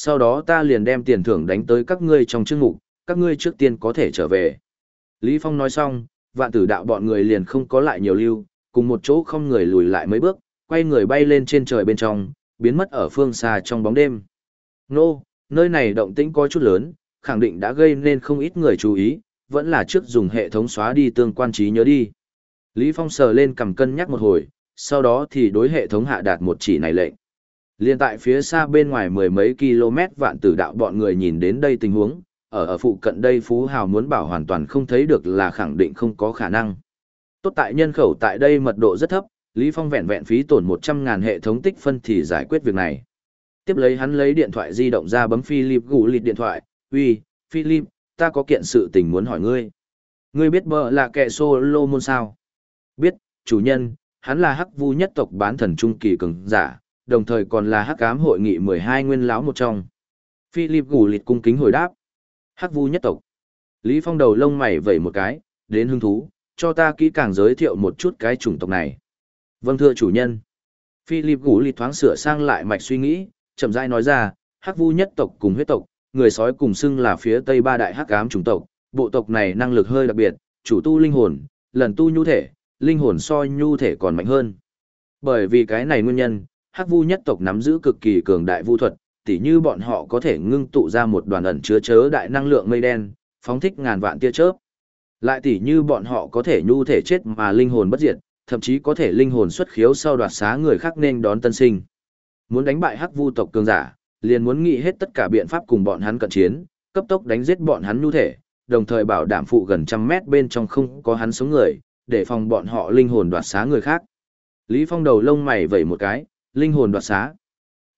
Sau đó ta liền đem tiền thưởng đánh tới các ngươi trong chương mục, các ngươi trước tiên có thể trở về. Lý Phong nói xong, vạn tử đạo bọn người liền không có lại nhiều lưu, cùng một chỗ không người lùi lại mấy bước, quay người bay lên trên trời bên trong, biến mất ở phương xa trong bóng đêm. Nô, nơi này động tĩnh có chút lớn, khẳng định đã gây nên không ít người chú ý, vẫn là trước dùng hệ thống xóa đi tương quan trí nhớ đi. Lý Phong sờ lên cầm cân nhắc một hồi, sau đó thì đối hệ thống hạ đạt một chỉ này lệnh. Liên tại phía xa bên ngoài mười mấy km vạn tử đạo bọn người nhìn đến đây tình huống, ở ở phụ cận đây Phú Hào muốn bảo hoàn toàn không thấy được là khẳng định không có khả năng. Tốt tại nhân khẩu tại đây mật độ rất thấp, Lý Phong vẹn vẹn phí tổn 100.000 hệ thống tích phân thì giải quyết việc này. Tiếp lấy hắn lấy điện thoại di động ra bấm Philip gủ lịt điện thoại, uy, Philip, ta có kiện sự tình muốn hỏi ngươi. Ngươi biết bờ là kẻ Solomon sao? Biết, chủ nhân, hắn là hắc vu nhất tộc bán thần trung kỳ cường giả, đồng thời còn là hắc ám hội nghị 12 nguyên lão một trong. Philip gù lịt cung kính hồi đáp. Hắc vu nhất tộc. Lý Phong đầu lông mày vẩy một cái, đến hứng thú, cho ta kỹ càng giới thiệu một chút cái chủng tộc này. Vâng thưa chủ nhân. Philip gù lịt thoáng sửa sang lại mạch suy nghĩ, chậm rãi nói ra, hắc vu nhất tộc cùng huyết tộc, người sói cùng xưng là phía tây ba đại hắc ám chủng tộc, bộ tộc này năng lực hơi đặc biệt, chủ tu linh hồn, lần tu nhu thể, linh hồn so nhu thể còn mạnh hơn. Bởi vì cái này nguyên nhân, hắc vu nhất tộc nắm giữ cực kỳ cường đại vu thuật, tỉ như bọn họ có thể ngưng tụ ra một đoàn ẩn chứa chớ đại năng lượng mây đen, phóng thích ngàn vạn tia chớp. Lại tỉ như bọn họ có thể nhu thể chết mà linh hồn bất diệt, thậm chí có thể linh hồn xuất khiếu sau đoạt xá người khác nên đón tân sinh. Muốn đánh bại hắc vu tộc cường giả, liền muốn nghĩ hết tất cả biện pháp cùng bọn hắn cận chiến, cấp tốc đánh giết bọn hắn nhu thể, đồng thời bảo đảm phụ gần trăm mét bên trong không có hắn sống người, để phòng bọn họ linh hồn đoạt xá người khác. Lý Phong đầu lông mày vẩy một cái, linh hồn đoạt xá.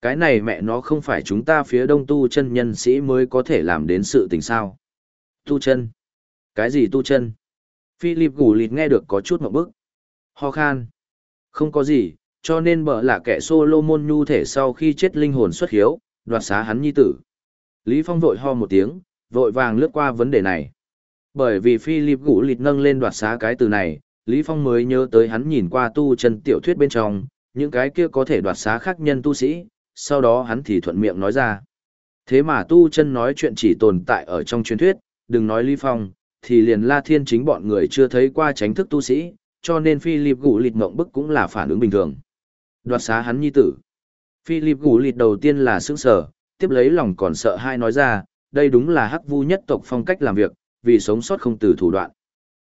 Cái này mẹ nó không phải chúng ta phía đông tu chân nhân sĩ mới có thể làm đến sự tình sao. Tu chân? Cái gì tu chân? Philip gù lịt nghe được có chút một bức. Ho khan. Không có gì, cho nên bở là kẻ Solomon nhu thể sau khi chết linh hồn xuất hiếu, đoạt xá hắn nhi tử. Lý Phong vội ho một tiếng, vội vàng lướt qua vấn đề này. Bởi vì Philip gũ lịt nâng lên đoạt xá cái từ này, Lý Phong mới nhớ tới hắn nhìn qua tu chân tiểu thuyết bên trong, những cái kia có thể đoạt xá khác nhân tu sĩ, sau đó hắn thì thuận miệng nói ra. Thế mà tu chân nói chuyện chỉ tồn tại ở trong truyền thuyết, đừng nói Lý Phong, thì liền La Thiên chính bọn người chưa thấy qua tránh thức tu sĩ, cho nên Philip gũ lịt mộng bức cũng là phản ứng bình thường. Đoạt xá hắn nhi tử. Philip gũ lịt đầu tiên là sững sờ, tiếp lấy lòng còn sợ hai nói ra, đây đúng là hắc vu nhất tộc phong cách làm việc, vì sống sót không từ thủ đoạn.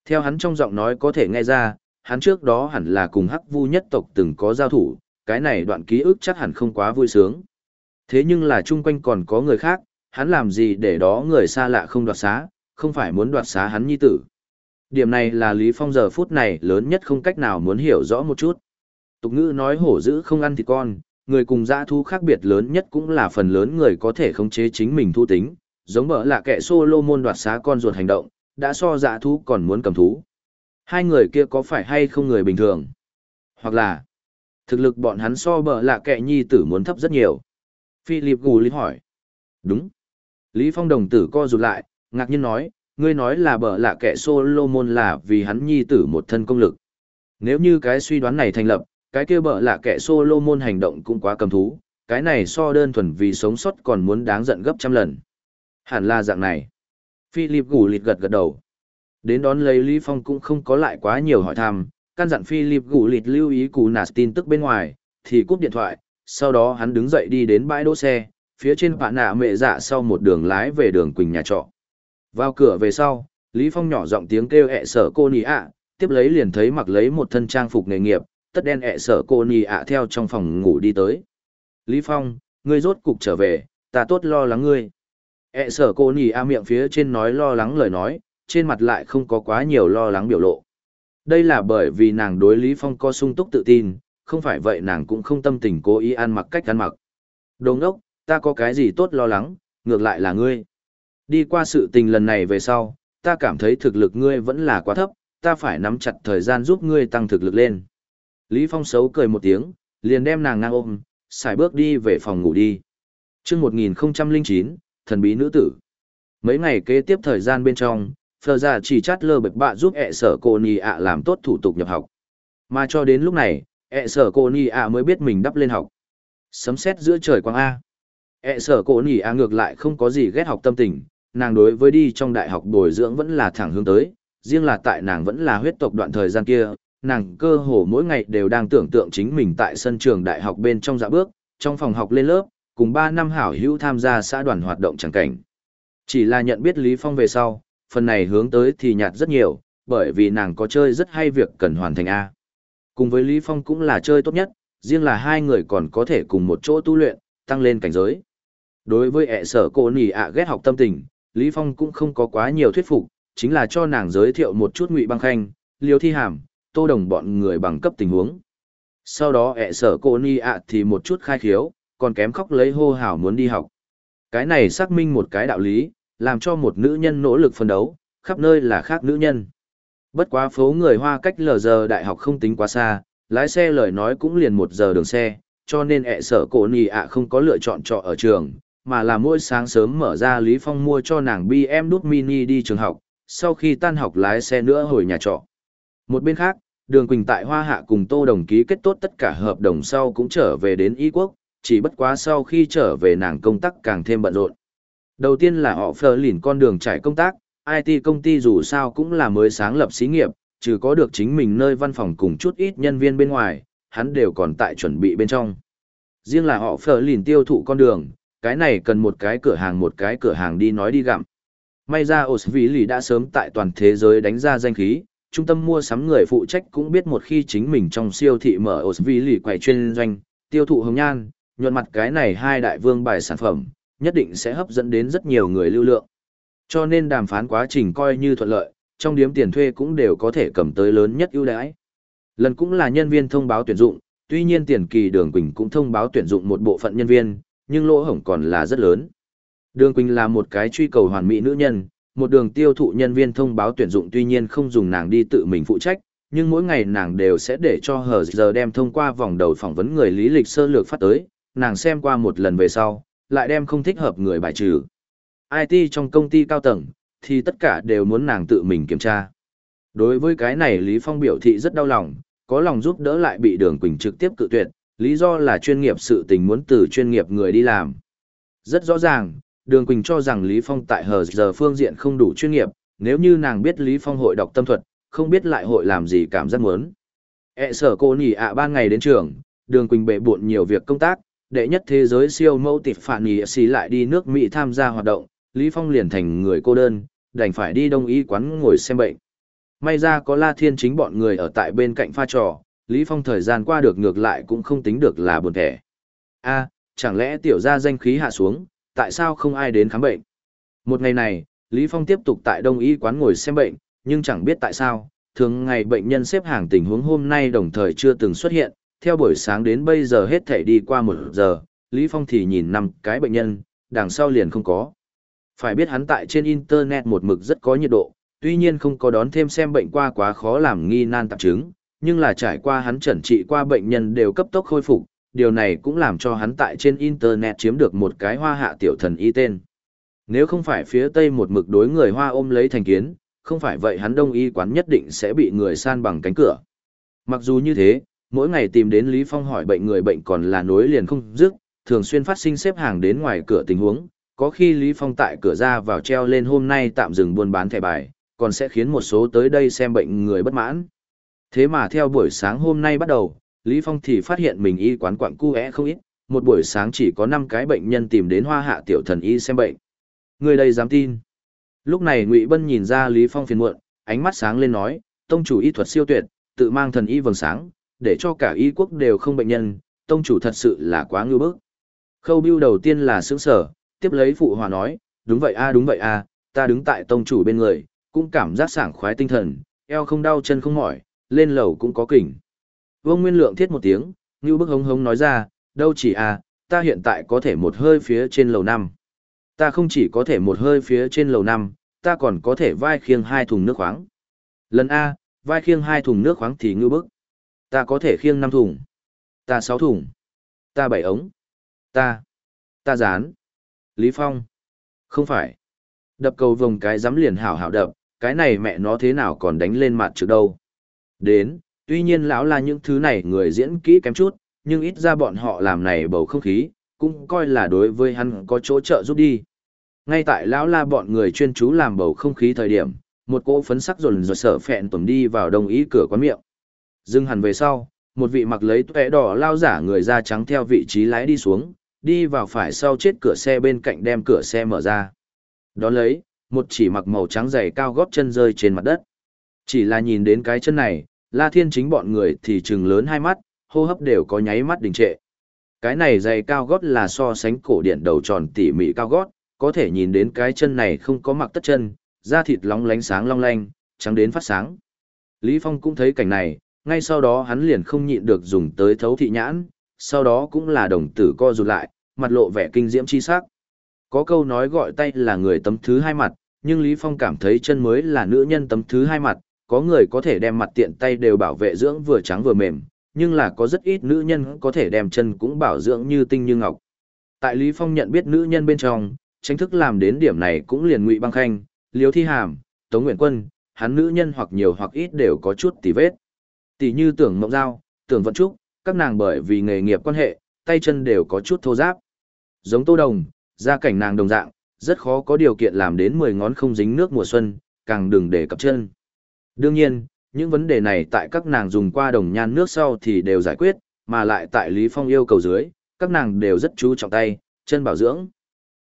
Theo hắn trong giọng nói có thể nghe ra, hắn trước đó hẳn là cùng hắc vu nhất tộc từng có giao thủ, cái này đoạn ký ức chắc hẳn không quá vui sướng. Thế nhưng là chung quanh còn có người khác, hắn làm gì để đó người xa lạ không đoạt xá, không phải muốn đoạt xá hắn nhi tử. Điểm này là Lý Phong giờ phút này lớn nhất không cách nào muốn hiểu rõ một chút. Tục ngữ nói hổ dữ không ăn thịt con, người cùng dã thu khác biệt lớn nhất cũng là phần lớn người có thể khống chế chính mình thu tính, giống bở là kẻ Solomon đoạt xá con ruột hành động, đã so dã thú còn muốn cầm thú. Hai người kia có phải hay không người bình thường? Hoặc là, thực lực bọn hắn so bợ lạ kệ nhi tử muốn thấp rất nhiều. Philip gù lý hỏi. Đúng. Lý Phong đồng tử co rụt lại, ngạc nhiên nói, ngươi nói là bở lạ kệ Solomon là vì hắn nhi tử một thân công lực. Nếu như cái suy đoán này thành lập, cái kia bở lạ kệ Solomon hành động cũng quá cầm thú, cái này so đơn thuần vì sống sót còn muốn đáng giận gấp trăm lần. Hẳn là dạng này. Philip gù lịt gật gật đầu. Đến đón lấy Lý Phong cũng không có lại quá nhiều hỏi thăm, căn dặn Philip gủ lịt lưu ý cú nạt tin tức bên ngoài, thì cúp điện thoại, sau đó hắn đứng dậy đi đến bãi đỗ xe, phía trên bạn nạ mẹ dạ sau một đường lái về đường Quỳnh nhà trọ. Vào cửa về sau, Lý Phong nhỏ giọng tiếng kêu ẹ sở cô nì ạ, tiếp lấy liền thấy mặc lấy một thân trang phục nghề nghiệp, tất đen ẹ sở cô nì ạ theo trong phòng ngủ đi tới. Lý Phong, ngươi rốt cục trở về, ta tốt lo lắng ngươi. ẹ sở cô nì ạ miệng phía trên nói lo lắng lời nói, trên mặt lại không có quá nhiều lo lắng biểu lộ. Đây là bởi vì nàng đối Lý Phong có sung túc tự tin, không phải vậy nàng cũng không tâm tình cố ý ăn mặc cách ăn mặc. Đồ ngốc, ta có cái gì tốt lo lắng, ngược lại là ngươi. Đi qua sự tình lần này về sau, ta cảm thấy thực lực ngươi vẫn là quá thấp, ta phải nắm chặt thời gian giúp ngươi tăng thực lực lên. Lý Phong xấu cười một tiếng, liền đem nàng ngang ôm, xài bước đi về phòng ngủ đi. Chương 1009, thần bí nữ tử. Mấy ngày kế tiếp thời gian bên trong, Phờ ra chỉ chát lơ bạch bạ giúp ẹ sở cô ni ạ làm tốt thủ tục nhập học. Mà cho đến lúc này, ẹ sở cô ni ạ mới biết mình đắp lên học. Sấm sét giữa trời quang A. ẹ sở cô ni a ngược lại không có gì ghét học tâm tình, nàng đối với đi trong đại học bồi dưỡng vẫn là thẳng hướng tới, riêng là tại nàng vẫn là huyết tộc đoạn thời gian kia, nàng cơ hồ mỗi ngày đều đang tưởng tượng chính mình tại sân trường đại học bên trong dạ bước, trong phòng học lên lớp, cùng 3 năm hảo hữu tham gia xã đoàn hoạt động chẳng cảnh. Chỉ là nhận biết Lý Phong về sau, phần này hướng tới thì nhạt rất nhiều, bởi vì nàng có chơi rất hay việc cần hoàn thành A. Cùng với Lý Phong cũng là chơi tốt nhất, riêng là hai người còn có thể cùng một chỗ tu luyện, tăng lên cảnh giới. Đối với ẹ sở cô nỉ ạ ghét học tâm tình, Lý Phong cũng không có quá nhiều thuyết phục, chính là cho nàng giới thiệu một chút ngụy băng khanh, liêu thi hàm, tô đồng bọn người bằng cấp tình huống. Sau đó ẹ sở cô nỉ ạ thì một chút khai khiếu, còn kém khóc lấy hô hào muốn đi học. Cái này xác minh một cái đạo lý, làm cho một nữ nhân nỗ lực phân đấu, khắp nơi là khác nữ nhân. Bất quá phố người Hoa cách lờ giờ đại học không tính quá xa, lái xe lời nói cũng liền một giờ đường xe, cho nên ẹ sở cổ nì ạ không có lựa chọn trọ ở trường, mà là mỗi sáng sớm mở ra Lý Phong mua cho nàng BM đút mini đi trường học, sau khi tan học lái xe nữa hồi nhà trọ. Một bên khác, Đường Quỳnh tại Hoa Hạ cùng Tô Đồng ký kết tốt tất cả hợp đồng sau cũng trở về đến Y Quốc, chỉ bất quá sau khi trở về nàng công tác càng thêm bận rộn. Đầu tiên là họ phờ lỉn con đường trải công tác, IT công ty dù sao cũng là mới sáng lập xí nghiệp, trừ có được chính mình nơi văn phòng cùng chút ít nhân viên bên ngoài, hắn đều còn tại chuẩn bị bên trong. Riêng là họ phờ lìn tiêu thụ con đường, cái này cần một cái cửa hàng một cái cửa hàng đi nói đi gặm. May ra Osvili đã sớm tại toàn thế giới đánh ra danh khí, trung tâm mua sắm người phụ trách cũng biết một khi chính mình trong siêu thị mở Osvili quầy chuyên doanh, tiêu thụ hồng nhan, nhuận mặt cái này hai đại vương bài sản phẩm, nhất định sẽ hấp dẫn đến rất nhiều người lưu lượng. Cho nên đàm phán quá trình coi như thuận lợi, trong điếm tiền thuê cũng đều có thể cầm tới lớn nhất ưu đãi. Lần cũng là nhân viên thông báo tuyển dụng, tuy nhiên tiền kỳ Đường Quỳnh cũng thông báo tuyển dụng một bộ phận nhân viên, nhưng lỗ hổng còn là rất lớn. Đường Quỳnh là một cái truy cầu hoàn mỹ nữ nhân, một đường tiêu thụ nhân viên thông báo tuyển dụng tuy nhiên không dùng nàng đi tự mình phụ trách, nhưng mỗi ngày nàng đều sẽ để cho hờ giờ đem thông qua vòng đầu phỏng vấn người lý lịch sơ lược phát tới, nàng xem qua một lần về sau, lại đem không thích hợp người bài trừ. IT trong công ty cao tầng, thì tất cả đều muốn nàng tự mình kiểm tra. Đối với cái này Lý Phong biểu thị rất đau lòng, có lòng giúp đỡ lại bị Đường Quỳnh trực tiếp cự tuyệt, lý do là chuyên nghiệp sự tình muốn từ chuyên nghiệp người đi làm. Rất rõ ràng, Đường Quỳnh cho rằng Lý Phong tại hờ giờ phương diện không đủ chuyên nghiệp, nếu như nàng biết Lý Phong hội đọc tâm thuật, không biết lại hội làm gì cảm giác muốn. E sở cô nhỉ ạ ban ngày đến trường, Đường Quỳnh bệ buộn nhiều việc công tác, đệ nhất thế giới siêu mẫu tịp phản nghị xí lại đi nước Mỹ tham gia hoạt động, Lý Phong liền thành người cô đơn, đành phải đi đông y quán ngồi xem bệnh. May ra có La Thiên chính bọn người ở tại bên cạnh pha trò, Lý Phong thời gian qua được ngược lại cũng không tính được là buồn thẻ. A, chẳng lẽ tiểu gia danh khí hạ xuống, tại sao không ai đến khám bệnh? Một ngày này, Lý Phong tiếp tục tại đông y quán ngồi xem bệnh, nhưng chẳng biết tại sao, thường ngày bệnh nhân xếp hàng tình huống hôm nay đồng thời chưa từng xuất hiện, theo buổi sáng đến bây giờ hết thể đi qua một giờ, Lý Phong thì nhìn năm cái bệnh nhân, đằng sau liền không có. Phải biết hắn tại trên Internet một mực rất có nhiệt độ, tuy nhiên không có đón thêm xem bệnh qua quá khó làm nghi nan tạp chứng, nhưng là trải qua hắn chẩn trị qua bệnh nhân đều cấp tốc khôi phục, điều này cũng làm cho hắn tại trên Internet chiếm được một cái hoa hạ tiểu thần y tên. Nếu không phải phía Tây một mực đối người hoa ôm lấy thành kiến, không phải vậy hắn đông y quán nhất định sẽ bị người san bằng cánh cửa. Mặc dù như thế, mỗi ngày tìm đến Lý Phong hỏi bệnh người bệnh còn là nối liền không dứt, thường xuyên phát sinh xếp hàng đến ngoài cửa tình huống, có khi Lý Phong tại cửa ra vào treo lên hôm nay tạm dừng buôn bán thẻ bài, còn sẽ khiến một số tới đây xem bệnh người bất mãn. Thế mà theo buổi sáng hôm nay bắt đầu, Lý Phong thì phát hiện mình y quán quặng cu không ít, một buổi sáng chỉ có 5 cái bệnh nhân tìm đến hoa hạ tiểu thần y xem bệnh. Người đây dám tin. Lúc này Ngụy Bân nhìn ra Lý Phong phiền muộn, ánh mắt sáng lên nói, tông chủ y thuật siêu tuyệt, tự mang thần y vầng sáng, để cho cả y quốc đều không bệnh nhân, tông chủ thật sự là quá ngưu bức. Khâu biêu đầu tiên là sướng sở, tiếp lấy phụ hòa nói, đúng vậy a đúng vậy a, ta đứng tại tông chủ bên người, cũng cảm giác sảng khoái tinh thần, eo không đau chân không mỏi, lên lầu cũng có kỉnh. Vương Nguyên Lượng thiết một tiếng, ngưu bức hống hống nói ra, đâu chỉ a, ta hiện tại có thể một hơi phía trên lầu năm. Ta không chỉ có thể một hơi phía trên lầu năm, ta còn có thể vai khiêng hai thùng nước khoáng. Lần A, vai khiêng hai thùng nước khoáng thì ngư bức. Ta có thể khiêng năm thùng. Ta sáu thùng. Ta bảy ống. Ta. Ta dán. Lý Phong. Không phải. Đập cầu vồng cái dám liền hảo hảo đập, cái này mẹ nó thế nào còn đánh lên mặt trước đâu. Đến, tuy nhiên lão là những thứ này người diễn kỹ kém chút, nhưng ít ra bọn họ làm này bầu không khí, cũng coi là đối với hắn có chỗ trợ giúp đi. Ngay tại lão la bọn người chuyên chú làm bầu không khí thời điểm, một cỗ phấn sắc rồn rột sở phẹn tuần đi vào đồng ý cửa quán miệng. Dừng hẳn về sau, một vị mặc lấy tuệ đỏ lao giả người da trắng theo vị trí lái đi xuống, đi vào phải sau chết cửa xe bên cạnh đem cửa xe mở ra. Đón lấy, một chỉ mặc màu trắng dày cao gót chân rơi trên mặt đất. Chỉ là nhìn đến cái chân này, La Thiên chính bọn người thì trừng lớn hai mắt, hô hấp đều có nháy mắt đình trệ. Cái này dày cao gót là so sánh cổ điển đầu tròn tỉ mỉ cao gót, có thể nhìn đến cái chân này không có mặc tất chân, da thịt lóng lánh sáng long lanh, trắng đến phát sáng. Lý Phong cũng thấy cảnh này, ngay sau đó hắn liền không nhịn được dùng tới thấu thị nhãn, sau đó cũng là đồng tử co rụt lại, mặt lộ vẻ kinh diễm chi sắc. Có câu nói gọi tay là người tấm thứ hai mặt, nhưng Lý Phong cảm thấy chân mới là nữ nhân tấm thứ hai mặt, có người có thể đem mặt tiện tay đều bảo vệ dưỡng vừa trắng vừa mềm, nhưng là có rất ít nữ nhân có thể đem chân cũng bảo dưỡng như tinh như ngọc. Tại Lý Phong nhận biết nữ nhân bên trong, tranh thức làm đến điểm này cũng liền ngụy băng khanh, liếu thi hàm, tống nguyện quân, hắn nữ nhân hoặc nhiều hoặc ít đều có chút tì vết. Tỉ như tưởng mộng giao, tưởng vận trúc, các nàng bởi vì nghề nghiệp quan hệ, tay chân đều có chút thô giáp. Giống tô đồng, gia cảnh nàng đồng dạng, rất khó có điều kiện làm đến 10 ngón không dính nước mùa xuân, càng đừng để cặp chân. Đương nhiên, những vấn đề này tại các nàng dùng qua đồng nhan nước sau thì đều giải quyết, mà lại tại Lý Phong yêu cầu dưới, các nàng đều rất chú trọng tay, chân bảo dưỡng.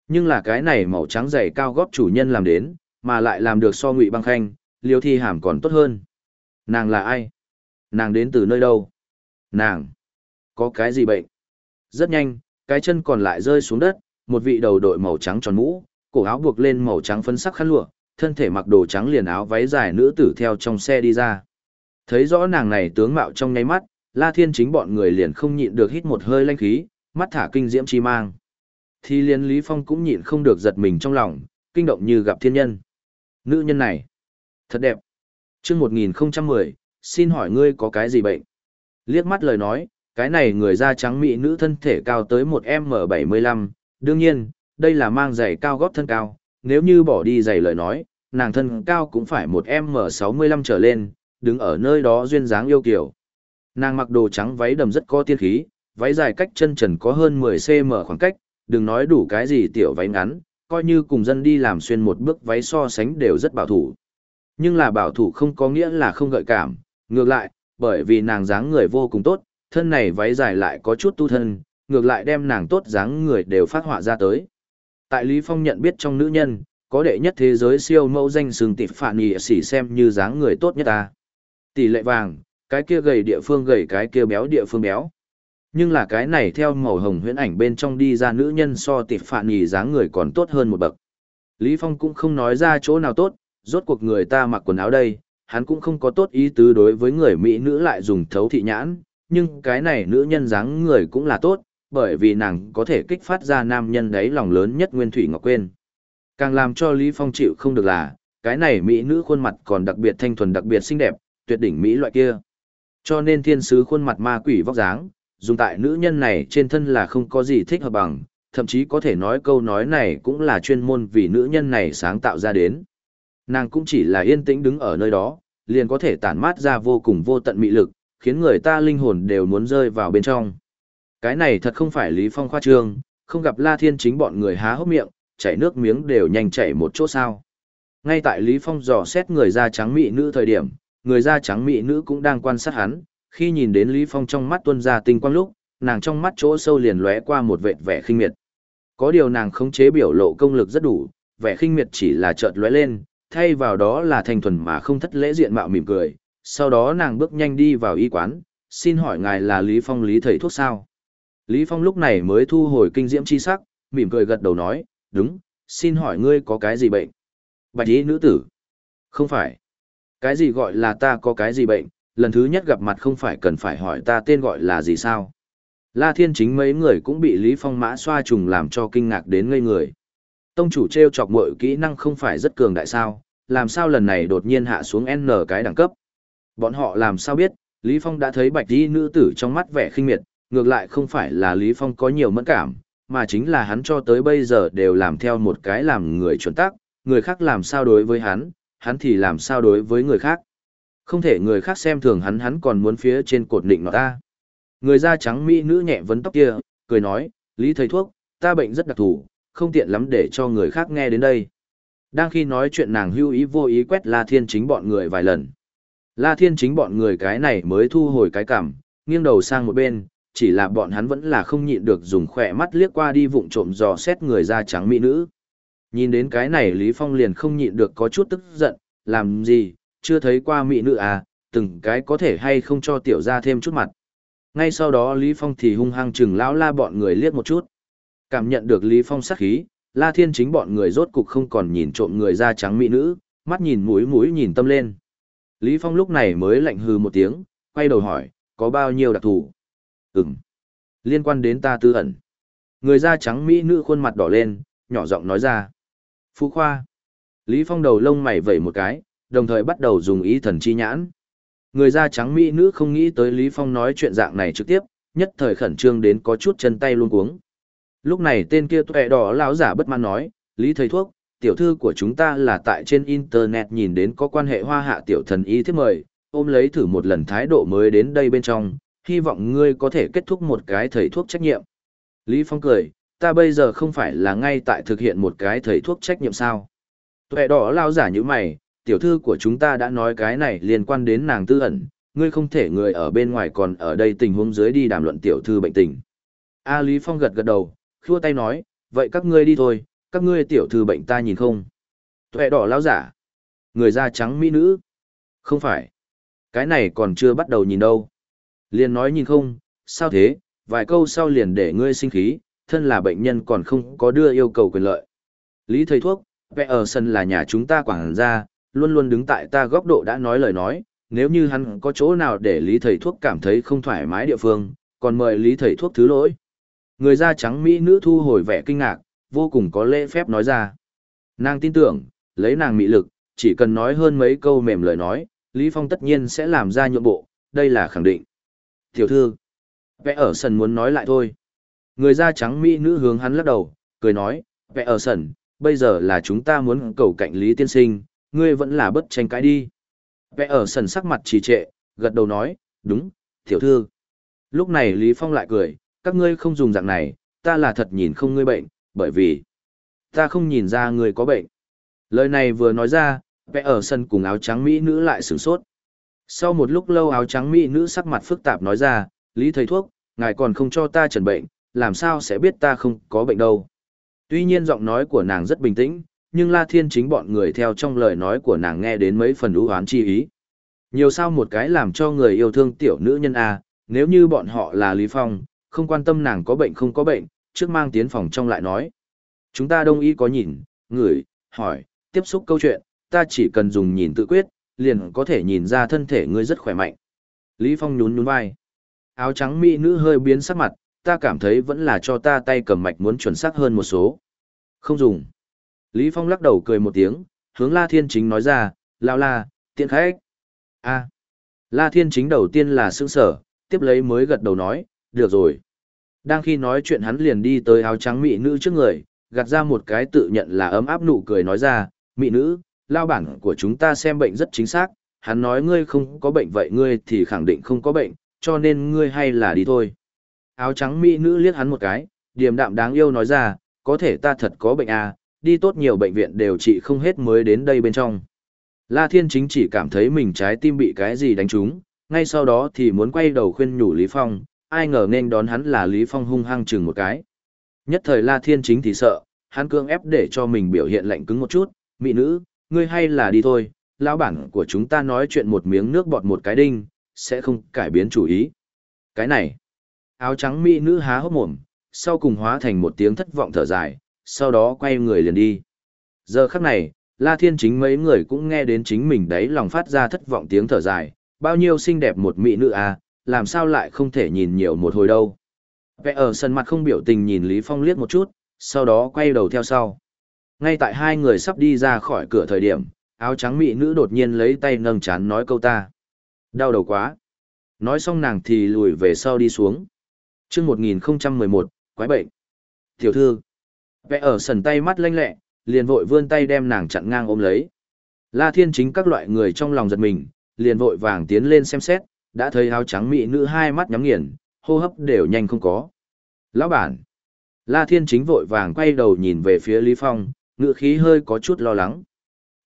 Nhưng là cái này màu trắng dày cao góp chủ nhân làm đến, mà lại làm được so ngụy băng khanh, liêu thi hàm còn tốt hơn. Nàng là ai? Nàng đến từ nơi đâu? Nàng! Có cái gì bệnh? Rất nhanh, cái chân còn lại rơi xuống đất, một vị đầu đội màu trắng tròn mũ, cổ áo buộc lên màu trắng phấn sắc khăn lụa, thân thể mặc đồ trắng liền áo váy dài nữ tử theo trong xe đi ra. Thấy rõ nàng này tướng mạo trong nháy mắt, La Thiên chính bọn người liền không nhịn được hít một hơi lanh khí, mắt thả kinh diễm chi mang. Thì liền Lý Phong cũng nhịn không được giật mình trong lòng, kinh động như gặp thiên nhân. Nữ nhân này, thật đẹp. Chương 1010, xin hỏi ngươi có cái gì bệnh? Liếc mắt lời nói, cái này người da trắng mỹ nữ thân thể cao tới một m 75 đương nhiên, đây là mang giày cao gót thân cao, nếu như bỏ đi giày lời nói, nàng thân cao cũng phải một m 65 trở lên, đứng ở nơi đó duyên dáng yêu kiều. Nàng mặc đồ trắng váy đầm rất có tiên khí, váy dài cách chân trần có hơn 10cm khoảng cách, đừng nói đủ cái gì tiểu váy ngắn, coi như cùng dân đi làm xuyên một bước váy so sánh đều rất bảo thủ. Nhưng là bảo thủ không có nghĩa là không gợi cảm, ngược lại, bởi vì nàng dáng người vô cùng tốt, thân này váy dài lại có chút tu thân, ngược lại đem nàng tốt dáng người đều phát họa ra tới. Tại Lý Phong nhận biết trong nữ nhân, có đệ nhất thế giới siêu mẫu danh sừng tịp phản nhị xỉ xem như dáng người tốt nhất ta. Tỷ lệ vàng, cái kia gầy địa phương gầy cái kia béo địa phương béo. Nhưng là cái này theo màu hồng huyễn ảnh bên trong đi ra nữ nhân so tịp phản nhị dáng người còn tốt hơn một bậc. Lý Phong cũng không nói ra chỗ nào tốt, rốt cuộc người ta mặc quần áo đây, hắn cũng không có tốt ý tứ đối với người Mỹ nữ lại dùng thấu thị nhãn, nhưng cái này nữ nhân dáng người cũng là tốt, bởi vì nàng có thể kích phát ra nam nhân đấy lòng lớn nhất Nguyên Thủy Ngọc Quên. Càng làm cho Lý Phong chịu không được là, cái này Mỹ nữ khuôn mặt còn đặc biệt thanh thuần đặc biệt xinh đẹp, tuyệt đỉnh Mỹ loại kia. Cho nên thiên sứ khuôn mặt ma quỷ vóc dáng, dùng tại nữ nhân này trên thân là không có gì thích hợp bằng, thậm chí có thể nói câu nói này cũng là chuyên môn vì nữ nhân này sáng tạo ra đến. Nàng cũng chỉ là yên tĩnh đứng ở nơi đó, liền có thể tản mát ra vô cùng vô tận mị lực, khiến người ta linh hồn đều muốn rơi vào bên trong. Cái này thật không phải Lý Phong khoa trương, không gặp La Thiên chính bọn người há hốc miệng, chảy nước miếng đều nhanh chảy một chỗ sao. Ngay tại Lý Phong dò xét người da trắng mị nữ thời điểm, người da trắng mị nữ cũng đang quan sát hắn, khi nhìn đến Lý Phong trong mắt tuôn ra tinh quang lúc, nàng trong mắt chỗ sâu liền lóe qua một vệt vẻ khinh miệt. Có điều nàng khống chế biểu lộ công lực rất đủ, vẻ khinh miệt chỉ là chợt lóe lên, thay vào đó là thanh thuần mà không thất lễ diện mạo mỉm cười, sau đó nàng bước nhanh đi vào y quán, xin hỏi ngài là Lý Phong Lý thầy thuốc sao? Lý Phong lúc này mới thu hồi kinh diễm chi sắc, mỉm cười gật đầu nói, đúng, xin hỏi ngươi có cái gì bệnh? Bạch y nữ tử. Không phải. Cái gì gọi là ta có cái gì bệnh, lần thứ nhất gặp mặt không phải cần phải hỏi ta tên gọi là gì sao? La Thiên chính mấy người cũng bị Lý Phong mã xoa trùng làm cho kinh ngạc đến ngây người. Tông chủ treo chọc mọi kỹ năng không phải rất cường đại sao, làm sao lần này đột nhiên hạ xuống N cái đẳng cấp. Bọn họ làm sao biết, Lý Phong đã thấy bạch y nữ tử trong mắt vẻ khinh miệt, ngược lại không phải là Lý Phong có nhiều mẫn cảm, mà chính là hắn cho tới bây giờ đều làm theo một cái làm người chuẩn tắc, người khác làm sao đối với hắn, hắn thì làm sao đối với người khác. Không thể người khác xem thường hắn hắn còn muốn phía trên cột định nó ta. Người da trắng mỹ nữ nhẹ vấn tóc kia, cười nói, Lý thầy thuốc, ta bệnh rất đặc thù, không tiện lắm để cho người khác nghe đến đây. Đang khi nói chuyện nàng hưu ý vô ý quét La Thiên Chính bọn người vài lần. La Thiên Chính bọn người cái này mới thu hồi cái cảm, nghiêng đầu sang một bên, chỉ là bọn hắn vẫn là không nhịn được dùng khỏe mắt liếc qua đi vụng trộm dò xét người da trắng mỹ nữ. Nhìn đến cái này Lý Phong liền không nhịn được có chút tức giận, làm gì, chưa thấy qua mỹ nữ à, từng cái có thể hay không cho tiểu ra thêm chút mặt. Ngay sau đó Lý Phong thì hung hăng chừng lão la bọn người liếc một chút. Cảm nhận được Lý Phong sát khí, La Thiên chính bọn người rốt cục không còn nhìn trộm người da trắng mỹ nữ, mắt nhìn mũi mũi nhìn tâm lên. Lý Phong lúc này mới lạnh hừ một tiếng, quay đầu hỏi, có bao nhiêu đặc thù? Ừm. Liên quan đến ta tư ẩn. Người da trắng mỹ nữ khuôn mặt đỏ lên, nhỏ giọng nói ra. Phú Khoa. Lý Phong đầu lông mày vẩy một cái, đồng thời bắt đầu dùng ý thần chi nhãn. Người da trắng mỹ nữ không nghĩ tới Lý Phong nói chuyện dạng này trực tiếp, nhất thời khẩn trương đến có chút chân tay luôn cuống. Lúc này tên kia tuệ đỏ lão giả bất mãn nói, Lý thầy thuốc, tiểu thư của chúng ta là tại trên internet nhìn đến có quan hệ hoa hạ tiểu thần y thiết mời, ôm lấy thử một lần thái độ mới đến đây bên trong, hy vọng ngươi có thể kết thúc một cái thầy thuốc trách nhiệm. Lý Phong cười, ta bây giờ không phải là ngay tại thực hiện một cái thầy thuốc trách nhiệm sao. Tuệ đỏ lao giả như mày, tiểu thư của chúng ta đã nói cái này liên quan đến nàng tư ẩn, ngươi không thể người ở bên ngoài còn ở đây tình huống dưới đi đàm luận tiểu thư bệnh tình. A Lý Phong gật gật đầu, khua tay nói, vậy các ngươi đi thôi, các ngươi tiểu thư bệnh ta nhìn không? Tuệ đỏ lao giả. Người da trắng mỹ nữ. Không phải. Cái này còn chưa bắt đầu nhìn đâu. Liền nói nhìn không, sao thế, vài câu sau liền để ngươi sinh khí, thân là bệnh nhân còn không có đưa yêu cầu quyền lợi. Lý thầy thuốc, vẽ ở sân là nhà chúng ta quảng ra, luôn luôn đứng tại ta góc độ đã nói lời nói, nếu như hắn có chỗ nào để Lý thầy thuốc cảm thấy không thoải mái địa phương, còn mời Lý thầy thuốc thứ lỗi. Người da trắng Mỹ nữ thu hồi vẻ kinh ngạc, vô cùng có lễ phép nói ra. Nàng tin tưởng, lấy nàng mỹ lực, chỉ cần nói hơn mấy câu mềm lời nói, Lý Phong tất nhiên sẽ làm ra nhượng bộ, đây là khẳng định. Tiểu thư, vẽ ở sần muốn nói lại thôi. Người da trắng Mỹ nữ hướng hắn lắc đầu, cười nói, vẽ ở sần, bây giờ là chúng ta muốn cầu cạnh Lý Tiên Sinh, ngươi vẫn là bất tranh cãi đi. Vẽ ở sần sắc mặt trì trệ, gật đầu nói, đúng, tiểu thư. Lúc này Lý Phong lại cười, các ngươi không dùng dạng này, ta là thật nhìn không ngươi bệnh, bởi vì ta không nhìn ra ngươi có bệnh. Lời này vừa nói ra, vẽ ở sân cùng áo trắng Mỹ nữ lại sửng sốt. Sau một lúc lâu áo trắng Mỹ nữ sắc mặt phức tạp nói ra, Lý thầy thuốc, ngài còn không cho ta trần bệnh, làm sao sẽ biết ta không có bệnh đâu. Tuy nhiên giọng nói của nàng rất bình tĩnh, nhưng La Thiên chính bọn người theo trong lời nói của nàng nghe đến mấy phần ưu hoán chi ý. Nhiều sao một cái làm cho người yêu thương tiểu nữ nhân A, nếu như bọn họ là Lý Phong, không quan tâm nàng có bệnh không có bệnh, trước mang tiến phòng trong lại nói. Chúng ta đông y có nhìn, ngửi, hỏi, tiếp xúc câu chuyện, ta chỉ cần dùng nhìn tự quyết, liền có thể nhìn ra thân thể ngươi rất khỏe mạnh. Lý Phong nhún nhún vai. Áo trắng mỹ nữ hơi biến sắc mặt, ta cảm thấy vẫn là cho ta tay cầm mạch muốn chuẩn xác hơn một số. Không dùng. Lý Phong lắc đầu cười một tiếng, hướng La Thiên Chính nói ra, lao la, tiện khách. a La Thiên Chính đầu tiên là sững sở, tiếp lấy mới gật đầu nói, được rồi. Đang khi nói chuyện hắn liền đi tới áo trắng mỹ nữ trước người, gạt ra một cái tự nhận là ấm áp nụ cười nói ra, mỹ nữ, lao bản của chúng ta xem bệnh rất chính xác, hắn nói ngươi không có bệnh vậy ngươi thì khẳng định không có bệnh, cho nên ngươi hay là đi thôi. Áo trắng mỹ nữ liếc hắn một cái, điềm đạm đáng yêu nói ra, có thể ta thật có bệnh à, đi tốt nhiều bệnh viện đều trị không hết mới đến đây bên trong. La Thiên chính chỉ cảm thấy mình trái tim bị cái gì đánh trúng, ngay sau đó thì muốn quay đầu khuyên nhủ Lý Phong, ai ngờ nên đón hắn là Lý Phong hung hăng chừng một cái. Nhất thời La Thiên chính thì sợ, hắn cương ép để cho mình biểu hiện lạnh cứng một chút, mỹ nữ, ngươi hay là đi thôi, lão bản của chúng ta nói chuyện một miếng nước bọt một cái đinh, sẽ không cải biến chủ ý. Cái này, áo trắng mỹ nữ há hốc mồm, sau cùng hóa thành một tiếng thất vọng thở dài, sau đó quay người liền đi. Giờ khắc này, La Thiên chính mấy người cũng nghe đến chính mình đấy lòng phát ra thất vọng tiếng thở dài, bao nhiêu xinh đẹp một mỹ nữ à, làm sao lại không thể nhìn nhiều một hồi đâu. Vẽ ở sân mặt không biểu tình nhìn Lý Phong liếc một chút, sau đó quay đầu theo sau. Ngay tại hai người sắp đi ra khỏi cửa thời điểm, áo trắng mỹ nữ đột nhiên lấy tay nâng chán nói câu ta. Đau đầu quá. Nói xong nàng thì lùi về sau đi xuống. chương 1011, quái bệnh. Tiểu thư. Vẽ ở sần tay mắt lanh lẹ, liền vội vươn tay đem nàng chặn ngang ôm lấy. La thiên chính các loại người trong lòng giật mình, liền vội vàng tiến lên xem xét, đã thấy áo trắng mỹ nữ hai mắt nhắm nghiền, hô hấp đều nhanh không có. Lão bản. La Thiên Chính vội vàng quay đầu nhìn về phía Lý Phong, ngựa khí hơi có chút lo lắng.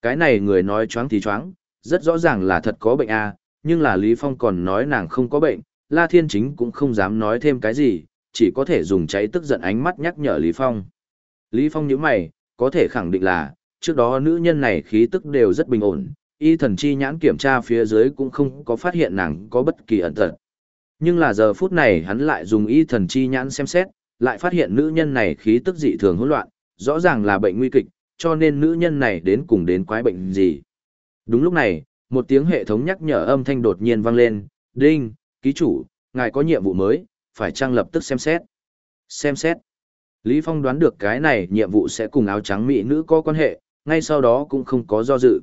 Cái này người nói choáng thì choáng, rất rõ ràng là thật có bệnh à, nhưng là Lý Phong còn nói nàng không có bệnh, La Thiên Chính cũng không dám nói thêm cái gì, chỉ có thể dùng cháy tức giận ánh mắt nhắc nhở Lý Phong. Lý Phong nhíu mày, có thể khẳng định là, trước đó nữ nhân này khí tức đều rất bình ổn, y thần chi nhãn kiểm tra phía dưới cũng không có phát hiện nàng có bất kỳ ẩn tật. Nhưng là giờ phút này hắn lại dùng y thần chi nhãn xem xét, lại phát hiện nữ nhân này khí tức dị thường hỗn loạn, rõ ràng là bệnh nguy kịch, cho nên nữ nhân này đến cùng đến quái bệnh gì. Đúng lúc này, một tiếng hệ thống nhắc nhở âm thanh đột nhiên vang lên, đinh, ký chủ, ngài có nhiệm vụ mới, phải trang lập tức xem xét. Xem xét. Lý Phong đoán được cái này nhiệm vụ sẽ cùng áo trắng mỹ nữ có quan hệ, ngay sau đó cũng không có do dự.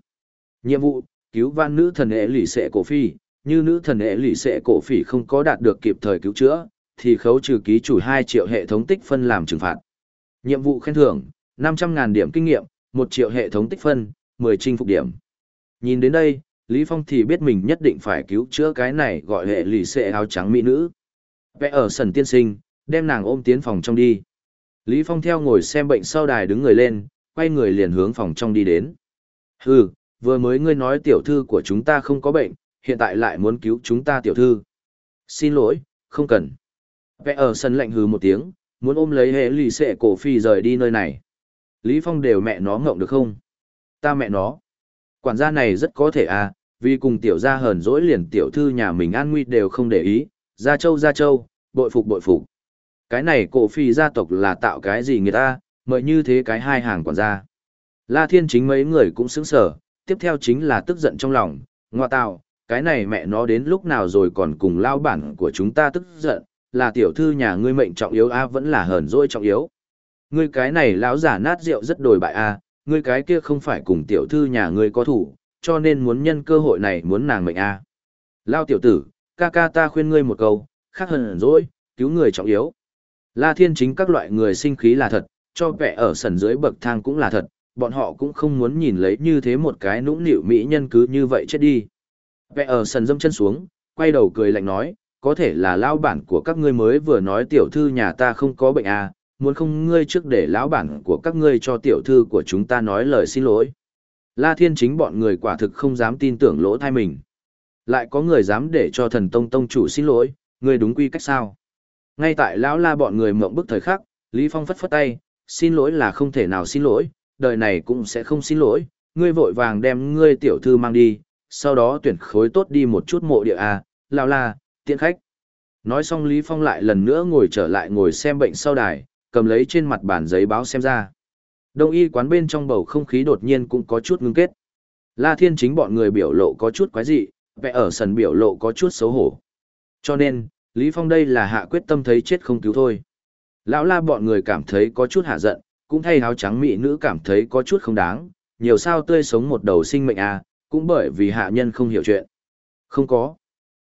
Nhiệm vụ, cứu van nữ thần hệ lì xệ cổ phi, như nữ thần hệ lì xệ cổ phi không có đạt được kịp thời cứu chữa, thì khấu trừ ký chủ 2 triệu hệ thống tích phân làm trừng phạt. Nhiệm vụ khen thưởng, 500.000 điểm kinh nghiệm, 1 triệu hệ thống tích phân, 10 chinh phục điểm. Nhìn đến đây, Lý Phong thì biết mình nhất định phải cứu chữa cái này gọi hệ lì xệ áo trắng mỹ nữ. Vẽ ở sần tiên sinh, đem nàng ôm tiến phòng trong đi. Lý Phong theo ngồi xem bệnh sau đài đứng người lên, quay người liền hướng phòng trong đi đến. Hừ, vừa mới ngươi nói tiểu thư của chúng ta không có bệnh, hiện tại lại muốn cứu chúng ta tiểu thư. Xin lỗi, không cần. Vẽ ở sân lạnh hừ một tiếng, muốn ôm lấy hệ lì xệ cổ phi rời đi nơi này. Lý Phong đều mẹ nó ngộng được không? Ta mẹ nó. Quản gia này rất có thể à, vì cùng tiểu gia hờn dỗi liền tiểu thư nhà mình an nguy đều không để ý, gia châu gia châu, bội phục bội phục. Cái này cổ phi gia tộc là tạo cái gì người ta, mời như thế cái hai hàng quản gia. La Thiên chính mấy người cũng sững sở, tiếp theo chính là tức giận trong lòng, ngoa tạo, cái này mẹ nó đến lúc nào rồi còn cùng lao bản của chúng ta tức giận, là tiểu thư nhà ngươi mệnh trọng yếu a vẫn là hờn dỗi trọng yếu. Ngươi cái này lão giả nát rượu rất đồi bại a, ngươi cái kia không phải cùng tiểu thư nhà ngươi có thủ, cho nên muốn nhân cơ hội này muốn nàng mệnh a. Lao tiểu tử, ca ca ta khuyên ngươi một câu, khác hờn dỗi, cứu người trọng yếu. La Thiên chính các loại người sinh khí là thật, cho vẻ ở sần dưới bậc thang cũng là thật, bọn họ cũng không muốn nhìn lấy như thế một cái nũng nịu mỹ nhân cứ như vậy chết đi. Vẻ ở sần dâm chân xuống, quay đầu cười lạnh nói, có thể là lão bản của các ngươi mới vừa nói tiểu thư nhà ta không có bệnh à, muốn không ngươi trước để lão bản của các ngươi cho tiểu thư của chúng ta nói lời xin lỗi. La Thiên chính bọn người quả thực không dám tin tưởng lỗ thai mình. Lại có người dám để cho thần tông tông chủ xin lỗi, ngươi đúng quy cách sao? Ngay tại lão la bọn người mộng bức thời khắc, Lý Phong phất phất tay, xin lỗi là không thể nào xin lỗi, đời này cũng sẽ không xin lỗi, ngươi vội vàng đem ngươi tiểu thư mang đi, sau đó tuyển khối tốt đi một chút mộ địa à, lão la, tiện khách. Nói xong Lý Phong lại lần nữa ngồi trở lại ngồi xem bệnh sau đài, cầm lấy trên mặt bản giấy báo xem ra. Đông y quán bên trong bầu không khí đột nhiên cũng có chút ngưng kết. La Thiên chính bọn người biểu lộ có chút quái dị, vẻ ở sần biểu lộ có chút xấu hổ. Cho nên, Lý Phong đây là hạ quyết tâm thấy chết không cứu thôi. Lão la bọn người cảm thấy có chút hạ giận, cũng thay áo trắng mỹ nữ cảm thấy có chút không đáng, nhiều sao tươi sống một đầu sinh mệnh à, cũng bởi vì hạ nhân không hiểu chuyện. Không có.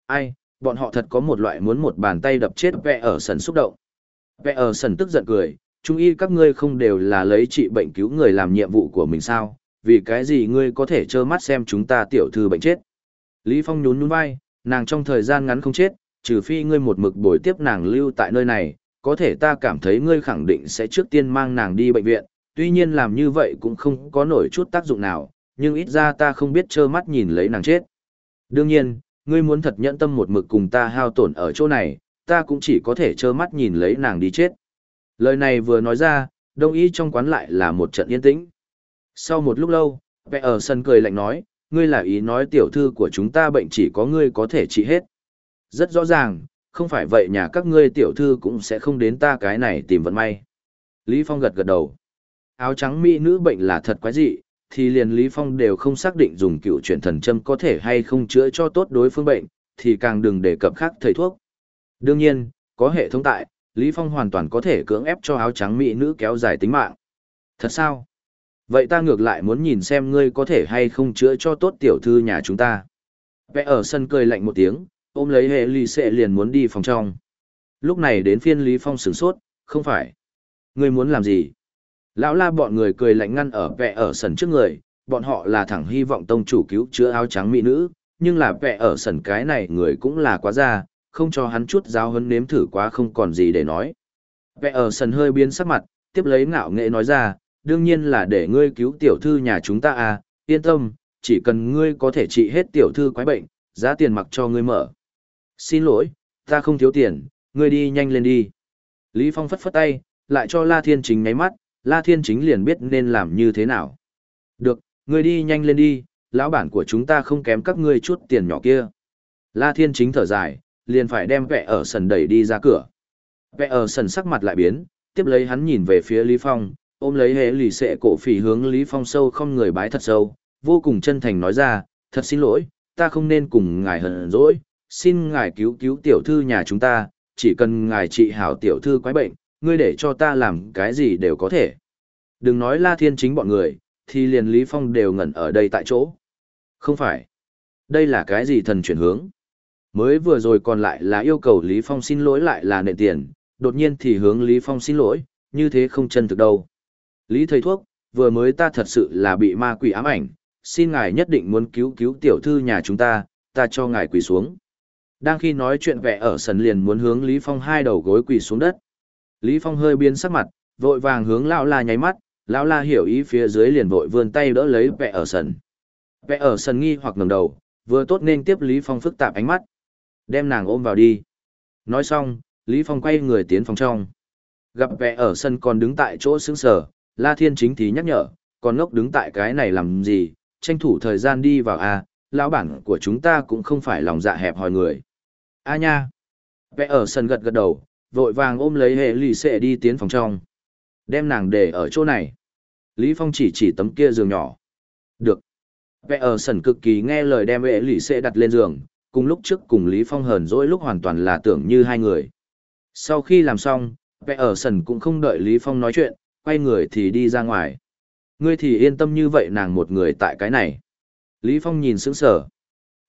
Ai, bọn họ thật có một loại muốn một bàn tay đập chết vẹ ở sần xúc động. Vẹ ở sần tức giận cười, trung y các ngươi không đều là lấy trị bệnh cứu người làm nhiệm vụ của mình sao, vì cái gì ngươi có thể trơ mắt xem chúng ta tiểu thư bệnh chết. Lý Phong nhún nhún vai, nàng trong thời gian ngắn không chết, trừ phi ngươi một mực bồi tiếp nàng lưu tại nơi này, có thể ta cảm thấy ngươi khẳng định sẽ trước tiên mang nàng đi bệnh viện, tuy nhiên làm như vậy cũng không có nổi chút tác dụng nào, nhưng ít ra ta không biết trơ mắt nhìn lấy nàng chết. Đương nhiên, ngươi muốn thật nhẫn tâm một mực cùng ta hao tổn ở chỗ này, ta cũng chỉ có thể trơ mắt nhìn lấy nàng đi chết. Lời này vừa nói ra, đông y trong quán lại là một trận yên tĩnh. Sau một lúc lâu, vẽ ở sân cười lạnh nói, ngươi là ý nói tiểu thư của chúng ta bệnh chỉ có ngươi có thể trị hết. Rất rõ ràng, không phải vậy nhà các ngươi tiểu thư cũng sẽ không đến ta cái này tìm vận may. Lý Phong gật gật đầu. Áo trắng mỹ nữ bệnh là thật quái dị, thì liền Lý Phong đều không xác định dùng cựu chuyển thần châm có thể hay không chữa cho tốt đối phương bệnh, thì càng đừng đề cập khác thầy thuốc. Đương nhiên, có hệ thống tại, Lý Phong hoàn toàn có thể cưỡng ép cho áo trắng mỹ nữ kéo dài tính mạng. Thật sao? Vậy ta ngược lại muốn nhìn xem ngươi có thể hay không chữa cho tốt tiểu thư nhà chúng ta. Vẽ ở sân cười lạnh một tiếng, ôm lấy hệ lì xệ liền muốn đi phòng trong. Lúc này đến phiên Lý Phong sửng sốt, không phải. Ngươi muốn làm gì? Lão la bọn người cười lạnh ngăn ở vẽ ở sần trước người, bọn họ là thẳng hy vọng tông chủ cứu chữa áo trắng mỹ nữ, nhưng là vẽ ở sần cái này người cũng là quá già, không cho hắn chút giáo hấn nếm thử quá không còn gì để nói. Vẽ ở sần hơi biến sắc mặt, tiếp lấy ngạo nghệ nói ra, đương nhiên là để ngươi cứu tiểu thư nhà chúng ta à, yên tâm, chỉ cần ngươi có thể trị hết tiểu thư quái bệnh, giá tiền mặc cho ngươi mở. Xin lỗi, ta không thiếu tiền, ngươi đi nhanh lên đi. Lý Phong phất phất tay, lại cho La Thiên Chính nháy mắt, La Thiên Chính liền biết nên làm như thế nào. Được, ngươi đi nhanh lên đi, lão bản của chúng ta không kém các ngươi chút tiền nhỏ kia. La Thiên Chính thở dài, liền phải đem vẹ ở sần đẩy đi ra cửa. Vẹ ở sần sắc mặt lại biến, tiếp lấy hắn nhìn về phía Lý Phong, ôm lấy hệ lì xệ cổ phỉ hướng Lý Phong sâu không người bái thật sâu, vô cùng chân thành nói ra, thật xin lỗi, ta không nên cùng ngài hận dỗi, xin ngài cứu cứu tiểu thư nhà chúng ta, chỉ cần ngài trị hảo tiểu thư quái bệnh, ngươi để cho ta làm cái gì đều có thể. Đừng nói la thiên chính bọn người, thì liền Lý Phong đều ngẩn ở đây tại chỗ. Không phải. Đây là cái gì thần chuyển hướng? Mới vừa rồi còn lại là yêu cầu Lý Phong xin lỗi lại là nện tiền, đột nhiên thì hướng Lý Phong xin lỗi, như thế không chân thực đâu. Lý thầy thuốc, vừa mới ta thật sự là bị ma quỷ ám ảnh, xin ngài nhất định muốn cứu cứu tiểu thư nhà chúng ta, ta cho ngài quỳ xuống. Đang khi nói chuyện vẻ ở sần liền muốn hướng Lý Phong hai đầu gối quỳ xuống đất. Lý Phong hơi biến sắc mặt, vội vàng hướng lão la nháy mắt, lão la hiểu ý phía dưới liền vội vươn tay đỡ lấy vẻ ở sần. Vẻ ở sần nghi hoặc ngẩng đầu, vừa tốt nên tiếp Lý Phong phức tạp ánh mắt. Đem nàng ôm vào đi. Nói xong, Lý Phong quay người tiến phòng trong. Gặp vẻ ở sân còn đứng tại chỗ sững sờ, La Thiên chính thì nhắc nhở, còn ngốc đứng tại cái này làm gì, tranh thủ thời gian đi vào à lão bản của chúng ta cũng không phải lòng dạ hẹp hòi người. A nha. Vẽ ở sân gật gật đầu, vội vàng ôm lấy hệ lì xệ đi tiến phòng trong. Đem nàng để ở chỗ này. Lý Phong chỉ chỉ tấm kia giường nhỏ. Được. Vẽ ở sân cực kỳ nghe lời đem hệ lì xệ đặt lên giường, cùng lúc trước cùng Lý Phong hờn dỗi lúc hoàn toàn là tưởng như hai người. Sau khi làm xong, vẽ ở sân cũng không đợi Lý Phong nói chuyện, quay người thì đi ra ngoài. Ngươi thì yên tâm như vậy nàng một người tại cái này. Lý Phong nhìn sững sờ.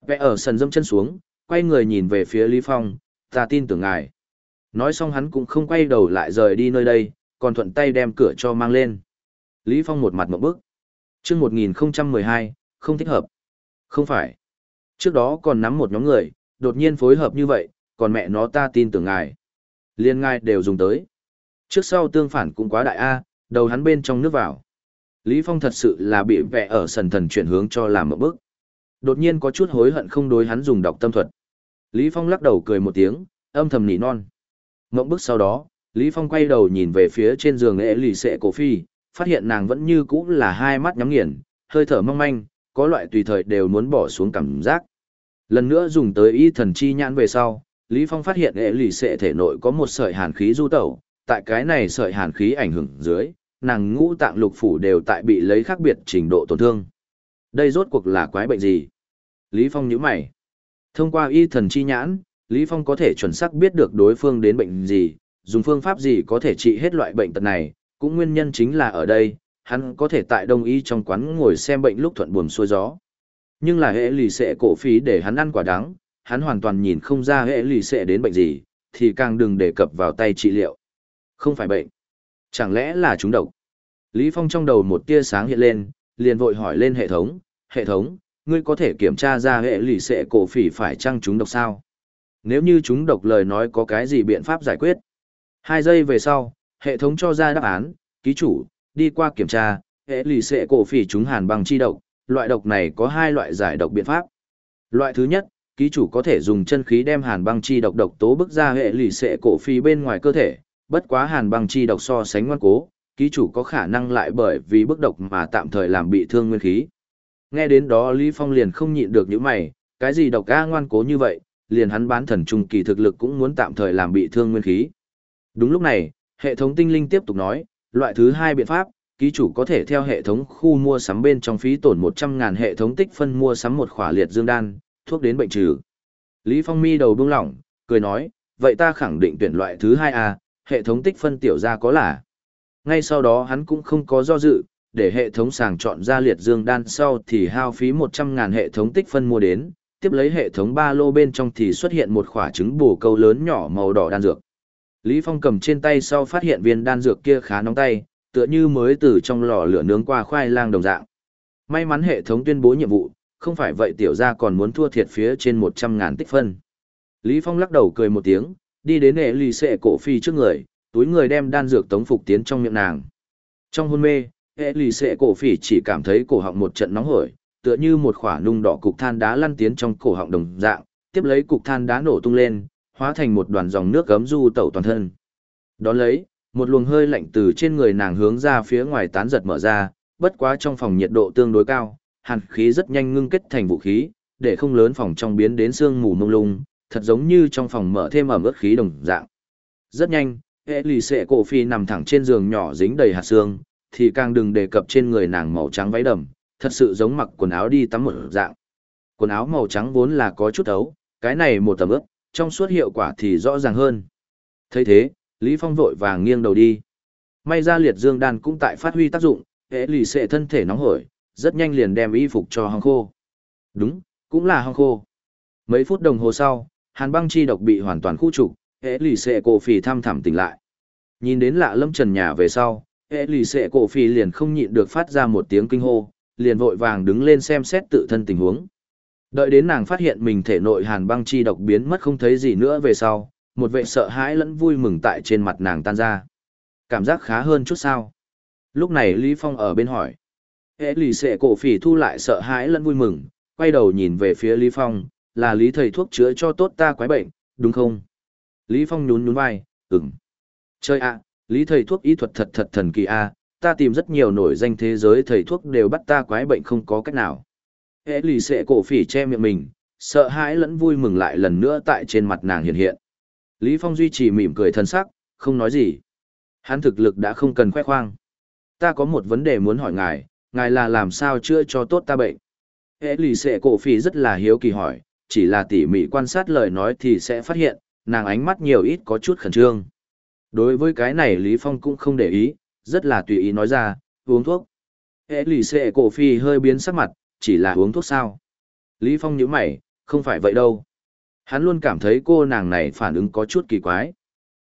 Vẽ ở sần dâm chân xuống, quay người nhìn về phía Lý Phong, ta tin tưởng ngài. Nói xong hắn cũng không quay đầu lại rời đi nơi đây, còn thuận tay đem cửa cho mang lên. Lý Phong một mặt một bước. Trước 1012, không thích hợp. Không phải. Trước đó còn nắm một nhóm người, đột nhiên phối hợp như vậy, còn mẹ nó ta tin tưởng ngài. Liên ngài đều dùng tới. Trước sau tương phản cũng quá đại A, đầu hắn bên trong nước vào. Lý Phong thật sự là bị vẽ ở sần thần chuyển hướng cho làm một bước. Đột nhiên có chút hối hận không đối hắn dùng đọc tâm thuật. Lý Phong lắc đầu cười một tiếng, âm thầm nỉ non. Ngộng bước sau đó, Lý Phong quay đầu nhìn về phía trên giường ế lì xệ cổ phi, phát hiện nàng vẫn như cũ là hai mắt nhắm nghiền, hơi thở mong manh, có loại tùy thời đều muốn bỏ xuống cảm giác. Lần nữa dùng tới y thần chi nhãn về sau, Lý Phong phát hiện ế lì xệ thể nội có một sợi hàn khí du tẩu, tại cái này sợi hàn khí ảnh hưởng dưới, nàng ngũ tạng lục phủ đều tại bị lấy khác biệt trình độ tổn thương. Đây rốt cuộc là quái bệnh gì? Lý Phong nhíu mày. Thông qua y thần chi nhãn, Lý Phong có thể chuẩn xác biết được đối phương đến bệnh gì, dùng phương pháp gì có thể trị hết loại bệnh tật này, cũng nguyên nhân chính là ở đây, hắn có thể tại đông y trong quán ngồi xem bệnh lúc thuận buồm xuôi gió. Nhưng là hệ lì xệ cổ phí để hắn ăn quả đắng, hắn hoàn toàn nhìn không ra hệ lì xệ đến bệnh gì, thì càng đừng đề cập vào tay trị liệu. Không phải bệnh. Chẳng lẽ là chúng độc? Lý Phong trong đầu một tia sáng hiện lên, liền vội hỏi lên hệ thống, hệ thống, ngươi có thể kiểm tra ra hệ lì xệ cổ phỉ phải chăng chúng độc sao? Nếu như chúng độc lời nói có cái gì biện pháp giải quyết? Hai giây về sau, hệ thống cho ra đáp án, ký chủ, đi qua kiểm tra, hệ lì xệ cổ phỉ chúng hàn bằng chi độc, loại độc này có hai loại giải độc biện pháp. Loại thứ nhất, ký chủ có thể dùng chân khí đem hàn băng chi độc độc tố bức ra hệ lì xệ cổ phỉ bên ngoài cơ thể, bất quá hàn băng chi độc so sánh ngoan cố, ký chủ có khả năng lại bởi vì bức độc mà tạm thời làm bị thương nguyên khí. Nghe đến đó Lý Phong liền không nhịn được những mày, cái gì độc ga ngoan cố như vậy, liền hắn bán thần trung kỳ thực lực cũng muốn tạm thời làm bị thương nguyên khí. Đúng lúc này, hệ thống tinh linh tiếp tục nói, loại thứ hai biện pháp, ký chủ có thể theo hệ thống khu mua sắm bên trong phí tổn 100.000 hệ thống tích phân mua sắm một khỏa liệt dương đan, thuốc đến bệnh trừ. Lý Phong mi đầu buông lỏng, cười nói, vậy ta khẳng định tuyển loại thứ hai a, hệ thống tích phân tiểu ra có là. Ngay sau đó hắn cũng không có do dự, để hệ thống sàng chọn ra liệt dương đan sau thì hao phí 100.000 hệ thống tích phân mua đến, tiếp lấy hệ thống ba lô bên trong thì xuất hiện một quả trứng bổ câu lớn nhỏ màu đỏ đan dược. Lý Phong cầm trên tay sau phát hiện viên đan dược kia khá nóng tay, tựa như mới từ trong lò lửa nướng qua khoai lang đồng dạng. May mắn hệ thống tuyên bố nhiệm vụ, không phải vậy tiểu gia còn muốn thua thiệt phía trên 100.000 tích phân. Lý Phong lắc đầu cười một tiếng, đi đến hệ lì xệ cổ phi trước người, túi người đem đan dược tống phục tiến trong miệng nàng. Trong hôn mê, hệ lì xệ cổ phỉ chỉ cảm thấy cổ họng một trận nóng hổi, tựa như một khỏa nung đỏ cục than đá lăn tiến trong cổ họng đồng dạng, tiếp lấy cục than đá nổ tung lên, hóa thành một đoàn dòng nước gấm du tẩu toàn thân. Đón lấy, một luồng hơi lạnh từ trên người nàng hướng ra phía ngoài tán giật mở ra, bất quá trong phòng nhiệt độ tương đối cao, hàn khí rất nhanh ngưng kết thành vũ khí, để không lớn phòng trong biến đến sương mù mông lung, thật giống như trong phòng mở thêm ẩm ướt khí đồng dạng. Rất nhanh, hệ lì xệ cổ phi nằm thẳng trên giường nhỏ dính đầy hạt xương, thì càng đừng đề cập trên người nàng màu trắng váy đầm, thật sự giống mặc quần áo đi tắm một dạng. Quần áo màu trắng vốn là có chút ấu, cái này một tầm ướp, trong suốt hiệu quả thì rõ ràng hơn. thấy thế, Lý Phong vội vàng nghiêng đầu đi. May ra liệt dương đan cũng tại phát huy tác dụng, hệ lì xệ thân thể nóng hổi, rất nhanh liền đem y phục cho hong khô. Đúng, cũng là hong khô. Mấy phút đồng hồ sau, hàn băng chi độc bị hoàn toàn khu trục, hệ lì xệ cổ phì thăm thẳm tỉnh lại. Nhìn đến lạ lâm trần nhà về sau, hệ lì xệ cổ phì liền không nhịn được phát ra một tiếng kinh hô, liền vội vàng đứng lên xem xét tự thân tình huống. Đợi đến nàng phát hiện mình thể nội hàn băng chi độc biến mất không thấy gì nữa về sau, một vệ sợ hãi lẫn vui mừng tại trên mặt nàng tan ra. Cảm giác khá hơn chút sao. Lúc này Lý Phong ở bên hỏi. Hệ lì xệ cổ phì thu lại sợ hãi lẫn vui mừng, quay đầu nhìn về phía Lý Phong, là Lý thầy thuốc chữa cho tốt ta quái bệnh, đúng không? Lý Phong nhún nhún vai, ừm. Chơi ạ, Lý thầy thuốc y thuật thật thật thần kỳ a, ta tìm rất nhiều nổi danh thế giới thầy thuốc đều bắt ta quái bệnh không có cách nào. Hệ lì xệ cổ phỉ che miệng mình, sợ hãi lẫn vui mừng lại lần nữa tại trên mặt nàng hiện hiện. Lý Phong duy trì mỉm cười thân sắc, không nói gì. Hắn thực lực đã không cần khoe khoang. Ta có một vấn đề muốn hỏi ngài, ngài là làm sao chữa cho tốt ta bệnh? Hệ lì xệ cổ phỉ rất là hiếu kỳ hỏi, chỉ là tỉ mỉ quan sát lời nói thì sẽ phát hiện, nàng ánh mắt nhiều ít có chút khẩn trương. Đối với cái này Lý Phong cũng không để ý, rất là tùy ý nói ra, uống thuốc. Ế lì xệ cổ phi hơi biến sắc mặt, chỉ là uống thuốc sao. Lý Phong nhíu mày, không phải vậy đâu. Hắn luôn cảm thấy cô nàng này phản ứng có chút kỳ quái.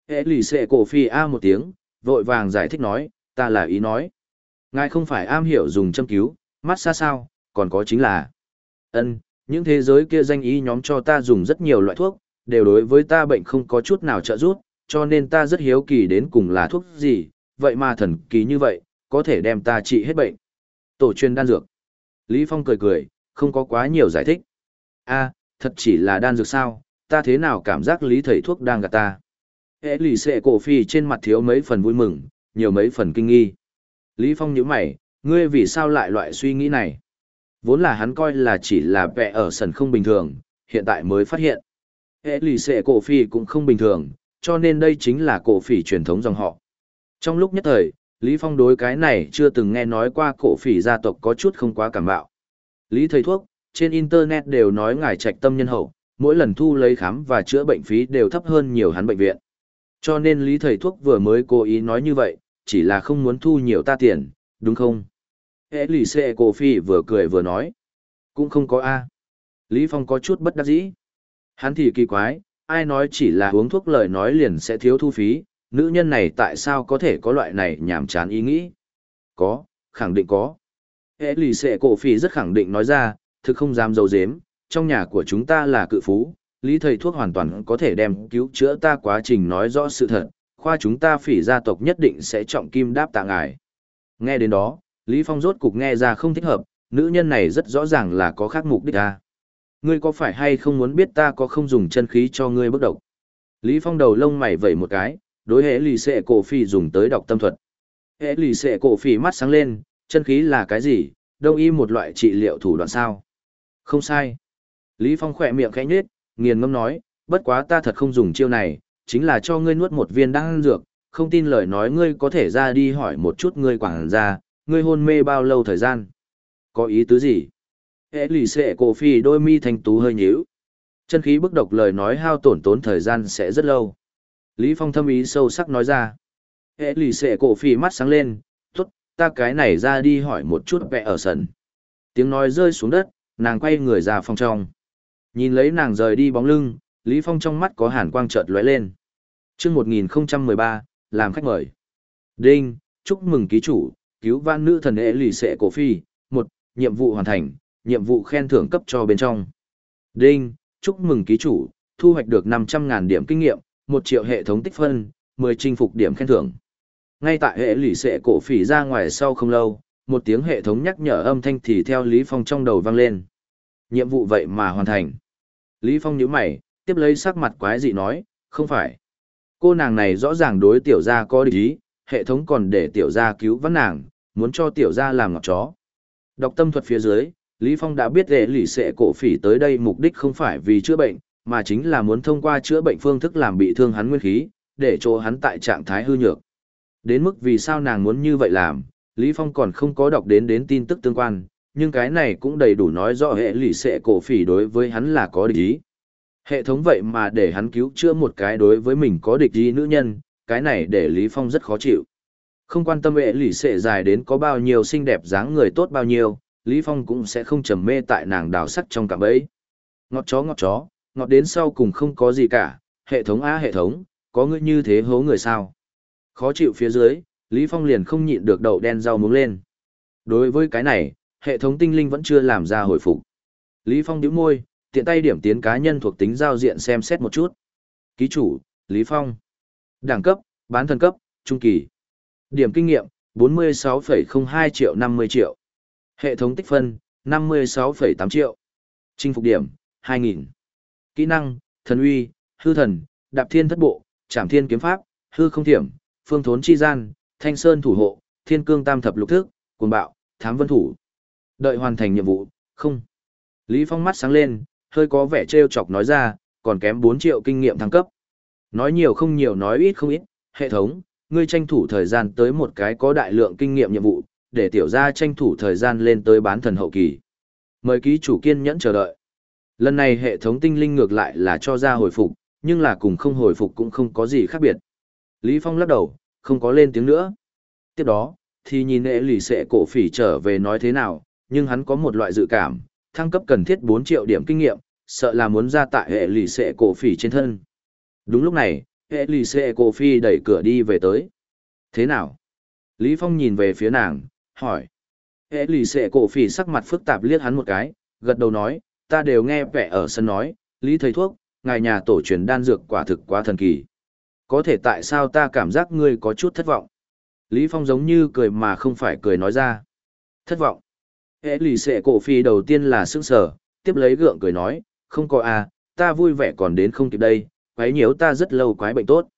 Ế lì xệ cổ phi a một tiếng, vội vàng giải thích nói, ta là ý nói. Ngài không phải am hiểu dùng châm cứu, mắt xa sao, còn có chính là. ân những thế giới kia danh ý nhóm cho ta dùng rất nhiều loại thuốc, đều đối với ta bệnh không có chút nào trợ giúp, cho nên ta rất hiếu kỳ đến cùng là thuốc gì, vậy mà thần kỳ như vậy, có thể đem ta trị hết bệnh. Tổ chuyên đan dược. Lý Phong cười cười, không có quá nhiều giải thích. a thật chỉ là đan dược sao, ta thế nào cảm giác lý thầy thuốc đang gạt ta. Hệ lì xệ cổ phi trên mặt thiếu mấy phần vui mừng, nhiều mấy phần kinh nghi. Lý Phong nhíu mày, ngươi vì sao lại loại suy nghĩ này? Vốn là hắn coi là chỉ là vẽ ở sần không bình thường, hiện tại mới phát hiện. Hệ lì xệ cổ phi cũng không bình thường, cho nên đây chính là cổ phỉ truyền thống dòng họ. Trong lúc nhất thời, Lý Phong đối cái này chưa từng nghe nói qua cổ phỉ gia tộc có chút không quá cảm bạo. Lý thầy thuốc, trên internet đều nói ngài trạch tâm nhân hậu, mỗi lần thu lấy khám và chữa bệnh phí đều thấp hơn nhiều hắn bệnh viện. Cho nên Lý thầy thuốc vừa mới cố ý nói như vậy, chỉ là không muốn thu nhiều ta tiền, đúng không? Hệ lì xệ cổ Phi vừa cười vừa nói. Cũng không có A. Lý Phong có chút bất đắc dĩ. Hắn thì kỳ quái, ai nói chỉ là uống thuốc lời nói liền sẽ thiếu thu phí, nữ nhân này tại sao có thể có loại này nhảm chán ý nghĩ? Có, khẳng định có. Hệ lì xệ cổ Phi rất khẳng định nói ra, thực không dám dầu dếm, trong nhà của chúng ta là cự phú, lý thầy thuốc hoàn toàn có thể đem cứu chữa ta quá trình nói rõ sự thật, khoa chúng ta phỉ gia tộc nhất định sẽ trọng kim đáp tạ ngài. Nghe đến đó, Lý Phong rốt cục nghe ra không thích hợp, nữ nhân này rất rõ ràng là có khác mục đích à. Ngươi có phải hay không muốn biết ta có không dùng chân khí cho ngươi bức độc? Lý Phong đầu lông mày vẩy một cái, đối hệ lì xệ cổ phi dùng tới đọc tâm thuật. Hệ lì xệ cổ phi mắt sáng lên, chân khí là cái gì, đông y một loại trị liệu thủ đoạn sao? Không sai. Lý Phong khỏe miệng khẽ nhếch, nghiền ngâm nói, bất quá ta thật không dùng chiêu này, chính là cho ngươi nuốt một viên đan dược, không tin lời nói ngươi có thể ra đi hỏi một chút ngươi quảng ra, ngươi hôn mê bao lâu thời gian? Có ý tứ gì? Hệ lì xệ cổ phi đôi mi thành tú hơi nhíu. Chân khí bức độc lời nói hao tổn tốn thời gian sẽ rất lâu. Lý Phong thâm ý sâu sắc nói ra. Hệ lì xệ cổ phi mắt sáng lên, tốt, ta cái này ra đi hỏi một chút vẹ ở sân. Tiếng nói rơi xuống đất, nàng quay người ra phòng trong. Nhìn lấy nàng rời đi bóng lưng, Lý Phong trong mắt có hàn quang chợt lóe lên. Chương 1013, làm khách mời. Đinh, chúc mừng ký chủ, cứu van nữ thần ế lì xệ cổ phi. Một, nhiệm vụ hoàn thành, nhiệm vụ khen thưởng cấp cho bên trong. Đinh, chúc mừng ký chủ, thu hoạch được năm trăm ngàn điểm kinh nghiệm, một triệu hệ thống tích phân, 10 chinh phục điểm khen thưởng. Ngay tại hệ lì xệ cổ phỉ ra ngoài sau không lâu, một tiếng hệ thống nhắc nhở âm thanh thì theo Lý Phong trong đầu vang lên. Nhiệm vụ vậy mà hoàn thành. Lý Phong nhíu mày, tiếp lấy sắc mặt quái dị nói, không phải. Cô nàng này rõ ràng đối tiểu gia có địch ý, hệ thống còn để tiểu gia cứu vãn nàng, muốn cho tiểu gia làm ngọc chó. Đọc tâm thuật phía dưới, Lý Phong đã biết hệ lì xệ cổ phỉ tới đây mục đích không phải vì chữa bệnh, mà chính là muốn thông qua chữa bệnh phương thức làm bị thương hắn nguyên khí, để cho hắn tại trạng thái hư nhược. Đến mức vì sao nàng muốn như vậy làm, Lý Phong còn không có đọc đến đến tin tức tương quan, nhưng cái này cũng đầy đủ nói rõ hệ lì xệ cổ phỉ đối với hắn là có địch ý. Hệ thống vậy mà để hắn cứu chữa một cái đối với mình có địch ý nữ nhân, cái này để Lý Phong rất khó chịu. Không quan tâm hệ lỷ xệ dài đến có bao nhiêu xinh đẹp dáng người tốt bao nhiêu, Lý Phong cũng sẽ không trầm mê tại nàng đào sắc trong cạm bẫy. Ngọt chó ngọt chó, ngọt đến sau cùng không có gì cả, hệ thống á hệ thống, có ngươi như thế hố người sao? Khó chịu phía dưới, Lý Phong liền không nhịn được đậu đen rau muống lên. Đối với cái này, hệ thống tinh linh vẫn chưa làm ra hồi phục. Lý Phong nhíu môi, tiện tay điểm tiến cá nhân thuộc tính giao diện xem xét một chút. Ký chủ, Lý Phong. Đẳng cấp, bán thần cấp, trung kỳ. Điểm kinh nghiệm, 46,02 triệu 50 triệu. Hệ thống tích phân, 56,8 triệu. Chinh phục điểm, 2.000. Kỹ năng, thần uy, hư thần, đạp thiên thất bộ, trảm thiên kiếm pháp, hư không thiểm, phương thốn chi gian, thanh sơn thủ hộ, thiên cương tam thập lục thức, cuồng bạo, thám vân thủ. Đợi hoàn thành nhiệm vụ, không. Lý Phong mắt sáng lên, hơi có vẻ trêu chọc nói ra, còn kém 4 triệu kinh nghiệm thăng cấp. Nói nhiều không nhiều nói ít không ít, hệ thống, ngươi tranh thủ thời gian tới một cái có đại lượng kinh nghiệm nhiệm vụ, để tiểu gia tranh thủ thời gian lên tới bán thần hậu kỳ. Mời ký chủ kiên nhẫn chờ đợi. Lần này hệ thống tinh linh ngược lại là cho ra hồi phục, nhưng là cùng không hồi phục cũng không có gì khác biệt. Lý Phong lắc đầu, không có lên tiếng nữa. Tiếp đó, thì nhìn hệ lì sẽ cổ phỉ trở về nói thế nào, nhưng hắn có một loại dự cảm, thăng cấp cần thiết 4 triệu điểm kinh nghiệm, sợ là muốn ra tại hệ lì sẽ cổ phỉ trên thân. Đúng lúc này, hệ lì xệ cổ phi đẩy cửa đi về tới. Thế nào? Lý Phong nhìn về phía nàng, hỏi. Hệ lì xệ cổ phi sắc mặt phức tạp liếc hắn một cái, gật đầu nói, ta đều nghe vẻ ở sân nói, Lý thầy thuốc, ngài nhà tổ truyền đan dược quả thực quá thần kỳ. Có thể tại sao ta cảm giác ngươi có chút thất vọng? Lý Phong giống như cười mà không phải cười nói ra. Thất vọng. Hệ lì xệ cổ phi đầu tiên là sững sờ, tiếp lấy gượng cười nói, không có à, ta vui vẻ còn đến không kịp đây, quấy nhiễu ta rất lâu quái bệnh tốt.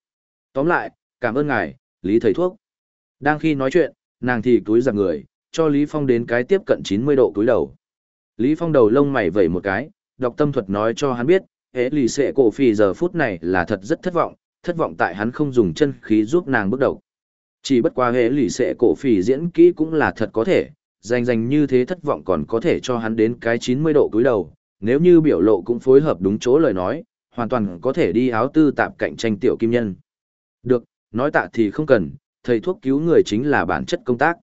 Tóm lại, cảm ơn ngài, Lý thầy thuốc. Đang khi nói chuyện, nàng thì túi giặc người, cho Lý Phong đến cái tiếp cận 90 độ túi đầu. Lý Phong đầu lông mày vẩy một cái, đọc tâm thuật nói cho hắn biết, Hễ lì xệ cổ phi giờ phút này là thật rất thất vọng, thất vọng tại hắn không dùng chân khí giúp nàng bước đầu. Chỉ bất quá Hễ lì xệ cổ phi diễn kỹ cũng là thật có thể, danh danh như thế thất vọng còn có thể cho hắn đến cái 90 độ cúi đầu, nếu như biểu lộ cũng phối hợp đúng chỗ lời nói, hoàn toàn có thể đi áo tư tạp cạnh tranh tiểu kim nhân. Được, nói tạ thì không cần, thầy thuốc cứu người chính là bản chất công tác.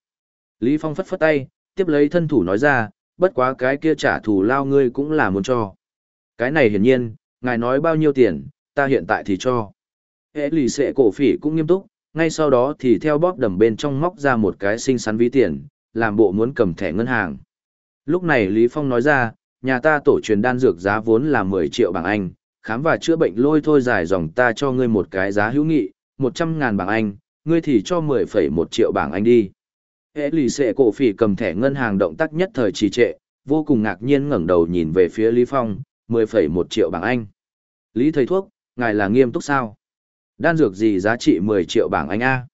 Lý Phong phất phất tay, tiếp lấy thân thủ nói ra, bất quá cái kia trả thù lao ngươi cũng là muốn cho. Cái này hiển nhiên, ngài nói bao nhiêu tiền, ta hiện tại thì cho. Hệ lì xệ cổ phỉ cũng nghiêm túc, ngay sau đó thì theo bóp đầm bên trong móc ra một cái xinh xắn ví tiền, làm bộ muốn cầm thẻ ngân hàng. Lúc này Lý Phong nói ra, nhà ta tổ truyền đan dược giá vốn là 10 triệu bảng Anh, khám và chữa bệnh lôi thôi dài dòng ta cho ngươi một cái giá hữu nghị, 100 ngàn bảng Anh, ngươi thì cho 10,1 triệu bảng Anh đi. Hệ lì xệ cổ phỉ cầm thẻ ngân hàng động tác nhất thời trì trệ, vô cùng ngạc nhiên ngẩng đầu nhìn về phía Lý Phong, 10,1 triệu bảng Anh. Lý thầy thuốc, ngài là nghiêm túc sao? Đan dược gì giá trị 10 triệu bảng Anh A?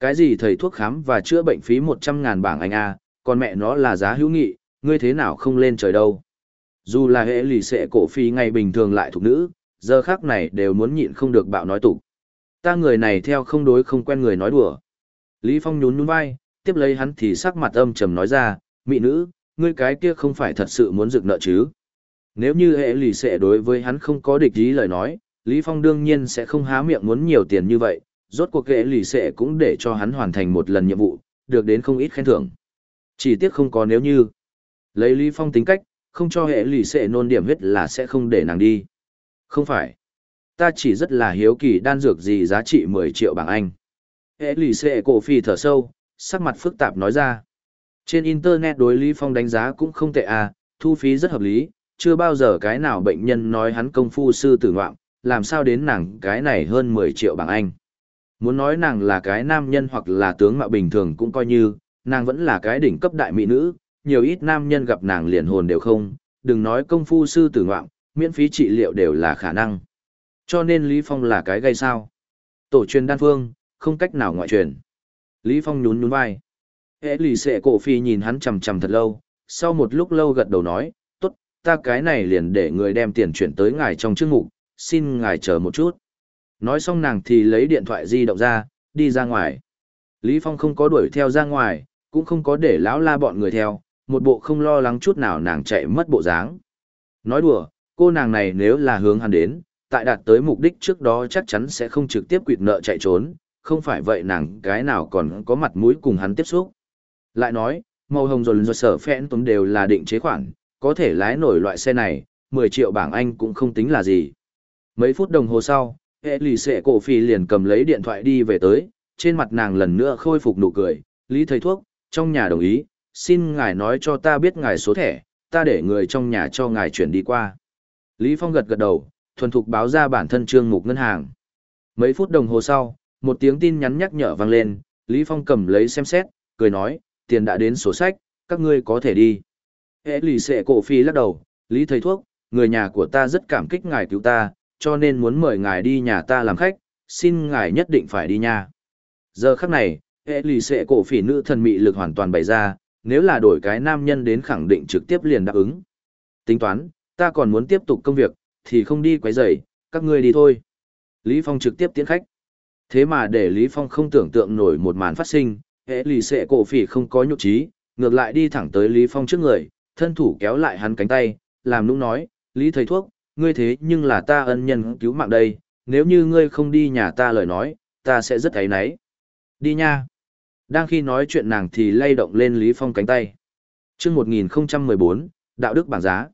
Cái gì thầy thuốc khám và chữa bệnh phí 100 ngàn bảng Anh A, còn mẹ nó là giá hữu nghị, ngươi thế nào không lên trời đâu? Dù là hệ lì xệ cổ phi ngày bình thường lại thuộc nữ, giờ khác này đều muốn nhịn không được bạo nói tục. Ta người này theo không đối không quen người nói đùa. Lý Phong nhún nhún vai, tiếp lấy hắn thì sắc mặt âm trầm nói ra, mỹ nữ, ngươi cái kia không phải thật sự muốn dựng nợ chứ. Nếu như hệ lì xệ đối với hắn không có địch ý lời nói, Lý Phong đương nhiên sẽ không há miệng muốn nhiều tiền như vậy, rốt cuộc hệ lì xệ cũng để cho hắn hoàn thành một lần nhiệm vụ, được đến không ít khen thưởng. Chỉ tiếc không có nếu như. Lấy Lý Phong tính cách, không cho hệ lì xệ nôn điểm huyết là sẽ không để nàng đi. Không phải. Ta chỉ rất là hiếu kỳ đan dược gì giá trị 10 triệu bảng Anh. Hệ lì xệ cổ phi thở sâu, sắc mặt phức tạp nói ra. Trên Internet đối Lý Phong đánh giá cũng không tệ à, thu phí rất hợp lý, chưa bao giờ cái nào bệnh nhân nói hắn công phu sư tử ngoạm, làm sao đến nàng cái này hơn 10 triệu bảng Anh. Muốn nói nàng là cái nam nhân hoặc là tướng mạo bình thường cũng coi như, nàng vẫn là cái đỉnh cấp đại mỹ nữ, nhiều ít nam nhân gặp nàng liền hồn đều không, đừng nói công phu sư tử ngoạm, miễn phí trị liệu đều là khả năng. Cho nên Lý Phong là cái gây sao. Tổ truyền đan phương, không cách nào ngoại truyền. Lý Phong nhún nhún vai. Hệ lì xệ cổ phi nhìn hắn chầm chầm thật lâu, sau một lúc lâu gật đầu nói, tốt, ta cái này liền để người đem tiền chuyển tới ngài trong chương mục, xin ngài chờ một chút. Nói xong nàng thì lấy điện thoại di động ra, đi ra ngoài. Lý Phong không có đuổi theo ra ngoài, cũng không có để lão la bọn người theo, một bộ không lo lắng chút nào nàng chạy mất bộ dáng. Nói đùa, cô nàng này nếu là hướng hắn đến, tại đạt tới mục đích trước đó chắc chắn sẽ không trực tiếp quỵt nợ chạy trốn, không phải vậy nàng cái nào còn có mặt mũi cùng hắn tiếp xúc. Lại nói, màu hồng rồi rồi sở phẽn tốn đều là định chế khoản, có thể lái nổi loại xe này, 10 triệu bảng Anh cũng không tính là gì. Mấy phút đồng hồ sau, hệ lì xệ cổ phi liền cầm lấy điện thoại đi về tới, trên mặt nàng lần nữa khôi phục nụ cười, lý thầy thuốc, trong nhà đồng ý, xin ngài nói cho ta biết ngài số thẻ, ta để người trong nhà cho ngài chuyển đi qua. Lý Phong gật gật đầu, thuần thục báo ra bản thân trương mục ngân hàng. Mấy phút đồng hồ sau, một tiếng tin nhắn nhắc nhở vang lên, Lý Phong cầm lấy xem xét, cười nói, tiền đã đến sổ sách, các ngươi có thể đi. Hệ lì xệ cổ phi lắc đầu, Lý thầy thuốc, người nhà của ta rất cảm kích ngài cứu ta, cho nên muốn mời ngài đi nhà ta làm khách, xin ngài nhất định phải đi nha. Giờ khắc này, hệ lì xệ cổ phỉ nữ thần mị lực hoàn toàn bày ra, nếu là đổi cái nam nhân đến khẳng định trực tiếp liền đáp ứng. Tính toán, ta còn muốn tiếp tục công việc, thì không đi quấy rầy, các ngươi đi thôi. Lý Phong trực tiếp tiến khách. Thế mà để Lý Phong không tưởng tượng nổi một màn phát sinh, hệ lì xệ cổ phỉ không có nhục trí, ngược lại đi thẳng tới Lý Phong trước người, thân thủ kéo lại hắn cánh tay, làm nũng nói, Lý thầy thuốc, ngươi thế nhưng là ta ân nhân cứu mạng đây, nếu như ngươi không đi nhà ta lời nói, ta sẽ rất thấy náy. Đi nha. Đang khi nói chuyện nàng thì lay động lên Lý Phong cánh tay. Trước 1014, Đạo đức bảng giá.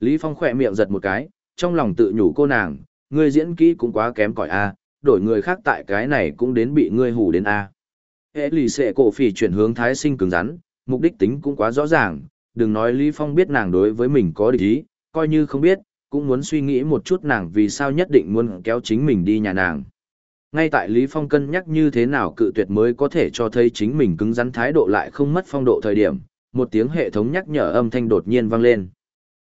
Lý Phong khỏe miệng giật một cái, trong lòng tự nhủ cô nàng, ngươi diễn kỹ cũng quá kém cỏi a, đổi người khác tại cái này cũng đến bị ngươi hù đến a. Hệ lì xệ cổ phỉ chuyển hướng thái sinh cứng rắn, mục đích tính cũng quá rõ ràng, đừng nói Lý Phong biết nàng đối với mình có địch ý, coi như không biết, cũng muốn suy nghĩ một chút nàng vì sao nhất định muốn kéo chính mình đi nhà nàng. Ngay tại Lý Phong cân nhắc như thế nào cự tuyệt mới có thể cho thấy chính mình cứng rắn thái độ lại không mất phong độ thời điểm, một tiếng hệ thống nhắc nhở âm thanh đột nhiên vang lên.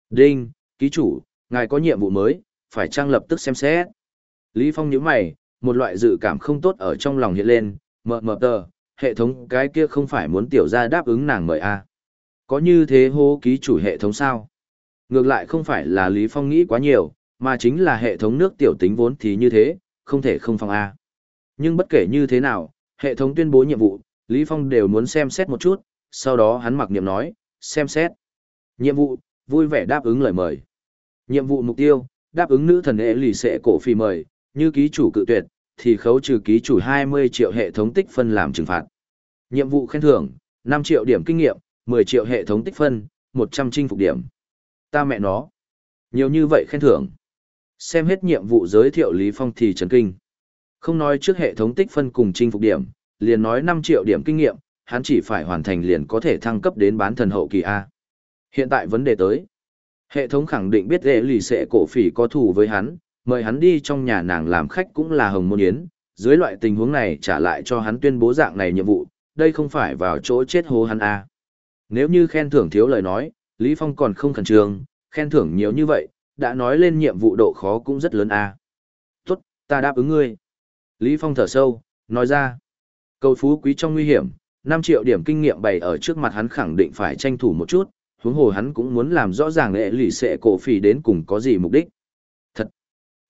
Đinh, ký chủ, ngài có nhiệm vụ mới, phải trang lập tức xem xét. Lý Phong nhíu mày, một loại dự cảm không tốt ở trong lòng hiện lên, mờ mờ tờ, hệ thống cái kia không phải muốn tiểu ra đáp ứng nàng mời a à. Có như thế hô ký chủ hệ thống sao? Ngược lại không phải là Lý Phong nghĩ quá nhiều, mà chính là hệ thống nước tiểu tính vốn thì như thế, không thể không phòng A. Nhưng bất kể như thế nào, hệ thống tuyên bố nhiệm vụ, Lý Phong đều muốn xem xét một chút, sau đó hắn mặc niệm nói, xem xét. Nhiệm vụ, vui vẻ đáp ứng lời mời. Nhiệm vụ mục tiêu, đáp ứng nữ thần hệ lì xệ cổ phi mời, như ký chủ cự tuyệt, thì khấu trừ ký chủ 20 triệu hệ thống tích phân làm trừng phạt. Nhiệm vụ khen thưởng, 5 triệu điểm kinh nghiệm, 10 triệu hệ thống tích phân, 100 chinh phục điểm. Ta mẹ nó. Nhiều như vậy khen thưởng. Xem hết nhiệm vụ giới thiệu Lý Phong thì chấn kinh. Không nói trước hệ thống tích phân cùng chinh phục điểm, liền nói 5 triệu điểm kinh nghiệm, hắn chỉ phải hoàn thành liền có thể thăng cấp đến bán thần hậu kỳ A. Hiện tại vấn đề tới. Hệ thống khẳng định biết dễ lì sẽ cổ phỉ có thù với hắn, mời hắn đi trong nhà nàng làm khách cũng là hồng môn yến. Dưới loại tình huống này trả lại cho hắn tuyên bố dạng này nhiệm vụ, đây không phải vào chỗ chết hố hắn A. Nếu như khen thưởng thiếu lời nói, Lý Phong còn không khẩn trương, khen thưởng nhiều như vậy, đã nói lên nhiệm vụ độ khó cũng rất lớn a. Tốt, ta đáp ứng ngươi. Lý Phong thở sâu, nói ra. Cầu phú quý trong nguy hiểm, 5 triệu điểm kinh nghiệm bày ở trước mặt hắn khẳng định phải tranh thủ một chút, huống hồ hắn cũng muốn làm rõ ràng hệ lì xệ cổ phỉ đến cùng có gì mục đích. Thật!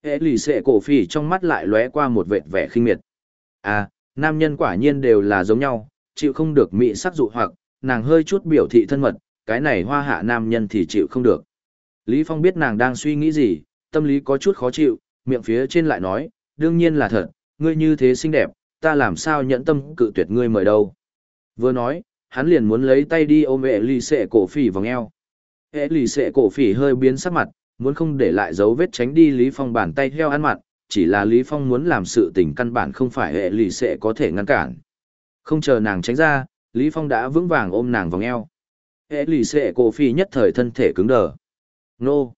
Hệ lì xệ cổ phỉ trong mắt lại lóe qua một vệt vẻ khinh miệt. À, nam nhân quả nhiên đều là giống nhau, chịu không được mị sắc dụ hoặc, nàng hơi chút biểu thị thân mật, cái này hoa hạ nam nhân thì chịu không được. Lý Phong biết nàng đang suy nghĩ gì, tâm lý có chút khó chịu, miệng phía trên lại nói, đương nhiên là thật, ngươi như thế xinh đẹp, ta làm sao nhẫn tâm cự tuyệt ngươi mời đâu. Vừa nói, hắn liền muốn lấy tay đi ôm hệ lì xệ cổ phỉ vòng eo. Hệ lì xệ cổ phỉ hơi biến sắc mặt, muốn không để lại dấu vết tránh đi Lý Phong bàn tay heo ăn mặt, chỉ là Lý Phong muốn làm sự tình căn bản không phải hệ lì xệ có thể ngăn cản. Không chờ nàng tránh ra, Lý Phong đã vững vàng ôm nàng vòng eo. Hệ lì xệ cổ phỉ nhất thời thân thể cứng đờ. Nô!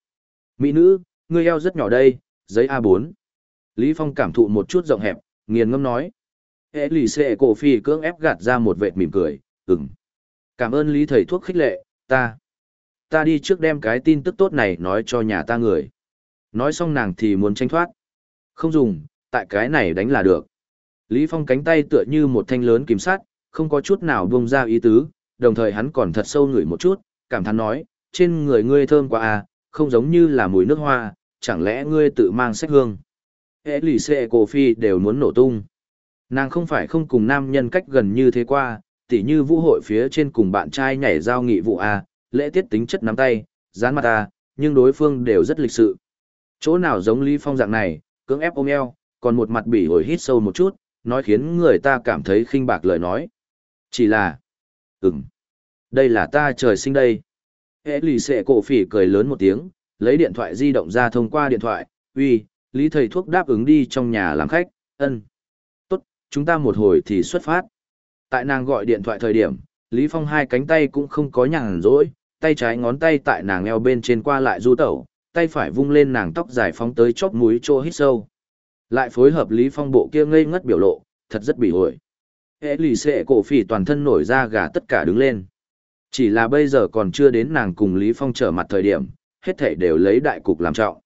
Mỹ nữ, ngươi eo rất nhỏ đây, giấy A4. Lý Phong cảm thụ một chút rộng hẹp, nghiền ngâm nói, Hệ lì xệ cổ phi cưỡng ép gạt ra một vệt mỉm cười, ừm. Cảm ơn lý thầy thuốc khích lệ, ta. Ta đi trước đem cái tin tức tốt này nói cho nhà ta người. Nói xong nàng thì muốn tranh thoát. Không dùng, tại cái này đánh là được. Lý Phong cánh tay tựa như một thanh lớn kìm sát, không có chút nào buông ra ý tứ, đồng thời hắn còn thật sâu ngửi một chút, cảm thán nói, trên người ngươi thơm quá à, không giống như là mùi nước hoa, chẳng lẽ ngươi tự mang sách hương. Hệ lì xệ cổ phi đều muốn nổ tung. Nàng không phải không cùng nam nhân cách gần như thế qua, tỉ như vũ hội phía trên cùng bạn trai nhảy giao nghị vụ A, lễ tiết tính chất nắm tay, dán mặt A, nhưng đối phương đều rất lịch sự. Chỗ nào giống Lý Phong dạng này, cưỡng ép ôm eo, còn một mặt bỉ hồi hít sâu một chút, nói khiến người ta cảm thấy khinh bạc lời nói. Chỉ là, ừm, đây là ta trời sinh đây. Hệ lì xệ cổ phỉ cười lớn một tiếng, lấy điện thoại di động ra thông qua điện thoại, uy, Lý thầy thuốc đáp ứng đi trong nhà làm khách, ân. Tốt, chúng ta một hồi thì xuất phát. Tại nàng gọi điện thoại thời điểm, Lý Phong hai cánh tay cũng không có nhàn rỗi, tay trái ngón tay tại nàng eo bên trên qua lại du tẩu, tay phải vung lên nàng tóc dài phóng tới chóp mũi trô hít sâu. Lại phối hợp Lý Phong bộ kia ngây ngất biểu lộ, thật rất bị ổi. Hệ lì xệ cổ phỉ toàn thân nổi ra gà tất cả đứng lên. Chỉ là bây giờ còn chưa đến nàng cùng Lý Phong trở mặt thời điểm, hết thảy đều lấy đại cục làm trọng.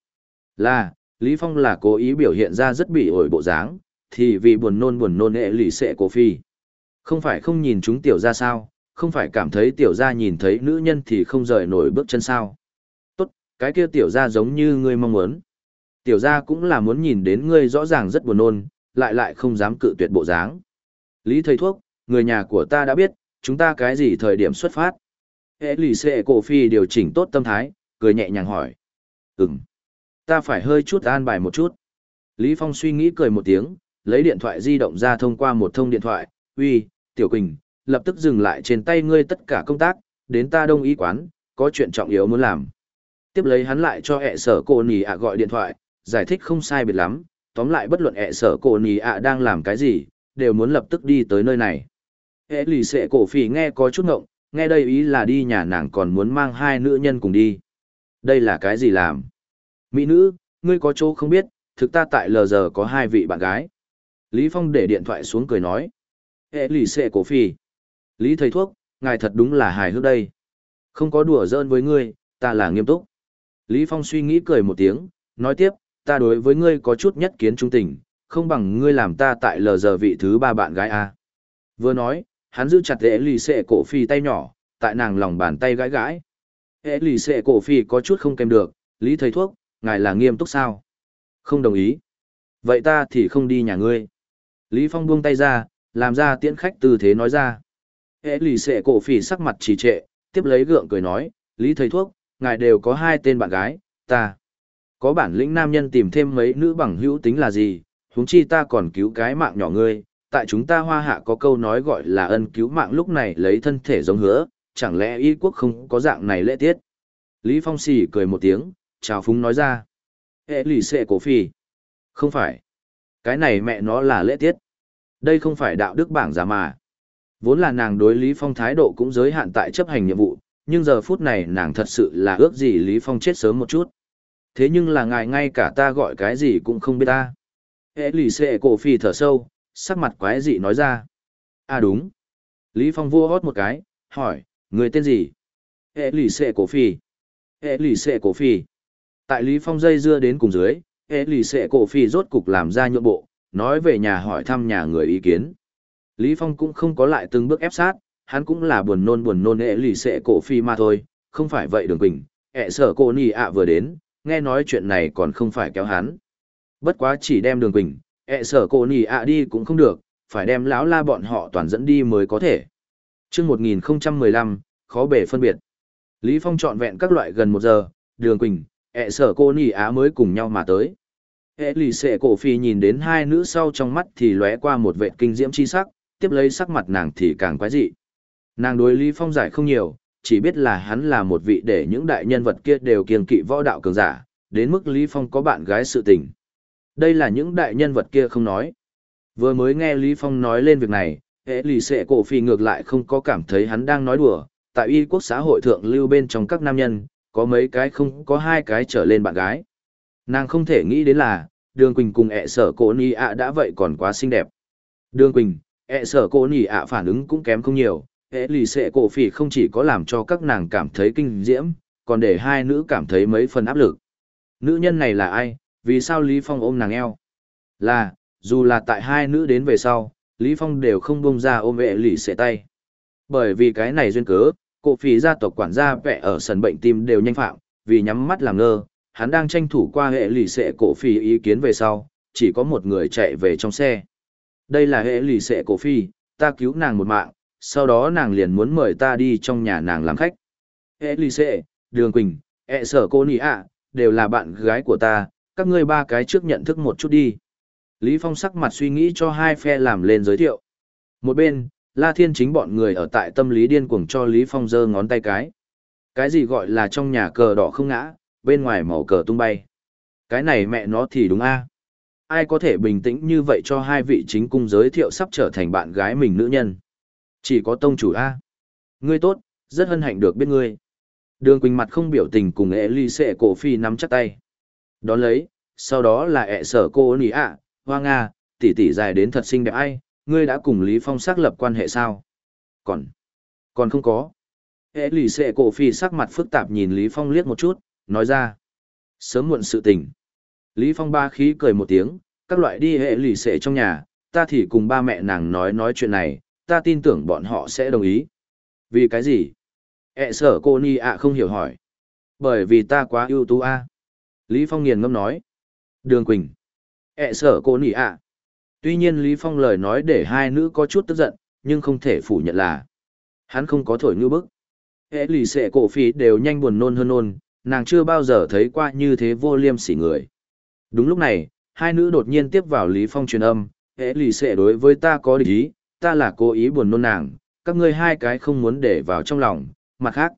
Là, Lý Phong là cố ý biểu hiện ra rất bị ổi bộ dáng, thì vì buồn nôn buồn nôn hệ lì xệ cổ phi. Không phải không nhìn chúng tiểu ra sao, không phải cảm thấy tiểu ra nhìn thấy nữ nhân thì không rời nổi bước chân sao. Tốt, cái kia tiểu ra giống như ngươi mong muốn. Tiểu ra cũng là muốn nhìn đến ngươi rõ ràng rất buồn nôn, lại lại không dám cự tuyệt bộ dáng. Lý thầy thuốc, người nhà của ta đã biết, chúng ta cái gì thời điểm xuất phát. Hệ lì xệ cổ phi điều chỉnh tốt tâm thái, cười nhẹ nhàng hỏi. Ừm, ta phải hơi chút an bài một chút. Lý Phong suy nghĩ cười một tiếng, lấy điện thoại di động ra thông qua một thông điện thoại, uy, Tiểu Quỳnh, lập tức dừng lại trên tay ngươi tất cả công tác, đến ta đông y quán, có chuyện trọng yếu muốn làm. Tiếp lấy hắn lại cho ẹ sở cô nì ạ gọi điện thoại, giải thích không sai biệt lắm, tóm lại bất luận ẹ sở cô nì ạ đang làm cái gì, đều muốn lập tức đi tới nơi này. Ế lì xệ cổ phỉ nghe có chút ngộng, nghe đây ý là đi nhà nàng còn muốn mang hai nữ nhân cùng đi. Đây là cái gì làm? Mỹ nữ, ngươi có chỗ không biết, thực ta tại lờ giờ có hai vị bạn gái. Lý Phong để điện thoại xuống cười nói. Hệ lì xệ cổ phi. Lý thầy thuốc, ngài thật đúng là hài hước đây. Không có đùa giỡn với ngươi, ta là nghiêm túc. Lý Phong suy nghĩ cười một tiếng, nói tiếp, ta đối với ngươi có chút nhất kiến trung tình, không bằng ngươi làm ta tại lờ giờ vị thứ ba bạn gái a. Vừa nói, hắn giữ chặt hệ lì xệ cổ phi tay nhỏ, tại nàng lòng bàn tay gãi gãi. Hệ lì xệ cổ phi có chút không kèm được, Lý thầy thuốc, ngài là nghiêm túc sao? Không đồng ý. Vậy ta thì không đi nhà ngươi. Lý Phong buông tay ra, làm ra tiễn khách tư thế nói ra. Hệ lì xệ cổ phỉ sắc mặt trì trệ, tiếp lấy gượng cười nói, Lý thầy thuốc, ngài đều có hai tên bạn gái, ta. Có bản lĩnh nam nhân tìm thêm mấy nữ bằng hữu tính là gì, huống chi ta còn cứu cái mạng nhỏ ngươi, tại chúng ta hoa hạ có câu nói gọi là ân cứu mạng lúc này lấy thân thể giống hứa, chẳng lẽ y quốc không có dạng này lễ tiết. Lý Phong xỉ cười một tiếng, chào phúng nói ra. Hệ lì xệ cổ phi, Không phải. Cái này mẹ nó là lễ tiết. Đây không phải đạo đức bảng giả mà. Vốn là nàng đối Lý Phong thái độ cũng giới hạn tại chấp hành nhiệm vụ, nhưng giờ phút này nàng thật sự là ước gì Lý Phong chết sớm một chút. Thế nhưng là ngài ngay cả ta gọi cái gì cũng không biết ta. Hệ lì xệ cổ phi thở sâu, sắc mặt quái dị nói ra. À đúng. Lý Phong vua hót một cái, hỏi, người tên gì? Hệ lì xệ cổ phi. Hệ lì xệ cổ phi. Tại Lý Phong dây dưa đến cùng dưới, hệ lì xệ cổ phi rốt cục làm ra nhượng bộ, nói về nhà hỏi thăm nhà người ý kiến. Lý Phong cũng không có lại từng bước ép sát, hắn cũng là buồn nôn buồn nôn hệ lì xệ cổ phi mà thôi, không phải vậy đường quỳnh, hệ sở cô nì ạ vừa đến, nghe nói chuyện này còn không phải kéo hắn. Bất quá chỉ đem đường quỳnh, hệ sở cô nì ạ đi cũng không được, phải đem lão la bọn họ toàn dẫn đi mới có thể. chương 1015, khó bể phân biệt. Lý Phong chọn vẹn các loại gần một giờ, đường quỳnh, hệ sở cô nỉ á mới cùng nhau mà tới. Hệ lì xệ cổ phi nhìn đến hai nữ sau trong mắt thì lóe qua một vệ kinh diễm chi sắc, tiếp lấy sắc mặt nàng thì càng quái dị. Nàng đối lý phong giải không nhiều, chỉ biết là hắn là một vị để những đại nhân vật kia đều kiêng kỵ võ đạo cường giả, đến mức lý phong có bạn gái sự tình. Đây là những đại nhân vật kia không nói. Vừa mới nghe lý phong nói lên việc này hệ lì xệ cổ phi ngược lại không có cảm thấy hắn đang nói đùa, tại y quốc xã hội thượng lưu bên trong các nam nhân có mấy cái không có hai cái trở lên bạn gái Nàng không thể nghĩ đến là, đường quỳnh cùng ẹ sở cổ nì ạ đã vậy còn quá xinh đẹp. Đường Quỳnh, ẹ sở cô nì ạ phản ứng cũng kém không nhiều, ẹ lì xệ cổ phỉ không chỉ có làm cho các nàng cảm thấy kinh diễm, còn để hai nữ cảm thấy mấy phần áp lực. Nữ nhân này là ai, vì sao Lý Phong ôm nàng eo? Là, dù là tại hai nữ đến về sau, Lý Phong đều không buông ra ôm ẹ lì xệ tay. Bởi vì cái này duyên cớ, cổ Phi gia tộc quản gia vẽ ở sân bệnh tim đều nhanh phạm, vì nhắm mắt làm ngơ, hắn đang tranh thủ qua hệ lì xệ cổ Phi ý kiến về sau, chỉ có một người chạy về trong xe. Đây là hệ lì xệ cổ phi, ta cứu nàng một mạng, sau đó nàng liền muốn mời ta đi trong nhà nàng làm khách. Hệ lì xệ, đường quỳnh, hệ sở cô nị ạ, đều là bạn gái của ta, các ngươi ba cái trước nhận thức một chút đi. Lý Phong sắc mặt suy nghĩ cho hai phe làm lên giới thiệu. Một bên, La Thiên chính bọn người ở tại tâm lý điên cuồng cho Lý Phong giơ ngón tay cái. Cái gì gọi là trong nhà cờ đỏ không ngã, bên ngoài màu cờ tung bay. Cái này mẹ nó thì đúng a. Ai có thể bình tĩnh như vậy cho hai vị chính cung giới thiệu sắp trở thành bạn gái mình nữ nhân. Chỉ có tông chủ a. Ngươi tốt, rất hân hạnh được biết ngươi. Đường Quỳnh mặt không biểu tình cùng ệ ly sệ cổ phi nắm chắc tay. Đón lấy, sau đó là ẹ sở cô nỉ ạ, hoa nga, tỷ tỷ dài đến thật xinh đẹp ai, ngươi đã cùng Lý Phong xác lập quan hệ sao? Còn, còn không có. Hệ lì xệ cổ phi sắc mặt phức tạp nhìn Lý Phong liếc một chút, nói ra. Sớm muộn sự tình. Lý Phong ba khí cười một tiếng, các loại đi hệ lì xệ trong nhà, ta thì cùng ba mẹ nàng nói nói chuyện này, ta tin tưởng bọn họ sẽ đồng ý. Vì cái gì? Ế sở cô ni ạ không hiểu hỏi. Bởi vì ta quá ưu tú a. Lý Phong nghiền ngâm nói. Đường Quỳnh. Ế sở cô ni ạ. Tuy nhiên Lý Phong lời nói để hai nữ có chút tức giận, nhưng không thể phủ nhận là hắn không có thổi ngư bức. Hệ lì xệ cổ phí đều nhanh buồn nôn hơn nôn, nàng chưa bao giờ thấy qua như thế vô liêm sỉ người. Đúng lúc này, hai nữ đột nhiên tiếp vào Lý Phong truyền âm, hệ lì xệ đối với ta có địch ý, ta là cố ý buồn nôn nàng, các ngươi hai cái không muốn để vào trong lòng, mặt khác.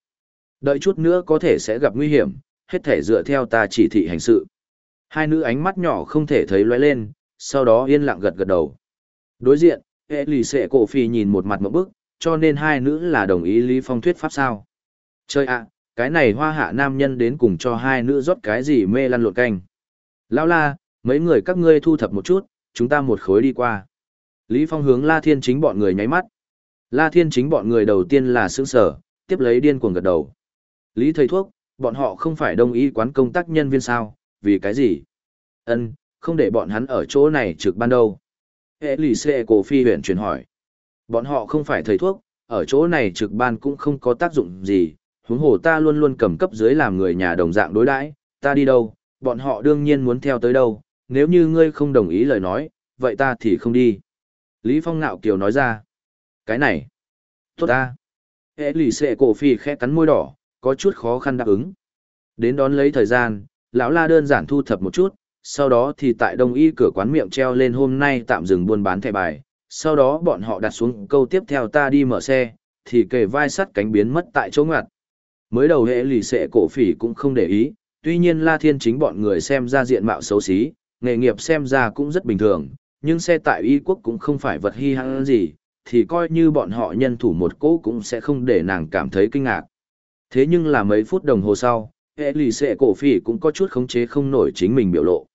Đợi chút nữa có thể sẽ gặp nguy hiểm, hết thể dựa theo ta chỉ thị hành sự. Hai nữ ánh mắt nhỏ không thể thấy lóe lên, sau đó yên lặng gật gật đầu. Đối diện, hệ lì xệ cổ phi nhìn một mặt một bức, cho nên hai nữ là đồng ý Lý Phong thuyết pháp sao. Chơi ạ, cái này hoa hạ nam nhân đến cùng cho hai nữ rót cái gì mê lăn lộn canh. Lão la, mấy người các ngươi thu thập một chút, chúng ta một khối đi qua. Lý Phong hướng La Thiên chính bọn người nháy mắt. La Thiên chính bọn người đầu tiên là sững sở, tiếp lấy điên cuồng gật đầu. Lý thầy thuốc, bọn họ không phải đồng ý quán công tác nhân viên sao, vì cái gì? Ân, không để bọn hắn ở chỗ này trực ban đâu. Hệ lì xệ cổ phi huyện chuyển hỏi. Bọn họ không phải thầy thuốc, ở chỗ này trực ban cũng không có tác dụng gì, huống hồ ta luôn luôn cầm cấp dưới làm người nhà đồng dạng đối đãi, ta đi đâu, bọn họ đương nhiên muốn theo tới đâu, nếu như ngươi không đồng ý lời nói, vậy ta thì không đi. Lý Phong ngạo kiều nói ra. Cái này, tốt ta. Hệ lì xệ cổ phi khẽ cắn môi đỏ, có chút khó khăn đáp ứng. Đến đón lấy thời gian, lão la đơn giản thu thập một chút, sau đó thì tại đông y cửa quán miệng treo lên hôm nay tạm dừng buôn bán thẻ bài, sau đó bọn họ đặt xuống câu tiếp theo ta đi mở xe, thì kề vai sắt cánh biến mất tại chỗ ngoặt. Mới đầu hệ lì xệ cổ phỉ cũng không để ý, tuy nhiên La Thiên chính bọn người xem ra diện mạo xấu xí, nghề nghiệp xem ra cũng rất bình thường, nhưng xe tại y quốc cũng không phải vật hi hãng gì, thì coi như bọn họ nhân thủ một cố cũng sẽ không để nàng cảm thấy kinh ngạc. Thế nhưng là mấy phút đồng hồ sau, hệ lì xệ cổ phỉ cũng có chút khống chế không nổi chính mình biểu lộ.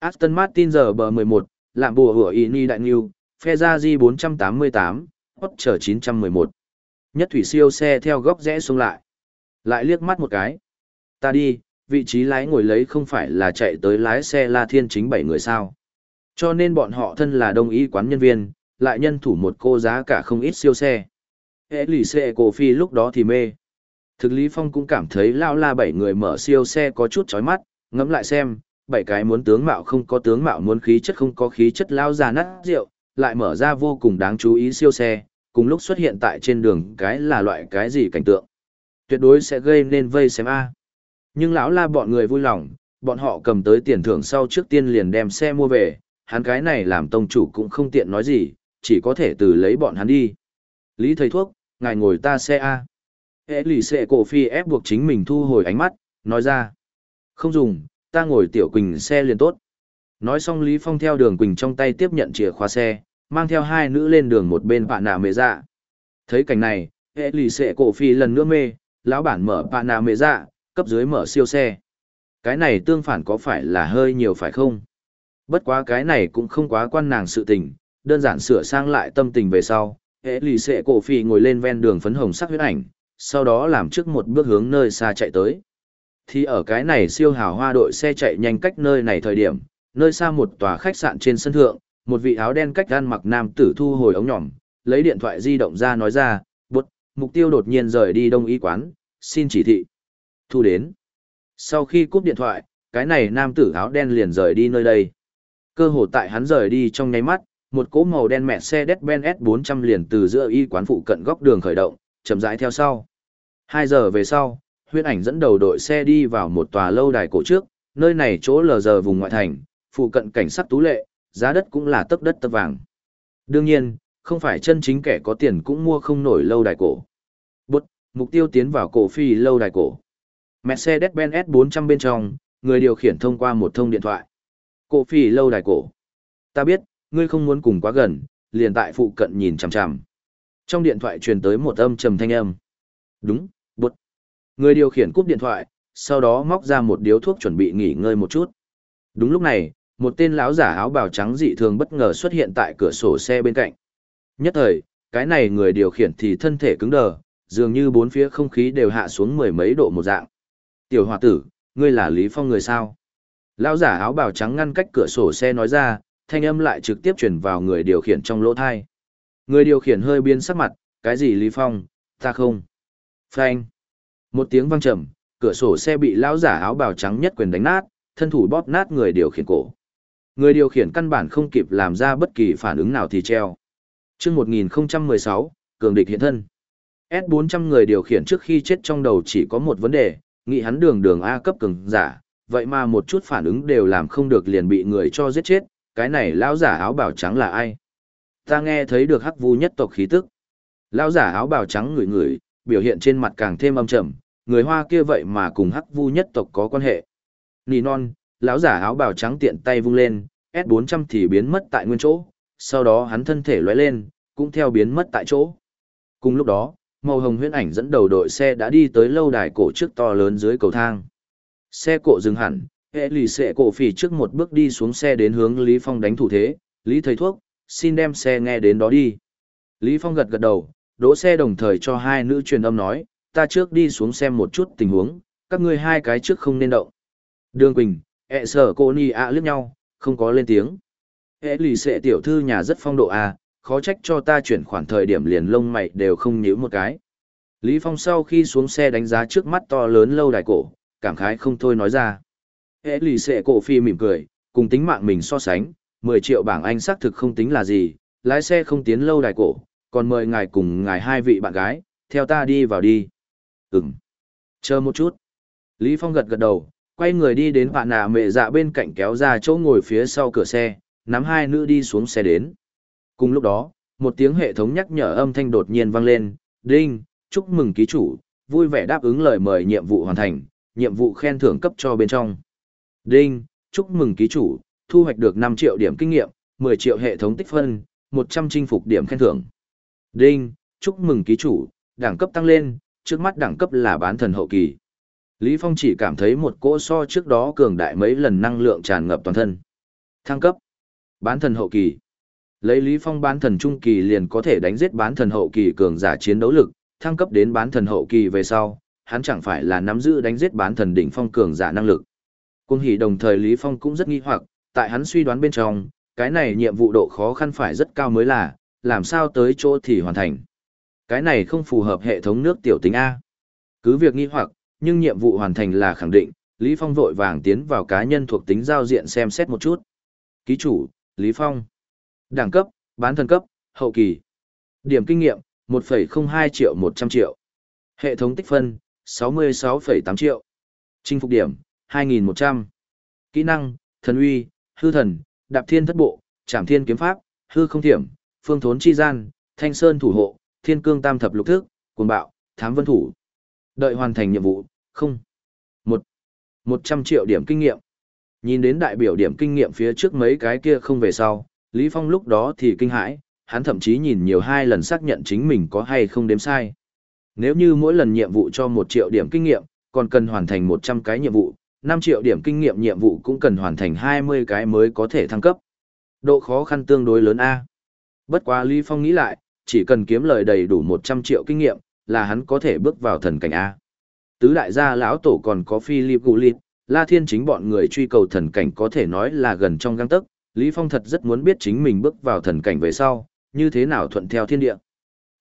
Aston Martin giờ bờ 11, làm bùa hủa Ini Đại Nghiêu, phe ra Di 488, hot chở 911. Nhất thủy siêu xe theo góc rẽ xuống lại. Lại liếc mắt một cái. Ta đi, vị trí lái ngồi lấy không phải là chạy tới lái xe La Thiên chính bảy người sao. Cho nên bọn họ thân là đông y quán nhân viên, lại nhân thủ một cô giá cả không ít siêu xe. Hệ lì xe cổ phi lúc đó thì mê. Thực Lý Phong cũng cảm thấy lao la bảy người mở siêu xe có chút chói mắt, ngẫm lại xem, bảy cái muốn tướng mạo không có tướng mạo muốn khí chất không có khí chất lao già nát rượu, lại mở ra vô cùng đáng chú ý siêu xe, cùng lúc xuất hiện tại trên đường cái là loại cái gì cảnh tượng. Tuyệt đối sẽ gây nên vây xem A. Nhưng lão la bọn người vui lòng, bọn họ cầm tới tiền thưởng sau trước tiên liền đem xe mua về, hắn cái này làm tông chủ cũng không tiện nói gì, chỉ có thể từ lấy bọn hắn đi. Lý thầy thuốc, ngài ngồi ta xe A. Hệ lì xệ cổ phi ép buộc chính mình thu hồi ánh mắt, nói ra. Không dùng, ta ngồi tiểu quỳnh xe liền tốt. Nói xong Lý Phong theo đường quỳnh trong tay tiếp nhận chìa khóa xe, mang theo hai nữ lên đường một bên bạn nạ mê dạ. Thấy cảnh này, hệ lì xệ cổ phi lần nữa mê, lão bản mở bạn nạ mê dạ, cấp dưới mở siêu xe. Cái này tương phản có phải là hơi nhiều phải không? Bất quá cái này cũng không quá quan nàng sự tình, đơn giản sửa sang lại tâm tình về sau, hệ lì xệ cổ phi ngồi lên ven đường phấn hồng sắc huyết ảnh, sau đó làm trước một bước hướng nơi xa chạy tới. Thì ở cái này siêu hào hoa đội xe chạy nhanh cách nơi này thời điểm, nơi xa một tòa khách sạn trên sân thượng, một vị áo đen cách gan mặc nam tử thu hồi ống nhỏm, lấy điện thoại di động ra nói ra, bút, mục tiêu đột nhiên rời đi đông y quán, xin chỉ thị. Thu đến. Sau khi cúp điện thoại, cái này nam tử áo đen liền rời đi nơi đây. Cơ hồ tại hắn rời đi trong nháy mắt, một cỗ màu đen mẹ xe Mercedes-Benz S400 liền từ giữa y quán phụ cận góc đường khởi động, chậm rãi theo sau. Hai giờ về sau, huyễn ảnh dẫn đầu đội xe đi vào một tòa lâu đài cổ trước, nơi này chỗ lờ giờ vùng ngoại thành, phụ cận cảnh sắc tú lệ, giá đất cũng là tấc đất tấc vàng. Đương nhiên, không phải chân chính kẻ có tiền cũng mua không nổi lâu đài cổ. Bút, mục tiêu tiến vào cổ phi lâu đài cổ. Mercedes-Benz S400 bên trong, người điều khiển thông qua một thông điện thoại. Cổ phi lâu đài cổ. Ta biết, ngươi không muốn cùng quá gần, liền tại phụ cận nhìn chằm chằm. Trong điện thoại truyền tới một âm trầm thanh âm. Đúng. Người điều khiển cúp điện thoại, sau đó móc ra một điếu thuốc chuẩn bị nghỉ ngơi một chút. Đúng lúc này, một tên lão giả áo bào trắng dị thường bất ngờ xuất hiện tại cửa sổ xe bên cạnh. Nhất thời, cái này người điều khiển thì thân thể cứng đờ, dường như bốn phía không khí đều hạ xuống mười mấy độ một dạng. Tiểu hòa tử, ngươi là Lý Phong người sao? Lão giả áo bào trắng ngăn cách cửa sổ xe nói ra, thanh âm lại trực tiếp truyền vào người điều khiển trong lỗ thai. Người điều khiển hơi biến sắc mặt, cái gì Lý Phong, ta không. Phanh. Một tiếng vang trầm, cửa sổ xe bị lão giả áo bào trắng nhất quyền đánh nát, thân thủ bóp nát người điều khiển cổ. Người điều khiển căn bản không kịp làm ra bất kỳ phản ứng nào thì treo. Trước 1016, cường địch hiện thân. S400 người điều khiển trước khi chết trong đầu chỉ có một vấn đề, nghĩ hắn đường đường A cấp cường giả, vậy mà một chút phản ứng đều làm không được liền bị người cho giết chết, cái này lão giả áo bào trắng là ai? Ta nghe thấy được hắc vu nhất tộc khí tức. Lão giả áo bào trắng ngửi ngửi, biểu hiện trên mặt càng thêm âm trầm, người hoa kia vậy mà cùng hắc vu nhất tộc có quan hệ. Nì non, lão giả áo bào trắng tiện tay vung lên, S400 thì biến mất tại nguyên chỗ, sau đó hắn thân thể lóe lên, cũng theo biến mất tại chỗ. Cùng lúc đó, màu hồng huyễn ảnh dẫn đầu đội xe đã đi tới lâu đài cổ trước to lớn dưới cầu thang. Xe cộ dừng hẳn, hệ lì xệ cổ phỉ trước một bước đi xuống xe đến hướng Lý Phong đánh thủ thế, Lý thầy thuốc, xin đem xe nghe đến đó đi. Lý Phong gật gật đầu, đỗ xe đồng thời cho hai nữ truyền âm nói, ta trước đi xuống xem một chút tình huống, các ngươi hai cái trước không nên động. Đường Quỳnh, ẹ sở cô ni ạ liếc nhau, không có lên tiếng. Hệ lì xệ tiểu thư nhà rất phong độ à, khó trách cho ta chuyển khoản thời điểm liền lông mày đều không nhíu một cái. Lý Phong sau khi xuống xe đánh giá trước mắt to lớn lâu đài cổ, cảm khái không thôi nói ra. Hệ lì xệ cổ phi mỉm cười, cùng tính mạng mình so sánh, 10 triệu bảng Anh xác thực không tính là gì, lái xe không tiến lâu đài cổ, còn mời ngài cùng ngài hai vị bạn gái, theo ta đi vào đi. Ừm. Chờ một chút. Lý Phong gật gật đầu, quay người đi đến bạn nạ mẹ dạ bên cạnh kéo ra chỗ ngồi phía sau cửa xe, nắm hai nữ đi xuống xe đến. Cùng lúc đó, một tiếng hệ thống nhắc nhở âm thanh đột nhiên vang lên, đinh, chúc mừng ký chủ, vui vẻ đáp ứng lời mời nhiệm vụ hoàn thành, nhiệm vụ khen thưởng cấp cho bên trong. Đinh, chúc mừng ký chủ, thu hoạch được 5 triệu điểm kinh nghiệm, 10 triệu hệ thống tích phân, 100 chinh phục điểm khen thưởng. Đinh, chúc mừng ký chủ, đẳng cấp tăng lên, trước mắt đẳng cấp là bán thần hậu kỳ. Lý Phong chỉ cảm thấy một cỗ so trước đó cường đại mấy lần năng lượng tràn ngập toàn thân. Thăng cấp. Bán thần hậu kỳ. Lấy Lý Phong bán thần trung kỳ liền có thể đánh giết bán thần hậu kỳ cường giả chiến đấu lực, thăng cấp đến bán thần hậu kỳ về sau, hắn chẳng phải là nắm giữ đánh giết bán thần đỉnh phong cường giả năng lực. Cung hỉ đồng thời Lý Phong cũng rất nghi hoặc, tại hắn suy đoán bên trong, cái này nhiệm vụ độ khó khăn phải rất cao mới là, làm sao tới chỗ thì hoàn thành. Cái này không phù hợp hệ thống nước tiểu tính A. Cứ việc nghi hoặc, nhưng nhiệm vụ hoàn thành là khẳng định, Lý Phong vội vàng tiến vào cá nhân thuộc tính giao diện xem xét một chút. Ký chủ, Lý Phong. Đẳng cấp, bán thần cấp, hậu kỳ. Điểm kinh nghiệm, 1,02 triệu 100 triệu. Hệ thống tích phân, 66,8 triệu. Chinh phục điểm, 2.100. Kỹ năng, thần uy, hư thần, đạp thiên thất bộ, trảm thiên kiếm pháp, hư không thiểm, phương thốn chi gian, thanh sơn thủ hộ, thiên cương tam thập lục thức, cuồng bạo, thám vân thủ. Đợi hoàn thành nhiệm vụ, không. Một. Một trăm triệu điểm kinh nghiệm. Nhìn đến đại biểu điểm kinh nghiệm phía trước mấy cái kia không về sau, Lý Phong lúc đó thì kinh hãi, hắn thậm chí nhìn nhiều hai lần xác nhận chính mình có hay không đếm sai. Nếu như mỗi lần nhiệm vụ cho một triệu điểm kinh nghiệm, còn cần hoàn thành một trăm cái nhiệm vụ, năm triệu điểm kinh nghiệm nhiệm vụ cũng cần hoàn thành hai mươi cái mới có thể thăng cấp. Độ khó khăn tương đối lớn A. Bất quá Lý Phong nghĩ lại, chỉ cần kiếm lời đầy đủ 100 triệu kinh nghiệm, là hắn có thể bước vào thần cảnh A. Tứ đại gia lão tổ còn có Philip Gulit, La Thiên chính bọn người truy cầu thần cảnh có thể nói là gần trong găng tấc, Lý Phong thật rất muốn biết chính mình bước vào thần cảnh về sau, như thế nào thuận theo thiên địa.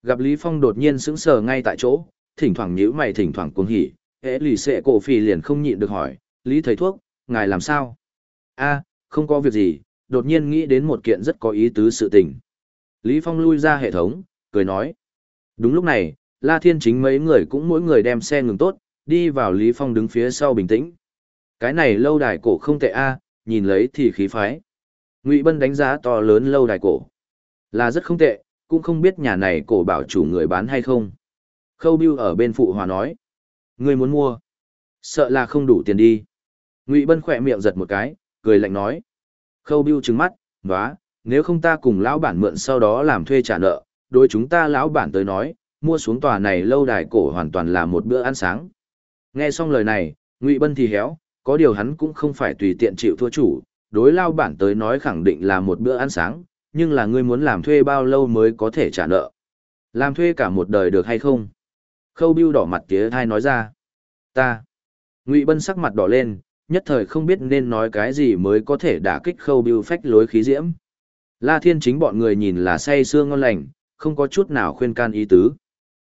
Gặp Lý Phong đột nhiên sững sờ ngay tại chỗ, thỉnh thoảng nhíu mày thỉnh thoảng cuồng hỉ, hễ lì xệ cổ phì liền không nhịn được hỏi, Lý thầy thuốc, ngài làm sao? a không có việc gì, đột nhiên nghĩ đến một kiện rất có ý tứ sự tình. Lý Phong lui ra hệ thống, cười nói. Đúng lúc này, La Thiên chính mấy người cũng mỗi người đem xe ngừng tốt, đi vào Lý Phong đứng phía sau bình tĩnh. Cái này lâu đài cổ không tệ a, nhìn lấy thì khí phái. Ngụy Bân đánh giá to lớn lâu đài cổ. Là rất không tệ, cũng không biết nhà này cổ bảo chủ người bán hay không. Khâu Biêu ở bên phụ hòa nói. Người muốn mua. Sợ là không đủ tiền đi. Ngụy Bân khỏe miệng giật một cái, cười lạnh nói. Khâu Biêu trừng mắt, nóa, nếu không ta cùng lão bản mượn sau đó làm thuê trả nợ, đối chúng ta lão bản tới nói, mua xuống tòa này lâu đài cổ hoàn toàn là một bữa ăn sáng. Nghe xong lời này, Ngụy Bân thì héo, có điều hắn cũng không phải tùy tiện chịu thua chủ, đối lao bản tới nói khẳng định là một bữa ăn sáng, nhưng là ngươi muốn làm thuê bao lâu mới có thể trả nợ. Làm thuê cả một đời được hay không? Khâu bưu đỏ mặt tía thai nói ra. Ta. Ngụy Bân sắc mặt đỏ lên, nhất thời không biết nên nói cái gì mới có thể đả kích Khâu bưu phách lối khí diễm. La Thiên chính bọn người nhìn là say sưa ngon lành, không có chút nào khuyên can ý tứ.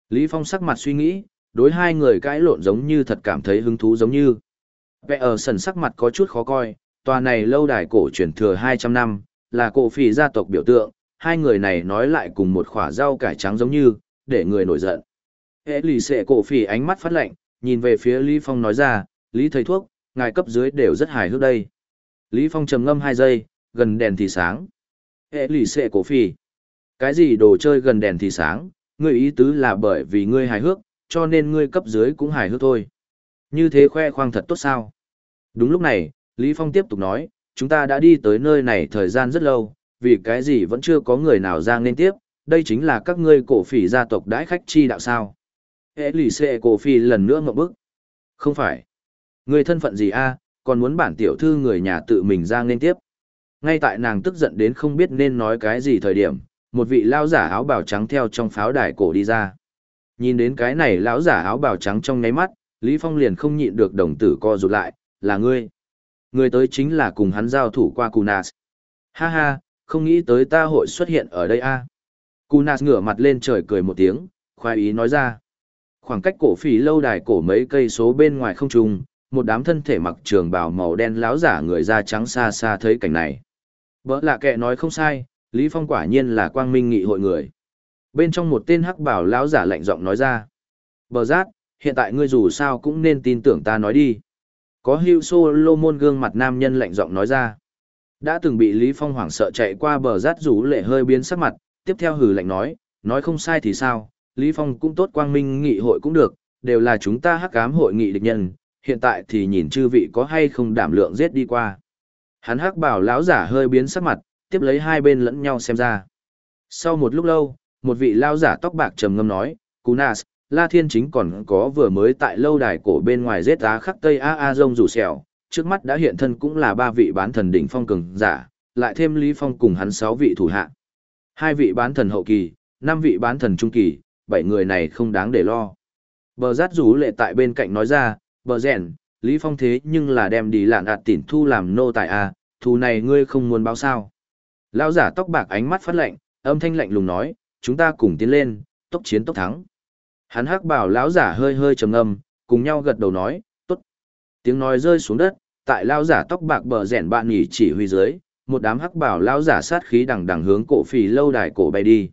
Lý Phong sắc mặt suy nghĩ, đối hai người cãi lộn giống như thật cảm thấy hứng thú giống như. Vẽ ở sần sắc mặt có chút khó coi, tòa này lâu đài cổ truyền thừa 200 năm, là cổ phỉ gia tộc biểu tượng, hai người này nói lại cùng một khỏa rau cải trắng giống như, để người nổi giận. Hệ lì xệ cổ phỉ ánh mắt phát lạnh, nhìn về phía Lý Phong nói ra, Lý thầy thuốc, ngài cấp dưới đều rất hài hước đây. Lý Phong trầm ngâm hai giây, gần đèn thì sáng. Hệ lì xệ cổ phi, Cái gì đồ chơi gần đèn thì sáng, ngươi ý tứ là bởi vì ngươi hài hước, cho nên ngươi cấp dưới cũng hài hước thôi. Như thế khoe khoang thật tốt sao? Đúng lúc này, Lý Phong tiếp tục nói, chúng ta đã đi tới nơi này thời gian rất lâu, vì cái gì vẫn chưa có người nào ra nên tiếp, đây chính là các ngươi cổ phỉ gia tộc đãi khách chi đạo sao. Hệ lì xệ cổ phỉ lần nữa ngậm bức. Không phải. Người thân phận gì a còn muốn bản tiểu thư người nhà tự mình ra nên tiếp. Ngay tại nàng tức giận đến không biết nên nói cái gì thời điểm, một vị lão giả áo bào trắng theo trong pháo đài cổ đi ra. Nhìn đến cái này lão giả áo bào trắng trong nháy mắt, Lý Phong liền không nhịn được đồng tử co rụt lại, là ngươi. Người tới chính là cùng hắn giao thủ qua Kunas. Ha ha, không nghĩ tới ta hội xuất hiện ở đây a. À. Kunas ngửa mặt lên trời cười một tiếng, khoái ý nói ra. Khoảng cách cổ phỉ lâu đài cổ mấy cây số bên ngoài không trung, một đám thân thể mặc trường bào màu đen láo giả người da trắng xa xa thấy cảnh này. Bỡ lạ kệ nói không sai, Lý Phong quả nhiên là quang minh nghị hội người. Bên trong một tên hắc bảo lão giả lạnh giọng nói ra. Bờ giác, hiện tại ngươi dù sao cũng nên tin tưởng ta nói đi. Có hưu Solomon gương mặt nam nhân lạnh giọng nói ra. Đã từng bị Lý Phong hoảng sợ chạy qua bờ rát rủ lệ hơi biến sắc mặt, tiếp theo hừ lạnh nói, nói không sai thì sao, Lý Phong cũng tốt quang minh nghị hội cũng được, đều là chúng ta hắc ám hội nghị địch nhân, hiện tại thì nhìn chư vị có hay không đảm lượng giết đi qua. Hắn hắc bảo lão giả hơi biến sắc mặt, tiếp lấy hai bên lẫn nhau xem ra. Sau một lúc lâu, một vị lão giả tóc bạc trầm ngâm nói, Kunas, La Thiên chính còn có vừa mới tại lâu đài cổ bên ngoài giết á khắc Tây A A Dông rủ sẹo, trước mắt đã hiện thân cũng là ba vị bán thần đỉnh phong cường giả, lại thêm Lý Phong cùng hắn sáu vị thủ hạ. Hai vị bán thần hậu kỳ, năm vị bán thần trung kỳ, bảy người này không đáng để lo. Bờ rát rủ lệ tại bên cạnh nói ra, bờ rèn, Lý Phong thế nhưng là đem đi lạn ạt tỉn thu làm nô tài A, thù này ngươi không muốn báo sao. Lão giả tóc bạc ánh mắt phát lạnh, âm thanh lạnh lùng nói, chúng ta cùng tiến lên, tốc chiến tốc thắng. Hắn hắc bảo lão giả hơi hơi trầm ngâm, cùng nhau gật đầu nói, tốt. Tiếng nói rơi xuống đất, tại lão giả tóc bạc bờ rẻn bạn nhỉ chỉ huy dưới, một đám hắc bảo lão giả sát khí đằng đằng hướng cổ phì lâu đài cổ bay đi.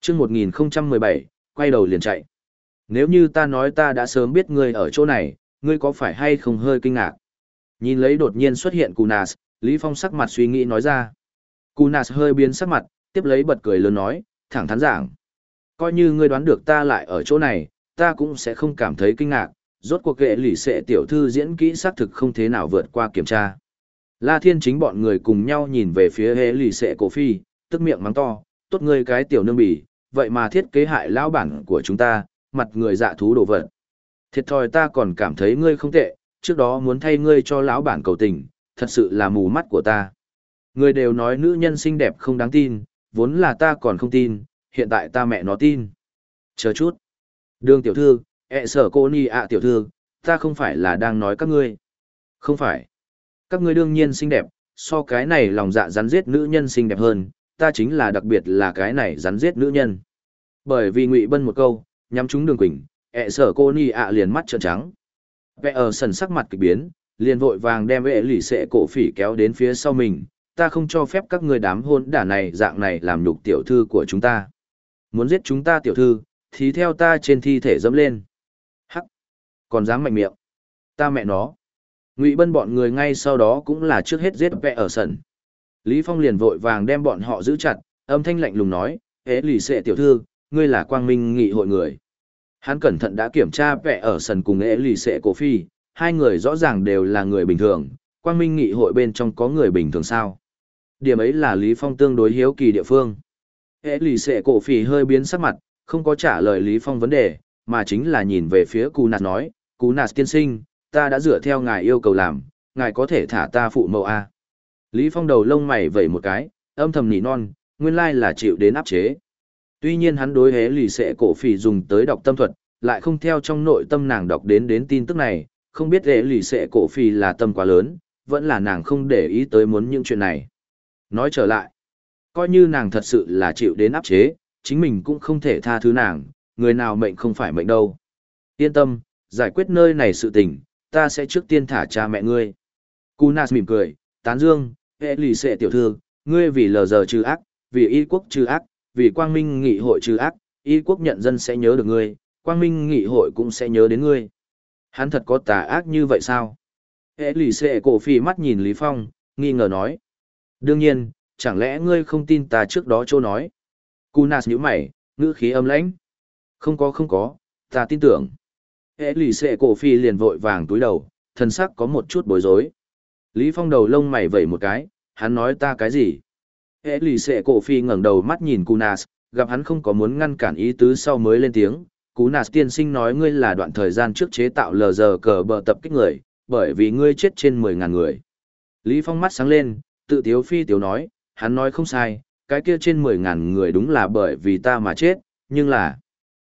Chương 1017, quay đầu liền chạy. Nếu như ta nói ta đã sớm biết ngươi ở chỗ này, ngươi có phải hay không hơi kinh ngạc? Nhìn lấy đột nhiên xuất hiện Kunas, Lý Phong sắc mặt suy nghĩ nói ra. Kunas hơi biến sắc mặt, tiếp lấy bật cười lớn nói, thẳng thắn giảng. Coi như ngươi đoán được ta lại ở chỗ này, ta cũng sẽ không cảm thấy kinh ngạc, rốt cuộc kệ lỷ sẽ tiểu thư diễn kỹ xác thực không thế nào vượt qua kiểm tra. La Thiên chính bọn người cùng nhau nhìn về phía hệ lỷ sẽ cổ phi, tức miệng mắng to, tốt ngươi cái tiểu nương bỉ, vậy mà thiết kế hại lão bản của chúng ta, mặt người dạ thú đồ vật. Thiệt thòi ta còn cảm thấy ngươi không tệ, trước đó muốn thay ngươi cho lão bản cầu tình, thật sự là mù mắt của ta. Người đều nói nữ nhân xinh đẹp không đáng tin, vốn là ta còn không tin, hiện tại ta mẹ nó tin. Chờ chút. Đường tiểu thư, ẹ sở cô ni ạ tiểu thư, ta không phải là đang nói các ngươi. Không phải. Các ngươi đương nhiên xinh đẹp, so cái này lòng dạ rắn giết nữ nhân xinh đẹp hơn, ta chính là đặc biệt là cái này rắn giết nữ nhân. Bởi vì Ngụy Bân một câu, nhắm trúng đường quỳnh, ẹ sở cô ni ạ liền mắt trợn trắng. Vẽ ở sần sắc mặt kịch biến, liền vội vàng đem vệ lì xệ cổ phỉ kéo đến phía sau mình, ta không cho phép các ngươi đám hôn đả này dạng này làm nhục tiểu thư của chúng ta. Muốn giết chúng ta tiểu thư, thì theo ta trên thi thể dẫm lên. Hắc! Còn dám mạnh miệng. Ta mẹ nó. Ngụy bân bọn người ngay sau đó cũng là trước hết giết vẽ ở sần Lý Phong liền vội vàng đem bọn họ giữ chặt, âm thanh lạnh lùng nói, ế lì xệ tiểu thư, ngươi là quang minh nghị hội người. Hắn cẩn thận đã kiểm tra vẽ ở sân cùng ế lì xệ cổ phi, hai người rõ ràng đều là người bình thường, quang minh nghị hội bên trong có người bình thường sao. Điểm ấy là Lý Phong tương đối hiếu kỳ địa phương. Ế lì xệ cổ phi hơi biến sắc mặt, không có trả lời Lý Phong vấn đề, mà chính là nhìn về phía Cú Nạt nói, Cú Nạt tiên sinh, ta đã dựa theo ngài yêu cầu làm, ngài có thể thả ta phụ mẫu A. Lý Phong đầu lông mày vẩy một cái, âm thầm nỉ non, nguyên lai là chịu đến áp chế. Tuy nhiên hắn đối hế lì sẽ cổ phỉ dùng tới đọc tâm thuật, lại không theo trong nội tâm nàng đọc đến đến tin tức này, không biết hế lì sẽ cổ phỉ là tâm quá lớn, vẫn là nàng không để ý tới muốn những chuyện này. Nói trở lại, coi như nàng thật sự là chịu đến áp chế, chính mình cũng không thể tha thứ nàng, người nào mệnh không phải mệnh đâu. Yên tâm, giải quyết nơi này sự tình, ta sẽ trước tiên thả cha mẹ ngươi. Kunas mỉm cười, tán dương, hệ lì xệ tiểu thư, ngươi vì lờ giờ trừ ác, vì y quốc trừ ác, vì quang minh nghị hội trừ ác, y quốc nhận dân sẽ nhớ được ngươi, quang minh nghị hội cũng sẽ nhớ đến ngươi. Hắn thật có tà ác như vậy sao? Hệ lì xệ cổ phi mắt nhìn Lý Phong, nghi ngờ nói. Đương nhiên, chẳng lẽ ngươi không tin ta trước đó chỗ nói? cunas nhíu mày, ngữ khí âm lãnh. Không có không có, ta tin tưởng. Hệ lì xệ cổ phi liền vội vàng túi đầu, thần sắc có một chút bối rối. Lý Phong đầu lông mày vẩy một cái, hắn nói ta cái gì? Hệ lì xệ cổ phi ngẩng đầu mắt nhìn Kunas, gặp hắn không có muốn ngăn cản ý tứ sau mới lên tiếng. Kunas tiên sinh nói ngươi là đoạn thời gian trước chế tạo lờ giờ cờ bờ tập kích người, bởi vì ngươi chết trên mười ngàn người. Lý Phong mắt sáng lên, tự tiếu phi tiếu nói, hắn nói không sai, cái kia trên mười ngàn người đúng là bởi vì ta mà chết, nhưng là...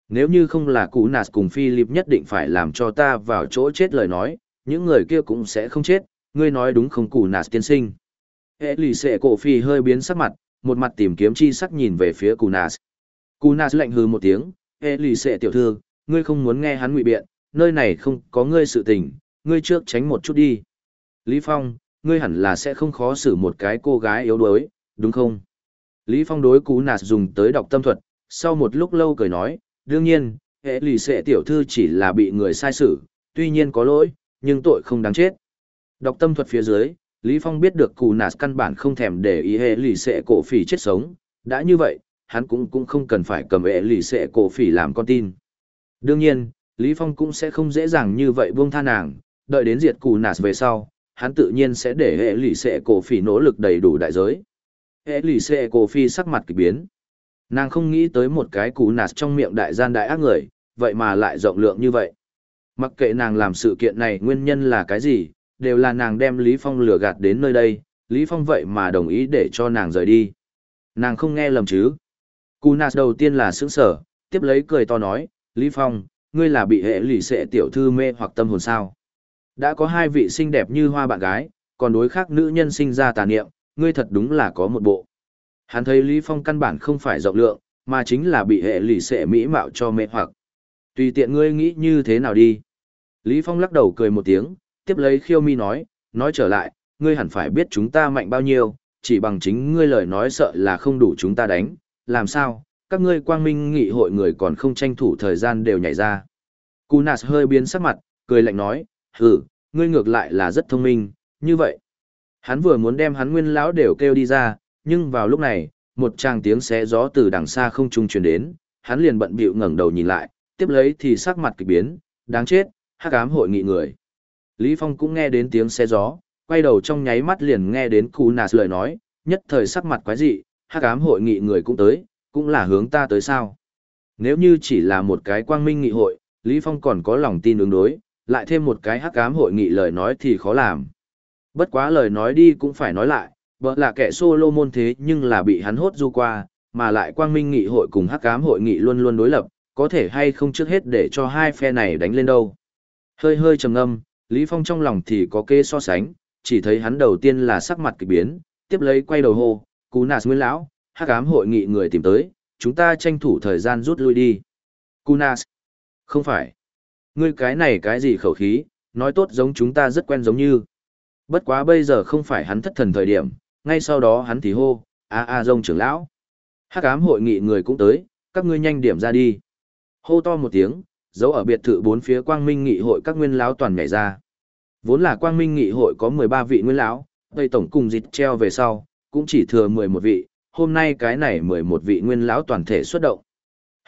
Nếu như không là cú nạt cùng Phi Philip nhất định phải làm cho ta vào chỗ chết lời nói, những người kia cũng sẽ không chết, ngươi nói đúng không cú nạt tiên sinh. Hệ lì xệ cổ phi hơi biến sắc mặt, một mặt tìm kiếm chi sắc nhìn về phía cù nas cù nas lạnh hư một tiếng, hệ lì xệ tiểu thư, ngươi không muốn nghe hắn ngụy biện, nơi này không có ngươi sự tình, ngươi trước tránh một chút đi. Lý Phong, ngươi hẳn là sẽ không khó xử một cái cô gái yếu đuối, đúng không? Lý Phong đối cú nạt dùng tới đọc tâm thuật, sau một lúc lâu cười nói, đương nhiên, hệ lì xệ tiểu thư chỉ là bị người sai xử, tuy nhiên có lỗi, nhưng tội không đáng chết. Đọc tâm thuật phía dưới, Lý Phong biết được cù nạt căn bản không thèm để ý hệ lì xệ cổ phỉ chết sống, đã như vậy, hắn cũng cũng không cần phải cầm hệ lì xệ cổ phỉ làm con tin. Đương nhiên, Lý Phong cũng sẽ không dễ dàng như vậy buông tha nàng, đợi đến diệt cù nạt về sau, hắn tự nhiên sẽ để hệ lì xệ cổ phỉ nỗ lực đầy đủ đại giới. Hệ lì xệ cổ phỉ sắc mặt kỳ biến. Nàng không nghĩ tới một cái cụ nạt trong miệng đại gian đại ác người, vậy mà lại rộng lượng như vậy. Mặc kệ nàng làm sự kiện này nguyên nhân là cái gì, đều là nàng đem Lý Phong lừa gạt đến nơi đây, Lý Phong vậy mà đồng ý để cho nàng rời đi. Nàng không nghe lầm chứ. Cunas đầu tiên là sững sở, tiếp lấy cười to nói, Lý Phong, ngươi là bị hệ lì xệ tiểu thư mê hoặc tâm hồn sao. Đã có hai vị xinh đẹp như hoa bạn gái, còn đối khác nữ nhân sinh ra tà niệm, ngươi thật đúng là có một bộ. Hắn thấy Lý Phong căn bản không phải rộng lượng, mà chính là bị hệ lì xệ mỹ mạo cho mê hoặc. Tùy tiện ngươi nghĩ như thế nào đi. Lý Phong lắc đầu cười một tiếng, tiếp lấy khiêu mi nói, nói trở lại, ngươi hẳn phải biết chúng ta mạnh bao nhiêu, chỉ bằng chính ngươi lời nói sợ là không đủ chúng ta đánh, làm sao, các ngươi quang minh nghị hội người còn không tranh thủ thời gian đều nhảy ra. Kunas hơi biến sắc mặt, cười lạnh nói, hừ, ngươi ngược lại là rất thông minh, như vậy. Hắn vừa muốn đem hắn nguyên lão đều kêu đi ra, nhưng vào lúc này, một tràng tiếng xé gió từ đằng xa không trung truyền đến, hắn liền bận bịu ngẩng đầu nhìn lại, tiếp lấy thì sắc mặt kỳ biến, đáng chết, hắc ám hội nghị người. Lý Phong cũng nghe đến tiếng xe gió, quay đầu trong nháy mắt liền nghe đến Cú Nà lời nói, nhất thời sắc mặt quái dị, hắc ám hội nghị người cũng tới, cũng là hướng ta tới sao. Nếu như chỉ là một cái quang minh nghị hội, Lý Phong còn có lòng tin ứng đối, lại thêm một cái hắc ám hội nghị lời nói thì khó làm. Bất quá lời nói đi cũng phải nói lại, vợ là kẻ Solomon thế nhưng là bị hắn hốt du qua, mà lại quang minh nghị hội cùng hắc ám hội nghị luôn luôn đối lập, có thể hay không trước hết để cho hai phe này đánh lên đâu. Hơi hơi trầm ngâm, Lý Phong trong lòng thì có kê so sánh, chỉ thấy hắn đầu tiên là sắc mặt kỳ biến, tiếp lấy quay đầu hô, cú nạt nguyên lão, hắc ám hội nghị người tìm tới, chúng ta tranh thủ thời gian rút lui đi. Kunas. Không phải. Ngươi cái này cái gì khẩu khí, nói tốt giống chúng ta rất quen giống như. Bất quá bây giờ không phải hắn thất thần thời điểm, ngay sau đó hắn thì hô, a a rông trưởng lão. Hắc ám hội nghị người cũng tới, các ngươi nhanh điểm ra đi. Hô to một tiếng, dấu ở biệt thự bốn phía quang minh nghị hội các nguyên lão toàn nhảy ra. Vốn là quang minh nghị hội có 13 vị nguyên lão, tây tổng cùng dịch treo về sau, cũng chỉ thừa 11 vị, hôm nay cái này 11 vị nguyên lão toàn thể xuất động.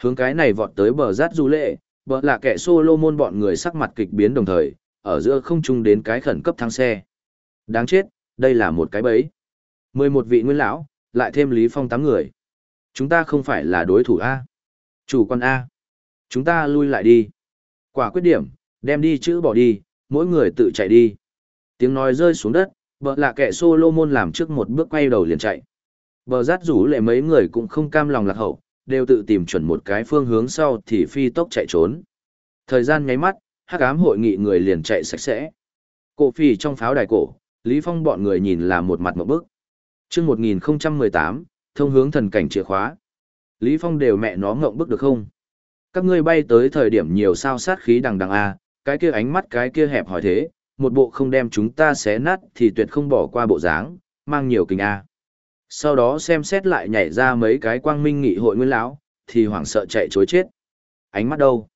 Hướng cái này vọt tới bờ rát du lệ, bờ là kẻ Solomon bọn người sắc mặt kịch biến đồng thời, ở giữa không trung đến cái khẩn cấp thang xe. Đáng chết, đây là một cái bẫy. 11 vị nguyên lão, lại thêm Lý Phong 8 người. Chúng ta không phải là đối thủ A. Chủ quan A. Chúng ta lui lại đi. Quả quyết điểm, đem đi chữ bỏ đi, mỗi người tự chạy đi. Tiếng nói rơi xuống đất, vợ lạ kẻ Solomon làm trước một bước quay đầu liền chạy. Bờ rát rủ lệ mấy người cũng không cam lòng lạc hậu, đều tự tìm chuẩn một cái phương hướng sau thì phi tốc chạy trốn. Thời gian nháy mắt, hắc ám hội nghị người liền chạy sạch sẽ. Cổ phi trong pháo đài cổ, Lý Phong bọn người nhìn là một mặt một bức. Chương 1018, thông hướng thần cảnh chìa khóa. Lý Phong đều mẹ nó ngộng bức được không? Các ngươi bay tới thời điểm nhiều sao sát khí đằng đằng a, cái kia ánh mắt cái kia hẹp hỏi thế, một bộ không đem chúng ta xé nát thì tuyệt không bỏ qua bộ dáng, mang nhiều kinh a. Sau đó xem xét lại nhảy ra mấy cái quang minh nghị hội nguyên lão, thì hoảng sợ chạy chối chết. Ánh mắt đâu?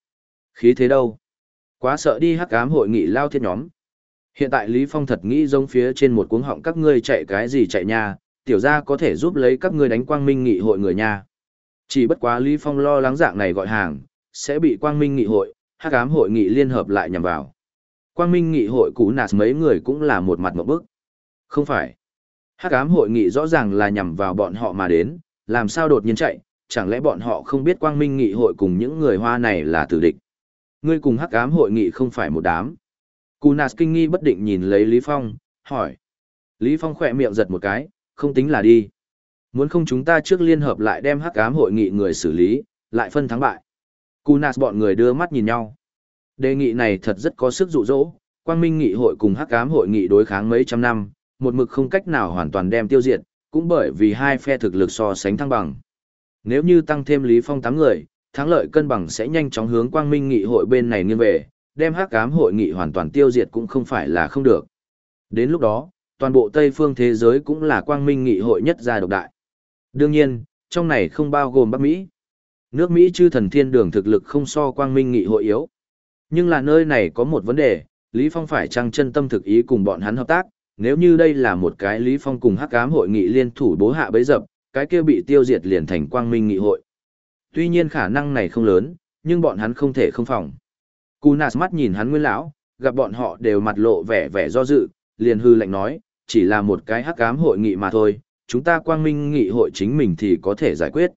Khí thế đâu? Quá sợ đi hắc ám hội nghị lao thiết nhóm. Hiện tại Lý Phong thật nghĩ giống phía trên một cuống họng các ngươi chạy cái gì chạy nha, tiểu gia có thể giúp lấy các ngươi đánh quang minh nghị hội người nha. Chỉ bất quá Lý Phong lo lắng dạng này gọi hàng, sẽ bị quang minh nghị hội, hắc ám hội nghị liên hợp lại nhằm vào. Quang minh nghị hội cũ nạt mấy người cũng là một mặt một bức. Không phải. Hắc ám hội nghị rõ ràng là nhằm vào bọn họ mà đến, làm sao đột nhiên chạy, chẳng lẽ bọn họ không biết quang minh nghị hội cùng những người hoa này là tử địch. Ngươi cùng hắc ám hội nghị không phải một đám. Kunas kinh nghi bất định nhìn lấy Lý Phong, hỏi. Lý Phong khỏe miệng giật một cái, không tính là đi. Muốn không chúng ta trước liên hợp lại đem hắc ám hội nghị người xử lý, lại phân thắng bại. Kunas bọn người đưa mắt nhìn nhau. Đề nghị này thật rất có sức dụ dỗ, quang minh nghị hội cùng hắc ám hội nghị đối kháng mấy trăm năm, một mực không cách nào hoàn toàn đem tiêu diệt, cũng bởi vì hai phe thực lực so sánh thăng bằng. Nếu như tăng thêm Lý Phong 8 người, thắng lợi cân bằng sẽ nhanh chóng hướng quang minh nghị hội bên này nghiêng về, đem hắc ám hội nghị hoàn toàn tiêu diệt cũng không phải là không được. Đến lúc đó, toàn bộ Tây phương thế giới cũng là quang minh nghị hội nhất gia độc đại. Đương nhiên, trong này không bao gồm Bắc Mỹ. Nước Mỹ chư thần thiên đường thực lực không so quang minh nghị hội yếu. Nhưng là nơi này có một vấn đề, Lý Phong phải trăng chân tâm thực ý cùng bọn hắn hợp tác, nếu như đây là một cái Lý Phong cùng hắc ám hội nghị liên thủ bố hạ bấy dập, cái kia bị tiêu diệt liền thành quang minh nghị hội. Tuy nhiên khả năng này không lớn, nhưng bọn hắn không thể không phòng. Cú mắt nhìn hắn nguyên lão, gặp bọn họ đều mặt lộ vẻ vẻ do dự, liền hư lạnh nói, chỉ là một cái hắc ám hội nghị mà thôi, chúng ta quang minh nghị hội chính mình thì có thể giải quyết.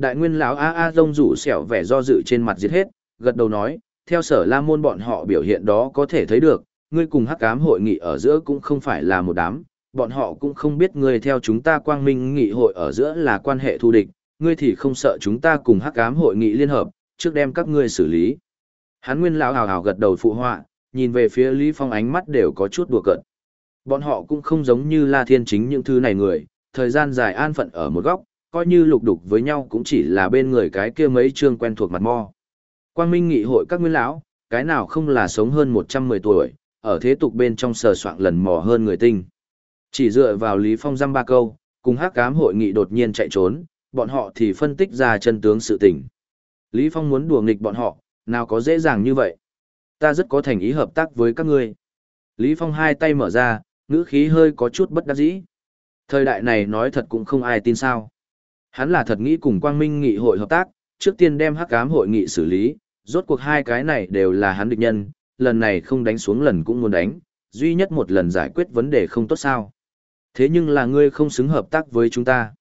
Đại nguyên lão A A rông rủ xẻo vẻ do dự trên mặt giết hết, gật đầu nói, theo sở la môn bọn họ biểu hiện đó có thể thấy được, ngươi cùng hắc cám hội nghị ở giữa cũng không phải là một đám, bọn họ cũng không biết ngươi theo chúng ta quang minh nghị hội ở giữa là quan hệ thù địch, ngươi thì không sợ chúng ta cùng hắc cám hội nghị liên hợp, trước đem các ngươi xử lý. Hắn nguyên lão hào hào gật đầu phụ họa, nhìn về phía Lý Phong ánh mắt đều có chút đùa cợt. Bọn họ cũng không giống như La Thiên chính những thứ này người, thời gian dài an phận ở một góc, coi như lục đục với nhau cũng chỉ là bên người cái kia mấy chương quen thuộc mặt mo. Quang Minh nghị hội các nguyên lão, cái nào không là sống hơn 110 tuổi, ở thế tục bên trong sờ soạn lần mò hơn người tinh. Chỉ dựa vào Lý Phong dăm ba câu, cùng hắc cám hội nghị đột nhiên chạy trốn, bọn họ thì phân tích ra chân tướng sự tình. Lý Phong muốn đùa nghịch bọn họ, nào có dễ dàng như vậy. Ta rất có thành ý hợp tác với các ngươi. Lý Phong hai tay mở ra, ngữ khí hơi có chút bất đắc dĩ. Thời đại này nói thật cũng không ai tin sao. Hắn là thật nghĩ cùng Quang Minh nghị hội hợp tác, trước tiên đem hắc ám hội nghị xử lý, rốt cuộc hai cái này đều là hắn địch nhân, lần này không đánh xuống lần cũng muốn đánh, duy nhất một lần giải quyết vấn đề không tốt sao. Thế nhưng là ngươi không xứng hợp tác với chúng ta.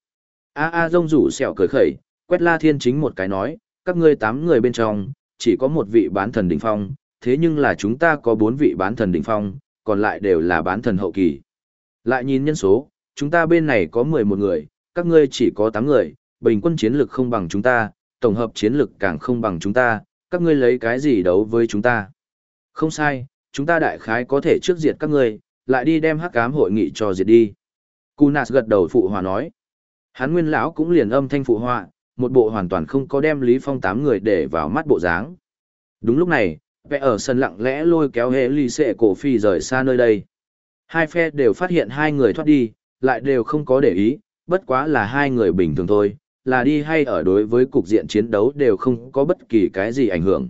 A A rông rủ sẹo cười khẩy, quét la thiên chính một cái nói, các ngươi tám người bên trong, chỉ có một vị bán thần đỉnh phong, thế nhưng là chúng ta có bốn vị bán thần đỉnh phong, còn lại đều là bán thần hậu kỳ. Lại nhìn nhân số, chúng ta bên này có 11 người, các ngươi chỉ có 8 người, bình quân chiến lực không bằng chúng ta, tổng hợp chiến lực càng không bằng chúng ta, các ngươi lấy cái gì đấu với chúng ta. Không sai, chúng ta đại khái có thể trước diệt các ngươi, lại đi đem hắc ám hội nghị cho diệt đi. Kunas gật đầu phụ hòa nói. Hắn nguyên lão cũng liền âm thanh phụ họa, một bộ hoàn toàn không có đem Lý Phong tám người để vào mắt bộ dáng. Đúng lúc này, vẽ ở sân lặng lẽ lôi kéo hệ ly sệ cổ phi rời xa nơi đây. Hai phe đều phát hiện hai người thoát đi, lại đều không có để ý, bất quá là hai người bình thường thôi, là đi hay ở đối với cục diện chiến đấu đều không có bất kỳ cái gì ảnh hưởng.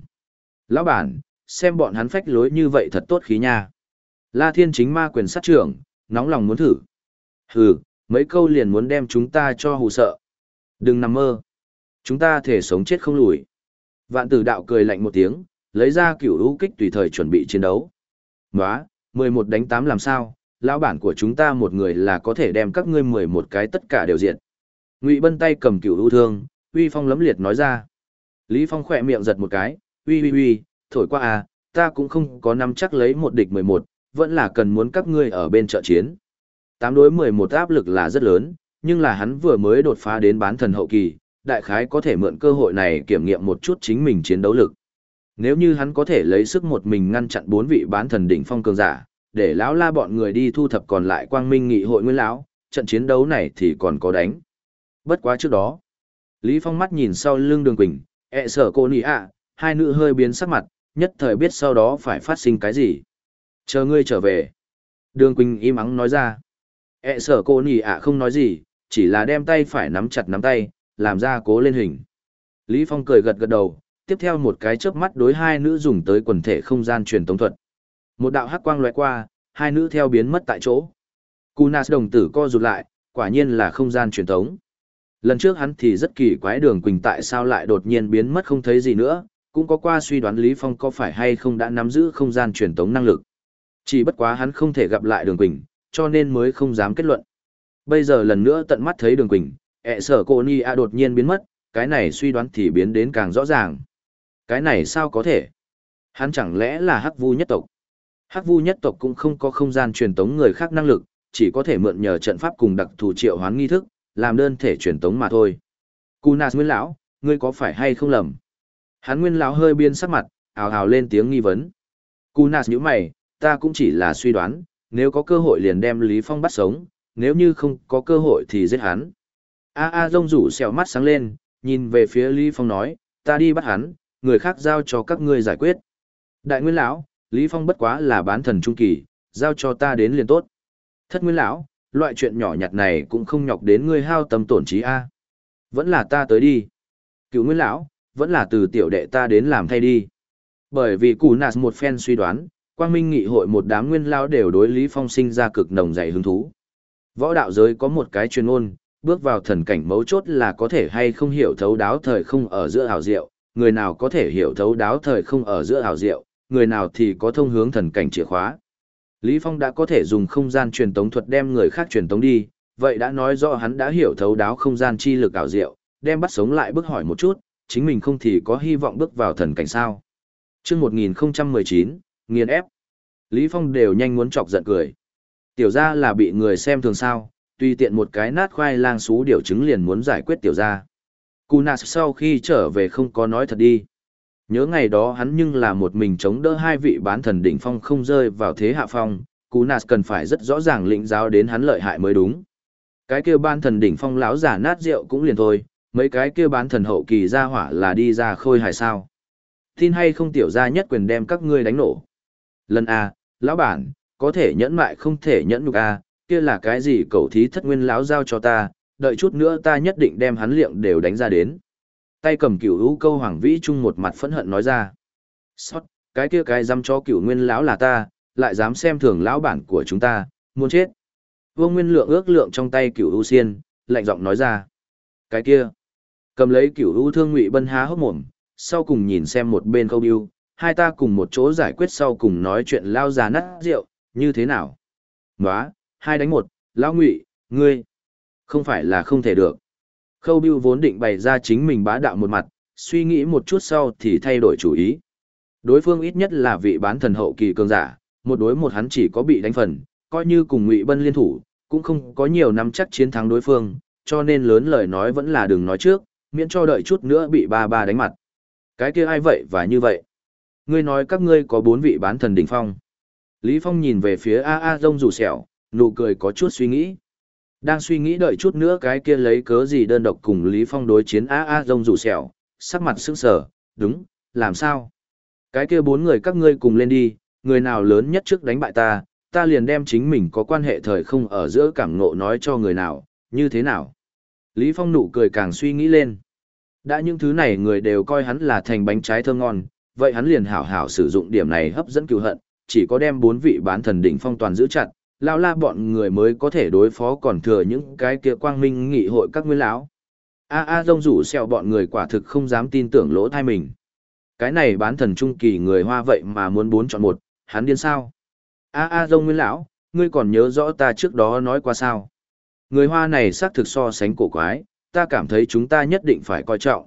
Lão bản, xem bọn hắn phách lối như vậy thật tốt khí nha. La Thiên chính ma quyền sát trưởng, nóng lòng muốn thử. Hừ, mấy câu liền muốn đem chúng ta cho hù sợ. Đừng nằm mơ. Chúng ta thể sống chết không lùi. Vạn tử đạo cười lạnh một tiếng, lấy ra cửu hữu kích tùy thời chuẩn bị chiến đấu. Nóa, 11 đánh 8 làm sao, lão bản của chúng ta một người là có thể đem các ngươi 11 cái tất cả đều diện. Ngụy Bân tay cầm cửu ưu thương, uy phong lấm liệt nói ra. Lý Phong khỏe miệng giật một cái, uy uy uy, thổi qua à, ta cũng không có nắm chắc lấy một địch 11, vẫn là cần muốn các ngươi ở bên trợ chiến. Tám đối 11 áp lực là rất lớn, nhưng là hắn vừa mới đột phá đến bán thần hậu kỳ, đại khái có thể mượn cơ hội này kiểm nghiệm một chút chính mình chiến đấu lực. Nếu như hắn có thể lấy sức một mình ngăn chặn bốn vị bán thần đỉnh phong cường giả, để lão la bọn người đi thu thập còn lại quang minh nghị hội nguyên lão, trận chiến đấu này thì còn có đánh. Bất quá trước đó, Lý Phong mắt nhìn sau lưng đường quỳnh, ẹ sở cô nị ạ, hai nữ hơi biến sắc mặt, nhất thời biết sau đó phải phát sinh cái gì. Chờ ngươi trở về. Đường quỳnh im ắng nói ra. ẹ sở cô nị ạ không nói gì, chỉ là đem tay phải nắm chặt nắm tay, làm ra cố lên hình. Lý Phong cười gật gật đầu, tiếp theo một cái chớp mắt đối hai nữ dùng tới quần thể không gian truyền tống thuật. Một đạo hắc quang lóe qua, hai nữ theo biến mất tại chỗ. Kunas đồng tử co rụt lại, quả nhiên là không gian truyền tống. Lần trước hắn thì rất kỳ quái đường quỳnh tại sao lại đột nhiên biến mất không thấy gì nữa, cũng có qua suy đoán Lý Phong có phải hay không đã nắm giữ không gian truyền tống năng lực. Chỉ bất quá hắn không thể gặp lại đường quỳnh, cho nên mới không dám kết luận. Bây giờ lần nữa tận mắt thấy đường quỳnh, ẹ sở cô ni a đột nhiên biến mất, cái này suy đoán thì biến đến càng rõ ràng. Cái này sao có thể? Hắn chẳng lẽ là hắc vu nhất tộc? Hắc vu nhất tộc cũng không có không gian truyền tống người khác năng lực, chỉ có thể mượn nhờ trận pháp cùng đặc thù triệu hoán nghi thức, làm đơn thể truyền tống mà thôi. Kunas Nguyên lão, ngươi có phải hay không lầm? Hắn Nguyên lão hơi biên sắc mặt, ào ào lên tiếng nghi vấn. Kunas nhíu mày, ta cũng chỉ là suy đoán, nếu có cơ hội liền đem Lý Phong bắt sống, nếu như không có cơ hội thì giết hắn. A A rông rủ xèo mắt sáng lên, nhìn về phía Lý Phong nói, ta đi bắt hắn, người khác giao cho các ngươi giải quyết. Đại Nguyên lão, Lý Phong bất quá là bán thần trung kỳ, giao cho ta đến liền tốt. Thất Nguyên lão, loại chuyện nhỏ nhặt này cũng không nhọc đến ngươi hao tâm tổn trí a. Vẫn là ta tới đi. Cựu Nguyên lão, vẫn là từ tiểu đệ ta đến làm thay đi. Bởi vì Cù Nạt một phen suy đoán, Quang Minh nghị hội một đám nguyên lão đều đối Lý Phong sinh ra cực nồng dày hứng thú. Võ đạo giới có một cái chuyên ôn, bước vào thần cảnh mấu chốt là có thể hay không hiểu thấu đáo thời không ở giữa hào diệu, người nào có thể hiểu thấu đáo thời không ở giữa hào diệu, người nào thì có thông hướng thần cảnh chìa khóa. Lý Phong đã có thể dùng không gian truyền tống thuật đem người khác truyền tống đi, vậy đã nói rõ hắn đã hiểu thấu đáo không gian chi lực ảo diệu, đem bắt sống lại bước hỏi một chút, chính mình không thì có hy vọng bước vào thần cảnh sao. Trước 1019, nghiền ép. Lý Phong đều nhanh muốn chọc giận cười. Tiểu gia là bị người xem thường sao, Tuy tiện một cái nát khoai lang xú điều chứng liền muốn giải quyết tiểu gia. Kunas sau khi trở về không có nói thật đi. Nhớ ngày đó hắn nhưng là một mình chống đỡ hai vị bán thần đỉnh phong không rơi vào thế hạ phong, Cú Nạt cần phải rất rõ ràng lĩnh giáo đến hắn lợi hại mới đúng. Cái kia bán thần đỉnh phong lão giả nát rượu cũng liền thôi, mấy cái kia bán thần hậu kỳ ra hỏa là đi ra khôi hài sao. Tin hay không tiểu gia nhất quyền đem các ngươi đánh nổ. Lần A, lão bản, có thể nhẫn mại không thể nhẫn nhục A, kia là cái gì cậu thí thất nguyên lão giao cho ta, đợi chút nữa ta nhất định đem hắn liệng đều đánh ra đến. Tay cầm cửu hữu câu hoàng vĩ trung một mặt phẫn hận nói ra. Sót, cái kia cái dám cho cửu nguyên lão là ta, lại dám xem thường lão bản của chúng ta, muốn chết. Vương Nguyên lượng ước lượng trong tay cửu hữu xiên, lạnh giọng nói ra. Cái kia, cầm lấy cửu hữu thương ngụy bân há hốc mồm, sau cùng nhìn xem một bên câu biêu, hai ta cùng một chỗ giải quyết sau cùng nói chuyện lao già nát rượu, như thế nào? Nóa, hai đánh một, lão ngụy, ngươi, không phải là không thể được. Khâu Biêu vốn định bày ra chính mình bá đạo một mặt, suy nghĩ một chút sau thì thay đổi chủ ý. Đối phương ít nhất là vị bán thần hậu kỳ cường giả, một đối một hắn chỉ có bị đánh phần, coi như cùng Ngụy Bân liên thủ, cũng không có nhiều nắm chắc chiến thắng đối phương, cho nên lớn lời nói vẫn là đừng nói trước, miễn cho đợi chút nữa bị ba ba đánh mặt. Cái kia ai vậy và như vậy? Ngươi nói các ngươi có bốn vị bán thần đỉnh phong. Lý Phong nhìn về phía A A rông rủ sẹo, nụ cười có chút suy nghĩ. Đang suy nghĩ đợi chút nữa cái kia lấy cớ gì đơn độc cùng Lý Phong đối chiến A A rông rủ sẹo, sắc mặt sững sờ, đúng, làm sao? Cái kia bốn người các ngươi cùng lên đi, người nào lớn nhất trước đánh bại ta, ta liền đem chính mình có quan hệ thời không ở giữa cảm ngộ nói cho người nào, như thế nào? Lý Phong nụ cười càng suy nghĩ lên. Đã những thứ này người đều coi hắn là thành bánh trái thơm ngon, vậy hắn liền hảo hảo sử dụng điểm này hấp dẫn cựu hận, chỉ có đem bốn vị bán thần đỉnh phong toàn giữ chặt, lao la bọn người mới có thể đối phó còn thừa những cái kia quang minh nghị hội các nguyên lão. A a rông rủ xẹo bọn người quả thực không dám tin tưởng lỗ thai mình. Cái này bán thần trung kỳ người hoa vậy mà muốn bốn chọn một, hắn điên sao? A a rông nguyên lão, ngươi còn nhớ rõ ta trước đó nói qua sao? Người hoa này xác thực so sánh cổ quái, ta cảm thấy chúng ta nhất định phải coi trọng.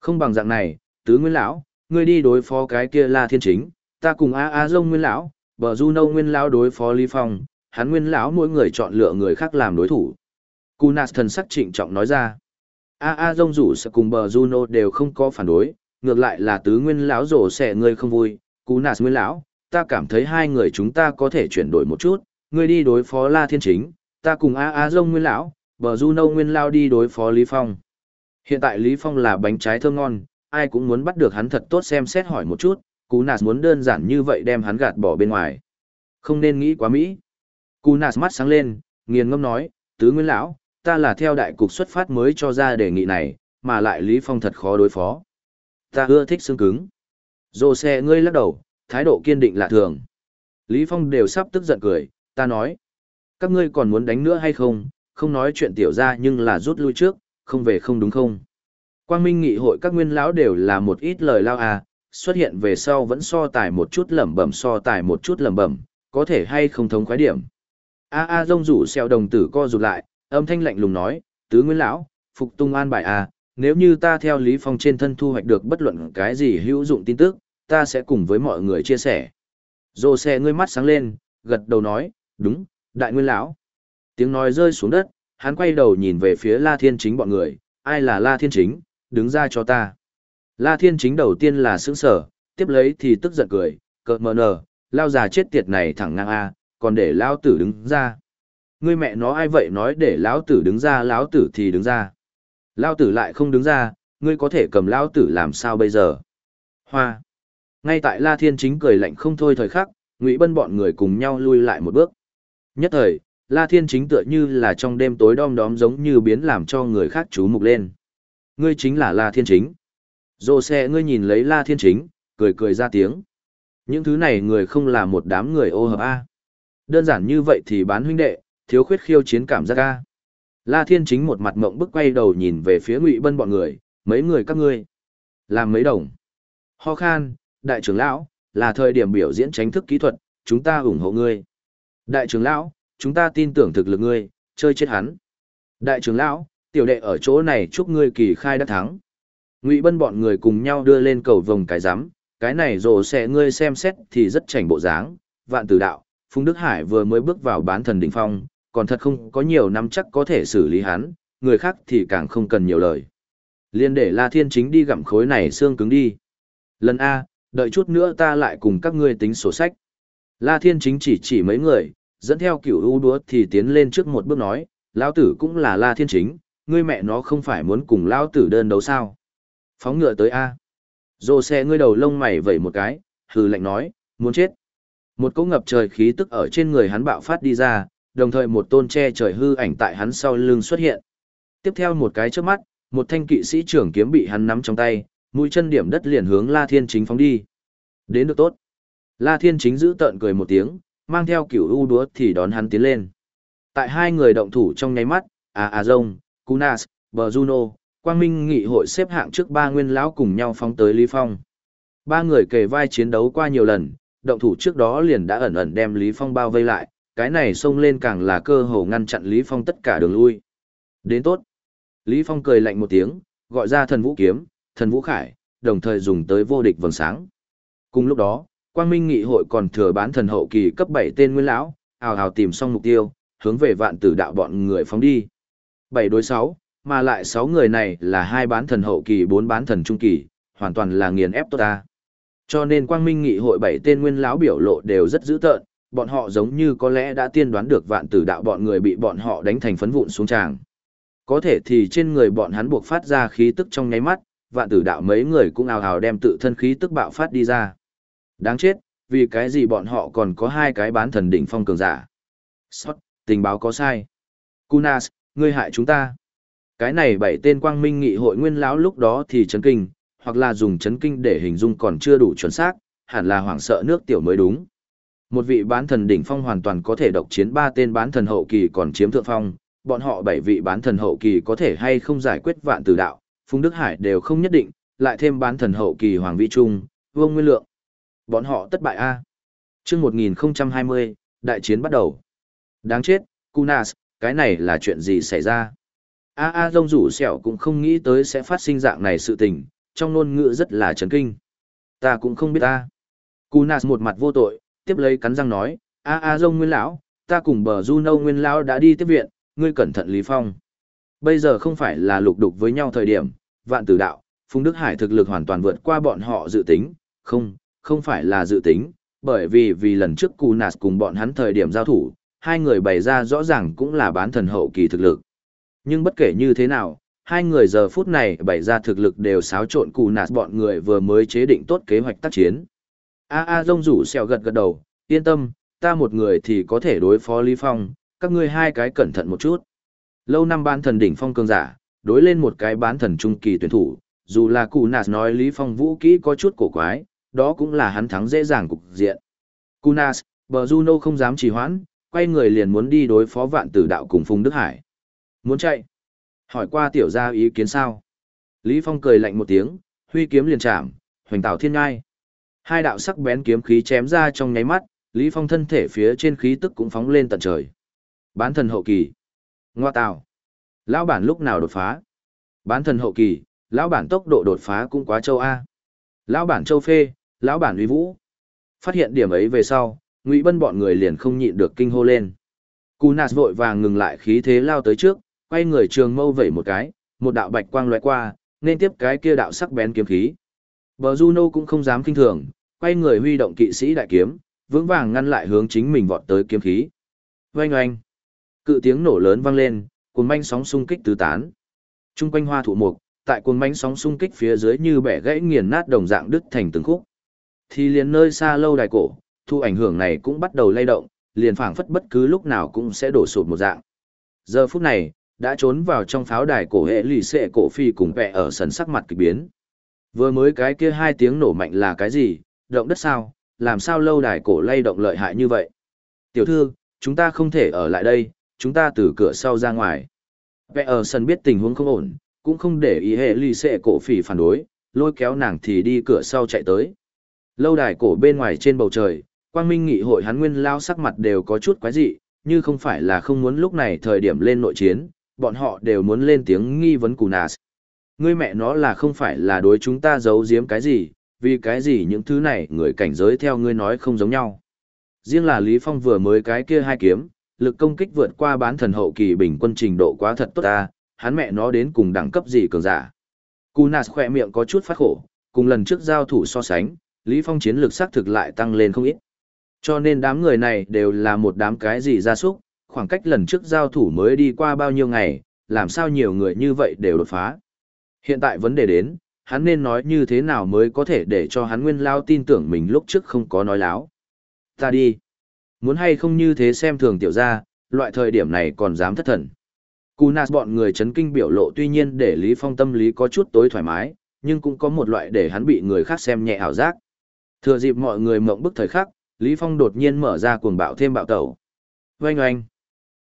Không bằng dạng này, tứ nguyên lão, ngươi đi đối phó cái kia la thiên chính, ta cùng A A Dông Nguyên lão, bờ Du Nâu Nguyên lão đối phó Lý Phong, hắn Nguyên lão mỗi người chọn lựa người khác làm đối thủ. Kunas thần sắc trịnh trọng nói ra. A A Dông rủ sẽ cùng bờ Juno đều không có phản đối, ngược lại là tứ Nguyên lão rổ sẽ ngươi không vui, Kunas Nguyên lão, ta cảm thấy hai người chúng ta có thể chuyển đổi một chút, ngươi đi đối phó La Thiên Chính, ta cùng A A Dông Nguyên lão, bờ Juno Nguyên lão đi đối phó Lý Phong. Hiện tại Lý Phong là bánh trái thơm ngon, ai cũng muốn bắt được hắn thật tốt xem xét hỏi một chút, Cú Nạt muốn đơn giản như vậy đem hắn gạt bỏ bên ngoài. Không nên nghĩ quá mỹ. Cú Nạt mắt sáng lên, nghiền ngâm nói, tứ nguyên lão, ta là theo đại cục xuất phát mới cho ra đề nghị này, mà lại Lý Phong thật khó đối phó. Ta ưa thích xương cứng. Dô xe ngươi lắc đầu, thái độ kiên định lạ thường. Lý Phong đều sắp tức giận cười, ta nói. Các ngươi còn muốn đánh nữa hay không, không nói chuyện tiểu ra nhưng là rút lui trước, không về không đúng không. Quang Minh nghị hội các nguyên lão đều là một ít lời lao à, xuất hiện về sau vẫn so tài một chút lẩm bẩm so tài một chút lẩm bẩm, có thể hay không thống khoái điểm. A a rông rủ xeo đồng tử co rụt lại, âm thanh lạnh lùng nói, tứ nguyên lão, phục tung an bài a, nếu như ta theo Lý Phong trên thân thu hoạch được bất luận cái gì hữu dụng tin tức, ta sẽ cùng với mọi người chia sẻ. dồ xe ngươi mắt sáng lên, gật đầu nói, đúng, đại nguyên lão. Tiếng nói rơi xuống đất, hắn quay đầu nhìn về phía La Thiên Chính bọn người, ai là La Thiên Chính, đứng ra cho ta. La Thiên Chính đầu tiên là xứng sở, tiếp lấy thì tức giận cười, cợt mờ nở, lao già chết tiệt này thẳng ngang a, còn để lão tử đứng ra. Ngươi mẹ nó ai vậy nói để lão tử đứng ra, lão tử thì đứng ra. Lão tử lại không đứng ra, ngươi có thể cầm lão tử làm sao bây giờ? Hoa. Ngay tại La Thiên Chính cười lạnh không thôi thời khắc, Ngụy Bân bọn người cùng nhau lui lại một bước. Nhất thời, La Thiên Chính tựa như là trong đêm tối đom đóm giống như biến làm cho người khác chú mục lên. Ngươi chính là La Thiên Chính. Dô xe ngươi nhìn lấy La Thiên Chính, cười cười ra tiếng. Những thứ này người không là một đám người ô hợp A. Đơn giản như vậy thì bán huynh đệ, thiếu khuyết khiêu chiến cảm giác ca. La Thiên Chính một mặt mộng bức quay đầu nhìn về phía Ngụy Bân bọn người, mấy người các ngươi. Làm mấy đồng. Ho khan, đại trưởng lão, là thời điểm biểu diễn tránh thức kỹ thuật, chúng ta ủng hộ ngươi. Đại trưởng lão, chúng ta tin tưởng thực lực ngươi, chơi chết hắn. Đại trưởng lão, tiểu đệ ở chỗ này chúc ngươi kỳ khai đắc thắng. Ngụy Bân bọn người cùng nhau đưa lên cầu vồng cái rắm, cái này rồ sẽ ngươi xem xét thì rất chảnh bộ dáng, vạn tử đạo, Phùng Đức Hải vừa mới bước vào bán thần đỉnh phong, còn thật không có nhiều năm chắc có thể xử lý hắn, người khác thì càng không cần nhiều lời. Liên để La Thiên Chính đi gặm khối này xương cứng đi. Lần A, đợi chút nữa ta lại cùng các ngươi tính sổ sách. La Thiên Chính chỉ chỉ mấy người, dẫn theo cửu u đúa thì tiến lên trước một bước nói, lão tử cũng là La Thiên Chính, ngươi mẹ nó không phải muốn cùng lão tử đơn đấu sao? Phóng ngựa tới A. Dô xe ngươi đầu lông mày vẩy một cái, hừ lạnh nói, muốn chết. Một cỗ ngập trời khí tức ở trên người hắn bạo phát đi ra, đồng thời một tôn che trời hư ảnh tại hắn sau lưng xuất hiện. Tiếp theo một cái trước mắt, một thanh kỵ sĩ trưởng kiếm bị hắn nắm trong tay, mũi chân điểm đất liền hướng La Thiên Chính phóng đi. Đến được tốt. La Thiên Chính giữ tợn cười một tiếng, mang theo kiểu u đúa thì đón hắn tiến lên. Tại hai người động thủ trong nháy mắt, à, à, A A Dông, Kunas, Bờ Juno, Quang Minh nghị hội xếp hạng trước ba nguyên lão cùng nhau phóng tới Lý Phong. Ba người kề vai chiến đấu qua nhiều lần, động thủ trước đó liền đã ẩn ẩn đem Lý Phong bao vây lại, cái này xông lên càng là cơ hồ ngăn chặn Lý Phong tất cả đường lui. Đến tốt. Lý Phong cười lạnh một tiếng, gọi ra thần vũ kiếm, thần vũ khải, đồng thời dùng tới vô địch vầng sáng. Cùng lúc đó, Quang Minh nghị hội còn thừa bán thần hậu kỳ cấp 7 tên nguyên lão, ào ào tìm xong mục tiêu, hướng về vạn tử đạo bọn người phóng đi. 7 đối 6, mà lại 6 người này là hai bán thần hậu kỳ 4 bán thần trung kỳ, hoàn toàn là nghiền ép tốt ta. Cho nên quang minh nghị hội bảy tên nguyên lão biểu lộ đều rất dữ tợn, bọn họ giống như có lẽ đã tiên đoán được vạn tử đạo bọn người bị bọn họ đánh thành phấn vụn xuống tràng. Có thể thì trên người bọn hắn buộc phát ra khí tức trong nháy mắt, vạn tử đạo mấy người cũng ào ào đem tự thân khí tức bạo phát đi ra. Đáng chết, vì cái gì bọn họ còn có hai cái bán thần đỉnh phong cường giả. Sót, tình báo có sai. Kunas, ngươi hại chúng ta. Cái này bảy tên quang minh nghị hội nguyên lão lúc đó thì chấn kinh, hoặc là dùng chấn kinh để hình dung còn chưa đủ chuẩn xác, hẳn là hoảng sợ nước tiểu mới đúng. Một vị bán thần đỉnh phong hoàn toàn có thể độc chiến ba tên bán thần hậu kỳ còn chiếm thượng phong, bọn họ bảy vị bán thần hậu kỳ có thể hay không giải quyết vạn tử đạo, Phùng Đức Hải đều không nhất định, lại thêm bán thần hậu kỳ Hoàng Vĩ Trung, Vương Nguyên Lượng. Bọn họ tất bại A. chương 1020, đại chiến bắt đầu. Đáng chết, Kunas, cái này là chuyện gì xảy ra? A A Dông rủ sẹo cũng không nghĩ tới sẽ phát sinh dạng này sự tình, trong ngôn ngữ rất là chấn kinh. Ta cũng không biết ta. Kunas một mặt vô tội, tiếp lấy cắn răng nói, A A Dông nguyên lão, ta cùng bờ Juno nguyên lão đã đi tiếp viện, ngươi cẩn thận Lý Phong. Bây giờ không phải là lục đục với nhau thời điểm, vạn tử đạo, Phùng Đức Hải thực lực hoàn toàn vượt qua bọn họ dự tính, không, không phải là dự tính, bởi vì vì lần trước kunas cùng bọn hắn thời điểm giao thủ, hai người bày ra rõ ràng cũng là bán thần hậu kỳ thực lực. Nhưng bất kể như thế nào, hai người giờ phút này bày ra thực lực đều xáo trộn Cù Nạt bọn người vừa mới chế định tốt kế hoạch tác chiến. A A rông rủ xèo gật gật đầu, yên tâm, ta một người thì có thể đối phó Lý Phong, các ngươi hai cái cẩn thận một chút. Lâu năm bán thần đỉnh phong cường giả, đối lên một cái bán thần trung kỳ tuyển thủ, dù là cụ nạt nói Lý Phong vũ kỹ có chút cổ quái, đó cũng là hắn thắng dễ dàng cục diện. Kunas, bờ Juno không dám trì hoãn, quay người liền muốn đi đối phó vạn tử đạo cùng Phùng Đức Hải. Muốn chạy? Hỏi qua tiểu gia ý kiến sao? Lý Phong cười lạnh một tiếng, huy kiếm liền chạm, hoành tạo thiên ngai. Hai đạo sắc bén kiếm khí chém ra trong nháy mắt, Lý Phong thân thể phía trên khí tức cũng phóng lên tận trời. Bán thần hậu kỳ. Ngoa tào. Lão bản lúc nào đột phá? Bán thần hậu kỳ, lão bản tốc độ đột phá cũng quá châu A. Lão bản châu phê, lão bản uy vũ. Phát hiện điểm ấy về sau, Ngụy Bân bọn người liền không nhịn được kinh hô lên. Cú nạt vội vàng ngừng lại khí thế lao tới trước, quay người trường mâu vẩy một cái, một đạo bạch quang lóe qua, nên tiếp cái kia đạo sắc bén kiếm khí. Bờ Juno cũng không dám kinh thường, quay người huy động kỵ sĩ đại kiếm, vững vàng ngăn lại hướng chính mình vọt tới kiếm khí. Oanh oanh. Cự tiếng nổ lớn vang lên, cuồng manh sóng xung kích tứ tán. Trung quanh hoa thụ mục, tại cuồng manh sóng xung kích phía dưới như bẻ gãy nghiền nát đồng dạng đứt thành từng khúc. Thì liền nơi xa lâu đài cổ, thu ảnh hưởng này cũng bắt đầu lay động, liền phảng phất bất cứ lúc nào cũng sẽ đổ sụp một dạng. Giờ phút này, đã trốn vào trong pháo đài cổ hệ lì xệ cổ phi cùng vẽ ở sân sắc mặt kỳ biến. Vừa mới cái kia hai tiếng nổ mạnh là cái gì, động đất sao, làm sao lâu đài cổ lay động lợi hại như vậy? Tiểu thư, chúng ta không thể ở lại đây, chúng ta từ cửa sau ra ngoài. Vẽ ở sân biết tình huống không ổn, cũng không để ý hệ lì xệ cổ phỉ phản đối, lôi kéo nàng thì đi cửa sau chạy tới. Lâu đài cổ bên ngoài trên bầu trời, quang minh nghị hội hắn nguyên lao sắc mặt đều có chút quái dị, như không phải là không muốn lúc này thời điểm lên nội chiến, bọn họ đều muốn lên tiếng nghi vấn cù nạt. Ngươi mẹ nó là không phải là đối chúng ta giấu giếm cái gì, vì cái gì những thứ này người cảnh giới theo ngươi nói không giống nhau. Riêng là Lý Phong vừa mới cái kia hai kiếm, lực công kích vượt qua bán thần hậu kỳ bình quân trình độ quá thật tốt ta, hắn mẹ nó đến cùng đẳng cấp gì cường giả. Kunas khỏe miệng có chút phát khổ, cùng lần trước giao thủ so sánh, Lý Phong chiến lược xác thực lại tăng lên không ít. Cho nên đám người này đều là một đám cái gì ra súc, khoảng cách lần trước giao thủ mới đi qua bao nhiêu ngày, làm sao nhiều người như vậy đều đột phá. Hiện tại vấn đề đến, hắn nên nói như thế nào mới có thể để cho hắn nguyên lao tin tưởng mình lúc trước không có nói láo. Ta đi. Muốn hay không như thế xem thường tiểu gia, loại thời điểm này còn dám thất thần. Cú nạt bọn người chấn kinh biểu lộ tuy nhiên để Lý Phong tâm lý có chút tối thoải mái, nhưng cũng có một loại để hắn bị người khác xem nhẹ ảo giác. Thừa dịp mọi người mộng bức thời khắc, Lý Phong đột nhiên mở ra cuồng bạo thêm bạo tẩu. Oanh oanh.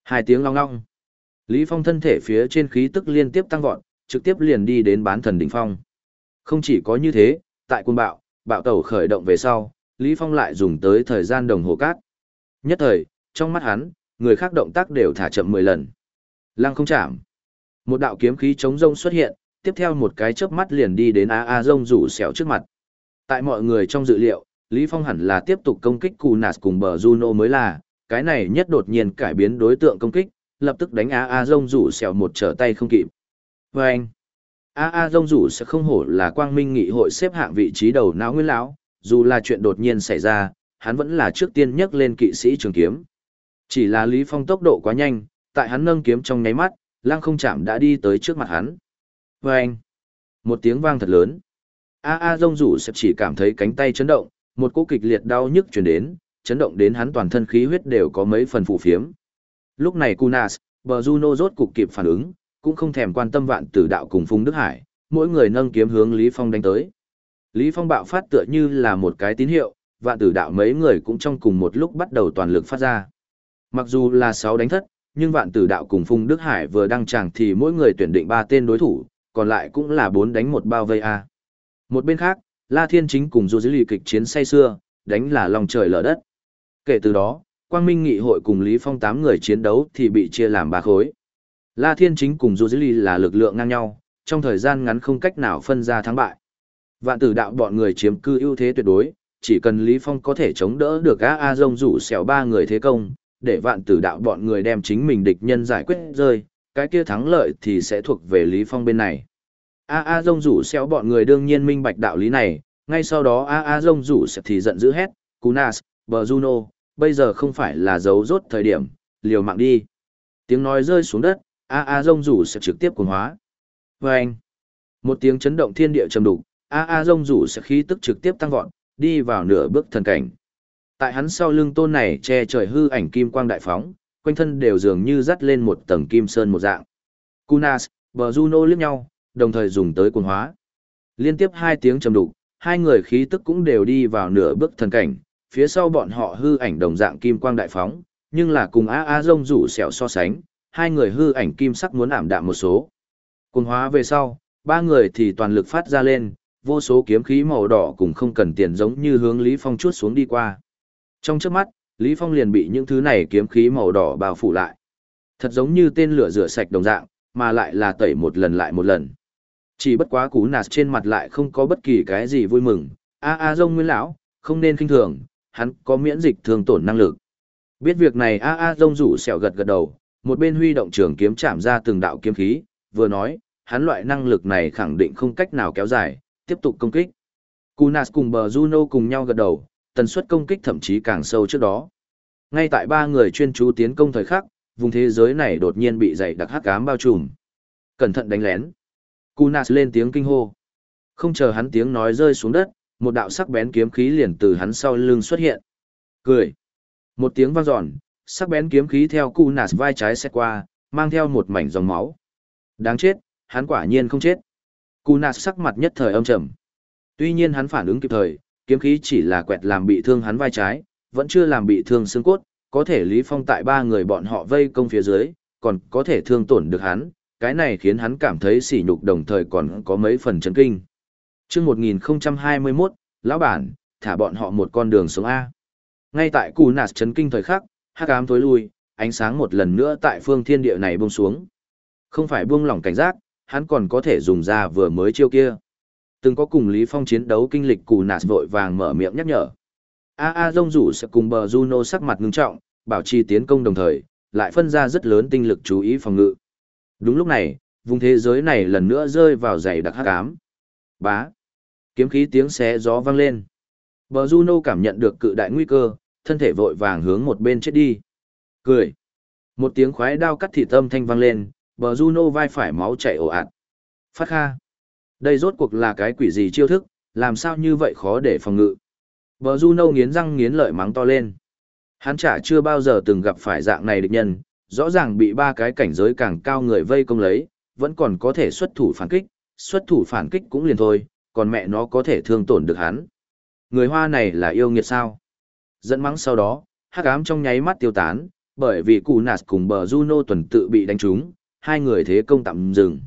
Hai tiếng long long. Lý Phong thân thể phía trên khí tức liên tiếp tăng vọt, trực tiếp liền đi đến bán thần đỉnh phong. Không chỉ có như thế, tại quân bạo, bạo tàu khởi động về sau, Lý Phong lại dùng tới thời gian đồng hồ cát. Nhất thời, trong mắt hắn, người khác động tác đều thả chậm 10 lần. Lăng không chạm. Một đạo kiếm khí chống rông xuất hiện, tiếp theo một cái chớp mắt liền đi đến A A rông rủ xẻo trước mặt. Tại mọi người trong dự liệu, Lý Phong hẳn là tiếp tục công kích Cù Nạt cùng bờ Juno mới là, cái này nhất đột nhiên cải biến đối tượng công kích, lập tức đánh A A rông rủ xèo một trở tay không kịp. Và anh, A A rông rủ sẽ không hổ là quang minh nghị hội xếp hạng vị trí đầu não nguyên lão, dù là chuyện đột nhiên xảy ra, hắn vẫn là trước tiên nhấc lên kỵ sĩ trường kiếm. Chỉ là Lý Phong tốc độ quá nhanh, tại hắn nâng kiếm trong nháy mắt, lang không chạm đã đi tới trước mặt hắn. Và anh, một tiếng vang thật lớn. A A rông rủ sẽ chỉ cảm thấy cánh tay chấn động, một cỗ kịch liệt đau nhức truyền đến, chấn động đến hắn toàn thân khí huyết đều có mấy phần phụ phiếm. Lúc này Kunas, bờ Juno rốt cục kịp phản ứng, cũng không thèm quan tâm vạn tử đạo cùng Phùng Đức Hải, mỗi người nâng kiếm hướng Lý Phong đánh tới. Lý Phong bạo phát tựa như là một cái tín hiệu, vạn tử đạo mấy người cũng trong cùng một lúc bắt đầu toàn lực phát ra. Mặc dù là 6 đánh thất, nhưng vạn tử đạo cùng Phùng Đức Hải vừa đăng tràng thì mỗi người tuyển định 3 tên đối thủ, còn lại cũng là 4 đánh một bao vây A. Một bên khác, La Thiên Chính cùng Du Dữ Lì kịch chiến say xưa, đánh là lòng trời lở đất. Kể từ đó, Quang Minh Nghị hội cùng Lý Phong tám người chiến đấu thì bị chia làm ba khối. La Thiên Chính cùng Du Dữ Ly là lực lượng ngang nhau, trong thời gian ngắn không cách nào phân ra thắng bại. Vạn tử đạo bọn người chiếm cư ưu thế tuyệt đối, chỉ cần Lý Phong có thể chống đỡ được A A Dông rủ xẻo ba người thế công, để vạn tử đạo bọn người đem chính mình địch nhân giải quyết rơi, cái kia thắng lợi thì sẽ thuộc về Lý Phong bên này. A A Dông rủ xéo bọn người đương nhiên minh bạch đạo lý này, ngay sau đó A A Dông rủ sẽ thì giận dữ hét, Kunas, bờ Juno, bây giờ không phải là dấu rốt thời điểm, liều mạng đi. Tiếng nói rơi xuống đất, A A rông rủ sẽ trực tiếp cuồng hóa. Vâng! Một tiếng chấn động thiên địa trầm đục, A A rông rủ sẽ khí tức trực tiếp tăng vọt, đi vào nửa bước thần cảnh. Tại hắn sau lưng tôn này che trời hư ảnh kim quang đại phóng, quanh thân đều dường như dắt lên một tầng kim sơn một dạng. Kunas, và Juno liếc nhau, đồng thời dùng tới cuồng hóa. Liên tiếp hai tiếng trầm đục, hai người khí tức cũng đều đi vào nửa bước thần cảnh, phía sau bọn họ hư ảnh đồng dạng kim quang đại phóng, nhưng là cùng A A rông rủ sẹo so sánh, hai người hư ảnh kim sắc muốn ảm đạm một số. Cùng hóa về sau, ba người thì toàn lực phát ra lên, vô số kiếm khí màu đỏ cùng không cần tiền giống như hướng Lý Phong chuốt xuống đi qua. Trong trước mắt, Lý Phong liền bị những thứ này kiếm khí màu đỏ bao phủ lại. Thật giống như tên lửa rửa sạch đồng dạng, mà lại là tẩy một lần lại một lần. Chỉ bất quá cú nạt trên mặt lại không có bất kỳ cái gì vui mừng, a a rông nguyên lão, không nên kinh thường, hắn có miễn dịch thường tổn năng lực. Biết việc này a a rông rủ sẹo gật gật đầu, một bên huy động trường kiếm chạm ra từng đạo kiếm khí, vừa nói, hắn loại năng lực này khẳng định không cách nào kéo dài, tiếp tục công kích. Kunas cùng bờ Juno cùng nhau gật đầu, tần suất công kích thậm chí càng sâu trước đó. Ngay tại ba người chuyên chú tiến công thời khắc, vùng thế giới này đột nhiên bị dày đặc hắc ám bao trùm. Cẩn thận đánh lén. Kunas lên tiếng kinh hô. Không chờ hắn tiếng nói rơi xuống đất, một đạo sắc bén kiếm khí liền từ hắn sau lưng xuất hiện. Cười. Một tiếng vang giòn, sắc bén kiếm khí theo Kunas vai trái xét qua, mang theo một mảnh dòng máu. Đáng chết, hắn quả nhiên không chết. Kunas sắc mặt nhất thời âm trầm. Tuy nhiên hắn phản ứng kịp thời, kiếm khí chỉ là quẹt làm bị thương hắn vai trái, vẫn chưa làm bị thương xương cốt, có thể Lý Phong tại ba người bọn họ vây công phía dưới, còn có thể thương tổn được hắn, cái này khiến hắn cảm thấy sỉ nhục đồng thời còn có mấy phần chấn kinh. Chương 1021, lão bản, thả bọn họ một con đường sống a. Ngay tại Cù Nạt chấn kinh thời khắc, hắc ám tối lui, ánh sáng một lần nữa tại phương thiên địa này buông xuống. Không phải buông lỏng cảnh giác, hắn còn có thể dùng ra vừa mới chiêu kia. Từng có cùng Lý Phong chiến đấu kinh lịch Cù Nạt vội vàng mở miệng nhắc nhở. A A Dông rủ sẽ cùng bờ Juno sắc mặt ngưng trọng, bảo trì tiến công đồng thời, lại phân ra rất lớn tinh lực chú ý phòng ngự. Đúng lúc này, vùng thế giới này lần nữa rơi vào dày đặc hắc ám. Bá. Kiếm khí tiếng xé gió vang lên. Bờ Juno cảm nhận được cự đại nguy cơ, thân thể vội vàng hướng một bên chết đi. Cười. Một tiếng khoái đao cắt thịt âm thanh vang lên, bờ Juno vai phải máu chảy ồ ạt. Phát kha. Đây rốt cuộc là cái quỷ gì chiêu thức, làm sao như vậy khó để phòng ngự. Bờ Juno nghiến răng nghiến lợi mắng to lên. Hắn chả chưa bao giờ từng gặp phải dạng này địch nhân, rõ ràng bị ba cái cảnh giới càng cao người vây công lấy, vẫn còn có thể xuất thủ phản kích, xuất thủ phản kích cũng liền thôi, còn mẹ nó có thể thương tổn được hắn. Người hoa này là yêu nghiệt sao? Dẫn mắng sau đó, hắc ám trong nháy mắt tiêu tán, bởi vì cụ nạt cùng bờ Juno tuần tự bị đánh trúng, hai người thế công tạm dừng.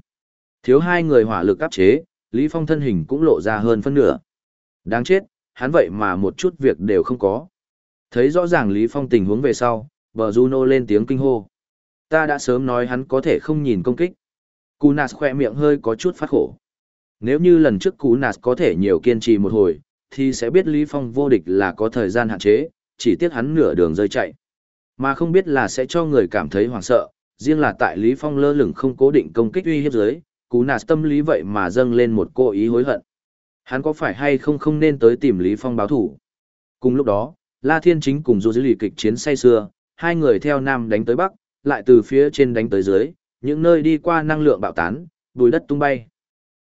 Thiếu hai người hỏa lực áp chế, Lý Phong thân hình cũng lộ ra hơn phân nửa. Đáng chết, hắn vậy mà một chút việc đều không có. Thấy rõ ràng Lý Phong tình huống về sau, bờ Juno lên tiếng kinh hô. Ta đã sớm nói hắn có thể không nhìn công kích. Cú Nạt khoe miệng hơi có chút phát khổ. Nếu như lần trước Cú Nạt có thể nhiều kiên trì một hồi, thì sẽ biết Lý Phong vô địch là có thời gian hạn chế, chỉ tiếc hắn nửa đường rơi chạy. Mà không biết là sẽ cho người cảm thấy hoảng sợ, riêng là tại Lý Phong lơ lửng không cố định công kích uy hiếp dưới, cú nạt tâm lý vậy mà dâng lên một cô ý hối hận. Hắn có phải hay không không nên tới tìm Lý Phong báo thủ? Cùng lúc đó, La Thiên Chính cùng Du Dữ Lì kịch chiến say xưa, hai người theo nam đánh tới bắc, lại từ phía trên đánh tới dưới, những nơi đi qua năng lượng bạo tán, bùi đất tung bay.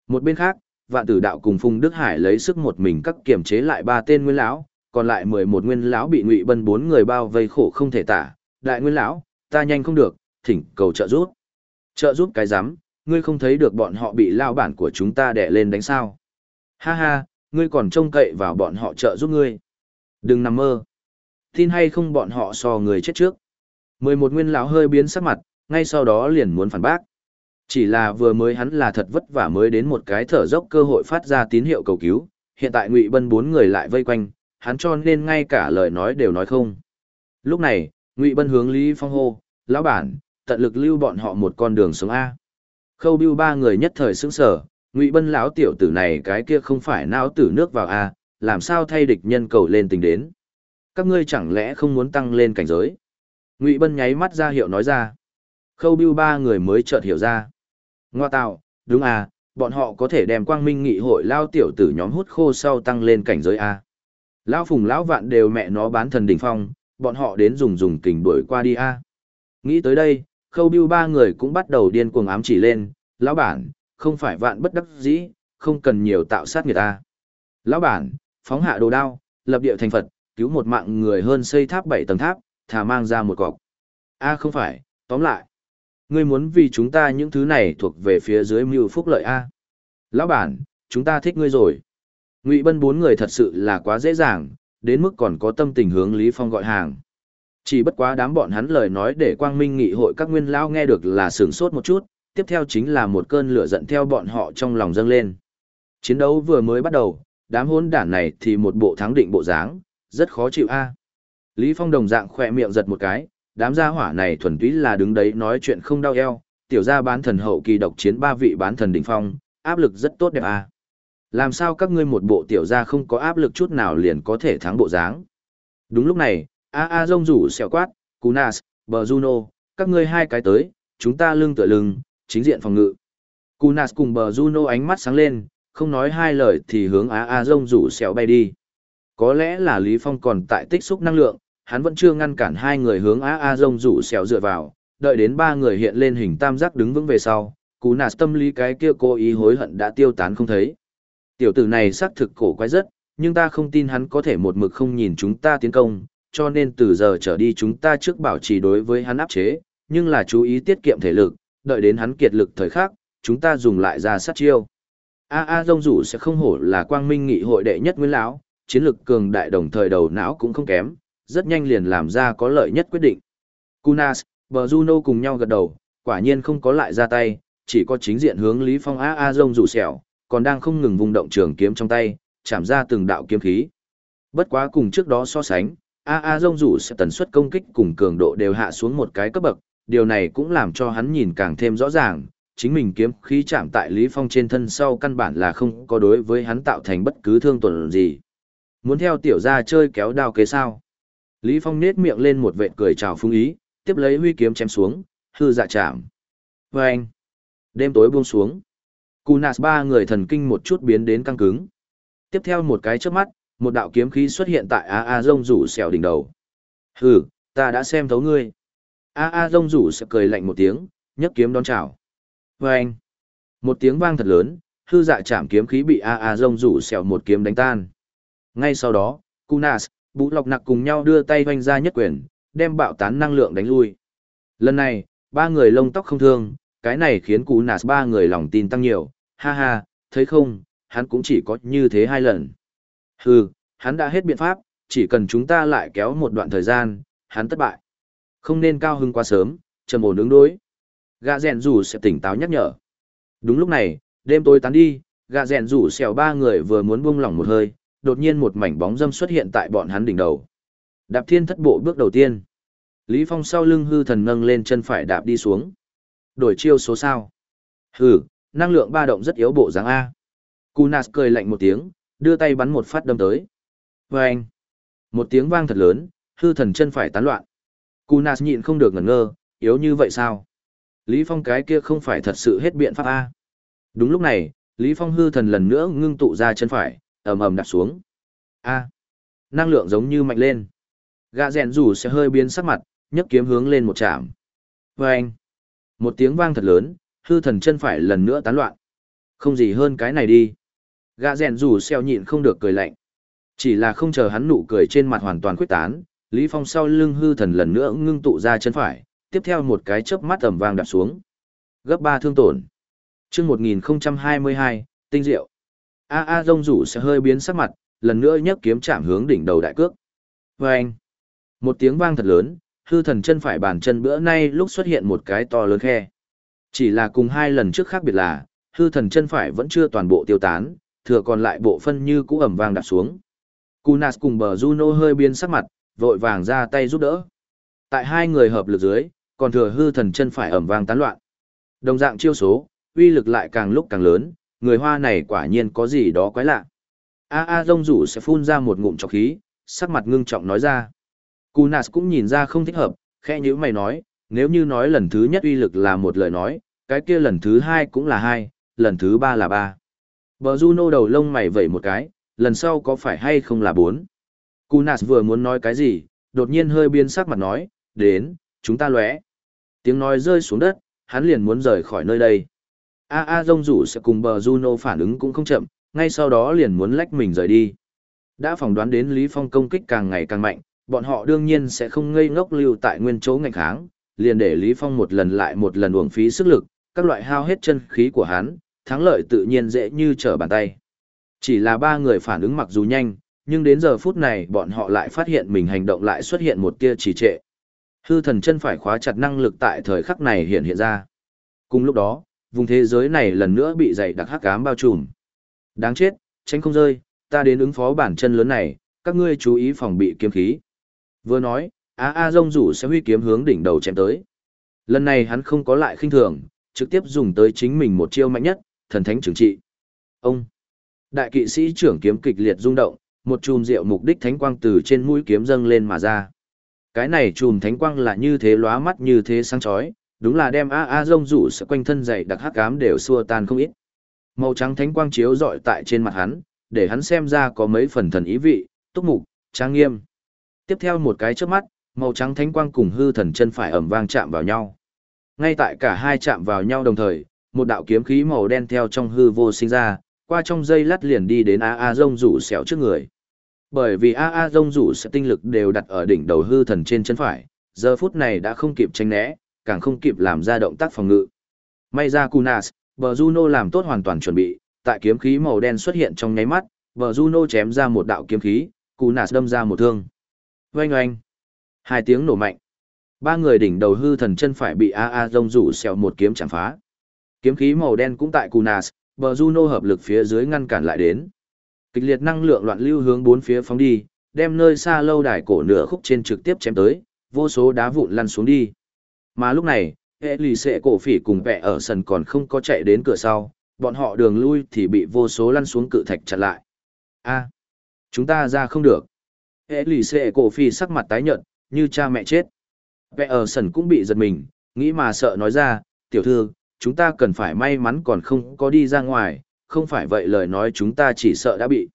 Một bên khác, Vạn Tử Đạo cùng Phùng Đức Hải lấy sức một mình các kiểm chế lại ba tên nguyên lão, còn lại mười một nguyên lão bị Ngụy Bân bốn người bao vây khổ không thể tả. Đại nguyên lão, ta nhanh không được, thỉnh cầu trợ giúp. Trợ giúp cái rắm, ngươi không thấy được bọn họ bị lao bản của chúng ta đè lên đánh sao? Ha ha, ngươi còn trông cậy vào bọn họ trợ giúp ngươi. Đừng nằm mơ. Tin hay không bọn họ so người chết trước. Mười một nguyên lão hơi biến sắc mặt, ngay sau đó liền muốn phản bác. Chỉ là vừa mới hắn là thật vất vả mới đến một cái thở dốc cơ hội phát ra tín hiệu cầu cứu, hiện tại Ngụy Bân bốn người lại vây quanh, hắn cho nên ngay cả lời nói đều nói không. Lúc này, Ngụy Bân hướng Lý Phong hô, lão bản, tận lực lưu bọn họ một con đường sống A. Khâu bưu ba người nhất thời sững sờ, Ngụy Bân lão tiểu tử này cái kia không phải não tử nước vào A, làm sao thay địch nhân cầu lên tình đến. Các ngươi chẳng lẽ không muốn tăng lên cảnh giới? Ngụy Bân nháy mắt ra hiệu nói ra. Khâu bưu ba người mới chợt hiểu ra. Ngoa tạo, đúng à, bọn họ có thể đem quang minh nghị hội lao tiểu tử nhóm hút khô sau tăng lên cảnh giới A. Lão phùng lão vạn đều mẹ nó bán thần đỉnh phong, bọn họ đến dùng dùng kình đuổi qua đi A. Nghĩ tới đây, khâu biêu ba người cũng bắt đầu điên cuồng ám chỉ lên, lão bản, không phải vạn bất đắc dĩ, không cần nhiều tạo sát người ta. Lão bản, phóng hạ đồ đao, lập địa thành Phật, cứu một mạng người hơn xây tháp bảy tầng tháp, thả mang ra một cọc. A không phải, tóm lại. Ngươi muốn vì chúng ta những thứ này thuộc về phía dưới mưu phúc lợi A. Lão bản, chúng ta thích ngươi rồi. Ngụy Bân bốn người thật sự là quá dễ dàng, đến mức còn có tâm tình hướng Lý Phong gọi hàng. Chỉ bất quá đám bọn hắn lời nói để quang minh nghị hội các nguyên lao nghe được là sướng sốt một chút, tiếp theo chính là một cơn lửa giận theo bọn họ trong lòng dâng lên. Chiến đấu vừa mới bắt đầu, đám hỗn đản này thì một bộ thắng định bộ dáng, rất khó chịu a. Lý Phong đồng dạng khỏe miệng giật một cái, đám gia hỏa này thuần túy là đứng đấy nói chuyện không đau eo, tiểu gia bán thần hậu kỳ độc chiến ba vị bán thần đỉnh phong, áp lực rất tốt đẹp à? Làm sao các ngươi một bộ tiểu gia không có áp lực chút nào liền có thể thắng bộ dáng? Đúng lúc này, A A rông rủ xèo quát, Kunas, bờ Juno, các ngươi hai cái tới, chúng ta lưng tựa lưng, chính diện phòng ngự. Kunas cùng bờ Juno ánh mắt sáng lên, không nói hai lời thì hướng A A rông rủ xèo bay đi. Có lẽ là Lý Phong còn tại tích xúc năng lượng, hắn vẫn chưa ngăn cản hai người hướng A A rông rủ xèo dựa vào, đợi đến ba người hiện lên hình tam giác đứng vững về sau, cú nạt tâm lý cái kia cố ý hối hận đã tiêu tán không thấy. Tiểu tử này xác thực cổ quái rất, nhưng ta không tin hắn có thể một mực không nhìn chúng ta tiến công, cho nên từ giờ trở đi chúng ta trước bảo trì đối với hắn áp chế, nhưng là chú ý tiết kiệm thể lực, đợi đến hắn kiệt lực thời khắc, chúng ta dùng lại ra sát chiêu. A A Dông Dụ sẽ không hổ là quang minh nghị hội đệ nhất nguyên lão, chiến lực cường đại đồng thời đầu não cũng không kém, rất nhanh liền làm ra có lợi nhất quyết định. Kunas, bờ Juno cùng nhau gật đầu, quả nhiên không có lại ra tay, chỉ có chính diện hướng Lý Phong A A Dông rủ sẹo, còn đang không ngừng vùng động trường kiếm trong tay, chạm ra từng đạo kiếm khí. Bất quá cùng trước đó so sánh, A A Dông rủ sẽ tần suất công kích cùng cường độ đều hạ xuống một cái cấp bậc, điều này cũng làm cho hắn nhìn càng thêm rõ ràng, chính mình kiếm khí chạm tại Lý Phong trên thân sau căn bản là không có đối với hắn tạo thành bất cứ thương tổn gì. Muốn theo tiểu gia chơi kéo đao kế sao? Lý Phong nết miệng lên một vệt cười chào phung ý, tiếp lấy huy kiếm chém xuống, hư dạ chạm. Vâng! Đêm tối buông xuống. Kunas ba người thần kinh một chút biến đến căng cứng. Tiếp theo một cái chớp mắt, một đạo kiếm khí xuất hiện tại A A Rông rủ xèo đỉnh đầu. Hừ, ta đã xem thấu ngươi. A A Rông rủ sẽ cười lạnh một tiếng, nhấc kiếm đón chào. Và anh, một tiếng vang thật lớn, hư dạ chạm kiếm khí bị A A Rông rủ xèo một kiếm đánh tan. Ngay sau đó, Kunas, Bú Lọc Nặc cùng nhau đưa tay hoanh ra nhất quyền, đem bạo tán năng lượng đánh lui. Lần này, ba người lông tóc không thương, cái này khiến cú nạt ba người lòng tin tăng nhiều, ha ha, thấy không, hắn cũng chỉ có như thế hai lần. Hừ, hắn đã hết biện pháp, chỉ cần chúng ta lại kéo một đoạn thời gian, hắn thất bại. Không nên cao hưng quá sớm, trầm ổn ứng đối. Gà rèn rủ sẽ tỉnh táo nhắc nhở. Đúng lúc này, đêm tối tán đi, gà rèn rủ xèo ba người vừa muốn buông lỏng một hơi, đột nhiên một mảnh bóng dâm xuất hiện tại bọn hắn đỉnh đầu. Đạp thiên thất bộ bước đầu tiên. Lý Phong sau lưng hư thần nâng lên chân phải đạp đi xuống. Đổi chiêu số sao. Hừ, năng lượng ba động rất yếu bộ dáng A. Kunas cười lạnh một tiếng, đưa tay bắn một phát đâm tới. Vâng! một tiếng vang thật lớn, hư thần chân phải tán loạn. Kunas nhịn không được ngẩn ngơ, yếu như vậy sao? Lý Phong cái kia không phải thật sự hết biện pháp A. Đúng lúc này, Lý Phong hư thần lần nữa ngưng tụ ra chân phải, ầm ầm đặt xuống. A. Năng lượng giống như mạnh lên. Gã rèn rủ sẽ hơi biến sắc mặt, nhấc kiếm hướng lên một chạm. Vâng! anh. Một tiếng vang thật lớn, hư thần chân phải lần nữa tán loạn. Không gì hơn cái này đi. Gã rèn rủ xeo nhịn không được cười lạnh. Chỉ là không chờ hắn nụ cười trên mặt hoàn toàn khuyết tán, Lý Phong sau lưng hư thần lần nữa ngưng tụ ra chân phải, tiếp theo một cái chớp mắt ầm vang đạp xuống. Gấp ba thương tổn. Chương 1022, tinh diệu. A A rông rủ sẽ hơi biến sắc mặt, lần nữa nhấc kiếm chạm hướng đỉnh đầu đại cước. vê anh. Một tiếng vang thật lớn, hư thần chân phải bàn chân bữa nay lúc xuất hiện một cái to lớn khe. Chỉ là cùng hai lần trước khác biệt là, hư thần chân phải vẫn chưa toàn bộ tiêu tán, thừa còn lại bộ phân như cũ ẩm vang đạp xuống. Kunas cùng bờ Juno hơi biến sắc mặt, vội vàng ra tay giúp đỡ. Tại hai người hợp lực dưới, còn thừa hư thần chân phải ẩm vang tán loạn. Đồng dạng chiêu số, uy lực lại càng lúc càng lớn, người hoa này quả nhiên có gì đó quái lạ. A A Dông rủ sẽ phun ra một ngụm trọc khí, sắc mặt ngưng trọng nói ra. Kunas cũng nhìn ra không thích hợp, khẽ như mày nói, nếu như nói lần thứ nhất uy lực là một lời nói, cái kia lần thứ hai cũng là hai, lần thứ ba là ba. Bờ Juno đầu lông mày vẩy một cái, lần sau có phải hay không là bốn. Kunas vừa muốn nói cái gì, đột nhiên hơi biến sắc mặt nói, đến, chúng ta lóe. Tiếng nói rơi xuống đất, hắn liền muốn rời khỏi nơi đây. A A rông rủ sẽ cùng bờ Juno phản ứng cũng không chậm, ngay sau đó liền muốn lách mình rời đi. Đã phỏng đoán đến Lý Phong công kích càng ngày càng mạnh, bọn họ đương nhiên sẽ không ngây ngốc lưu tại nguyên chỗ ngành kháng, liền để Lý Phong một lần lại một lần uổng phí sức lực, các loại hao hết chân khí của hắn, thắng lợi tự nhiên dễ như trở bàn tay. Chỉ là ba người phản ứng mặc dù nhanh, nhưng đến giờ phút này bọn họ lại phát hiện mình hành động lại xuất hiện một tia trì trệ. Hư thần chân phải khóa chặt năng lực tại thời khắc này hiện hiện ra. Cùng lúc đó, vùng thế giới này lần nữa bị dày đặc hắc ám bao trùm. Đáng chết, tránh không rơi, ta đến ứng phó bản chân lớn này, các ngươi chú ý phòng bị kiếm khí. Vừa nói, Á A rông rủ sẽ huy kiếm hướng đỉnh đầu chém tới. Lần này hắn không có lại khinh thường, trực tiếp dùng tới chính mình một chiêu mạnh nhất, thần thánh trưởng trị. Ông, đại kỵ sĩ trưởng kiếm kịch liệt rung động, một chùm rượu mục đích thánh quang từ trên mũi kiếm dâng lên mà ra. Cái này chùm thánh quang là như thế lóa mắt như thế sáng chói, đúng là đem A A rông rủ sợ quanh thân dày đặc hắc ám đều xua tan không ít. Màu trắng thánh quang chiếu rọi tại trên mặt hắn, để hắn xem ra có mấy phần thần ý vị, túc mục, trang nghiêm. Tiếp theo một cái chớp mắt, màu trắng thánh quang cùng hư thần chân phải ầm vang chạm vào nhau. Ngay tại cả hai chạm vào nhau đồng thời, một đạo kiếm khí màu đen theo trong hư vô sinh ra, qua trong dây lát liền đi đến A A rông rủ xẻo trước người. Bởi vì A A rông rủ sẽ tinh lực đều đặt ở đỉnh đầu hư thần trên chân phải, giờ phút này đã không kịp tranh né, càng không kịp làm ra động tác phòng ngự. May ra Kunas, bờ Juno làm tốt hoàn toàn chuẩn bị, tại kiếm khí màu đen xuất hiện trong nháy mắt, bờ Juno chém ra một đạo kiếm khí, Kunas đâm ra một thương. Oanh oanh. Hai tiếng nổ mạnh. Ba người đỉnh đầu hư thần chân phải bị A A rông rủ xèo một kiếm chạm phá. Kiếm khí màu đen cũng tại Kunas, bờ Juno hợp lực phía dưới ngăn cản lại đến. Kịch liệt năng lượng loạn lưu hướng bốn phía phóng đi, đem nơi xa lâu đài cổ nửa khúc trên trực tiếp chém tới, vô số đá vụn lăn xuống đi. Mà lúc này, hệ lì xệ cổ phỉ cùng vẹ ở sân còn không có chạy đến cửa sau, bọn họ đường lui thì bị vô số lăn xuống cự thạch chặn lại. a chúng ta ra không được. Hệ lì xệ cổ phỉ sắc mặt tái nhợt, như cha mẹ chết. Vẹ ở sân cũng bị giật mình, nghĩ mà sợ nói ra, tiểu thư, chúng ta cần phải may mắn còn không có đi ra ngoài, không phải vậy lời nói chúng ta chỉ sợ đã bị.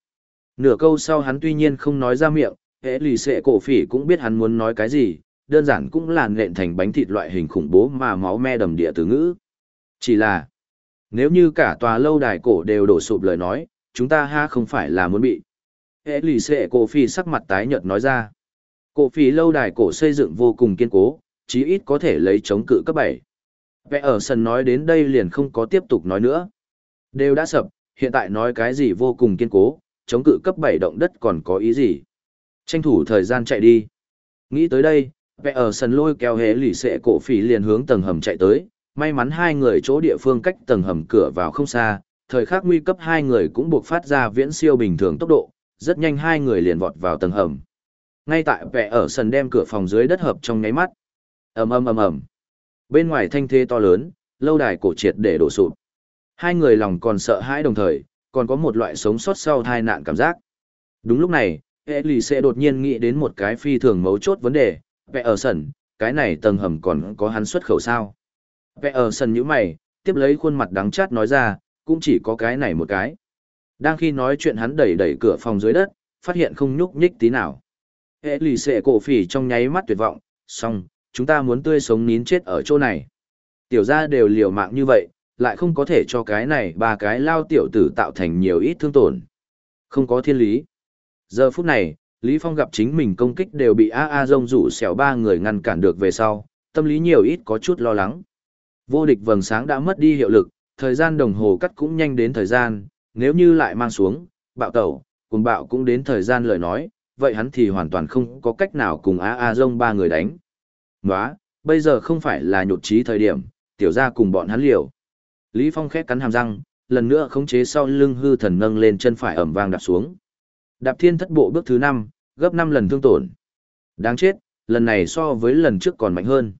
Nửa câu sau hắn tuy nhiên không nói ra miệng, hệ lì xệ cổ phỉ cũng biết hắn muốn nói cái gì, đơn giản cũng là nện thành bánh thịt loại hình khủng bố mà máu me đầm địa từ ngữ. Chỉ là, nếu như cả tòa lâu đài cổ đều đổ sụp lời nói, chúng ta ha không phải là muốn bị. Hệ lì xệ cổ phi sắc mặt tái nhợt nói ra. Cổ phi lâu đài cổ xây dựng vô cùng kiên cố, chí ít có thể lấy chống cự cấp 7. Vẽ ở sân nói đến đây liền không có tiếp tục nói nữa. Đều đã sập, hiện tại nói cái gì vô cùng kiên cố, chống cự cấp 7 động đất còn có ý gì. Tranh thủ thời gian chạy đi. Nghĩ tới đây, vẽ ở sân lôi kéo hế lì xệ cổ phỉ liền hướng tầng hầm chạy tới. May mắn hai người chỗ địa phương cách tầng hầm cửa vào không xa, thời khắc nguy cấp hai người cũng buộc phát ra viễn siêu bình thường tốc độ, rất nhanh hai người liền vọt vào tầng hầm. Ngay tại vẽ ở sân đem cửa phòng dưới đất hợp trong nháy mắt. ầm ầm ầm ầm. Bên ngoài thanh thế to lớn, lâu đài cổ triệt để đổ sụp. Hai người lòng còn sợ hãi đồng thời, còn có một loại sống sót sau tai nạn cảm giác. Đúng lúc này, Elise đột nhiên nghĩ đến một cái phi thường mấu chốt vấn đề, vẽ ở sần, cái này tầng hầm còn có hắn xuất khẩu sao. Vẽ ở sần như mày, tiếp lấy khuôn mặt đắng chát nói ra, cũng chỉ có cái này một cái. Đang khi nói chuyện hắn đẩy đẩy cửa phòng dưới đất, phát hiện không nhúc nhích tí nào. Hệ lì xệ cổ phỉ trong nháy mắt tuyệt vọng, xong, chúng ta muốn tươi sống nín chết ở chỗ này. Tiểu gia đều liều mạng như vậy, lại không có thể cho cái này ba cái lao tiểu tử tạo thành nhiều ít thương tổn. Không có thiên lý. Giờ phút này, Lý Phong gặp chính mình công kích đều bị A A Dông rủ xẻo ba người ngăn cản được về sau, tâm lý nhiều ít có chút lo lắng. Vô địch vầng sáng đã mất đi hiệu lực, thời gian đồng hồ cắt cũng nhanh đến thời gian, nếu như lại mang xuống, bạo tẩu, cùng bạo cũng đến thời gian lời nói, vậy hắn thì hoàn toàn không có cách nào cùng A A Dông ba người đánh. Nóa, bây giờ không phải là nhột trí thời điểm, tiểu ra cùng bọn hắn liều. Lý Phong khét cắn hàm răng, lần nữa khống chế sau lưng hư thần nâng lên chân phải ẩm vang đạp xuống. Đạp thiên thất bộ bước thứ 5, gấp 5 lần thương tổn. Đáng chết, lần này so với lần trước còn mạnh hơn.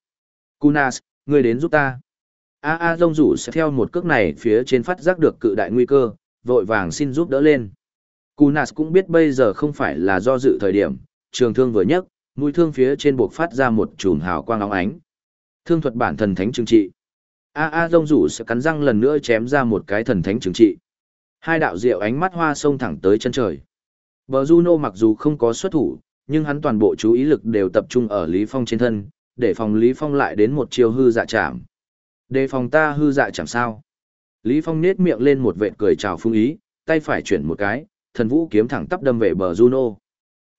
Kunas, ngươi đến giúp ta. A A Dông rủ sẽ theo một cước này phía trên phát giác được cự đại nguy cơ, vội vàng xin giúp đỡ lên. Kunas cũng biết bây giờ không phải là do dự thời điểm, trường thương vừa nhấc, mũi thương phía trên buộc phát ra một chùm hào quang óng ánh. Thương thuật bản thần thánh trừng trị. A A Dông rủ sẽ cắn răng lần nữa chém ra một cái thần thánh trừng trị. Hai đạo diệu ánh mắt hoa sông thẳng tới chân trời. Bờ Juno mặc dù không có xuất thủ, nhưng hắn toàn bộ chú ý lực đều tập trung ở Lý Phong trên thân, để phòng Lý Phong lại đến một chiêu hư dạ chạm. Đề phòng ta hư dạ chạm sao? Lý Phong nết miệng lên một vệt cười chào phương ý, tay phải chuyển một cái, thần vũ kiếm thẳng tắp đâm về bờ Juno.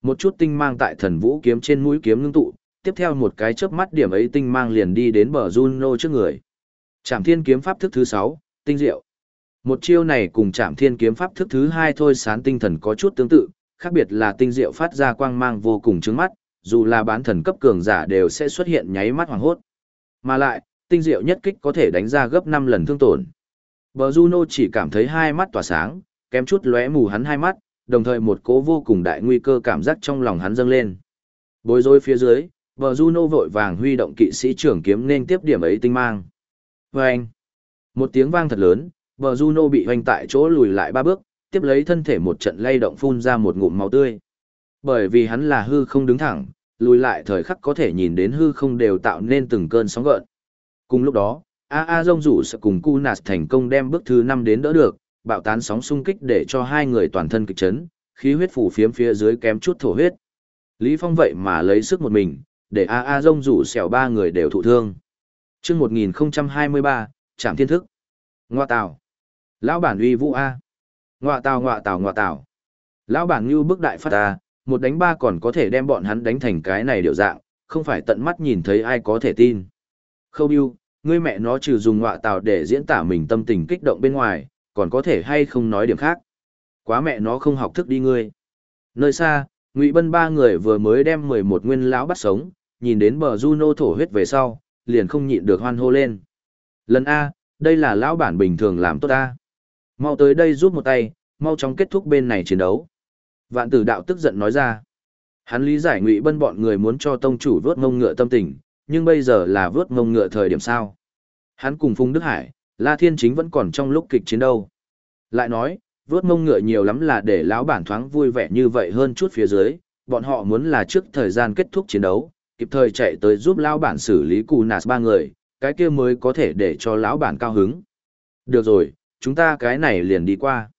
Một chút tinh mang tại thần vũ kiếm trên mũi kiếm ngưng tụ, tiếp theo một cái chớp mắt điểm ấy tinh mang liền đi đến bờ Juno trước người. Trảm thiên kiếm pháp thức thứ 6, tinh diệu. Một chiêu này cùng trảm thiên kiếm pháp thức thứ 2 thôi sán tinh thần có chút tương tự, khác biệt là tinh diệu phát ra quang mang vô cùng trướng mắt, dù là bán thần cấp cường giả đều sẽ xuất hiện nháy mắt hoàng hốt. Mà lại, tinh diệu nhất kích có thể đánh ra gấp 5 lần thương tổn. Bờ Juno chỉ cảm thấy hai mắt tỏa sáng, kém chút lóe mù hắn hai mắt, đồng thời một cố vô cùng đại nguy cơ cảm giác trong lòng hắn dâng lên. Bối rối phía dưới, bờ Juno vội vàng huy động kỵ sĩ trưởng kiếm nên tiếp điểm ấy tinh mang. Vâng! Một tiếng vang thật lớn, bờ Juno bị hoành tại chỗ lùi lại ba bước, tiếp lấy thân thể một trận lay động phun ra một ngụm máu tươi. Bởi vì hắn là hư không đứng thẳng, lùi lại thời khắc có thể nhìn đến hư không đều tạo nên từng cơn sóng gợn. Cùng lúc đó, A A Dông rủ sẽ cùng Cu Nạt thành công đem bước thứ 5 đến đỡ được, bạo tán sóng xung kích để cho hai người toàn thân kịch chấn, khí huyết phủ phiếm phía dưới kém chút thổ huyết. Lý Phong vậy mà lấy sức một mình, để A A Dông rủ xẻo ba người đều thụ thương. Trước 1023, Trạm Thiên Thức. Ngoa Tào. Lão bản uy vũ A. Ngoạ tào ngoạ tào ngoạ tào. Lão bản như bức đại phát ta, một đánh ba còn có thể đem bọn hắn đánh thành cái này điều dạng, không phải tận mắt nhìn thấy ai có thể tin. Khâu biêu, ngươi mẹ nó trừ dùng ngoạ tào để diễn tả mình tâm tình kích động bên ngoài, còn có thể hay không nói điểm khác. Quá mẹ nó không học thức đi ngươi. Nơi xa, Ngụy Bân ba người vừa mới đem mười một nguyên lão bắt sống, nhìn đến bờ Juno thổ huyết về sau, liền không nhịn được hoan hô lên. Lần A, đây là lão bản bình thường làm tốt A. Mau tới đây giúp một tay, mau chóng kết thúc bên này chiến đấu. Vạn tử đạo tức giận nói ra. Hắn lý giải ngụy bân bọn người muốn cho tông chủ vớt ngông ngựa tâm tình, nhưng bây giờ là vớt ngông ngựa thời điểm sao. Hắn cùng Phùng Đức Hải, La Thiên Chính vẫn còn trong lúc kịch chiến đâu. Lại nói, vớt ngông ngựa nhiều lắm là để lão bản thoáng vui vẻ như vậy hơn chút phía dưới, bọn họ muốn là trước thời gian kết thúc chiến đấu, kịp thời chạy tới giúp lão bản xử lý cù nạt ba người, cái kia mới có thể để cho lão bản cao hứng. Được rồi, chúng ta cái này liền đi qua.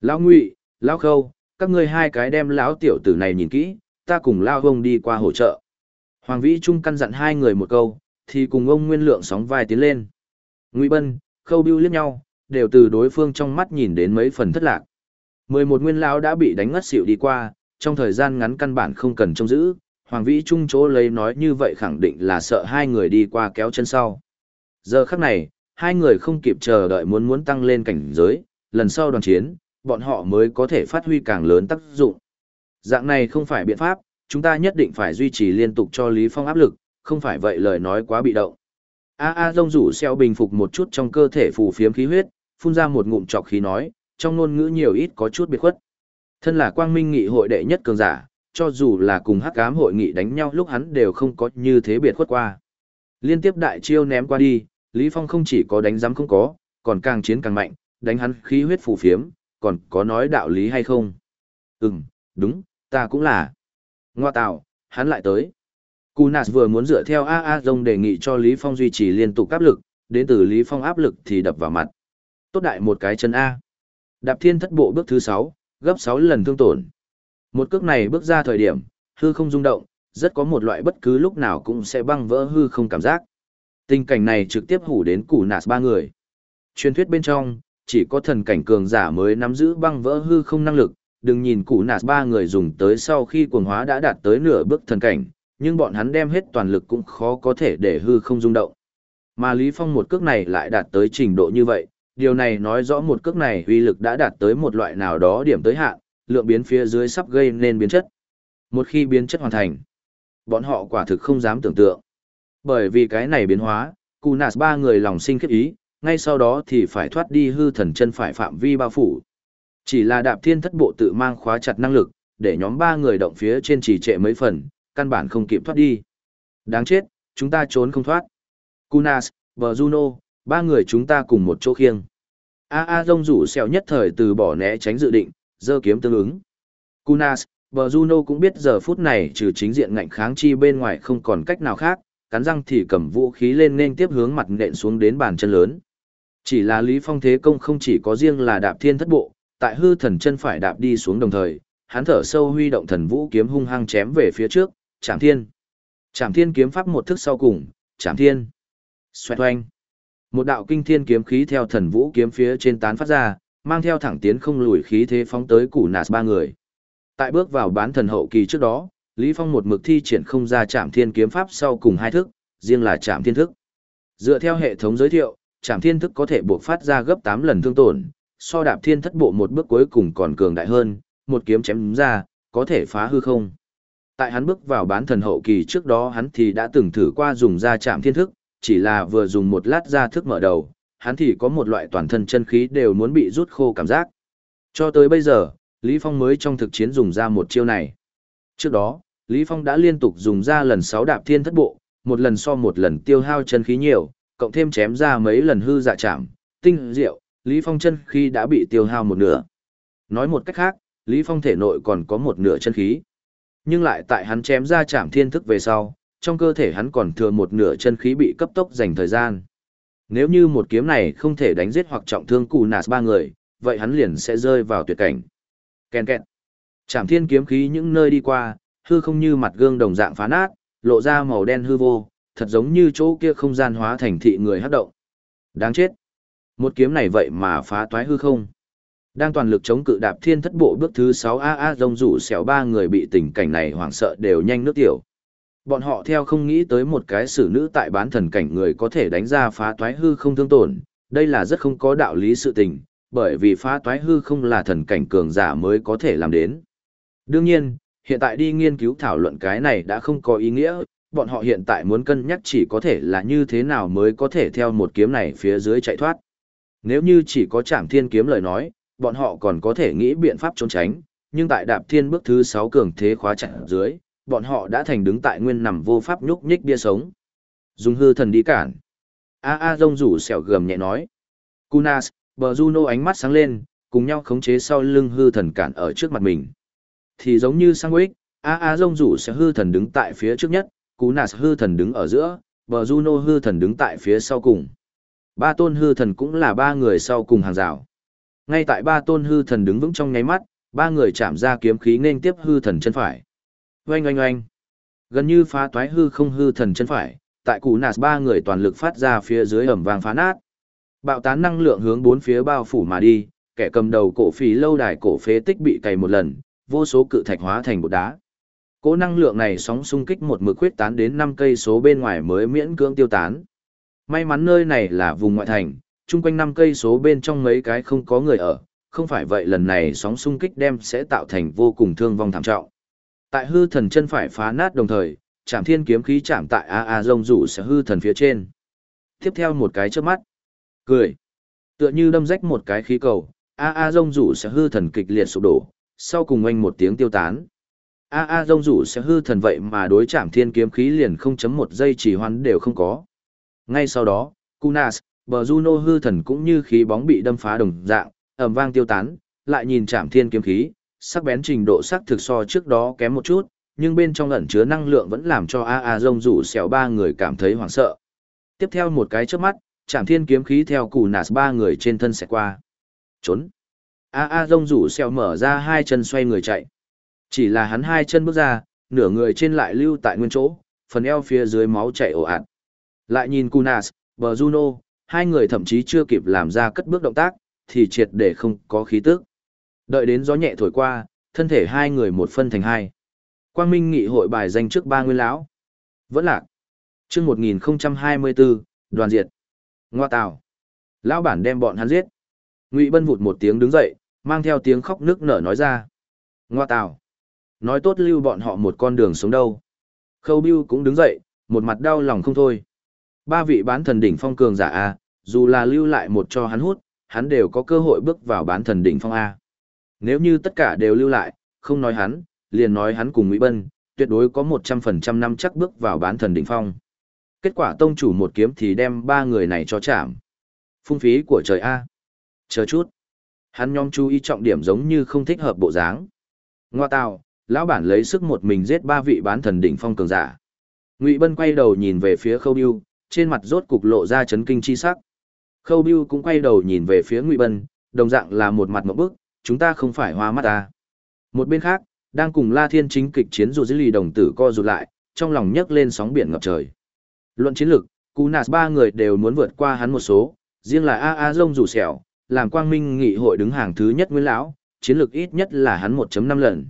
Lão Ngụy, Lão Khâu, các ngươi hai cái đem lão tiểu tử này nhìn kỹ, ta cùng Lão Vông đi qua hỗ trợ. Hoàng Vĩ Trung căn dặn hai người một câu, thì cùng ông Nguyên Lượng sóng vai tiến lên. Ngụy Bân, Khâu Biêu liếc nhau, đều từ đối phương trong mắt nhìn đến mấy phần thất lạc. Mười một nguyên lão đã bị đánh ngất xỉu đi qua, trong thời gian ngắn căn bản không cần trông giữ, Hoàng Vĩ Trung chỗ lấy nói như vậy khẳng định là sợ hai người đi qua kéo chân sau. Giờ khắc này, hai người không kịp chờ đợi muốn muốn tăng lên cảnh giới, lần sau đoàn chiến, bọn họ mới có thể phát huy càng lớn tác dụng. Dạng này không phải biện pháp, chúng ta nhất định phải duy trì liên tục cho Lý Phong áp lực, không phải vậy lời nói quá bị động. A A Dông rủ xeo bình phục một chút trong cơ thể phù phiếm khí huyết, phun ra một ngụm trọc khí nói, trong ngôn ngữ nhiều ít có chút biệt khuất. Thân là quang minh nghị hội đệ nhất cường giả, cho dù là cùng hắc ám hội nghị đánh nhau lúc hắn đều không có như thế biệt khuất qua. Liên tiếp đại chiêu ném qua đi, Lý Phong không chỉ có đánh giám không có, còn càng chiến càng mạnh, đánh hắn khí huyết phù phiếm, còn có nói đạo lý hay không? Ừm, đúng, ta cũng là. Ngoa tạo, hắn lại tới. Kunas vừa muốn dựa theo A A Dông đề nghị cho Lý Phong duy trì liên tục áp lực, đến từ Lý Phong áp lực thì đập vào mặt. Tốt đại một cái chân A. Đạp thiên thất bộ bước thứ 6, gấp 6 lần thương tổn. Một cước này bước ra thời điểm, hư không rung động, rất có một loại bất cứ lúc nào cũng sẽ băng vỡ hư không cảm giác. Tình cảnh này trực tiếp hủ đến củ nạt ba người. Truyền thuyết bên trong, chỉ có thần cảnh cường giả mới nắm giữ băng vỡ hư không năng lực, đừng nhìn củ nạt ba người dùng tới sau khi cuồng hóa đã đạt tới nửa bước thần cảnh, nhưng bọn hắn đem hết toàn lực cũng khó có thể để hư không rung động. Mà Lý Phong một cước này lại đạt tới trình độ như vậy, điều này nói rõ một cước này uy lực đã đạt tới một loại nào đó điểm tới hạn, lượng biến phía dưới sắp gây nên biến chất. Một khi biến chất hoàn thành, bọn họ quả thực không dám tưởng tượng. Bởi vì cái này biến hóa, Cù Nạt ba người lòng sinh khiếp ý, ngay sau đó thì phải thoát đi hư thần chân phải phạm vi bao phủ. Chỉ là đạp thiên thất bộ tự mang khóa chặt năng lực, để nhóm ba người động phía trên trì trệ mấy phần, căn bản không kịp thoát đi. Đáng chết, chúng ta trốn không thoát. Kunas, và Juno, ba người chúng ta cùng một chỗ khiêng. A A rông rủ xèo nhất thời từ bỏ né tránh dự định, dơ kiếm tương ứng. Kunas, và Juno cũng biết giờ phút này trừ chính diện ngạnh kháng chi bên ngoài không còn cách nào khác, cắn răng thì cầm vũ khí lên nên tiếp hướng mặt nện xuống đến bàn chân lớn. Chỉ là Lý Phong thế công không chỉ có riêng là đạp thiên thất bộ, tại hư thần chân phải đạp đi xuống đồng thời, hắn thở sâu huy động thần vũ kiếm hung hăng chém về phía trước, chạm thiên. Chạm thiên kiếm pháp một thức sau cùng, chạm thiên. Xoẹt oanh. Một đạo kinh thiên kiếm khí theo thần vũ kiếm phía trên tán phát ra, mang theo thẳng tiến không lùi khí thế phóng tới củ nạt ba người. Tại bước vào bán thần hậu kỳ trước đó, Lý Phong một mực thi triển không ra chạm thiên kiếm pháp sau cùng hai thức, riêng là chạm thiên thức. Dựa theo hệ thống giới thiệu, chạm thiên thức có thể buộc phát ra gấp 8 lần thương tổn, so đạp thiên thất bộ một bước cuối cùng còn cường đại hơn, một kiếm chém ra, có thể phá hư không. Tại hắn bước vào bán thần hậu kỳ trước đó hắn thì đã từng thử qua dùng ra chạm thiên thức, chỉ là vừa dùng một lát ra thức mở đầu, hắn thì có một loại toàn thân chân khí đều muốn bị rút khô cảm giác. Cho tới bây giờ, Lý Phong mới trong thực chiến dùng ra một chiêu này. Trước đó, Lý Phong đã liên tục dùng ra lần 6 đạp thiên thất bộ, một lần so một lần tiêu hao chân khí nhiều, cộng thêm chém ra mấy lần hư dạ chạm, tinh diệu, Lý Phong chân khí đã bị tiêu hao một nửa. Nói một cách khác, Lý Phong thể nội còn có một nửa chân khí. Nhưng lại tại hắn chém ra chạm thiên thức về sau, trong cơ thể hắn còn thừa một nửa chân khí bị cấp tốc dành thời gian. Nếu như một kiếm này không thể đánh giết hoặc trọng thương cụ nạt ba người, vậy hắn liền sẽ rơi vào tuyệt cảnh. Ken kẹt. Chạm thiên kiếm khí những nơi đi qua, hư không như mặt gương đồng dạng phá nát, lộ ra màu đen hư vô, thật giống như chỗ kia không gian hóa thành thị người hấp động. Đáng chết. Một kiếm này vậy mà phá toái hư không. Đang toàn lực chống cự đạp thiên thất bộ bước thứ 6 AA rông rủ xẻo ba người bị tình cảnh này hoảng sợ đều nhanh nước tiểu. Bọn họ theo không nghĩ tới một cái xử nữ tại bán thần cảnh người có thể đánh ra phá toái hư không thương tổn, đây là rất không có đạo lý sự tình, bởi vì phá toái hư không là thần cảnh cường giả mới có thể làm đến. Đương nhiên, hiện tại đi nghiên cứu thảo luận cái này đã không có ý nghĩa, bọn họ hiện tại muốn cân nhắc chỉ có thể là như thế nào mới có thể theo một kiếm này phía dưới chạy thoát. Nếu như chỉ có chạm thiên kiếm lời nói, bọn họ còn có thể nghĩ biện pháp trốn tránh, nhưng tại đạp thiên bước thứ 6 cường thế khóa chặt dưới, bọn họ đã thành đứng tại nguyên nằm vô pháp nhúc nhích bia sống. Dùng hư thần đi cản. A A rông rủ sẹo gầm nhẹ nói. Kunas, bờ Juno ánh mắt sáng lên, cùng nhau khống chế sau lưng hư thần cản ở trước mặt mình. Thì giống như sang quýt A A rông rủ sẽ hư thần đứng tại phía trước nhất, Kunas hư thần đứng ở giữa, bờ Juno hư thần đứng tại phía sau cùng. Ba tôn hư thần cũng là ba người sau cùng hàng rào. Ngay tại ba tôn hư thần đứng vững trong nháy mắt, ba người chạm ra kiếm khí nên tiếp hư thần chân phải. Oanh oanh oanh. Gần như phá toái hư không hư thần chân phải, tại cú nạt ba người toàn lực phát ra phía dưới ẩm vàng phá nát. Bạo tán năng lượng hướng bốn phía bao phủ mà đi, kẻ cầm đầu cổ phí lâu đài cổ phế tích bị cày một lần, vô số cự thạch hóa thành bột đá. Cỗ năng lượng này sóng xung kích một mực huyết tán đến năm cây số bên ngoài mới miễn cưỡng tiêu tán. May mắn nơi này là vùng ngoại thành, chung quanh năm cây số bên trong mấy cái không có người ở, không phải vậy lần này sóng xung kích đem sẽ tạo thành vô cùng thương vong thảm trọng. Tại hư thần chân phải phá nát đồng thời, chạm thiên kiếm khí chạm tại A A rông rủ sẽ hư thần phía trên. Tiếp theo một cái trước mắt. Cười. Tựa như đâm rách một cái khí cầu, A A rông rủ sẽ hư thần kịch liệt sụp đổ, sau cùng oanh một tiếng tiêu tán. A A rông rủ sẽ hư thần vậy mà đối chạm thiên kiếm khí liền không chấm một giây chỉ hoán đều không có. Ngay sau đó, Kunas, bờ Juno hư thần cũng như khí bóng bị đâm phá đồng dạng, ầm vang tiêu tán, lại nhìn chạm thiên kiếm khí, sắc bén trình độ sắc thực so trước đó kém một chút, nhưng bên trong ẩn chứa năng lượng vẫn làm cho A A rông rủ xẻo ba người cảm thấy hoảng sợ. Tiếp theo một cái chớp mắt, chạm thiên kiếm khí theo cù nạt ba người trên thân sẽ qua. Trốn. A A rông rủ xèo mở ra hai chân xoay người chạy. Chỉ là hắn hai chân bước ra, nửa người trên lại lưu tại nguyên chỗ, phần eo phía dưới máu chảy ồ ạt. Lại nhìn Kunas, bờ Juno, hai người thậm chí chưa kịp làm ra cất bước động tác, thì triệt để không có khí tức. Đợi đến gió nhẹ thổi qua, thân thể hai người một phân thành hai. Quang Minh nghị hội bài danh trước ba nguyên lão. Vẫn lạc. Trước 1024, đoàn diệt. Ngoa tào. Lão bản đem bọn hắn giết. Ngụy Bân vụt một tiếng đứng dậy, mang theo tiếng khóc nước nở nói ra. Ngoa tào. Nói tốt lưu bọn họ một con đường sống đâu. Khâu Biêu cũng đứng dậy, một mặt đau lòng không thôi. Ba vị bán thần đỉnh phong cường giả A, dù là lưu lại một cho hắn hút, hắn đều có cơ hội bước vào bán thần đỉnh phong A. Nếu như tất cả đều lưu lại, không nói hắn, liền nói hắn cùng Ngụy Bân, tuyệt đối có 100% năm chắc bước vào bán thần đỉnh phong. Kết quả tông chủ một kiếm thì đem ba người này cho chạm. Phung phí của trời A. Chờ chút. Hắn nhóm chú ý trọng điểm giống như không thích hợp bộ dáng. Ngoa tào, lão bản lấy sức một mình giết ba vị bán thần đỉnh phong cường giả. Ngụy Bân quay đầu nhìn về phía Khâu Bưu, trên mặt rốt cục lộ ra chấn kinh chi sắc. Khâu Bưu cũng quay đầu nhìn về phía Ngụy Bân, đồng dạng là một mặt ngộp bức, chúng ta không phải hoa mắt ta. Một bên khác, đang cùng La Thiên chính kịch chiến dù dưới lì đồng tử co rụt lại, trong lòng nhấc lên sóng biển ngập trời. Luận chiến lực, Cú Nạt ba người đều muốn vượt qua hắn một số, riêng là A A Rông rủ sẹo, làm quang minh nghị hội đứng hàng thứ nhất nguyên lão, chiến lược ít nhất là hắn 1.5 lần.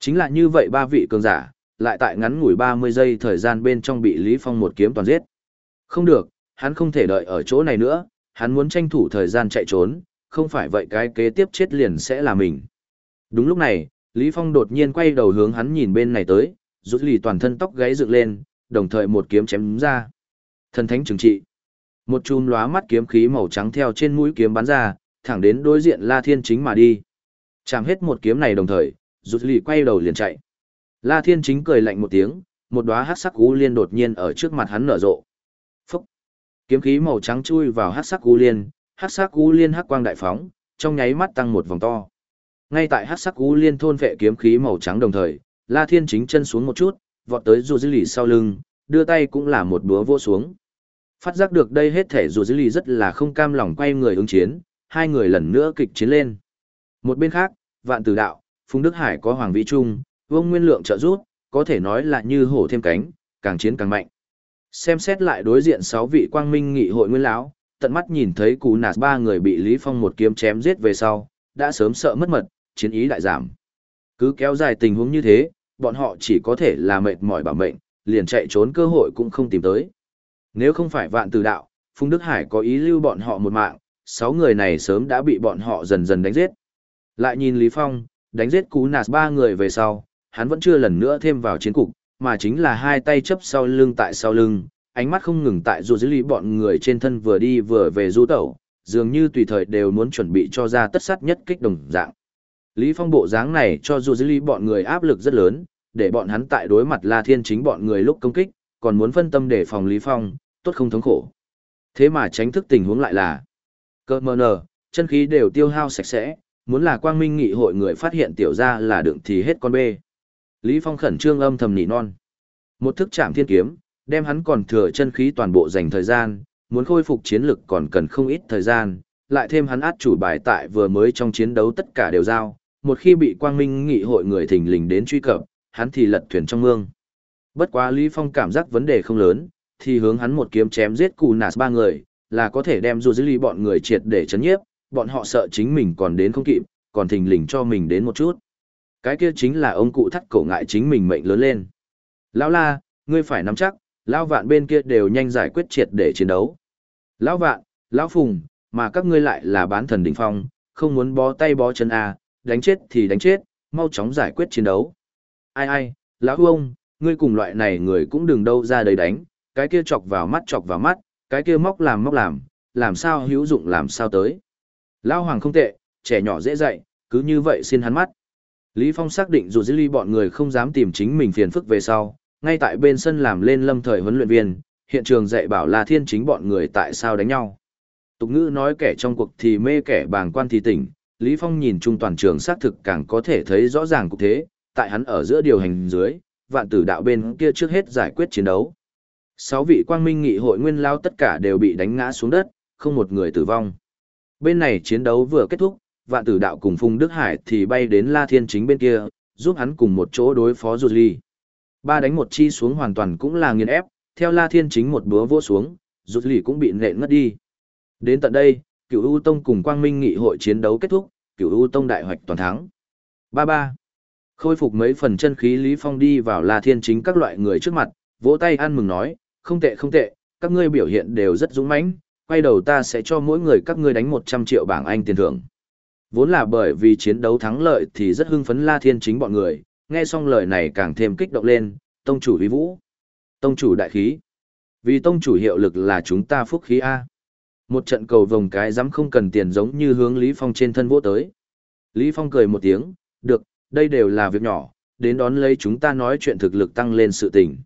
Chính là như vậy ba vị cường giả, lại tại ngắn ngủi 30 giây thời gian bên trong bị Lý Phong một kiếm toàn giết. Không được, hắn không thể đợi ở chỗ này nữa, hắn muốn tranh thủ thời gian chạy trốn, không phải vậy cái kế tiếp chết liền sẽ là mình. Đúng lúc này, Lý Phong đột nhiên quay đầu hướng hắn nhìn bên này tới, rút lì toàn thân tóc gáy dựng lên, đồng thời một kiếm chém ra. Thần thánh trừng trị. Một chùm lóa mắt kiếm khí màu trắng theo trên mũi kiếm bắn ra, thẳng đến đối diện La Thiên Chính mà đi. Chạm hết một kiếm này đồng thời, rụt lì quay đầu liền chạy. La Thiên Chính cười lạnh một tiếng, một đóa hắc sắc u liên đột nhiên ở trước mặt hắn nở rộ. Phúc! Kiếm khí màu trắng chui vào hắc sắc u liên, hắc sắc u liên hắc quang đại phóng, trong nháy mắt tăng một vòng to. Ngay tại hắc sắc u liên thôn vệ kiếm khí màu trắng đồng thời, La Thiên Chính chân xuống một chút, vọt tới rụt lì sau lưng, đưa tay cũng là một búa vô xuống. Phát giác được đây hết thể dù dữ lì rất là không cam lòng quay người ứng chiến, hai người lần nữa kịch chiến lên. Một bên khác, vạn tử đạo, Phùng Đức Hải có Hoàng Vĩ Trung, Vương Nguyên Lượng trợ giúp, có thể nói là như hổ thêm cánh, càng chiến càng mạnh. Xem xét lại đối diện sáu vị quang minh nghị hội nguyên lão, tận mắt nhìn thấy cú nạt ba người bị Lý Phong một kiếm chém giết về sau, đã sớm sợ mất mật, chiến ý đại giảm. Cứ kéo dài tình huống như thế, bọn họ chỉ có thể là mệt mỏi bảo mệnh, liền chạy trốn cơ hội cũng không tìm tới. Nếu không phải vạn từ đạo, Phùng Đức Hải có ý lưu bọn họ một mạng, sáu người này sớm đã bị bọn họ dần dần đánh giết. Lại nhìn Lý Phong, đánh giết cú nạt ba người về sau, hắn vẫn chưa lần nữa thêm vào chiến cục, mà chính là hai tay chấp sau lưng tại sau lưng, ánh mắt không ngừng tại dù dưới lý bọn người trên thân vừa đi vừa về du tẩu, dường như tùy thời đều muốn chuẩn bị cho ra tất sát nhất kích đồng dạng. Lý Phong bộ dáng này cho dù dưới lý bọn người áp lực rất lớn, để bọn hắn tại đối mặt La Thiên chính bọn người lúc công kích, còn muốn phân tâm để phòng Lý Phong, tốt không thống khổ. Thế mà tránh thức tình huống lại là cơ mờ nờ, chân khí đều tiêu hao sạch sẽ, muốn là quang minh nghị hội người phát hiện tiểu ra là đựng thì hết con bê. Lý Phong khẩn trương âm thầm nỉ non. Một thức chạm thiên kiếm, đem hắn còn thừa chân khí toàn bộ dành thời gian, muốn khôi phục chiến lực còn cần không ít thời gian, lại thêm hắn át chủ bài tại vừa mới trong chiến đấu tất cả đều giao, một khi bị quang minh nghị hội người thình lình đến truy cập, hắn thì lật thuyền trong mương. Bất quá Lý Phong cảm giác vấn đề không lớn, thì hướng hắn một kiếm chém giết cù nạt ba người, là có thể đem dù dư ly bọn người triệt để chấn nhiếp, bọn họ sợ chính mình còn đến không kịp, còn thình lình cho mình đến một chút. Cái kia chính là ông cụ thắt cổ ngại chính mình mệnh lớn lên. Lão la, ngươi phải nắm chắc, lão vạn bên kia đều nhanh giải quyết triệt để chiến đấu. Lão vạn, lão phùng, mà các ngươi lại là bán thần đỉnh phong, không muốn bó tay bó chân à, đánh chết thì đánh chết, mau chóng giải quyết chiến đấu. Ai ai, lão ông, ngươi cùng loại này người cũng đừng đâu ra đấy đánh, cái kia chọc vào mắt chọc vào mắt, cái kia móc làm móc làm, làm sao hữu dụng làm sao tới. Lão hoàng không tệ, trẻ nhỏ dễ dạy, cứ như vậy xin hắn mắt. Lý Phong xác định dù dư ly bọn người không dám tìm chính mình phiền phức về sau, ngay tại bên sân làm lên lâm thời huấn luyện viên, hiện trường dạy bảo là thiên chính bọn người tại sao đánh nhau. Tục ngữ nói kẻ trong cuộc thì mê kẻ bàng quan thì tỉnh, Lý Phong nhìn chung toàn trường xác thực càng có thể thấy rõ ràng cục thế, tại hắn ở giữa điều hành dưới, vạn tử đạo bên kia trước hết giải quyết chiến đấu. Sáu vị quang minh nghị hội nguyên lao tất cả đều bị đánh ngã xuống đất, không một người tử vong. Bên này chiến đấu vừa kết thúc, vạn tử đạo cùng Phùng Đức Hải thì bay đến La Thiên Chính bên kia, giúp hắn cùng một chỗ đối phó Rụt Ly. Ba đánh một chi xuống hoàn toàn cũng là nghiền ép, theo La Thiên Chính một búa vỗ xuống, Rụt Ly cũng bị nện ngất đi. Đến tận đây, cựu U Tông cùng Quang Minh Nghị hội chiến đấu kết thúc, cựu U Tông đại hoạch toàn thắng. Ba ba. Khôi phục mấy phần chân khí Lý Phong đi vào La Thiên Chính các loại người trước mặt, vỗ tay ăn mừng nói, không tệ không tệ, các ngươi biểu hiện đều rất dũng mãnh, quay đầu ta sẽ cho mỗi người các ngươi đánh 100 triệu bảng Anh tiền thưởng. Vốn là bởi vì chiến đấu thắng lợi thì rất hưng phấn La Thiên Chính bọn người, nghe xong lời này càng thêm kích động lên, tông chủ huy vũ, tông chủ đại khí. Vì tông chủ hiệu lực là chúng ta phúc khí A. Một trận cầu vòng cái dám không cần tiền giống như hướng Lý Phong trên thân vỗ tới. Lý Phong cười một tiếng, được, đây đều là việc nhỏ, đến đón lấy chúng ta nói chuyện thực lực tăng lên sự tình.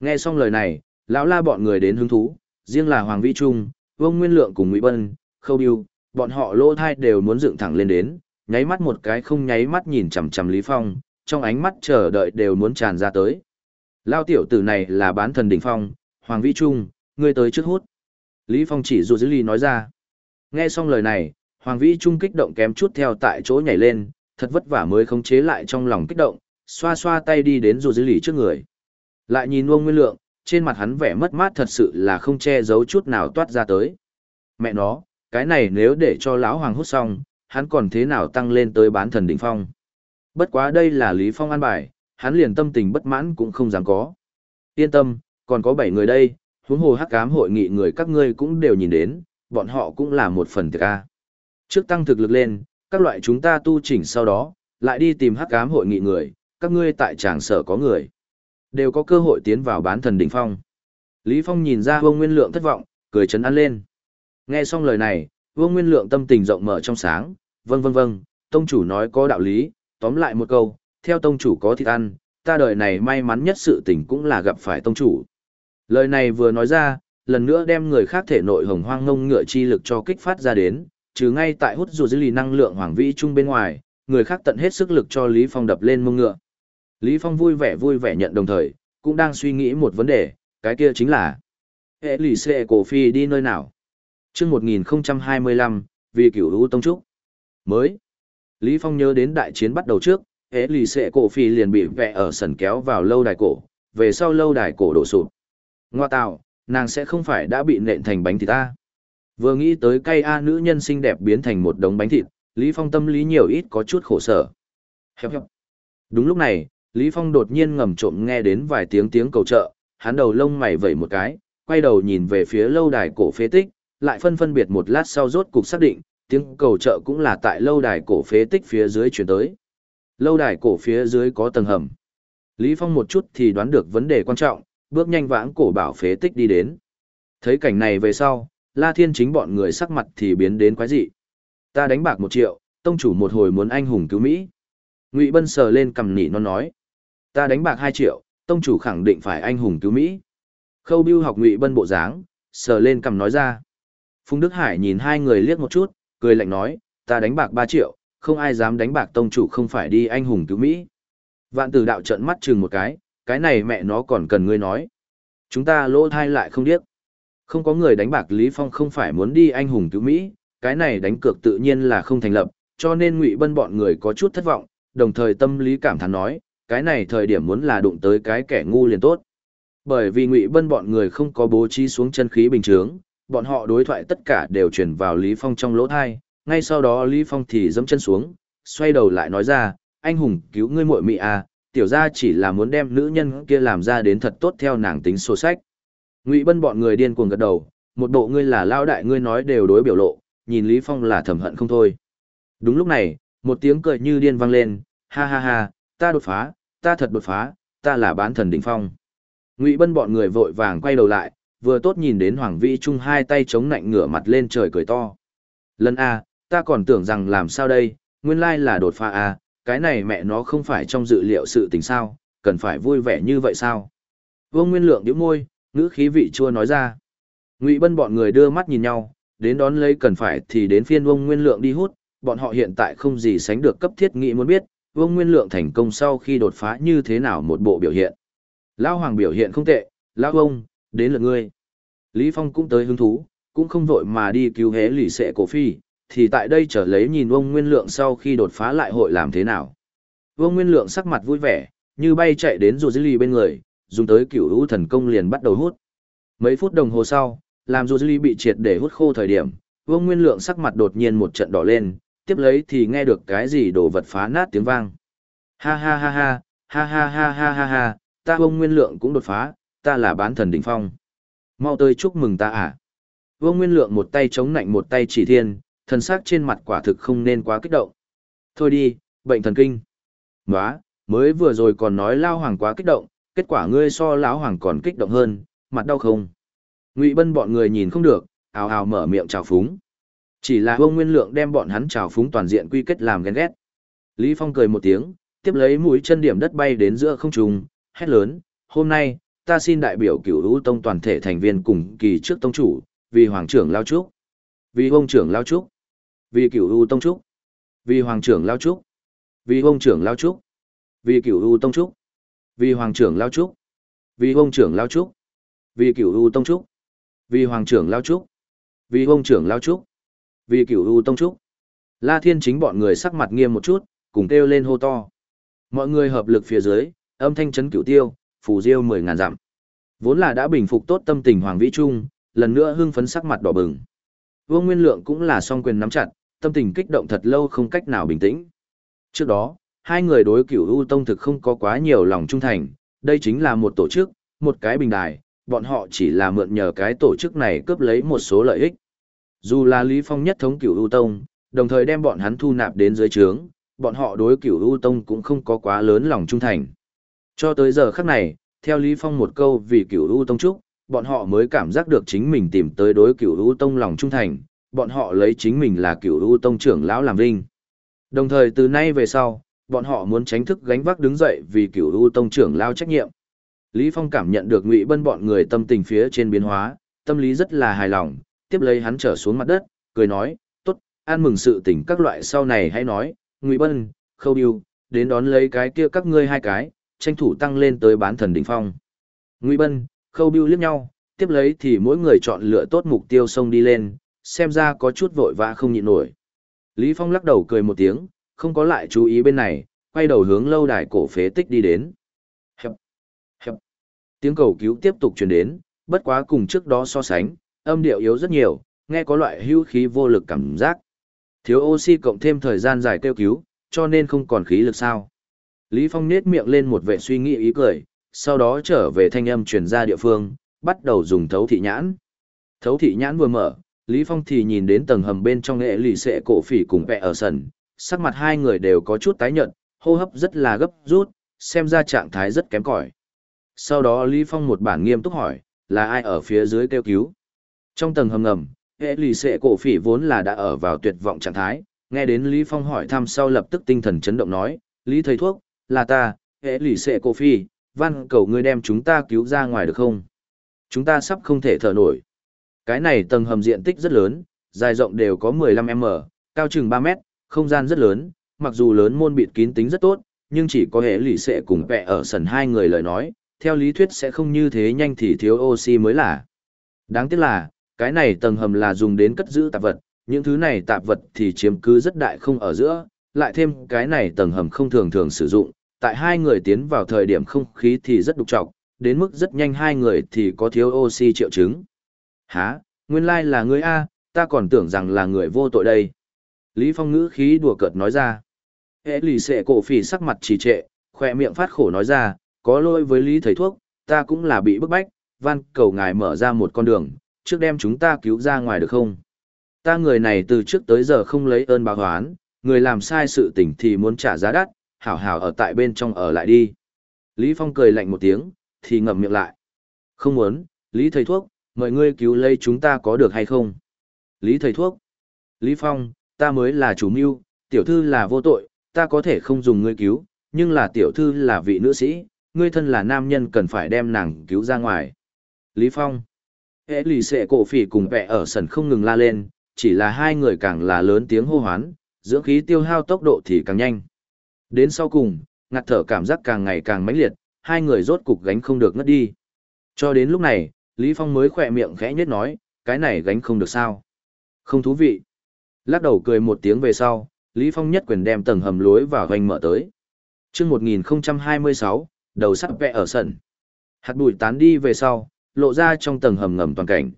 Nghe xong lời này, lão la bọn người đến hứng thú, riêng là Hoàng Vĩ Trung, Vương Nguyên Lượng cùng Ngụy Bân, Khâu Biêu, bọn họ lỗ thai đều muốn dựng thẳng lên đến, nháy mắt một cái không nháy mắt nhìn chằm chằm Lý Phong, trong ánh mắt chờ đợi đều muốn tràn ra tới. Lao tiểu tử này là bán thần đỉnh phong, Hoàng Vĩ Trung, ngươi tới trước hút. Lý Phong chỉ dụ dữ lý nói ra. Nghe xong lời này, Hoàng Vĩ Trung kích động kém chút theo tại chỗ nhảy lên, thật vất vả mới khống chế lại trong lòng kích động, xoa xoa tay đi đến dù dữ lý trước người. Lại nhìn Uông Nguyên Lượng, trên mặt hắn vẻ mất mát thật sự là không che giấu chút nào toát ra tới. Mẹ nó, cái này nếu để cho lão hoàng hút xong, hắn còn thế nào tăng lên tới bán thần đỉnh phong. Bất quá đây là Lý Phong an bài, hắn liền tâm tình bất mãn cũng không dám có. Yên tâm, còn có 7 người đây, huống hồ hắc cám hội nghị người các ngươi cũng đều nhìn đến, bọn họ cũng là một phần thực a. Trước tăng thực lực lên, các loại chúng ta tu chỉnh sau đó, lại đi tìm hắc cám hội nghị người, các ngươi tại tràng sở có người. Đều có cơ hội tiến vào bán thần đỉnh phong. Lý Phong nhìn ra Vương Nguyên Lượng thất vọng, cười chấn an lên. Nghe xong lời này, Vương Nguyên Lượng tâm tình rộng mở trong sáng, vâng vâng vâng, tông chủ nói có đạo lý, tóm lại một câu, theo tông chủ có thịt ăn, ta đời này may mắn nhất sự tình cũng là gặp phải tông chủ. Lời này vừa nói ra, lần nữa đem người khác thể nội hồng hoang ngông ngựa chi lực cho kích phát ra đến, trừ ngay tại hút dù dư lì năng lượng hoàng vĩ trung bên ngoài, người khác tận hết sức lực cho Lý Phong đập lên mông ngựa. Lý Phong vui vẻ vui vẻ nhận đồng thời, cũng đang suy nghĩ một vấn đề, cái kia chính là hệ lì xệ cổ phi đi nơi nào. Trước 1025, vì cửu hữu tông trúc. Mới. Lý Phong nhớ đến đại chiến bắt đầu trước, hệ lì xệ cổ phi liền bị vẽ ở sần kéo vào lâu đài cổ, về sau lâu đài cổ đổ sụp. Ngoa tạo, nàng sẽ không phải đã bị nện thành bánh thịt ta. Vừa nghĩ tới cây A nữ nhân xinh đẹp biến thành một đống bánh thịt, Lý Phong tâm lý nhiều ít có chút khổ sở. Hẹp hẹp. Đúng lúc này, Lý Phong đột nhiên ngầm trộm nghe đến vài tiếng tiếng cầu trợ, hắn đầu lông mày vẩy một cái, quay đầu nhìn về phía lâu đài cổ phế tích, lại phân phân biệt một lát sau rốt cục xác định, tiếng cầu trợ cũng là tại lâu đài cổ phế tích phía dưới chuyển tới. Lâu đài cổ phía dưới có tầng hầm. Lý Phong một chút thì đoán được vấn đề quan trọng, bước nhanh vãng cổ bảo phế tích đi đến. Thấy cảnh này về sau, La Thiên chính bọn người sắc mặt thì biến đến quái dị. Ta đánh bạc một triệu, tông chủ một hồi muốn anh hùng cứu Mỹ. Ngụy Bân sờ lên cầm nỉ nó nói. Ta đánh bạc 2 triệu, tông chủ khẳng định phải anh hùng cứu Mỹ. Khâu Biêu học Ngụy Bân bộ dáng, sờ lên cầm nói ra. Phùng Đức Hải nhìn hai người liếc một chút, cười lạnh nói, ta đánh bạc 3 triệu, không ai dám đánh bạc tông chủ không phải đi anh hùng cứu Mỹ. Vạn tử đạo trận mắt chừng một cái, cái này mẹ nó còn cần ngươi nói. Chúng ta lỗ thai lại không điếc. Không có người đánh bạc Lý Phong không phải muốn đi anh hùng cứu Mỹ, cái này đánh cược tự nhiên là không thành lập, cho nên Ngụy Bân bọn người có chút thất vọng, đồng thời tâm lý cảm thán nói, cái này thời điểm muốn là đụng tới cái kẻ ngu liền tốt. Bởi vì Ngụy Bân bọn người không có bố trí xuống chân khí bình thường, bọn họ đối thoại tất cả đều truyền vào Lý Phong trong lỗ thai, ngay sau đó Lý Phong thì dẫm chân xuống, xoay đầu lại nói ra, anh hùng cứu ngươi muội mị à, tiểu gia chỉ là muốn đem nữ nhân kia làm ra đến thật tốt theo nàng tính sổ sách. Ngụy Bân bọn người điên cuồng gật đầu, một bộ ngươi là lao đại ngươi nói đều đối biểu lộ, nhìn Lý Phong là thầm hận không thôi. Đúng lúc này, một tiếng cười như điên vang lên, ha ha ha, ta đột phá, ta thật đột phá, ta là bán thần đỉnh phong. Ngụy Bân bọn người vội vàng quay đầu lại, vừa tốt nhìn đến Hoàng Vĩ Trung hai tay chống nạnh ngửa mặt lên trời cười to. Lần A, ta còn tưởng rằng làm sao đây, nguyên lai là đột phá A, cái này mẹ nó không phải trong dự liệu sự tình sao, cần phải vui vẻ như vậy sao? Vương Nguyên Lượng nhíu môi, ngữ khí vị chua nói ra. Ngụy Bân bọn người đưa mắt nhìn nhau, đến đón lấy cần phải thì đến phiên Vương Nguyên Lượng đi hút, bọn họ hiện tại không gì sánh được cấp thiết nghị muốn biết, Vương Nguyên Lượng thành công sau khi đột phá như thế nào một bộ biểu hiện. Lão Hoàng biểu hiện không tệ, Lão Ông, đến lượt ngươi. Lý Phong cũng tới hứng thú, cũng không vội mà đi cứu hế lì xệ cổ phi, thì tại đây trở lấy nhìn Vương Nguyên Lượng sau khi đột phá lại hội làm thế nào. Vương Nguyên Lượng sắc mặt vui vẻ, như bay chạy đến dù lì bên người, dùng tới cửu hữu thần công liền bắt đầu hút. Mấy phút đồng hồ sau, làm dù lì bị triệt để hút khô thời điểm, Vương Nguyên Lượng sắc mặt đột nhiên một trận đỏ lên, tiếp lấy thì nghe được cái gì đồ vật phá nát tiếng vang. Ha ha ha ha, ha ha ha ha ha ha, ta vông Nguyên Lượng cũng đột phá, ta là bán thần đỉnh phong. Mau tới chúc mừng ta à. Vương Nguyên Lượng một tay chống nạnh một tay chỉ thiên, thần sắc trên mặt quả thực không nên quá kích động. Thôi đi, bệnh thần kinh. Nóa, mới vừa rồi còn nói lao hoàng quá kích động, kết quả ngươi so lão hoàng còn kích động hơn, mặt đau không. Ngụy Bân bọn người nhìn không được, ào ào mở miệng chào phúng. Chỉ là Vương Nguyên Lượng đem bọn hắn chào phúng toàn diện quy kết làm ghen ghét. Lý Phong cười một tiếng, tiếp lấy mũi chân điểm đất bay đến giữa không trung, hét lớn, hôm nay, ta xin đại biểu cửu hữu tông toàn thể thành viên cùng kỳ trước tông chủ, vì hoàng trưởng lao trúc, vì ông trưởng lao trúc, vì cửu hữu tông trúc, vì hoàng trưởng lao trúc, vì ông trưởng lao trúc, vì cửu hữu tông trúc, vì hoàng trưởng lao trúc, vì ông trưởng lao trúc, vì cửu hữu tông trúc, vì hoàng trưởng lao trúc, vì ông trưởng lao trúc, vì cửu U tông trúc. La Thiên chính bọn người sắc mặt nghiêm một chút, cùng kêu lên hô to. Mọi người hợp lực phía dưới, âm thanh chấn cửu tiêu, phù diêu mười ngàn dặm. Vốn là đã bình phục tốt tâm tình Hoàng Vĩ Trung, lần nữa hưng phấn sắc mặt đỏ bừng. Vương Nguyên Lượng cũng là song quyền nắm chặt, tâm tình kích động thật lâu không cách nào bình tĩnh. Trước đó, hai người đối cửu U Tông thực không có quá nhiều lòng trung thành, đây chính là một tổ chức, một cái bình đài, bọn họ chỉ là mượn nhờ cái tổ chức này cướp lấy một số lợi ích. Dù là Lý Phong nhất thống cửu U Tông, đồng thời đem bọn hắn thu nạp đến dưới trướng, bọn họ đối cửu U Tông cũng không có quá lớn lòng trung thành. Cho tới giờ khắc này, theo Lý Phong một câu vì cửu U Tông chúc, bọn họ mới cảm giác được chính mình tìm tới đối cửu U Tông lòng trung thành, bọn họ lấy chính mình là cửu U Tông trưởng lão làm vinh. Đồng thời từ nay về sau, bọn họ muốn tránh thức gánh vác đứng dậy vì cửu U Tông trưởng lão trách nhiệm. Lý Phong cảm nhận được Ngụy Bân bọn người tâm tình phía trên biến hóa, tâm lý rất là hài lòng, tiếp lấy hắn trở xuống mặt đất, cười nói, tốt, an mừng sự tình các loại sau này hãy nói, Ngụy Bân, Khâu Điêu, đến đón lấy cái kia các ngươi hai cái, tranh thủ tăng lên tới bán thần đỉnh phong. Ngụy Bân, Khâu Điêu liếc nhau, tiếp lấy thì mỗi người chọn lựa tốt mục tiêu xông đi lên, xem ra có chút vội vã không nhịn nổi. Lý Phong lắc đầu cười một tiếng, không có lại chú ý bên này, quay đầu hướng lâu đài cổ phế tích đi đến. Hẹp, hẹp. Tiếng cầu cứu tiếp tục truyền đến, bất quá cùng trước đó so sánh, âm điệu yếu rất nhiều, nghe có loại hưu khí vô lực cảm giác. Thiếu oxy cộng thêm thời gian dài kêu cứu, cho nên không còn khí lực sao. Lý Phong nết miệng lên một vệ suy nghĩ ý cười, sau đó trở về thanh âm truyền ra địa phương, bắt đầu dùng thấu thị nhãn. Thấu thị nhãn vừa mở, Lý Phong thì nhìn đến tầng hầm bên trong nghệ lì xệ cổ phỉ cùng vẹ ở sần, sắc mặt hai người đều có chút tái nhợt, hô hấp rất là gấp rút, xem ra trạng thái rất kém cỏi. Sau đó Lý Phong một bản nghiêm túc hỏi, là ai ở phía dưới kêu cứu? Trong tầng hầm ngầm, hệ lì xệ cổ phỉ vốn là đã ở vào tuyệt vọng trạng thái, nghe đến Lý Phong hỏi thăm sau lập tức tinh thần chấn động nói, Lý thầy thuốc, là ta, hệ lì xệ cổ phi, văn cầu ngươi đem chúng ta cứu ra ngoài được không? Chúng ta sắp không thể thở nổi. Cái này tầng hầm diện tích rất lớn, dài rộng đều có 15m, cao chừng 3 mét, không gian rất lớn, mặc dù lớn môn bịt kín tính rất tốt, nhưng chỉ có hệ lì xệ cùng vẹ ở sần hai người lời nói, theo lý thuyết sẽ không như thế nhanh thì thiếu oxy mới là. Đáng tiếc là, cái này tầng hầm là dùng đến cất giữ tạp vật, những thứ này tạp vật thì chiếm cứ rất đại không ở giữa, lại thêm cái này tầng hầm không thường thường sử dụng, tại hai người tiến vào thời điểm không khí thì rất đục trọc, đến mức rất nhanh hai người thì có thiếu oxy triệu chứng. Hả, nguyên lai là ngươi A, ta còn tưởng rằng là người vô tội đây. Lý Phong ngữ khí đùa cợt nói ra. Hệ lì xệ cổ phỉ sắc mặt trì trệ, khỏe miệng phát khổ nói ra, có lỗi với Lý thầy thuốc, ta cũng là bị bức bách, van cầu ngài mở ra một con đường, trước đem chúng ta cứu ra ngoài được không? Ta người này từ trước tới giờ không lấy ơn báo oán, người làm sai sự tình thì muốn trả giá đắt, hảo hảo ở tại bên trong ở lại đi. Lý Phong cười lạnh một tiếng, thì ngậm miệng lại. Không muốn, Lý thầy thuốc, mời ngươi cứu lấy chúng ta có được hay không? Lý thầy thuốc. Lý Phong, ta mới là chủ mưu, tiểu thư là vô tội, ta có thể không dùng ngươi cứu, nhưng là tiểu thư là vị nữ sĩ, ngươi thân là nam nhân cần phải đem nàng cứu ra ngoài. Lý Phong. Hệ lì xệ cổ phỉ cùng vẹ ở sân không ngừng la lên, chỉ là hai người càng là lớn tiếng hô hoán, dưỡng khí tiêu hao tốc độ thì càng nhanh. Đến sau cùng, ngạt thở cảm giác càng ngày càng mãnh liệt, hai người rốt cục gánh không được ngất đi. Cho đến lúc này, Lý Phong mới khỏe miệng khẽ nhất nói, cái này gánh không được sao. Không thú vị. Lắc đầu cười một tiếng về sau, Lý Phong nhất quyền đem tầng hầm lối vào hoành mở tới. chương 1026, đầu sắt vẽ ở sân. Hạt bụi tán đi về sau, lộ ra trong tầng hầm ngầm toàn cảnh.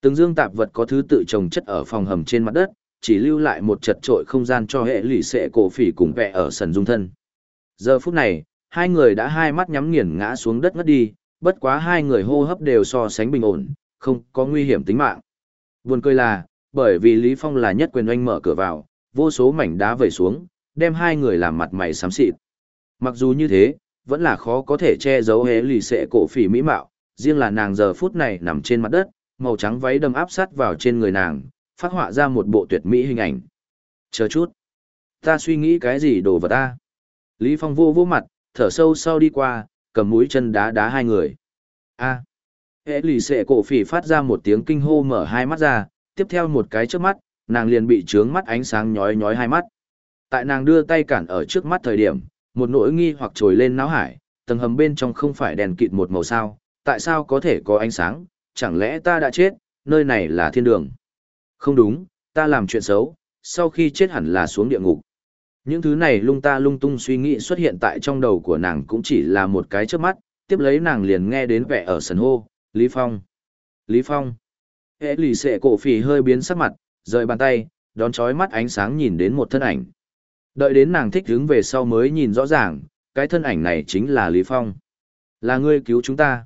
Từng dương tạp vật có thứ tự trồng chất ở phòng hầm trên mặt đất, chỉ lưu lại một chật trội không gian cho hệ lụy sệ cổ phỉ cùng vẽ ở sần dung thân. Giờ phút này, hai người đã hai mắt nhắm nghiền ngã xuống đất ngất đi, bất quá hai người hô hấp đều so sánh bình ổn, không có nguy hiểm tính mạng. Buồn cười là, bởi vì Lý Phong là nhất quyền oanh mở cửa vào, vô số mảnh đá vẩy xuống, đem hai người làm mặt mày xám xịt. Mặc dù như thế, vẫn là khó có thể che giấu hế lì sệ cổ phỉ mỹ mạo, riêng là nàng giờ phút này nằm trên mặt đất, màu trắng váy đâm áp sát vào trên người nàng, phát họa ra một bộ tuyệt mỹ hình ảnh. Chờ chút. Ta suy nghĩ cái gì đồ vật ta? Lý Phong vô vô mặt, thở sâu sau đi qua, cầm mũi chân đá đá hai người. A. Hệ lì xệ cổ phỉ phát ra một tiếng kinh hô mở hai mắt ra, tiếp theo một cái trước mắt, nàng liền bị trướng mắt ánh sáng nhói nhói hai mắt. Tại nàng đưa tay cản ở trước mắt thời điểm, một nỗi nghi hoặc trồi lên não hải, tầng hầm bên trong không phải đèn kịt một màu sao, tại sao có thể có ánh sáng, chẳng lẽ ta đã chết, nơi này là thiên đường. Không đúng, ta làm chuyện xấu, sau khi chết hẳn là xuống địa ngục. Những thứ này lung ta lung tung suy nghĩ xuất hiện tại trong đầu của nàng cũng chỉ là một cái chớp mắt, tiếp lấy nàng liền nghe đến vẻ ở sân hô, Lý Phong. Lý Phong. Hệ lì xệ cổ phì hơi biến sắc mặt, rời bàn tay, đón chói mắt ánh sáng nhìn đến một thân ảnh. Đợi đến nàng thích đứng về sau mới nhìn rõ ràng, cái thân ảnh này chính là Lý Phong. Là ngươi cứu chúng ta.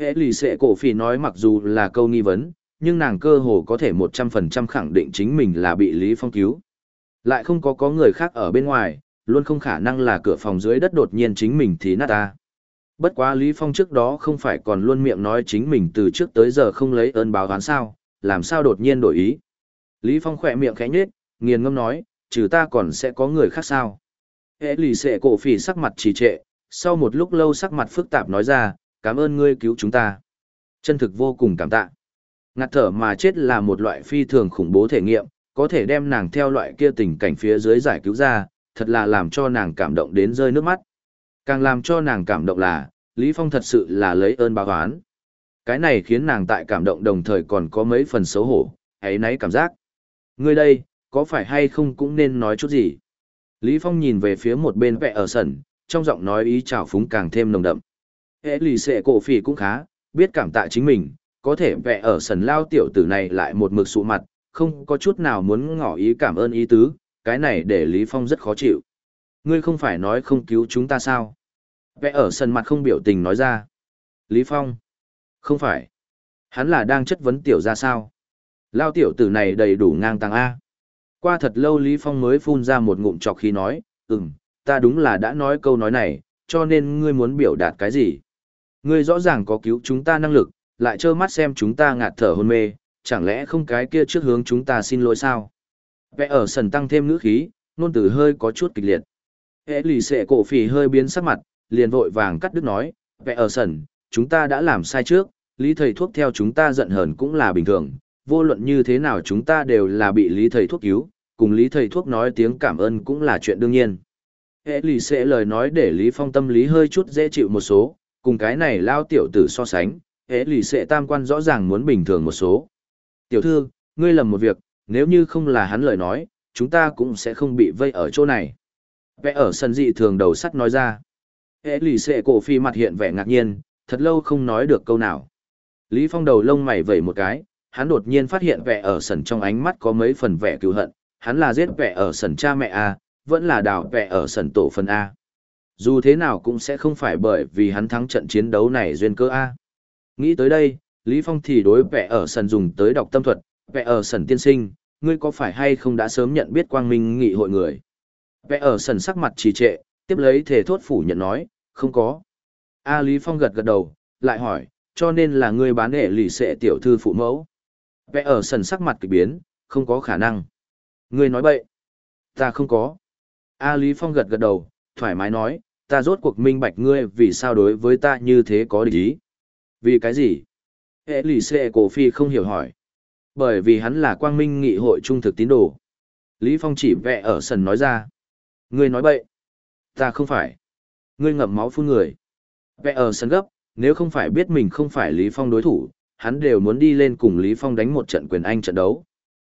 Hệ lì xệ cổ phì nói mặc dù là câu nghi vấn, nhưng nàng cơ hồ có thể 100% khẳng định chính mình là bị Lý Phong cứu. Lại không có có người khác ở bên ngoài, luôn không khả năng là cửa phòng dưới đất đột nhiên chính mình thì nát ta. Bất quá Lý Phong trước đó không phải còn luôn miệng nói chính mình từ trước tới giờ không lấy ơn báo oán sao, làm sao đột nhiên đổi ý. Lý Phong khỏe miệng khẽ nhếch, nghiền ngâm nói, trừ ta còn sẽ có người khác sao. Hệ lì xệ cổ phỉ sắc mặt trì trệ, sau một lúc lâu sắc mặt phức tạp nói ra, cảm ơn ngươi cứu chúng ta. Chân thực vô cùng cảm tạ. Ngạt thở mà chết là một loại phi thường khủng bố thể nghiệm, có thể đem nàng theo loại kia tình cảnh phía dưới giải cứu ra, thật là làm cho nàng cảm động đến rơi nước mắt. Càng làm cho nàng cảm động là, Lý Phong thật sự là lấy ơn báo oán. Cái này khiến nàng tại cảm động đồng thời còn có mấy phần xấu hổ, ấy nấy cảm giác. Ngươi đây, có phải hay không cũng nên nói chút gì? Lý Phong nhìn về phía một bên vẹ ở sẩn, trong giọng nói ý chào phúng càng thêm nồng đậm. Hệ lì xệ cổ phỉ cũng khá, biết cảm tạ chính mình, có thể vẽ ở sần lao tiểu tử này lại một mực sụ mặt, không có chút nào muốn ngỏ ý cảm ơn ý tứ, cái này để Lý Phong rất khó chịu. Ngươi không phải nói không cứu chúng ta sao? Vẽ ở sân mặt không biểu tình nói ra. Lý Phong. Không phải. Hắn là đang chất vấn tiểu ra sao? Lao tiểu tử này đầy đủ ngang tàng A. Qua thật lâu Lý Phong mới phun ra một ngụm chọc khi nói, ừm, ta đúng là đã nói câu nói này, cho nên ngươi muốn biểu đạt cái gì? Ngươi rõ ràng có cứu chúng ta năng lực, lại trơ mắt xem chúng ta ngạt thở hôn mê, chẳng lẽ không cái kia trước hướng chúng ta xin lỗi sao? Vẽ ở sần tăng thêm ngữ khí, nôn từ hơi có chút kịch liệt. Hệ lì xệ cổ phì hơi biến sắc mặt, liền vội vàng cắt đứt nói, vẽ ở sần, chúng ta đã làm sai trước, lý thầy thuốc theo chúng ta giận hờn cũng là bình thường, vô luận như thế nào chúng ta đều là bị lý thầy thuốc cứu, cùng lý thầy thuốc nói tiếng cảm ơn cũng là chuyện đương nhiên. Hệ lì xệ lời nói để lý phong tâm lý hơi chút dễ chịu một số, cùng cái này lao tiểu tử so sánh, hệ lì xệ tam quan rõ ràng muốn bình thường một số. Tiểu thư, ngươi lầm một việc, nếu như không là hắn lời nói, chúng ta cũng sẽ không bị vây ở chỗ này. Vẽ ở sân dị thường đầu sắt nói ra. Hệ lì xệ cổ phi mặt hiện vẻ ngạc nhiên, thật lâu không nói được câu nào. Lý Phong đầu lông mày vẩy một cái, hắn đột nhiên phát hiện vẻ ở sần trong ánh mắt có mấy phần vẻ cứu hận, hắn là giết vẻ ở sần cha mẹ A, vẫn là đào vẻ ở sần tổ phần A. Dù thế nào cũng sẽ không phải bởi vì hắn thắng trận chiến đấu này duyên cơ A. Nghĩ tới đây, Lý Phong thì đối vẻ ở sân dùng tới đọc tâm thuật, vẻ ở sân tiên sinh, ngươi có phải hay không đã sớm nhận biết quang minh nghị hội người? Vẻ ở sân sắc mặt trì trệ, tiếp lấy thể thốt phủ nhận nói, không có. A Lý Phong gật gật đầu, lại hỏi, cho nên là ngươi bán hệ lì xệ tiểu thư phụ mẫu. Vẻ ở sân sắc mặt kỳ biến, không có khả năng. Ngươi nói bậy. Ta không có. A Lý Phong gật gật đầu, thoải mái nói, ta rốt cuộc minh bạch ngươi vì sao đối với ta như thế có địch ý. Vì cái gì? Hệ lì xệ cổ phi không hiểu hỏi. Bởi vì hắn là quang minh nghị hội trung thực tín đồ. Lý Phong chỉ vẽ ở sần nói ra. Ngươi nói bậy. Ta không phải. Ngươi ngậm máu phun người. Vẽ ở sân gấp, nếu không phải biết mình không phải Lý Phong đối thủ, hắn đều muốn đi lên cùng Lý Phong đánh một trận quyền anh trận đấu.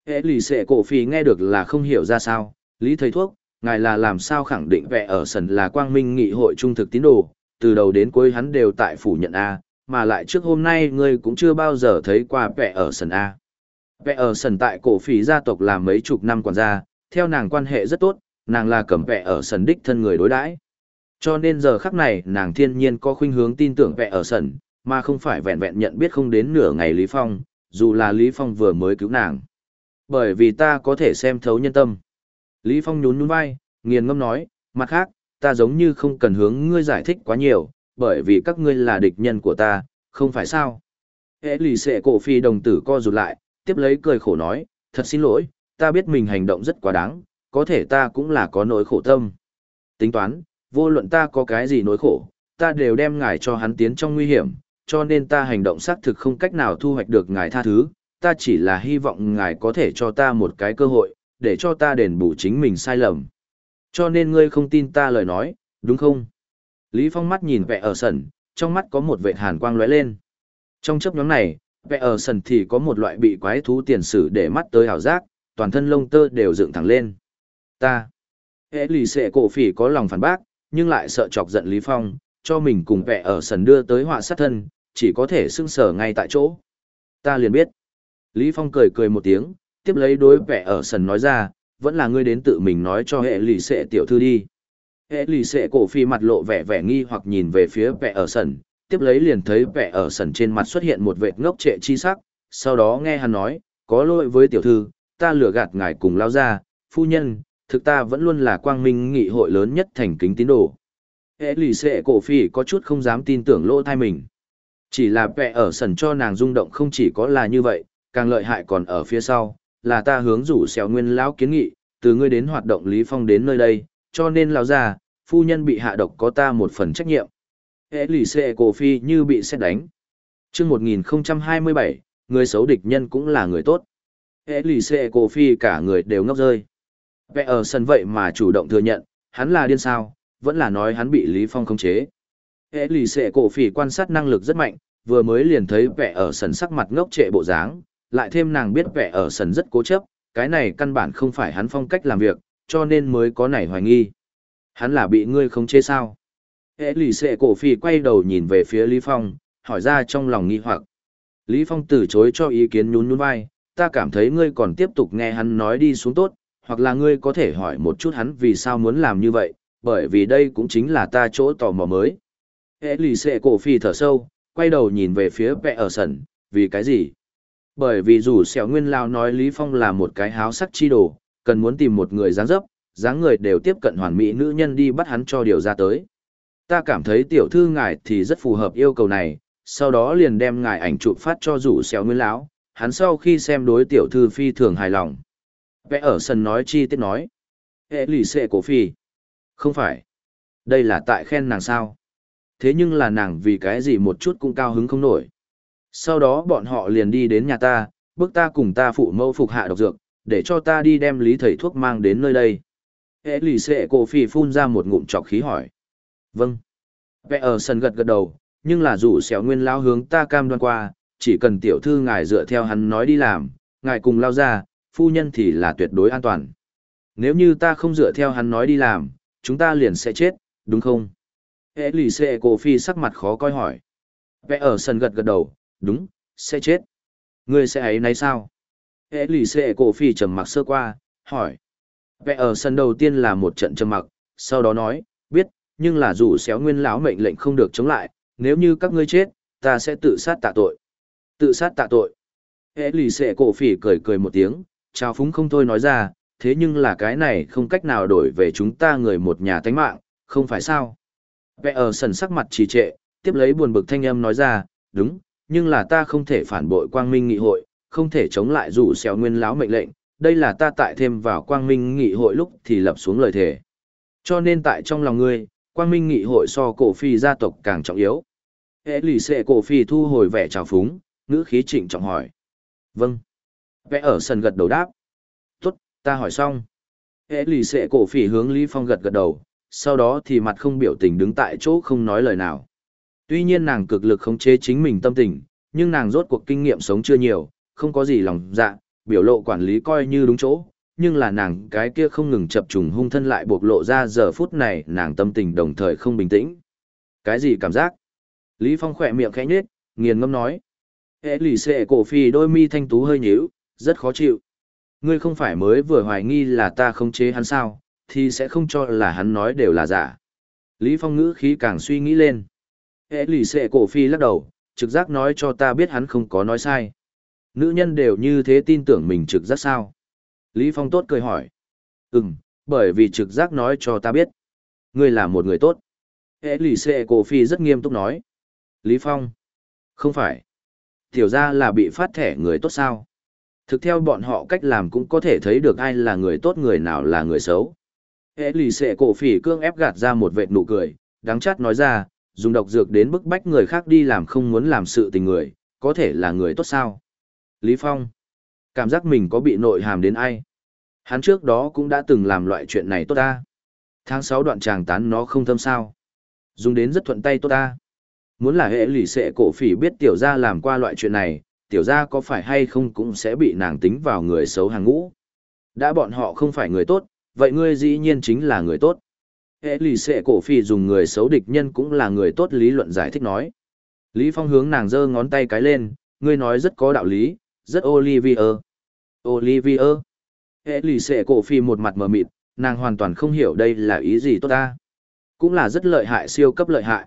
Hệ lì xệ cổ phi nghe được là không hiểu ra sao, Lý thầy thuốc, ngài là làm sao khẳng định vẽ ở sần là quang minh nghị hội trung thực tín đồ, từ đầu đến cuối hắn đều tại phủ nhận A, mà lại trước hôm nay ngươi cũng chưa bao giờ thấy qua vẽ ở sần A. Vẽ ở sần tại cổ phí gia tộc làm mấy chục năm quản gia, theo nàng quan hệ rất tốt, nàng là cầm vẽ ở sần đích thân người đối đãi. Cho nên giờ khắc này nàng thiên nhiên có khuynh hướng tin tưởng vẽ ở sần, mà không phải vẹn vẹn nhận biết không đến nửa ngày Lý Phong, dù là Lý Phong vừa mới cứu nàng. Bởi vì ta có thể xem thấu nhân tâm. Lý Phong nhún nhún vai, nghiền ngâm nói, mặt khác, ta giống như không cần hướng ngươi giải thích quá nhiều, bởi vì các ngươi là địch nhân của ta, không phải sao. Hệ lì xệ cổ phi đồng tử co rụt lại, tiếp lấy cười khổ nói, thật xin lỗi, ta biết mình hành động rất quá đáng, có thể ta cũng là có nỗi khổ tâm. Tính toán, vô luận ta có cái gì nỗi khổ, ta đều đem ngài cho hắn tiến trong nguy hiểm, cho nên ta hành động xác thực không cách nào thu hoạch được ngài tha thứ, ta chỉ là hy vọng ngài có thể cho ta một cái cơ hội, để cho ta đền bù chính mình sai lầm. Cho nên ngươi không tin ta lời nói, đúng không? Lý Phong mắt nhìn vẽ ở sần, trong mắt có một vệt hàn quang lóe lên. Trong chấp nhóm này, vẽ ở sần thì có một loại bị quái thú tiền sử để mắt tới hào giác, toàn thân lông tơ đều dựng thẳng lên. Ta, hệ lì xệ cổ phỉ có lòng phản bác, nhưng lại sợ chọc giận Lý Phong, cho mình cùng vẽ ở sần đưa tới họa sát thân, chỉ có thể xưng sở ngay tại chỗ. Ta liền biết. Lý Phong cười cười một tiếng, tiếp lấy đối vẻ ở sần nói ra, vẫn là ngươi đến tự mình nói cho hệ lì xệ tiểu thư đi. Hệ lì xệ cổ phi mặt lộ vẻ vẻ nghi hoặc nhìn về phía vẻ ở sần, tiếp lấy liền thấy vẻ ở sần trên mặt xuất hiện một vệt ngốc trệ chi sắc, sau đó nghe hắn nói, có lỗi với tiểu thư, ta lừa gạt ngài cùng lao ra, phu nhân, thực ta vẫn luôn là quang minh nghị hội lớn nhất thành kính tín đồ. Hệ lì xệ cổ phi có chút không dám tin tưởng lỗ thai mình. Chỉ là vẻ ở sần cho nàng rung động không chỉ có là như vậy, càng lợi hại còn ở phía sau, là ta hướng rủ xèo nguyên lão kiến nghị, từ ngươi đến hoạt động Lý Phong đến nơi đây, cho nên lão già, phu nhân bị hạ độc có ta một phần trách nhiệm. Hệ lì xệ cổ phi như bị xét đánh. Trước 1027, người xấu địch nhân cũng là người tốt. Hệ lì xệ cổ phi cả người đều ngốc rơi. Vẽ ở sân vậy mà chủ động thừa nhận, hắn là điên sao, vẫn là nói hắn bị Lý Phong khống chế. Hệ lì xệ cổ phi quan sát năng lực rất mạnh, vừa mới liền thấy vẻ ở sân sắc mặt ngốc trệ bộ dáng, lại thêm nàng biết vẻ ở sần rất cố chấp, cái này căn bản không phải hắn phong cách làm việc, cho nên mới có nảy hoài nghi. Hắn là bị ngươi khống chế sao? Hệ lì xệ cổ phi quay đầu nhìn về phía Lý Phong, hỏi ra trong lòng nghi hoặc. Lý Phong từ chối cho ý kiến nhún nhún vai, ta cảm thấy ngươi còn tiếp tục nghe hắn nói đi xuống tốt, hoặc là ngươi có thể hỏi một chút hắn vì sao muốn làm như vậy, bởi vì đây cũng chính là ta chỗ tò mò mới. Hệ lì xệ cổ phi thở sâu, quay đầu nhìn về phía vẹ ở sần, vì cái gì? Bởi vì dù xẻo nguyên lao nói Lý Phong là một cái háo sắc chi đồ, cần muốn tìm một người dáng dấp, dáng người đều tiếp cận hoàn mỹ nữ nhân đi bắt hắn cho điều ra tới. Ta cảm thấy tiểu thư ngài thì rất phù hợp yêu cầu này, sau đó liền đem ngài ảnh chụp phát cho rủ xẻo nguyên lão, hắn sau khi xem đối tiểu thư phi thường hài lòng. Vẽ ở sân nói chi tiết nói. Hệ lì xệ cổ phi. Không phải. Đây là tại khen nàng sao. Thế nhưng là nàng vì cái gì một chút cũng cao hứng không nổi. Sau đó bọn họ liền đi đến nhà ta, bước ta cùng ta phụ mẫu phục hạ độc dược, để cho ta đi đem lý thầy thuốc mang đến nơi đây. Hệ lì xệ cổ phì phun ra một ngụm trọc khí hỏi. Vâng. Vẹ ở sân gật gật đầu, nhưng là dù xéo nguyên lao hướng ta cam đoan qua, chỉ cần tiểu thư ngài dựa theo hắn nói đi làm, ngài cùng lao ra, phu nhân thì là tuyệt đối an toàn. Nếu như ta không dựa theo hắn nói đi làm, chúng ta liền sẽ chết, đúng không? Hệ lì xệ cổ phi sắc mặt khó coi hỏi. Vẽ ở sân gật gật đầu, đúng, sẽ chết. Ngươi sẽ ấy nấy sao? Hệ lì xệ cổ phi trầm mặc sơ qua, hỏi. Vẽ ở sân đầu tiên là một trận trầm mặc, sau đó nói, biết, nhưng là dù xéo nguyên lão mệnh lệnh không được chống lại, nếu như các ngươi chết, ta sẽ tự sát tạ tội. Tự sát tạ tội. Hệ lì xệ cổ phỉ cười cười một tiếng, trao phúng không thôi nói ra, thế nhưng là cái này không cách nào đổi về chúng ta người một nhà tánh mạng, không phải sao? Vẽ ở sần sắc mặt trì trệ, tiếp lấy buồn bực thanh âm nói ra, đúng, nhưng là ta không thể phản bội quang minh nghị hội, không thể chống lại rủ xéo nguyên lão mệnh lệnh, đây là ta tại thêm vào quang minh nghị hội lúc thì lập xuống lời thề. Cho nên tại trong lòng ngươi, quang minh nghị hội so cổ phi gia tộc càng trọng yếu. Hệ lì xệ cổ phi thu hồi vẻ trào phúng, ngữ khí trịnh trọng hỏi. Vâng. Vẽ ở sân gật đầu đáp. Tốt, ta hỏi xong. Hệ lì xệ cổ phi hướng Lý Phong gật gật đầu, sau đó thì mặt không biểu tình đứng tại chỗ không nói lời nào. Tuy nhiên nàng cực lực khống chế chính mình tâm tình, nhưng nàng rốt cuộc kinh nghiệm sống chưa nhiều, không có gì lòng dạ, biểu lộ quản lý coi như đúng chỗ, nhưng là nàng cái kia không ngừng chập trùng hung thân lại bộc lộ ra giờ phút này nàng tâm tình đồng thời không bình tĩnh. Cái gì cảm giác? Lý Phong khỏe miệng khẽ nhếch, nghiền ngâm nói. Ế lì xệ cổ phi đôi mi thanh tú hơi nhíu, rất khó chịu. Ngươi không phải mới vừa hoài nghi là ta không chế hắn sao, thì sẽ không cho là hắn nói đều là giả. Lý Phong ngữ khí càng suy nghĩ lên. Ế lì xệ cổ phi lắc đầu, trực giác nói cho ta biết hắn không có nói sai. Nữ nhân đều như thế tin tưởng mình trực giác sao? Lý Phong tốt cười hỏi. Ừm, bởi vì trực giác nói cho ta biết. Ngươi là một người tốt. Ế lì xệ cổ phi rất nghiêm túc nói. Lý Phong. Không phải. Tiểu ra là bị phát thẻ người tốt sao? Thực theo bọn họ cách làm cũng có thể thấy được ai là người tốt người nào là người xấu. Hệ lì xệ cổ phỉ cương ép gạt ra một vệt nụ cười, đáng chát nói ra, dùng độc dược đến bức bách người khác đi làm không muốn làm sự tình người, có thể là người tốt sao? Lý Phong. Cảm giác mình có bị nội hàm đến ai? Hắn trước đó cũng đã từng làm loại chuyện này tốt ta. Tháng 6 đoạn tràng tán nó không thâm sao. Dùng đến rất thuận tay tốt ta. Muốn là hệ lì xệ cổ phỉ biết tiểu gia làm qua loại chuyện này, tiểu gia có phải hay không cũng sẽ bị nàng tính vào người xấu hàng ngũ. Đã bọn họ không phải người tốt, vậy ngươi dĩ nhiên chính là người tốt. Hệ lì xệ cổ phi dùng người xấu địch nhân cũng là người tốt lý luận giải thích nói. Lý Phong hướng nàng giơ ngón tay cái lên, ngươi nói rất có đạo lý, rất Olivier. Olivier. Hệ lì xệ cổ phi một mặt mờ mịt, nàng hoàn toàn không hiểu đây là ý gì tốt ta. Cũng là rất lợi hại siêu cấp lợi hại.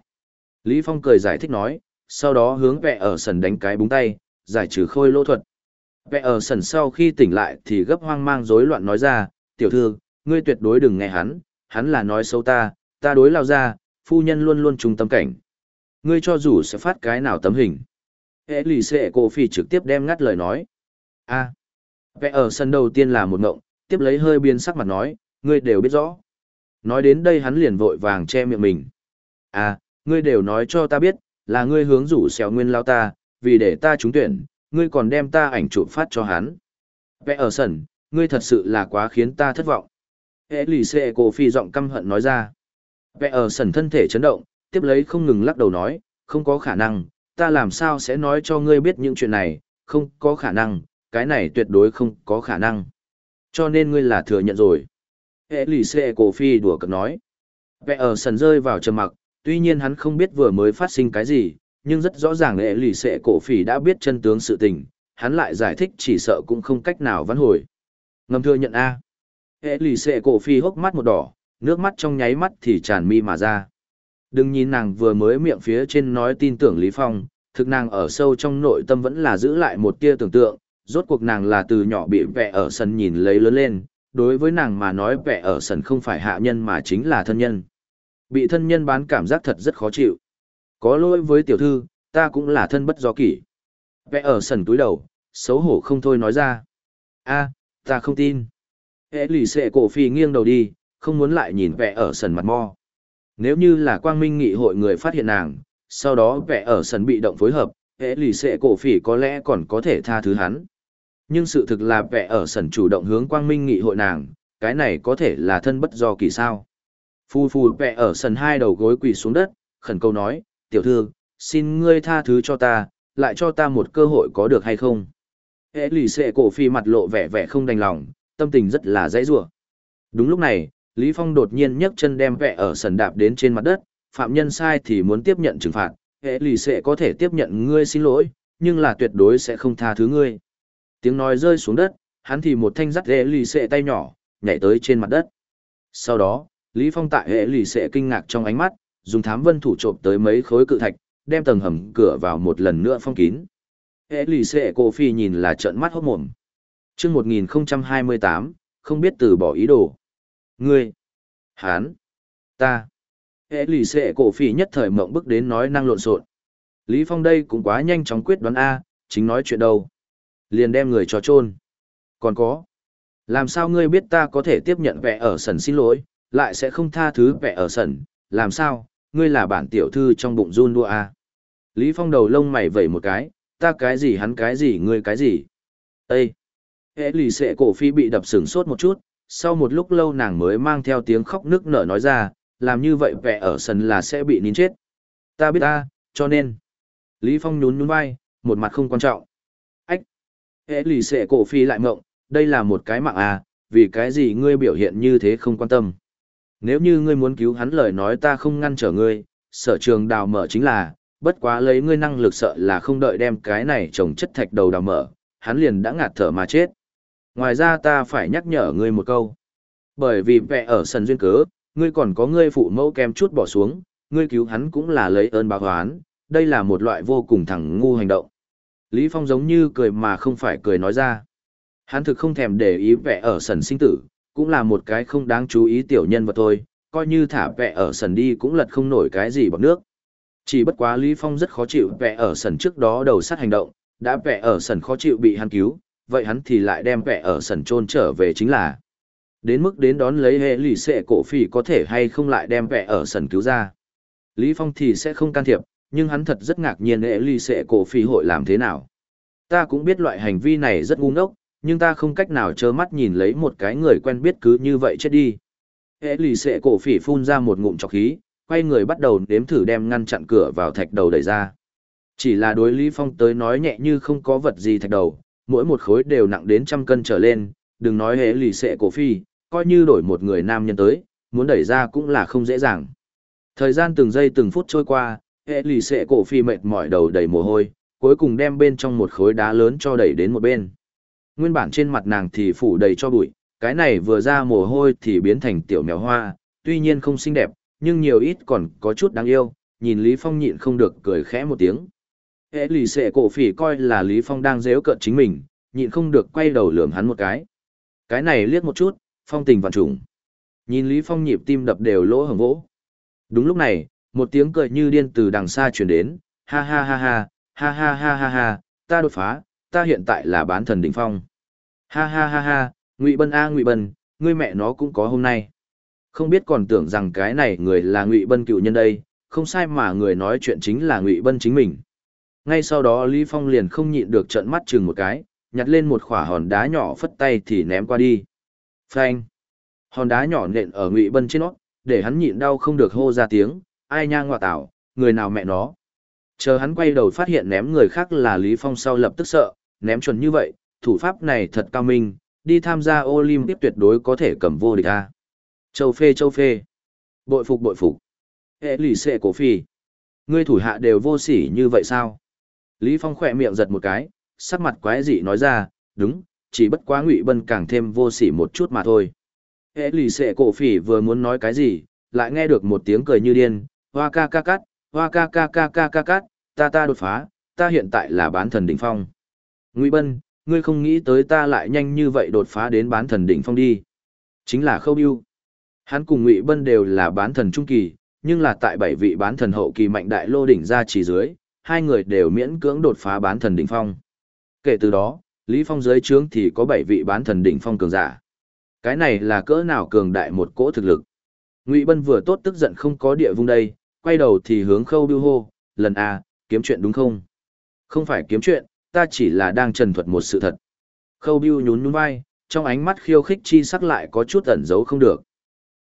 Lý Phong cười giải thích nói, sau đó hướng vẹ ở sần đánh cái búng tay, giải trừ khôi lỗ thuật. Vẹ ở sần sau khi tỉnh lại thì gấp hoang mang rối loạn nói ra, tiểu thư, ngươi tuyệt đối đừng nghe hắn, hắn là nói xấu ta, ta đối lao ra, phu nhân luôn luôn trung tâm cảnh. Ngươi cho dù sẽ phát cái nào tấm hình. Hệ lì xệ cổ phi trực tiếp đem ngắt lời nói. a à. vẽ ở sân đầu tiên là một ngộng, tiếp lấy hơi biên sắc mặt nói, ngươi đều biết rõ. Nói đến đây hắn liền vội vàng che miệng mình. À, ngươi đều nói cho ta biết, là ngươi hướng rủ xéo nguyên lao ta, vì để ta trúng tuyển, ngươi còn đem ta ảnh chụp phát cho hắn. Vẽ ở sân, ngươi thật sự là quá khiến ta thất vọng. Hệ lì xệ cổ phi giọng căm hận nói ra. Vẽ ở sần thân thể chấn động, tiếp lấy không ngừng lắc đầu nói, không có khả năng, ta làm sao sẽ nói cho ngươi biết những chuyện này, không có khả năng, cái này tuyệt đối không có khả năng. Cho nên ngươi là thừa nhận rồi. Hệ lì xệ cổ phi đùa cợt nói. Vẽ ở sần rơi vào trầm mặc, tuy nhiên hắn không biết vừa mới phát sinh cái gì, nhưng rất rõ ràng hệ lì xệ cổ phi đã biết chân tướng sự tình, hắn lại giải thích chỉ sợ cũng không cách nào vãn hồi. Ngầm thừa nhận A. Hệ lì xệ cổ phi hốc mắt một đỏ, nước mắt trong nháy mắt thì tràn mi mà ra. Đừng nhìn nàng vừa mới miệng phía trên nói tin tưởng Lý Phong, thực nàng ở sâu trong nội tâm vẫn là giữ lại một tia tưởng tượng, rốt cuộc nàng là từ nhỏ bị vẽ ở sân nhìn lấy lớn lên, đối với nàng mà nói vẽ ở sân không phải hạ nhân mà chính là thân nhân. Bị thân nhân bán cảm giác thật rất khó chịu. Có lỗi với tiểu thư, ta cũng là thân bất do kỷ. Vẽ ở sân túi đầu, xấu hổ không thôi nói ra. a ta không tin. Hệ lì xệ cổ phi nghiêng đầu đi, không muốn lại nhìn vẽ ở sần mặt mo. Nếu như là quang minh nghị hội người phát hiện nàng, sau đó vẽ ở sần bị động phối hợp, hệ lì xệ cổ phỉ có lẽ còn có thể tha thứ hắn. Nhưng sự thực là vẽ ở sần chủ động hướng quang minh nghị hội nàng, cái này có thể là thân bất do kỳ sao. Phu phu vẽ ở sần hai đầu gối quỳ xuống đất, khẩn cầu nói, tiểu thư, xin ngươi tha thứ cho ta, lại cho ta một cơ hội có được hay không? Hệ lì xệ cổ phi mặt lộ vẻ vẻ không đành lòng, tâm tình rất là dãy rủa. Đúng lúc này, Lý Phong đột nhiên nhấc chân đem vẽ ở sần đạp đến trên mặt đất, phạm nhân sai thì muốn tiếp nhận trừng phạt, hệ lì sẽ có thể tiếp nhận ngươi xin lỗi, nhưng là tuyệt đối sẽ không tha thứ ngươi. Tiếng nói rơi xuống đất, hắn thì một thanh dắt hệ lì sẽ tay nhỏ, nhảy tới trên mặt đất. Sau đó, Lý Phong tại hệ lì sẽ kinh ngạc trong ánh mắt, dùng thám vân thủ trộm tới mấy khối cự thạch, đem tầng hầm cửa vào một lần nữa phong kín. Hệ lì sẽ cô phi nhìn là trợn mắt hốt mồm. Chương 1028, không biết từ bỏ ý đồ. Ngươi, hán, ta. Hệ lì xệ cổ phỉ nhất thời mộng bức đến nói năng lộn xộn. Lý Phong đây cũng quá nhanh chóng quyết đoán A, chính nói chuyện đâu. Liền đem người cho chôn. Còn có. Làm sao ngươi biết ta có thể tiếp nhận vẻ ở sần xin lỗi, lại sẽ không tha thứ vẻ ở sần, làm sao, ngươi là bản tiểu thư trong bụng run đua à. Lý Phong đầu lông mày vẩy một cái, ta cái gì hắn cái gì ngươi cái gì. Ê! Hệ lì xệ cổ phi bị đập sừng sốt một chút, sau một lúc lâu nàng mới mang theo tiếng khóc nức nở nói ra, làm như vậy vẻ ở sân là sẽ bị nín chết. Ta biết ta, cho nên. Lý Phong nhún nhún vai, một mặt không quan trọng. Ách! Hệ lì xệ cổ phi lại mộng, đây là một cái mạng à, vì cái gì ngươi biểu hiện như thế không quan tâm. Nếu như ngươi muốn cứu hắn lời nói ta không ngăn trở ngươi, sở trường đào mở chính là, bất quá lấy ngươi năng lực sợ là không đợi đem cái này trồng chất thạch đầu đào mở, hắn liền đã ngạt thở mà chết. Ngoài ra ta phải nhắc nhở ngươi một câu. Bởi vì vẽ ở sân duyên cớ, ngươi còn có ngươi phụ mẫu kem chút bỏ xuống, ngươi cứu hắn cũng là lấy ơn báo oán, đây là một loại vô cùng thẳng ngu hành động. Lý Phong giống như cười mà không phải cười nói ra. Hắn thực không thèm để ý vẽ ở sân sinh tử, cũng là một cái không đáng chú ý tiểu nhân vật thôi, coi như thả vẽ ở sân đi cũng lật không nổi cái gì bọc nước. Chỉ bất quá Lý Phong rất khó chịu vẽ ở sân trước đó đầu sát hành động, đã vẽ ở sân khó chịu bị hắn cứu, vậy hắn thì lại đem vẻ ở sần trôn trở về chính là. Đến mức đến đón lấy hệ lì xệ cổ phỉ có thể hay không lại đem vẻ ở sần cứu ra. Lý Phong thì sẽ không can thiệp, nhưng hắn thật rất ngạc nhiên hệ lì xệ cổ phỉ hội làm thế nào. Ta cũng biết loại hành vi này rất ngu ngốc, nhưng ta không cách nào trơ mắt nhìn lấy một cái người quen biết cứ như vậy chết đi. Hệ lì xệ cổ phỉ phun ra một ngụm trọc khí, quay người bắt đầu đếm thử đem ngăn chặn cửa vào thạch đầu đẩy ra. Chỉ là đối Lý Phong tới nói nhẹ như không có vật gì thạch đầu, mỗi một khối đều nặng đến trăm cân trở lên, đừng nói hệ lì xệ cổ phi, coi như đổi một người nam nhân tới, muốn đẩy ra cũng là không dễ dàng. Thời gian từng giây từng phút trôi qua, hệ lì xệ cổ phi mệt mỏi đầu đầy mồ hôi, cuối cùng đem bên trong một khối đá lớn cho đẩy đến một bên. Nguyên bản trên mặt nàng thì phủ đầy cho bụi, cái này vừa ra mồ hôi thì biến thành tiểu mèo hoa, tuy nhiên không xinh đẹp, nhưng nhiều ít còn có chút đáng yêu, nhìn Lý Phong nhịn không được cười khẽ một tiếng. Hệ lì xệ cổ phỉ coi là Lý Phong đang dễu cợt chính mình, nhịn không được quay đầu lườm hắn một cái. Cái này liếc một chút, phong tình vạn trùng. Nhìn Lý Phong nhịp tim đập đều lỗ hồng vỗ. Đúng lúc này, một tiếng cười như điên từ đằng xa truyền đến, ha ha ha ha, ha ha ha ha ha, ta đột phá, ta hiện tại là bán thần đỉnh phong. Ha ha ha ha, Ngụy Bân a Ngụy Bân, ngươi mẹ nó cũng có hôm nay. Không biết còn tưởng rằng cái này người là Ngụy Bân cựu nhân đây, không sai mà người nói chuyện chính là Ngụy Bân chính mình. Ngay sau đó Lý Phong liền không nhịn được trợn mắt chừng một cái, nhặt lên một khỏa hòn đá nhỏ phất tay thì ném qua đi. Phanh! Hòn đá nhỏ nện ở Ngụy Bân trên nó, để hắn nhịn đau không được hô ra tiếng, ai nha ngoại tảo, người nào mẹ nó. Chờ hắn quay đầu phát hiện ném người khác là Lý Phong sau lập tức sợ, ném chuẩn như vậy, thủ pháp này thật cao minh, đi tham gia Olympic tuyệt đối có thể cầm vô địch a. Châu phê châu phê. Bội phục bội phục. Hệ lì xệ cổ phi. Ngươi thủ hạ đều vô sỉ như vậy sao? Lý Phong khỏe miệng giật một cái, sắc mặt quái dị nói ra, đúng, chỉ bất quá ngụy bân càng thêm vô sỉ một chút mà thôi. Hệ lì xệ cổ phỉ vừa muốn nói cái gì, lại nghe được một tiếng cười như điên, hoa ca ca cắt, hoa ca ca ca ca ca cắt, ta ta đột phá, ta hiện tại là bán thần đỉnh phong. Ngụy bân, ngươi không nghĩ tới ta lại nhanh như vậy đột phá đến bán thần đỉnh phong đi. Chính là khâu biêu. Hắn cùng Ngụy bân đều là bán thần trung kỳ, nhưng là tại bảy vị bán thần hậu kỳ mạnh đại lô đỉnh ra chỉ dưới, hai người đều miễn cưỡng đột phá bán thần đỉnh phong. Kể từ đó, Lý Phong dưới trướng thì có 7 vị bán thần đỉnh phong cường giả. Cái này là cỡ nào cường đại một cỗ thực lực. Ngụy Bân vừa tốt tức giận không có địa vung đây, quay đầu thì hướng Khâu Bưu hô, "Lần a, kiếm chuyện đúng không?" "Không phải kiếm chuyện, ta chỉ là đang trần thuật một sự thật." Khâu Bưu nhún nhún vai, trong ánh mắt khiêu khích chi sắc lại có chút ẩn giấu không được.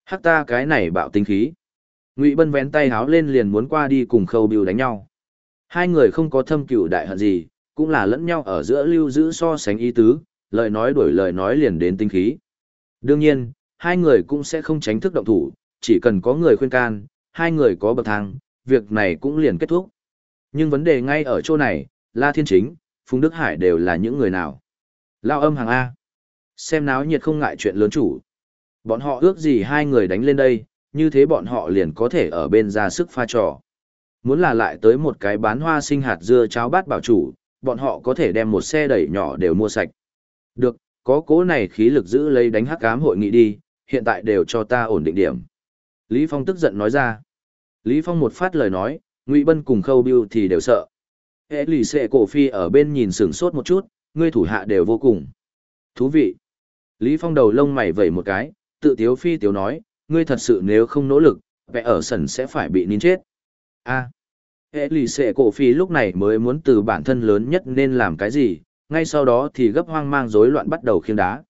"Hắc ta cái này bạo tinh khí." Ngụy Bân vén tay háo lên liền muốn qua đi cùng Khâu Bưu đánh nhau. Hai người không có thâm cửu đại hận gì, cũng là lẫn nhau ở giữa lưu giữ so sánh ý tứ, lời nói đổi lời nói liền đến tinh khí. Đương nhiên, hai người cũng sẽ không tránh thức động thủ, chỉ cần có người khuyên can, hai người có bậc thang, việc này cũng liền kết thúc. Nhưng vấn đề ngay ở chỗ này, La Thiên Chính, Phùng Đức Hải đều là những người nào. Lao âm hàng A. Xem náo nhiệt không ngại chuyện lớn chủ. Bọn họ ước gì hai người đánh lên đây, như thế bọn họ liền có thể ở bên ra sức pha trò. Muốn là lại tới một cái bán hoa sinh hạt dưa cháo bát bảo chủ, bọn họ có thể đem một xe đẩy nhỏ đều mua sạch. Được, có cố này khí lực giữ lấy đánh hắc ám hội nghị đi, hiện tại đều cho ta ổn định điểm. Lý Phong tức giận nói ra. Lý Phong một phát lời nói, Ngụy Bân cùng Khâu Biêu thì đều sợ. Hệ lì xệ cổ phi ở bên nhìn sửng sốt một chút, ngươi thủ hạ đều vô cùng. Thú vị. Lý Phong đầu lông mày vẩy một cái, tự tiếu phi tiếu nói, ngươi thật sự nếu không nỗ lực, vẽ ở sần sẽ phải bị nín chết. A. Hệ lì xệ cổ phi lúc này mới muốn từ bản thân lớn nhất nên làm cái gì, ngay sau đó thì gấp hoang mang rối loạn bắt đầu khiêng đá.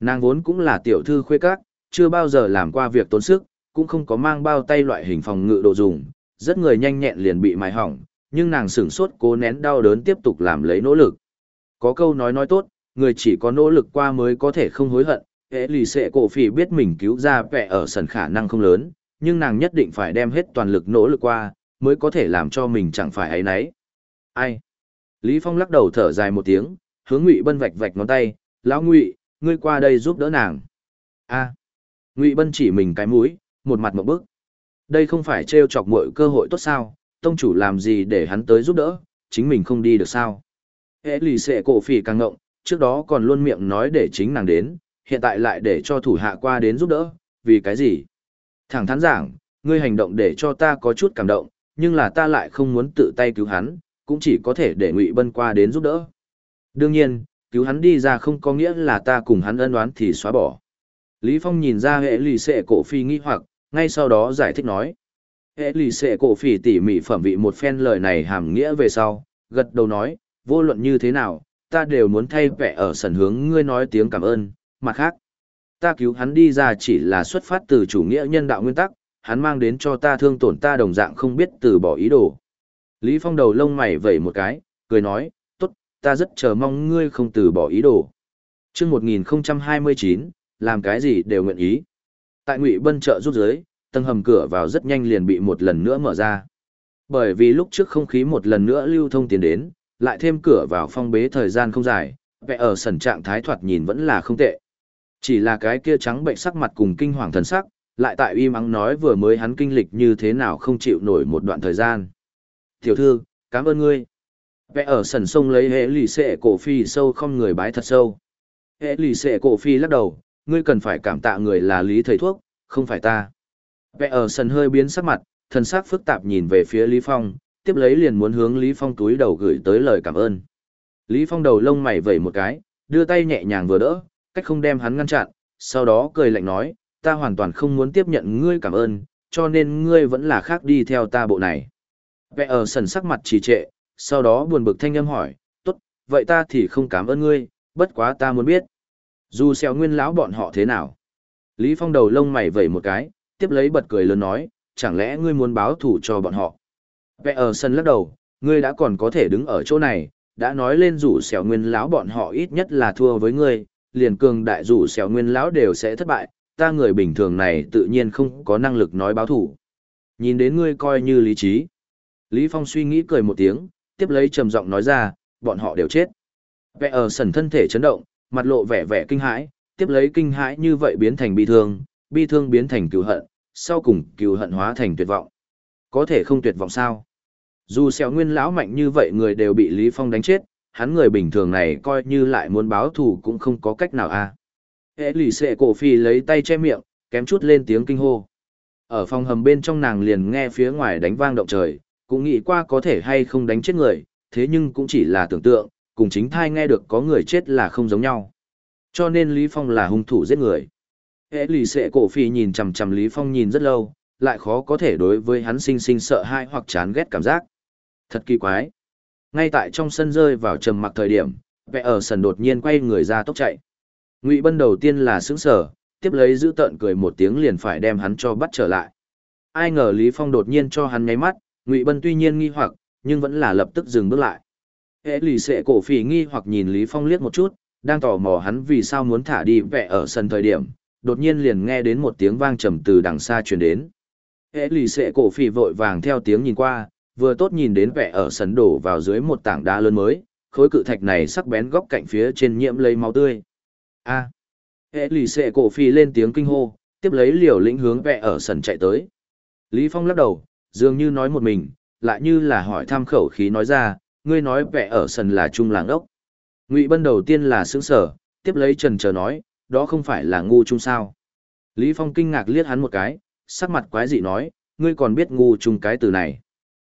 Nàng vốn cũng là tiểu thư khuê các, chưa bao giờ làm qua việc tốn sức, cũng không có mang bao tay loại hình phòng ngự đồ dùng, rất người nhanh nhẹn liền bị mài hỏng, nhưng nàng sửng sốt cố nén đau đớn tiếp tục làm lấy nỗ lực. Có câu nói nói tốt, người chỉ có nỗ lực qua mới có thể không hối hận, hệ lì xệ cổ phỉ biết mình cứu ra vẻ ở sần khả năng không lớn, nhưng nàng nhất định phải đem hết toàn lực nỗ lực qua, mới có thể làm cho mình chẳng phải ấy nấy. Ai? Lý Phong lắc đầu thở dài một tiếng, hướng Ngụy Bân vạch vạch ngón tay, "Lão Ngụy, ngươi qua đây giúp đỡ nàng." A. Ngụy Bân chỉ mình cái mũi, một mặt một bức. Đây không phải trêu chọc mọi cơ hội tốt sao, tông chủ làm gì để hắn tới giúp đỡ, chính mình không đi được sao? Hệ lì xệ cổ phỉ càng ngộng, trước đó còn luôn miệng nói để chính nàng đến, hiện tại lại để cho thủ hạ qua đến giúp đỡ, vì cái gì? Thẳng thắn giảng, ngươi hành động để cho ta có chút cảm động, nhưng là ta lại không muốn tự tay cứu hắn, cũng chỉ có thể để Ngụy Bân qua đến giúp đỡ. Đương nhiên, cứu hắn đi ra không có nghĩa là ta cùng hắn ân oán thì xóa bỏ. Lý Phong nhìn ra hệ lì xệ cổ phi nghi hoặc, ngay sau đó giải thích nói. Hệ lì xệ cổ phi tỉ mỉ phẩm vị một phen lời này hàm nghĩa về sau, gật đầu nói, vô luận như thế nào, ta đều muốn thay vẻ ở sần hướng ngươi nói tiếng cảm ơn, mặt khác. Ta cứu hắn đi ra chỉ là xuất phát từ chủ nghĩa nhân đạo nguyên tắc, hắn mang đến cho ta thương tổn ta đồng dạng không biết từ bỏ ý đồ. Lý Phong đầu lông mày vẩy một cái, cười nói, tốt, ta rất chờ mong ngươi không từ bỏ ý đồ. Trước 1029, làm cái gì đều nguyện ý. Tại Ngụy Bân chợ rút dưới, tầng hầm cửa vào rất nhanh liền bị một lần nữa mở ra. Bởi vì lúc trước không khí một lần nữa lưu thông tiến đến, lại thêm cửa vào phong bế thời gian không dài, vẻ ở sẩn trạng thái thoạt nhìn vẫn là không tệ. Chỉ là cái kia trắng bệnh sắc mặt cùng kinh hoàng thần sắc, lại tại uy mắng nói vừa mới hắn kinh lịch như thế nào không chịu nổi một đoạn thời gian. Tiểu thư, cảm ơn ngươi. Vẽ ở sần sông lấy hệ lì xệ cổ phi sâu không người bái thật sâu. Hệ lì xệ cổ phi lắc đầu, ngươi cần phải cảm tạ người là lý thầy thuốc, không phải ta. Vẽ ở sần hơi biến sắc mặt, thần sắc phức tạp nhìn về phía Lý Phong, tiếp lấy liền muốn hướng Lý Phong túi đầu gửi tới lời cảm ơn. Lý Phong đầu lông mày vẩy một cái, đưa tay nhẹ nhàng vừa đỡ, cách không đem hắn ngăn chặn, sau đó cười lạnh nói, ta hoàn toàn không muốn tiếp nhận ngươi cảm ơn, cho nên ngươi vẫn là khác đi theo ta bộ này. Vẽ ở sần sắc mặt trì trệ, sau đó buồn bực thanh âm hỏi, tốt, vậy ta thì không cảm ơn ngươi, bất quá ta muốn biết. Dù xèo nguyên lão bọn họ thế nào? Lý Phong đầu lông mày vẩy một cái, tiếp lấy bật cười lớn nói, chẳng lẽ ngươi muốn báo thù cho bọn họ? Vẽ ở sân lắc đầu, ngươi đã còn có thể đứng ở chỗ này, đã nói lên rủ xèo nguyên lão bọn họ ít nhất là thua với ngươi, liền cường đại rủ xèo nguyên lão đều sẽ thất bại, ta người bình thường này tự nhiên không có năng lực nói báo thủ. Nhìn đến ngươi coi như lý trí. Lý Phong suy nghĩ cười một tiếng, tiếp lấy trầm giọng nói ra, bọn họ đều chết. Vẽ ở sần thân thể chấn động, mặt lộ vẻ vẻ kinh hãi, tiếp lấy kinh hãi như vậy biến thành bi thương, bi thương biến thành cừu hận, sau cùng cừu hận hóa thành tuyệt vọng. Có thể không tuyệt vọng sao? Dù xéo nguyên lão mạnh như vậy người đều bị Lý Phong đánh chết, hắn người bình thường này coi như lại muốn báo thù cũng không có cách nào a. À. Hệ lì xệ cổ phi lấy tay che miệng, kém chút lên tiếng kinh hô. Ở phòng hầm bên trong nàng liền nghe phía ngoài đánh vang động trời, cũng nghĩ qua có thể hay không đánh chết người, thế nhưng cũng chỉ là tưởng tượng, cùng chính thai nghe được có người chết là không giống nhau. Cho nên Lý Phong là hung thủ giết người. Hệ lì xệ cổ phi nhìn chằm chằm Lý Phong nhìn rất lâu, lại khó có thể đối với hắn sinh sinh sợ hãi hoặc chán ghét cảm giác. Thật kỳ quái. Ngay tại trong sân rơi vào trầm mặc thời điểm, vẽ ở sần đột nhiên quay người ra tốc chạy. Ngụy Bân đầu tiên là sững sở tiếp lấy giữ tợn cười một tiếng liền phải đem hắn cho bắt trở lại. Ai ngờ Lý Phong đột nhiên cho hắn nháy mắt, Ngụy Bân tuy nhiên nghi hoặc, nhưng vẫn là lập tức dừng bước lại. Hệ lì xệ cổ phỉ nghi hoặc nhìn Lý Phong liếc một chút, đang tò mò hắn vì sao muốn thả đi vẽ ở sân thời điểm, đột nhiên liền nghe đến một tiếng vang trầm từ đằng xa truyền đến. Hệ lì xệ cổ phỉ vội vàng theo tiếng nhìn qua, vừa tốt nhìn đến vẽ ở sân đổ vào dưới một tảng đá lớn mới, khối cự thạch này sắc bén góc cạnh phía trên nhiễm lấy máu tươi. A. Hệ lì xệ cổ phi lên tiếng kinh hô, tiếp lấy liều lĩnh hướng vẻ ở sân chạy tới. Lý Phong lắc đầu, dường như nói một mình, lại như là hỏi tham khẩu khí nói ra, ngươi nói vẻ ở sân là trung làng ốc. Ngụy Bân đầu tiên là sướng sở, tiếp lấy trần chờ nói, đó không phải là ngu trung sao. Lý Phong kinh ngạc liếc hắn một cái, sắc mặt quái dị nói, ngươi còn biết ngu trung cái từ này.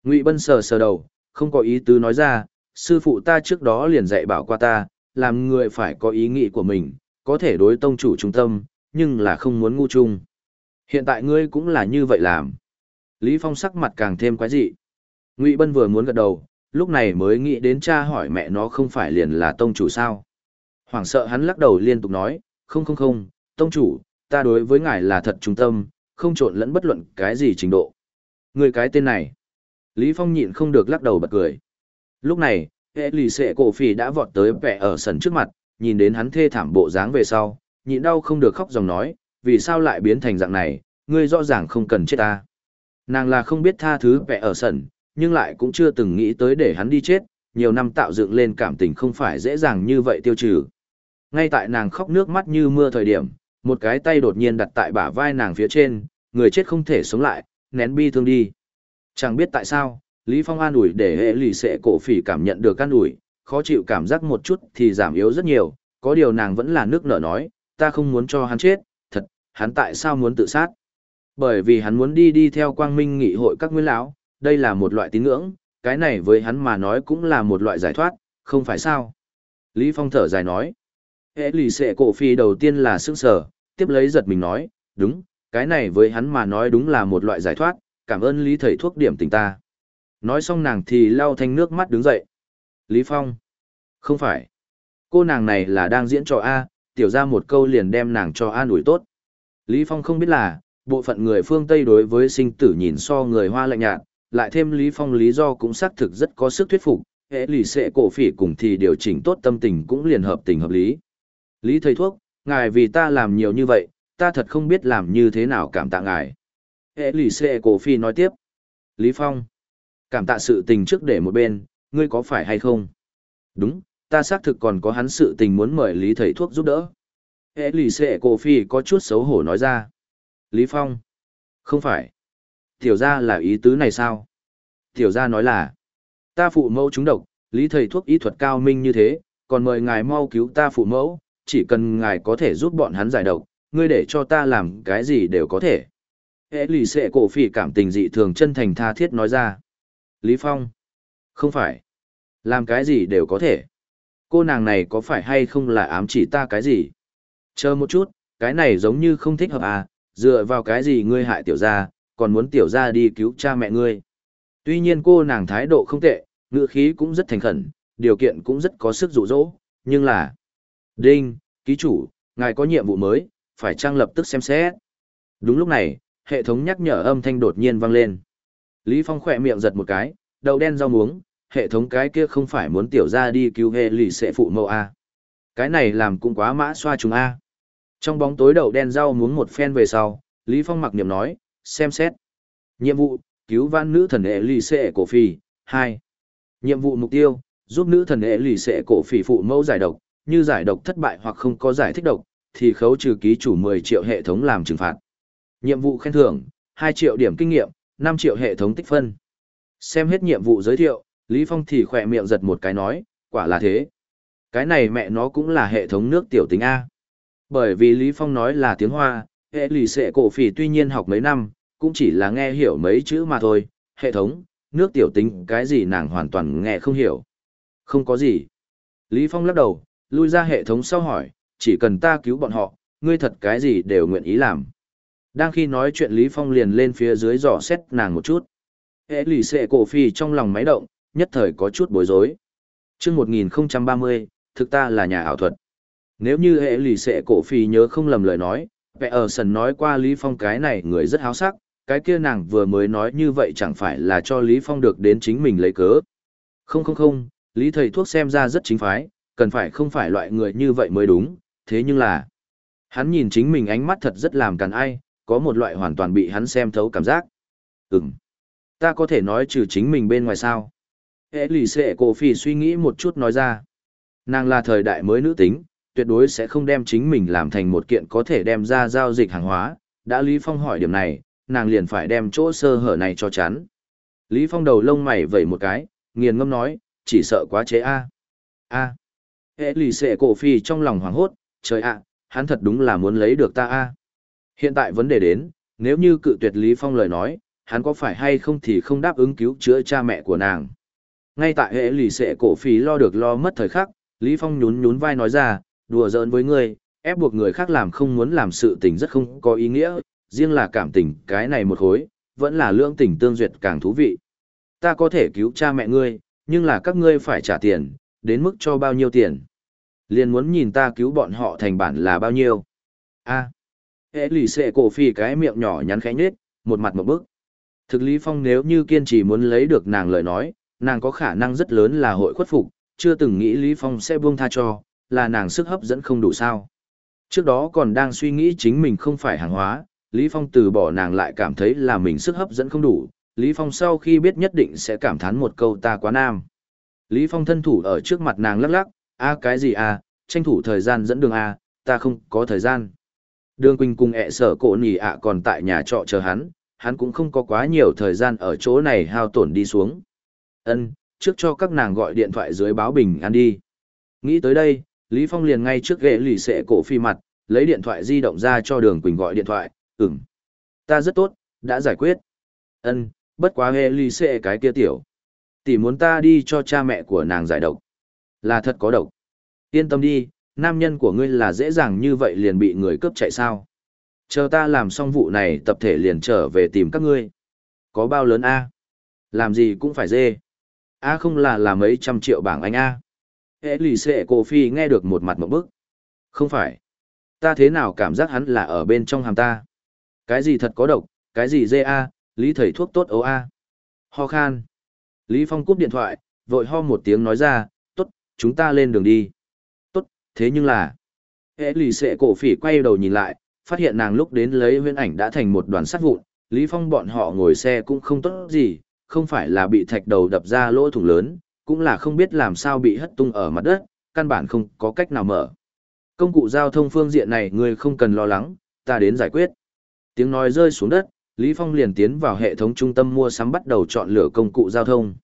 Ngụy Bân sờ sờ đầu, không có ý tứ nói ra, sư phụ ta trước đó liền dạy bảo qua ta, làm người phải có ý nghĩ của mình, có thể đối tông chủ trung tâm, nhưng là không muốn ngu chung. Hiện tại ngươi cũng là như vậy làm. Lý Phong sắc mặt càng thêm quái dị. Ngụy Bân vừa muốn gật đầu, lúc này mới nghĩ đến cha hỏi mẹ nó không phải liền là tông chủ sao. Hoảng sợ hắn lắc đầu liên tục nói, không không không, tông chủ, ta đối với ngài là thật trung tâm, không trộn lẫn bất luận cái gì trình độ. Người cái tên này. Lý Phong nhịn không được lắc đầu bật cười. Lúc này, hệ lì xệ cổ phì đã vọt tới vẻ ở sân trước mặt, nhìn đến hắn thê thảm bộ dáng về sau, nhịn đau không được khóc dòng nói, vì sao lại biến thành dạng này, ngươi rõ ràng không cần chết ta. Nàng là không biết tha thứ vẻ ở sân, nhưng lại cũng chưa từng nghĩ tới để hắn đi chết, nhiều năm tạo dựng lên cảm tình không phải dễ dàng như vậy tiêu trừ. Ngay tại nàng khóc nước mắt như mưa thời điểm, một cái tay đột nhiên đặt tại bả vai nàng phía trên, người chết không thể sống lại, nén bi thương đi. Chẳng biết tại sao, Lý Phong an ủi để hệ lì sẽ cổ phỉ cảm nhận được an ủi, khó chịu cảm giác một chút thì giảm yếu rất nhiều, có điều nàng vẫn là nước nở nói, ta không muốn cho hắn chết, thật, hắn tại sao muốn tự sát? Bởi vì hắn muốn đi đi theo quang minh nghị hội các nguyên lão, đây là một loại tín ngưỡng, cái này với hắn mà nói cũng là một loại giải thoát, không phải sao? Lý Phong thở dài nói, hệ lì sẽ cổ phỉ đầu tiên là sững sờ, tiếp lấy giật mình nói, đúng, cái này với hắn mà nói đúng là một loại giải thoát, cảm ơn Lý thầy thuốc điểm tình ta. Nói xong nàng thì lau thanh nước mắt đứng dậy. Lý Phong. Không phải. Cô nàng này là đang diễn trò A, tiểu ra một câu liền đem nàng cho A nổi tốt. Lý Phong không biết là, bộ phận người phương Tây đối với sinh tử nhìn so người hoa lạnh nhạt, lại thêm Lý Phong lý do cũng xác thực rất có sức thuyết phục, hệ lì xệ cổ phỉ cùng thì điều chỉnh tốt tâm tình cũng liền hợp tình hợp lý. Lý thầy thuốc, ngài vì ta làm nhiều như vậy, ta thật không biết làm như thế nào cảm tạ ngài. Hệ lì xệ cổ phi nói tiếp. Lý Phong. Cảm tạ sự tình trước để một bên, ngươi có phải hay không? Đúng, ta xác thực còn có hắn sự tình muốn mời Lý thầy thuốc giúp đỡ. Hệ lì xệ cổ phi có chút xấu hổ nói ra. Lý Phong. Không phải. Tiểu gia là ý tứ này sao? Tiểu gia nói là. Ta phụ mẫu chúng độc, Lý thầy thuốc y thuật cao minh như thế, còn mời ngài mau cứu ta phụ mẫu, chỉ cần ngài có thể giúp bọn hắn giải độc, ngươi để cho ta làm cái gì đều có thể. Hệ lì xệ cổ phi cảm tình dị thường chân thành tha thiết nói ra. Lý Phong. Không phải. Làm cái gì đều có thể. Cô nàng này có phải hay không là ám chỉ ta cái gì? Chờ một chút, cái này giống như không thích hợp à, dựa vào cái gì ngươi hại tiểu gia, còn muốn tiểu gia đi cứu cha mẹ ngươi. Tuy nhiên cô nàng thái độ không tệ, ngữ khí cũng rất thành khẩn, điều kiện cũng rất có sức dụ dỗ, nhưng là... Đinh, ký chủ, ngài có nhiệm vụ mới, phải trang lập tức xem xét. Đúng lúc này, hệ thống nhắc nhở âm thanh đột nhiên vang lên. Lý Phong khỏe miệng giật một cái, đầu đen rau muống, hệ thống cái kia không phải muốn tiểu ra đi cứu hệ lì sẽ phụ mẫu A. Cái này làm cũng quá mã xoa chúng A. Trong bóng tối đầu đen rau muống một phen về sau, Lý Phong mặc niệm nói, xem xét. Nhiệm vụ, cứu vãn nữ thần hệ lì sẽ cổ phì, 2. Nhiệm vụ mục tiêu, giúp nữ thần hệ lì sẽ cổ phì phụ mẫu giải độc, như giải độc thất bại hoặc không có giải thích độc, thì khấu trừ ký chủ 10 triệu hệ thống làm trừng phạt. Nhiệm vụ khen thưởng, 2 triệu điểm kinh nghiệm, 5 triệu hệ thống tích phân. Xem hết nhiệm vụ giới thiệu, Lý Phong thì khỏe miệng giật một cái nói, quả là thế. Cái này mẹ nó cũng là hệ thống nước tiểu tính A. Bởi vì Lý Phong nói là tiếng Hoa, hệ lì xệ cổ phỉ tuy nhiên học mấy năm, cũng chỉ là nghe hiểu mấy chữ mà thôi. Hệ thống, nước tiểu tính cái gì nàng hoàn toàn nghe không hiểu. Không có gì. Lý Phong lắc đầu, lui ra hệ thống sau hỏi, chỉ cần ta cứu bọn họ, ngươi thật cái gì đều nguyện ý làm. Đang khi nói chuyện Lý Phong liền lên phía dưới dò xét nàng một chút. Hệ lì xệ cổ phi trong lòng máy động, nhất thời có chút bối rối. Trước 1030, thực ta là nhà ảo thuật. Nếu như hệ lì xệ cổ phi nhớ không lầm lời nói, vẻ ở sần nói qua Lý Phong cái này người rất háo sắc, cái kia nàng vừa mới nói như vậy chẳng phải là cho Lý Phong được đến chính mình lấy cớ. Không không không, Lý thầy thuốc xem ra rất chính phái, cần phải không phải loại người như vậy mới đúng, thế nhưng là... Hắn nhìn chính mình ánh mắt thật rất làm càn ai, có một loại hoàn toàn bị hắn xem thấu cảm giác. Ừm. Ta có thể nói trừ chính mình bên ngoài sao? Hệ lì xệ cổ phì suy nghĩ một chút nói ra. Nàng là thời đại mới nữ tính, tuyệt đối sẽ không đem chính mình làm thành một kiện có thể đem ra giao dịch hàng hóa. Đã Lý Phong hỏi điểm này, nàng liền phải đem chỗ sơ hở này cho chắn. Lý Phong đầu lông mày vẩy một cái, nghiền ngâm nói, chỉ sợ quá chế A. A. Hệ lì xệ cổ phi trong lòng hoảng hốt, trời ạ, hắn thật đúng là muốn lấy được ta a. Hiện tại vấn đề đến, nếu như cự tuyệt Lý Phong lời nói, hắn có phải hay không thì không đáp ứng cứu chữa cha mẹ của nàng. Ngay tại hệ lì xệ cổ phí lo được lo mất thời khắc, Lý Phong nhún nhún vai nói ra, đùa giỡn với ngươi, ép buộc người khác làm không muốn làm sự tình rất không có ý nghĩa, riêng là cảm tình cái này một khối, vẫn là lương tình tương duyệt càng thú vị. Ta có thể cứu cha mẹ ngươi, nhưng là các ngươi phải trả tiền, đến mức cho bao nhiêu tiền. Liền muốn nhìn ta cứu bọn họ thành bản là bao nhiêu. a hệ lì xệ cổ phi cái miệng nhỏ nhắn khẽ nhết, một mặt một bức. Thực Lý Phong nếu như kiên trì muốn lấy được nàng lời nói, nàng có khả năng rất lớn là hội khuất phục, chưa từng nghĩ Lý Phong sẽ buông tha cho, là nàng sức hấp dẫn không đủ sao. Trước đó còn đang suy nghĩ chính mình không phải hàng hóa, Lý Phong từ bỏ nàng lại cảm thấy là mình sức hấp dẫn không đủ, Lý Phong sau khi biết nhất định sẽ cảm thán một câu ta quá nam. Lý Phong thân thủ ở trước mặt nàng lắc lắc, a cái gì a, tranh thủ thời gian dẫn đường a, ta không có thời gian. Đường Quỳnh cùng ẹ sở cổ nỉ ạ còn tại nhà trọ chờ hắn, hắn cũng không có quá nhiều thời gian ở chỗ này hao tổn đi xuống. Ân, trước cho các nàng gọi điện thoại dưới báo bình ăn đi. Nghĩ tới đây, Lý Phong liền ngay trước ghệ lì xệ cổ phi mặt, lấy điện thoại di động ra cho đường Quỳnh gọi điện thoại, ừm. Ta rất tốt, đã giải quyết. Ân, bất quá ghệ lì xệ cái kia tiểu. Tỷ muốn ta đi cho cha mẹ của nàng giải độc. Là thật có độc. Yên tâm đi, nam nhân của ngươi là dễ dàng như vậy liền bị người cướp chạy sao. Chờ ta làm xong vụ này tập thể liền trở về tìm các ngươi. Có bao lớn A? Làm gì cũng phải dê. A không là là mấy trăm triệu bảng anh A. Hệ lì xệ cổ phi nghe được một mặt một bức. Không phải. Ta thế nào cảm giác hắn là ở bên trong hàm ta. Cái gì thật có độc, cái gì dê A, lý thầy thuốc tốt ấu A. Ho khan. Lý Phong cúp điện thoại, vội ho một tiếng nói ra, tốt, chúng ta lên đường đi. Thế nhưng là... Hệ lì xệ cổ phỉ quay đầu nhìn lại, phát hiện nàng lúc đến lấy huyễn ảnh đã thành một đoàn sắt vụn, Lý Phong bọn họ ngồi xe cũng không tốt gì, không phải là bị thạch đầu đập ra lỗ thủng lớn, cũng là không biết làm sao bị hất tung ở mặt đất, căn bản không có cách nào mở. Công cụ giao thông phương diện này người không cần lo lắng, ta đến giải quyết. Tiếng nói rơi xuống đất, Lý Phong liền tiến vào hệ thống trung tâm mua sắm bắt đầu chọn lựa công cụ giao thông.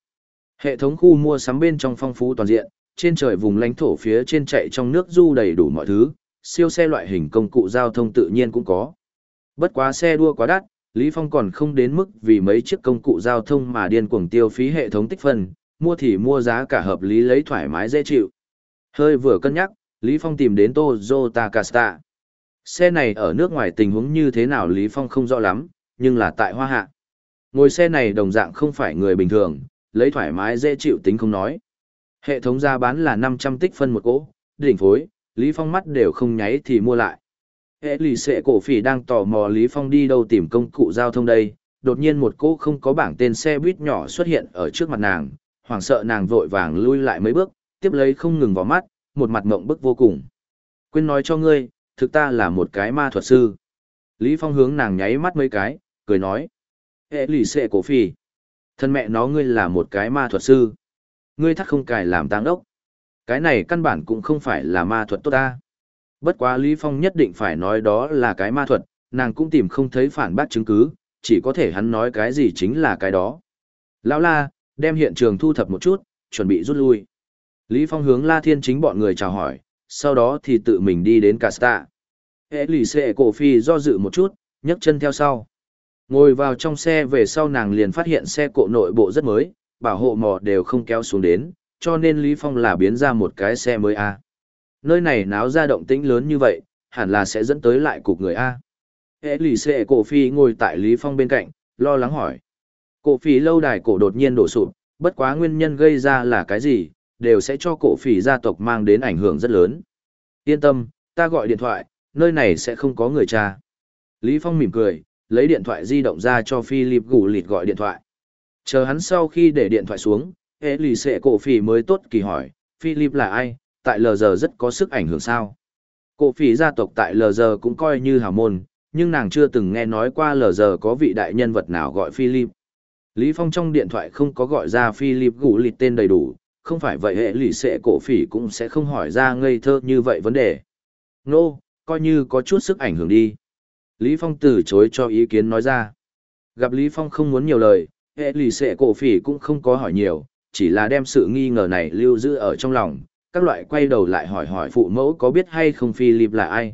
Hệ thống khu mua sắm bên trong phong phú toàn diện, trên trời vùng lãnh thổ phía trên chạy trong nước du đầy đủ mọi thứ, siêu xe loại hình công cụ giao thông tự nhiên cũng có. Bất quá xe đua quá đắt, Lý Phong còn không đến mức vì mấy chiếc công cụ giao thông mà điên cuồng tiêu phí hệ thống tích phân, mua thì mua giá cả hợp lý lấy thoải mái dễ chịu. Hơi vừa cân nhắc, Lý Phong tìm đến Toyota Casta. Xe này ở nước ngoài tình huống như thế nào Lý Phong không rõ lắm, nhưng là tại Hoa Hạ. Ngồi xe này đồng dạng không phải người bình thường, lấy thoải mái dễ chịu tính không nói. Hệ thống giá bán là 500 tích phân một cỗ, đỉnh phối, Lý Phong mắt đều không nháy thì mua lại. Hệ lì xệ cổ phỉ đang tò mò Lý Phong đi đâu tìm công cụ giao thông đây, đột nhiên một cỗ không có bảng tên xe buýt nhỏ xuất hiện ở trước mặt nàng, hoảng sợ nàng vội vàng lui lại mấy bước, tiếp lấy không ngừng vào mắt, một mặt mộng bức vô cùng. Quên nói cho ngươi, thực ta là một cái ma thuật sư. Lý Phong hướng nàng nháy mắt mấy cái, cười nói. Hệ lì xệ cổ phỉ. Thân mẹ nó ngươi là một cái ma thuật sư. Ngươi thắt không cài làm táng ốc. Cái này căn bản cũng không phải là ma thuật tốt ta. Bất quá Lý Phong nhất định phải nói đó là cái ma thuật, nàng cũng tìm không thấy phản bác chứng cứ, chỉ có thể hắn nói cái gì chính là cái đó. Lão la, đem hiện trường thu thập một chút, chuẩn bị rút lui. Lý Phong hướng La Thiên chính bọn người chào hỏi, sau đó thì tự mình đi đến Casta. Hệ lì xệ cổ phi do dự một chút, nhấc chân theo sau. Ngồi vào trong xe về sau nàng liền phát hiện xe cộ nội bộ rất mới, bảo hộ mò đều không kéo xuống đến, cho nên Lý Phong là biến ra một cái xe mới A. Nơi này náo ra động tĩnh lớn như vậy, hẳn là sẽ dẫn tới lại cục người A. Hệ lì xệ cổ phi ngồi tại Lý Phong bên cạnh, lo lắng hỏi. Cổ phi lâu đài cổ đột nhiên đổ sụp, bất quá nguyên nhân gây ra là cái gì, đều sẽ cho cổ phi gia tộc mang đến ảnh hưởng rất lớn. Yên tâm, ta gọi điện thoại, nơi này sẽ không có người cha. Lý Phong mỉm cười, lấy điện thoại di động ra cho Philip gù lịt gọi điện thoại. Chờ hắn sau khi để điện thoại xuống, hệ lì xệ cổ phỉ mới tốt kỳ hỏi, Philip là ai, tại lờ giờ rất có sức ảnh hưởng sao. Cổ phỉ gia tộc tại lờ giờ cũng coi như hào môn, nhưng nàng chưa từng nghe nói qua lờ giờ có vị đại nhân vật nào gọi Philip. Lý Phong trong điện thoại không có gọi ra Philip gù lịt tên đầy đủ, không phải vậy hệ lì xệ cổ phỉ cũng sẽ không hỏi ra ngây thơ như vậy vấn đề. Nô, no, coi như có chút sức ảnh hưởng đi. Lý Phong từ chối cho ý kiến nói ra. Gặp Lý Phong không muốn nhiều lời, hệ lì xệ cổ phỉ cũng không có hỏi nhiều, chỉ là đem sự nghi ngờ này lưu giữ ở trong lòng, các loại quay đầu lại hỏi hỏi phụ mẫu có biết hay không phi lịp là ai.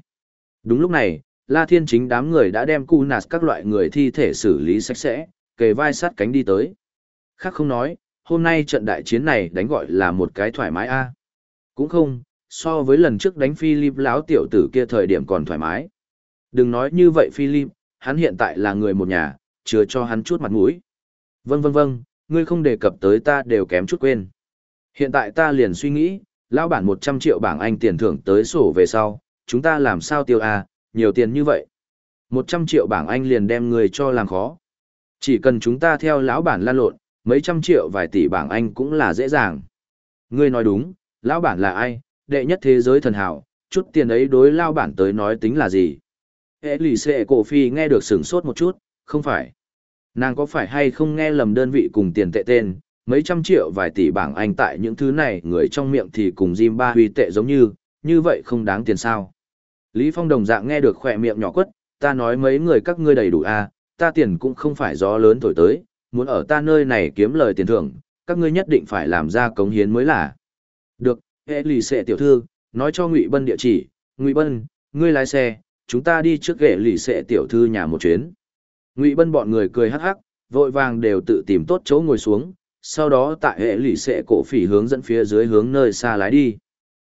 Đúng lúc này, La Thiên chính đám người đã đem cu nạt các loại người thi thể xử lý sạch sẽ, kề vai sát cánh đi tới. Khác không nói, hôm nay trận đại chiến này đánh gọi là một cái thoải mái a. À? Cũng không, so với lần trước đánh Philip lão tiểu tử kia thời điểm còn thoải mái. Đừng nói như vậy Philip, hắn hiện tại là người một nhà, chứa cho hắn chút mặt mũi. Vâng vâng vâng, ngươi không đề cập tới ta đều kém chút quên. Hiện tại ta liền suy nghĩ, lão bản 100 triệu bảng Anh tiền thưởng tới sổ về sau, chúng ta làm sao tiêu à, nhiều tiền như vậy. 100 triệu bảng Anh liền đem người cho làm khó. Chỉ cần chúng ta theo lão bản lan lộn, mấy trăm triệu vài tỷ bảng Anh cũng là dễ dàng. Ngươi nói đúng, lão bản là ai, đệ nhất thế giới thần hảo, chút tiền ấy đối lao bản tới nói tính là gì. Hệ lì xệ cổ phi nghe được sửng sốt một chút, không phải. Nàng có phải hay không nghe lầm đơn vị cùng tiền tệ tên, mấy trăm triệu vài tỷ bảng Anh tại những thứ này người trong miệng thì cùng Jim ba huy tệ giống như, như vậy không đáng tiền sao. Lý Phong đồng dạng nghe được khỏe miệng nhỏ quất, ta nói mấy người các ngươi đầy đủ à, ta tiền cũng không phải gió lớn thổi tới, muốn ở ta nơi này kiếm lời tiền thưởng, các ngươi nhất định phải làm ra cống hiến mới là. Được, hệ lì xệ tiểu thư, nói cho Ngụy Bân địa chỉ, Ngụy Bân, ngươi lái xe, chúng ta đi trước ghệ lì xệ tiểu thư nhà một chuyến. Ngụy Bân bọn người cười hắc hắc, vội vàng đều tự tìm tốt chỗ ngồi xuống, sau đó tại hệ lụy sẽ cổ phỉ hướng dẫn phía dưới hướng nơi xa lái đi.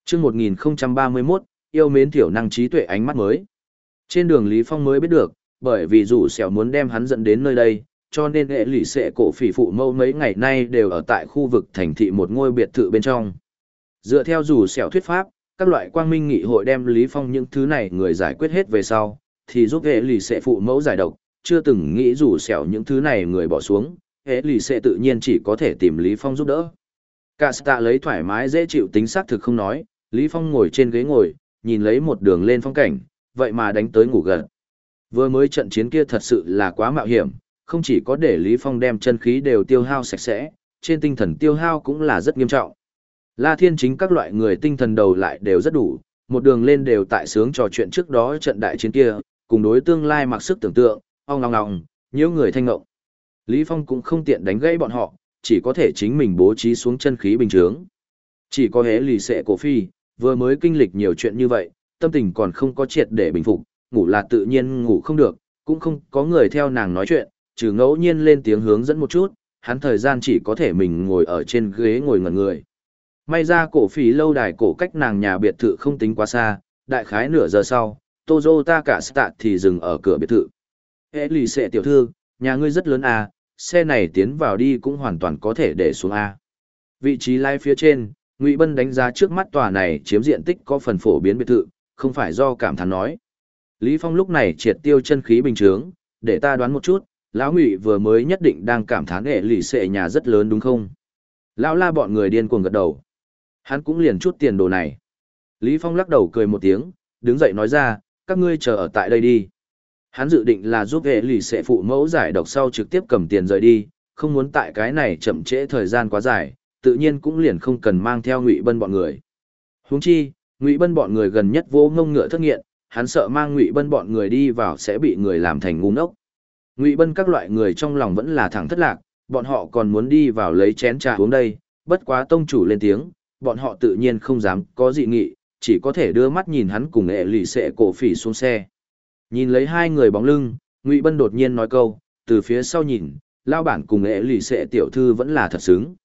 Trước 1031, yêu mến tiểu năng trí tuệ ánh mắt mới. Trên đường Lý Phong mới biết được, bởi vì rủ xẻo muốn đem hắn dẫn đến nơi đây, cho nên hệ lỷ sẽ cổ phỉ phụ mâu mấy ngày nay đều ở tại khu vực thành thị một ngôi biệt thự bên trong. Dựa theo rủ xẻo thuyết pháp, các loại quang minh nghị hội đem Lý Phong những thứ này người giải quyết hết về sau, thì giúp hệ lỷ sẽ phụ mẫu giải độc, chưa từng nghĩ rủ xẻo những thứ này người bỏ xuống, hệ lì xệ tự nhiên chỉ có thể tìm Lý Phong giúp đỡ. Cả tạ lấy thoải mái dễ chịu tính xác thực không nói, Lý Phong ngồi trên ghế ngồi, nhìn lấy một đường lên phong cảnh, vậy mà đánh tới ngủ gần. Vừa mới trận chiến kia thật sự là quá mạo hiểm, không chỉ có để Lý Phong đem chân khí đều tiêu hao sạch sẽ, trên tinh thần tiêu hao cũng là rất nghiêm trọng. La Thiên chính các loại người tinh thần đầu lại đều rất đủ, một đường lên đều tại sướng trò chuyện trước đó trận đại chiến kia, cùng đối tương lai mặc sức tưởng tượng, ong long long, nhiều người thanh ngộng. Lý Phong cũng không tiện đánh gãy bọn họ, chỉ có thể chính mình bố trí xuống chân khí bình thường. Chỉ có hế lì xệ cổ phi, vừa mới kinh lịch nhiều chuyện như vậy, tâm tình còn không có triệt để bình phục, ngủ là tự nhiên ngủ không được, cũng không có người theo nàng nói chuyện, trừ ngẫu nhiên lên tiếng hướng dẫn một chút, hắn thời gian chỉ có thể mình ngồi ở trên ghế ngồi ngẩn người. May ra cổ phí lâu đài cổ cách nàng nhà biệt thự không tính quá xa, đại khái nửa giờ sau, Toyota cả thì dừng ở cửa biệt thự. Ê lì xệ tiểu thư, nhà ngươi rất lớn à, xe này tiến vào đi cũng hoàn toàn có thể để xuống A. Vị trí lai phía trên, Ngụy Bân đánh giá trước mắt tòa này chiếm diện tích có phần phổ biến biệt thự, không phải do cảm thán nói. Lý Phong lúc này triệt tiêu chân khí bình thường, để ta đoán một chút, lão Ngụy vừa mới nhất định đang cảm thán hệ lì xệ nhà rất lớn đúng không? Lão la bọn người điên cuồng gật đầu. Hắn cũng liền chút tiền đồ này. Lý Phong lắc đầu cười một tiếng, đứng dậy nói ra, các ngươi chờ ở tại đây đi. Hắn dự định là giúp hệ lì sẽ phụ mẫu giải độc sau trực tiếp cầm tiền rời đi, không muốn tại cái này chậm trễ thời gian quá dài, tự nhiên cũng liền không cần mang theo ngụy bân bọn người. Huống chi, ngụy bân bọn người gần nhất vô ngông ngựa thất nghiện, hắn sợ mang ngụy bân bọn người đi vào sẽ bị người làm thành ngu ngốc. Ngụy bân các loại người trong lòng vẫn là thẳng thất lạc, bọn họ còn muốn đi vào lấy chén trà uống đây, bất quá tông chủ lên tiếng, bọn họ tự nhiên không dám có dị nghị, chỉ có thể đưa mắt nhìn hắn cùng hệ lì sẽ cổ phỉ xuống xe. Nhìn lấy hai người bóng lưng, Ngụy Bân đột nhiên nói câu, từ phía sau nhìn, lao bản cùng ế lì xệ tiểu thư vẫn là thật xứng.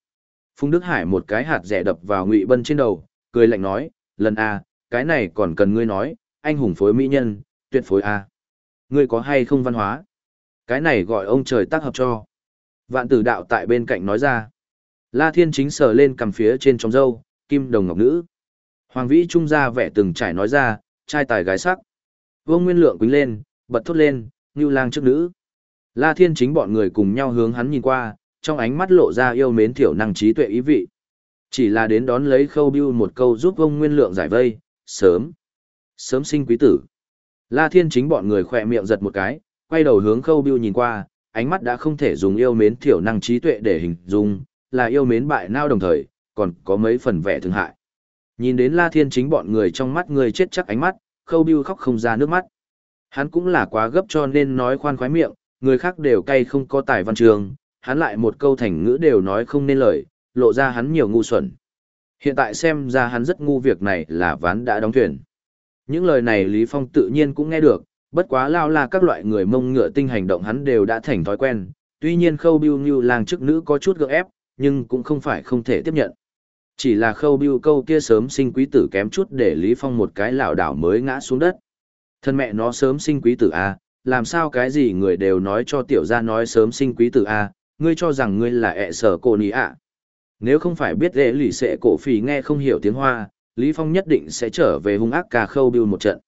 Phùng Đức Hải một cái hạt rẻ đập vào Ngụy Bân trên đầu, cười lạnh nói, lần A, cái này còn cần ngươi nói, anh hùng phối mỹ nhân, tuyệt phối A. Ngươi có hay không văn hóa? Cái này gọi ông trời tác hợp cho. Vạn tử đạo tại bên cạnh nói ra. La Thiên chính sờ lên cầm phía trên trong dâu, kim đồng ngọc nữ. Hoàng Vĩ Trung ra vẻ từng trải nói ra, trai tài gái sắc. Vương Nguyên Lượng quính lên, bật thốt lên, như lang trước nữ. La Thiên chính bọn người cùng nhau hướng hắn nhìn qua, trong ánh mắt lộ ra yêu mến thiểu năng trí tuệ ý vị. Chỉ là đến đón lấy khâu bưu một câu giúp Vương Nguyên Lượng giải vây, sớm, sớm sinh quý tử. La Thiên chính bọn người khỏe miệng giật một cái, quay đầu hướng khâu bưu nhìn qua, ánh mắt đã không thể dùng yêu mến thiểu năng trí tuệ để hình dung, là yêu mến bại nao đồng thời, còn có mấy phần vẻ thương hại. Nhìn đến La Thiên chính bọn người trong mắt người chết chắc ánh mắt, khâu biêu khóc không ra nước mắt. Hắn cũng là quá gấp cho nên nói khoan khoái miệng, người khác đều cay không có tài văn trường, hắn lại một câu thành ngữ đều nói không nên lời, lộ ra hắn nhiều ngu xuẩn. Hiện tại xem ra hắn rất ngu việc này là ván đã đóng thuyền. Những lời này Lý Phong tự nhiên cũng nghe được, bất quá lao là các loại người mông ngựa tinh hành động hắn đều đã thành thói quen, tuy nhiên khâu biêu như làng chức nữ có chút gượng ép, nhưng cũng không phải không thể tiếp nhận. Chỉ là khâu biêu câu kia sớm sinh quý tử kém chút để Lý Phong một cái lảo đảo mới ngã xuống đất. Thân mẹ nó sớm sinh quý tử A, làm sao cái gì người đều nói cho tiểu gia nói sớm sinh quý tử A, ngươi cho rằng ngươi là ẹ sở cổ ní ạ. Nếu không phải biết lễ lì sệ cổ phì nghe không hiểu tiếng Hoa, Lý Phong nhất định sẽ trở về hung ác cà khâu biêu một trận.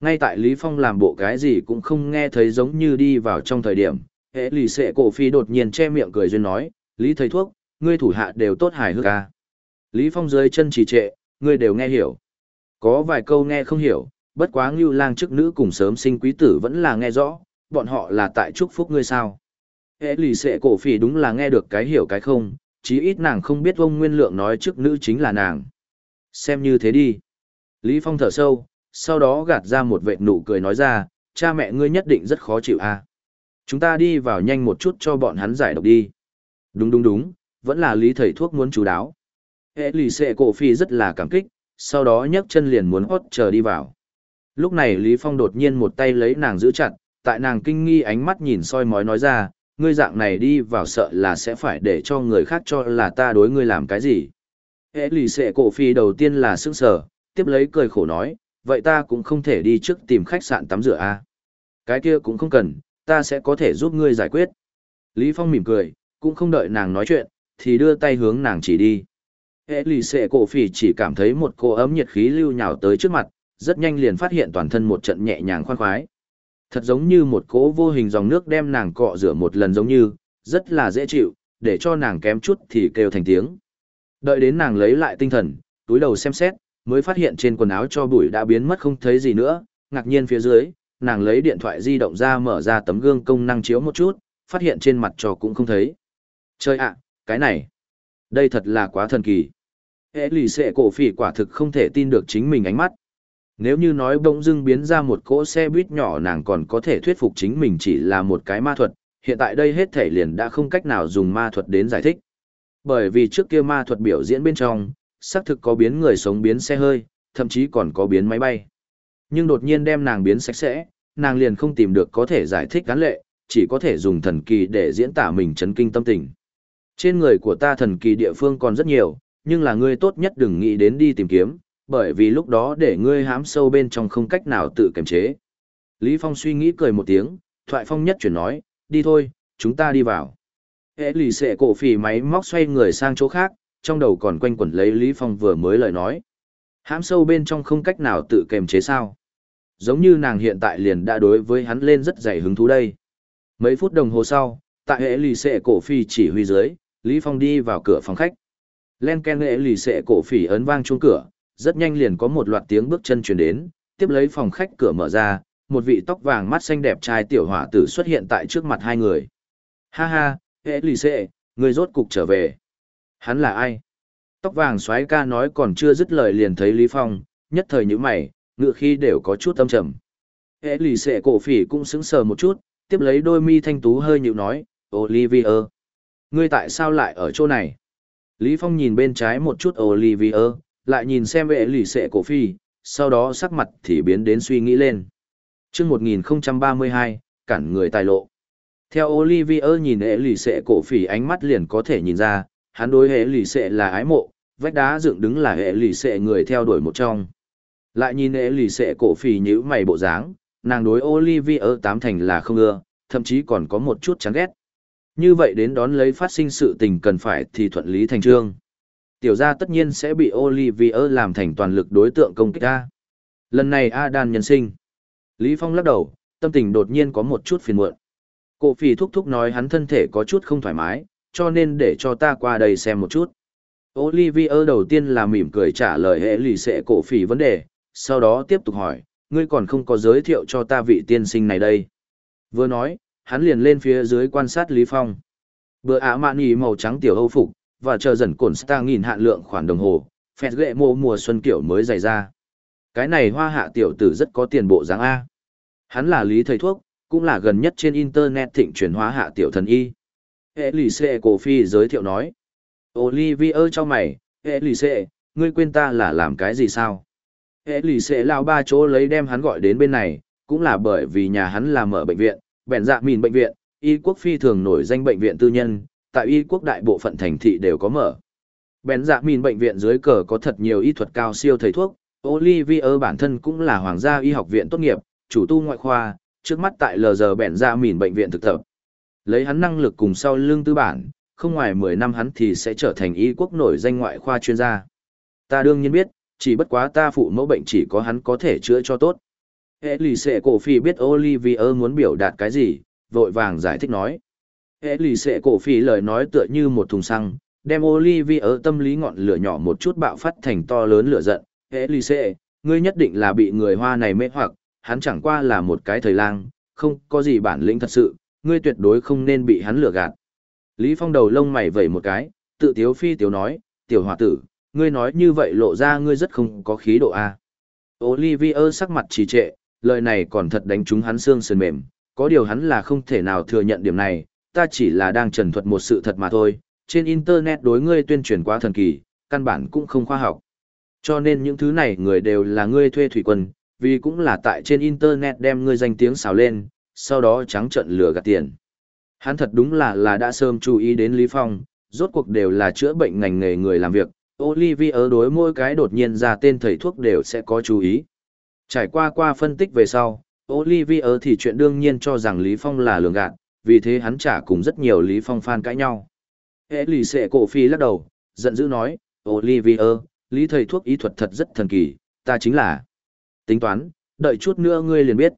Ngay tại Lý Phong làm bộ cái gì cũng không nghe thấy giống như đi vào trong thời điểm, Hệ lì xệ cổ phi đột nhiên che miệng cười duyên nói, Lý thầy thuốc, ngươi thủ hạ đều tốt hài hước ca. Lý Phong dưới chân trì trệ, ngươi đều nghe hiểu. Có vài câu nghe không hiểu, bất quá ngưu lang chức nữ cùng sớm sinh quý tử vẫn là nghe rõ, bọn họ là tại chúc phúc ngươi sao. Hệ lì xệ cổ phỉ đúng là nghe được cái hiểu cái không, chí ít nàng không biết ông Nguyên Lượng nói chức nữ chính là nàng. Xem như thế đi. Lý Phong thở sâu, sau đó gạt ra một vệt nụ cười nói ra, cha mẹ ngươi nhất định rất khó chịu a. À? Chúng ta đi vào nhanh một chút cho bọn hắn giải độc đi. Đúng đúng đúng, vẫn là lý thầy thuốc muốn chú đáo. Hệ lì xệ cổ phi rất là cảm kích, sau đó nhấc chân liền muốn hót chờ đi vào. Lúc này Lý Phong đột nhiên một tay lấy nàng giữ chặt, tại nàng kinh nghi ánh mắt nhìn soi mói nói ra, ngươi dạng này đi vào sợ là sẽ phải để cho người khác cho là ta đối ngươi làm cái gì. Hệ lì xệ cổ phi đầu tiên là sững sờ, tiếp lấy cười khổ nói, vậy ta cũng không thể đi trước tìm khách sạn tắm rửa à. Cái kia cũng không cần, ta sẽ có thể giúp ngươi giải quyết. Lý Phong mỉm cười, cũng không đợi nàng nói chuyện, thì đưa tay hướng nàng chỉ đi. Hệ lì xệ cổ phỉ chỉ cảm thấy một cô ấm nhiệt khí lưu nhào tới trước mặt, rất nhanh liền phát hiện toàn thân một trận nhẹ nhàng khoan khoái. Thật giống như một cỗ vô hình dòng nước đem nàng cọ rửa một lần giống như, rất là dễ chịu, để cho nàng kém chút thì kêu thành tiếng. Đợi đến nàng lấy lại tinh thần, túi đầu xem xét, mới phát hiện trên quần áo cho bụi đã biến mất không thấy gì nữa, ngạc nhiên phía dưới, nàng lấy điện thoại di động ra mở ra tấm gương công năng chiếu một chút, phát hiện trên mặt trò cũng không thấy. Chơi ạ, cái này, đây thật là quá thần kỳ. Hệ lì xệ cổ phỉ quả thực không thể tin được chính mình ánh mắt. Nếu như nói bỗng dưng biến ra một cỗ xe buýt nhỏ nàng còn có thể thuyết phục chính mình chỉ là một cái ma thuật, hiện tại đây hết thể liền đã không cách nào dùng ma thuật đến giải thích. Bởi vì trước kia ma thuật biểu diễn bên trong, xác thực có biến người sống biến xe hơi, thậm chí còn có biến máy bay. Nhưng đột nhiên đem nàng biến sạch sẽ, nàng liền không tìm được có thể giải thích gắn lệ, chỉ có thể dùng thần kỳ để diễn tả mình chấn kinh tâm tình. Trên người của ta thần kỳ địa phương còn rất nhiều, nhưng là ngươi tốt nhất đừng nghĩ đến đi tìm kiếm, bởi vì lúc đó để ngươi hám sâu bên trong không cách nào tự kiềm chế. Lý Phong suy nghĩ cười một tiếng, thoại phong nhất chuyển nói, đi thôi, chúng ta đi vào. Hệ lì xệ cổ phì máy móc xoay người sang chỗ khác, trong đầu còn quanh quẩn lấy Lý Phong vừa mới lời nói. Hãm sâu bên trong không cách nào tự kềm chế sao. Giống như nàng hiện tại liền đã đối với hắn lên rất dày hứng thú đây. Mấy phút đồng hồ sau, tại hệ lì xệ cổ phi chỉ huy dưới, Lý Phong đi vào cửa phòng khách. Len ken nghệ lì xệ cổ phỉ ấn vang chuông cửa, rất nhanh liền có một loạt tiếng bước chân truyền đến, tiếp lấy phòng khách cửa mở ra, một vị tóc vàng mắt xanh đẹp trai tiểu hỏa tử xuất hiện tại trước mặt hai người. Ha ha, hệ lì xệ, người rốt cục trở về. Hắn là ai? Tóc vàng xoáy ca nói còn chưa dứt lời liền thấy Lý Phong, nhất thời như mày, ngựa khi đều có chút tâm trầm. Hệ lì xệ cổ phỉ cũng sững sờ một chút, tiếp lấy đôi mi thanh tú hơi nhịu nói, Olivier, ngươi tại sao lại ở chỗ này? Lý Phong nhìn bên trái một chút Olivier, lại nhìn xem vệ lì xệ cổ phi, sau đó sắc mặt thì biến đến suy nghĩ lên. Trước 1032, cản người tài lộ. Theo Olivier nhìn hệ lì xệ cổ phỉ ánh mắt liền có thể nhìn ra, hắn đối hệ lì xệ là ái mộ, vách đá dựng đứng là hệ lì xệ người theo đuổi một trong. Lại nhìn hệ lì xệ cổ phỉ nhữ mày bộ dáng, nàng đối Olivier tám thành là không ưa, thậm chí còn có một chút chán ghét. Như vậy đến đón lấy phát sinh sự tình cần phải thì thuận lý thành trương. Tiểu gia tất nhiên sẽ bị Olivier làm thành toàn lực đối tượng công kích A. Lần này A đan nhân sinh. Lý Phong lắc đầu, tâm tình đột nhiên có một chút phiền muộn. Cổ phì thúc thúc nói hắn thân thể có chút không thoải mái, cho nên để cho ta qua đây xem một chút. Olivier đầu tiên là mỉm cười trả lời hệ lì xệ cổ phỉ vấn đề, sau đó tiếp tục hỏi, ngươi còn không có giới thiệu cho ta vị tiên sinh này đây. Vừa nói, hắn liền lên phía dưới quan sát Lý Phong. Bữa ả mạn nhì màu trắng tiểu hâu phục, và chờ dần cồn star nghìn hạn lượng khoản đồng hồ, phẹt ghệ mô mùa xuân kiểu mới dày ra. Cái này hoa hạ tiểu tử rất có tiền bộ dáng A. Hắn là Lý Thầy Thuốc, cũng là gần nhất trên Internet thịnh truyền hóa hạ tiểu thần y. Hệ lì xệ Cổ Phi giới thiệu nói. Olivier cho mày, hệ lì xệ, ngươi quên ta là làm cái gì sao? Hệ lì xệ lao ba chỗ lấy đem hắn gọi đến bên này, cũng là bởi vì nhà hắn là mở bệnh viện, bèn dạ mìn bệnh viện, y quốc phi thường nổi danh bệnh viện tư nhân, tại y quốc đại bộ phận thành thị đều có mở. Bèn dạ mìn bệnh viện dưới cờ có thật nhiều y thuật cao siêu thầy thuốc, Olivier bản thân cũng là hoàng gia y học viện tốt nghiệp, chủ tu ngoại khoa, trước mắt tại lờ giờ bèn dạ mìn bệnh viện thực tập. Lấy hắn năng lực cùng sau lương tư bản, không ngoài 10 năm hắn thì sẽ trở thành y quốc nổi danh ngoại khoa chuyên gia. Ta đương nhiên biết, chỉ bất quá ta phụ mẫu bệnh chỉ có hắn có thể chữa cho tốt. Hệ lì xệ cổ phi biết Olivier muốn biểu đạt cái gì, vội vàng giải thích nói. Hệ lì xệ cổ phi lời nói tựa như một thùng xăng, đem Olivia tâm lý ngọn lửa nhỏ một chút bạo phát thành to lớn lửa giận. Hệ lì xệ, ngươi nhất định là bị người hoa này mê hoặc, hắn chẳng qua là một cái thời lang, không có gì bản lĩnh thật sự, ngươi tuyệt đối không nên bị hắn lừa gạt. Lý Phong đầu lông mày vẩy một cái, tự tiếu phi tiếu nói, tiểu hòa tử, ngươi nói như vậy lộ ra ngươi rất không có khí độ a. Olivier sắc mặt trì trệ, lời này còn thật đánh trúng hắn xương sườn mềm, có điều hắn là không thể nào thừa nhận điểm này, ta chỉ là đang trần thuật một sự thật mà thôi, trên internet đối ngươi tuyên truyền quá thần kỳ, căn bản cũng không khoa học. Cho nên những thứ này người đều là ngươi thuê thủy quân, vì cũng là tại trên internet đem ngươi danh tiếng xào lên, sau đó trắng trận lừa gạt tiền. Hắn thật đúng là là đã sớm chú ý đến Lý Phong, rốt cuộc đều là chữa bệnh ngành nghề người làm việc, Olivier đối mỗi cái đột nhiên ra tên thầy thuốc đều sẽ có chú ý. Trải qua qua phân tích về sau, Olivier thì chuyện đương nhiên cho rằng Lý Phong là lường gạt, vì thế hắn trả cùng rất nhiều Lý Phong fan cãi nhau. Hệ lì xệ cổ phi lắc đầu, giận dữ nói, Olivier, Lý thầy thuốc y thuật thật rất thần kỳ, ta chính là tính toán, đợi chút nữa ngươi liền biết.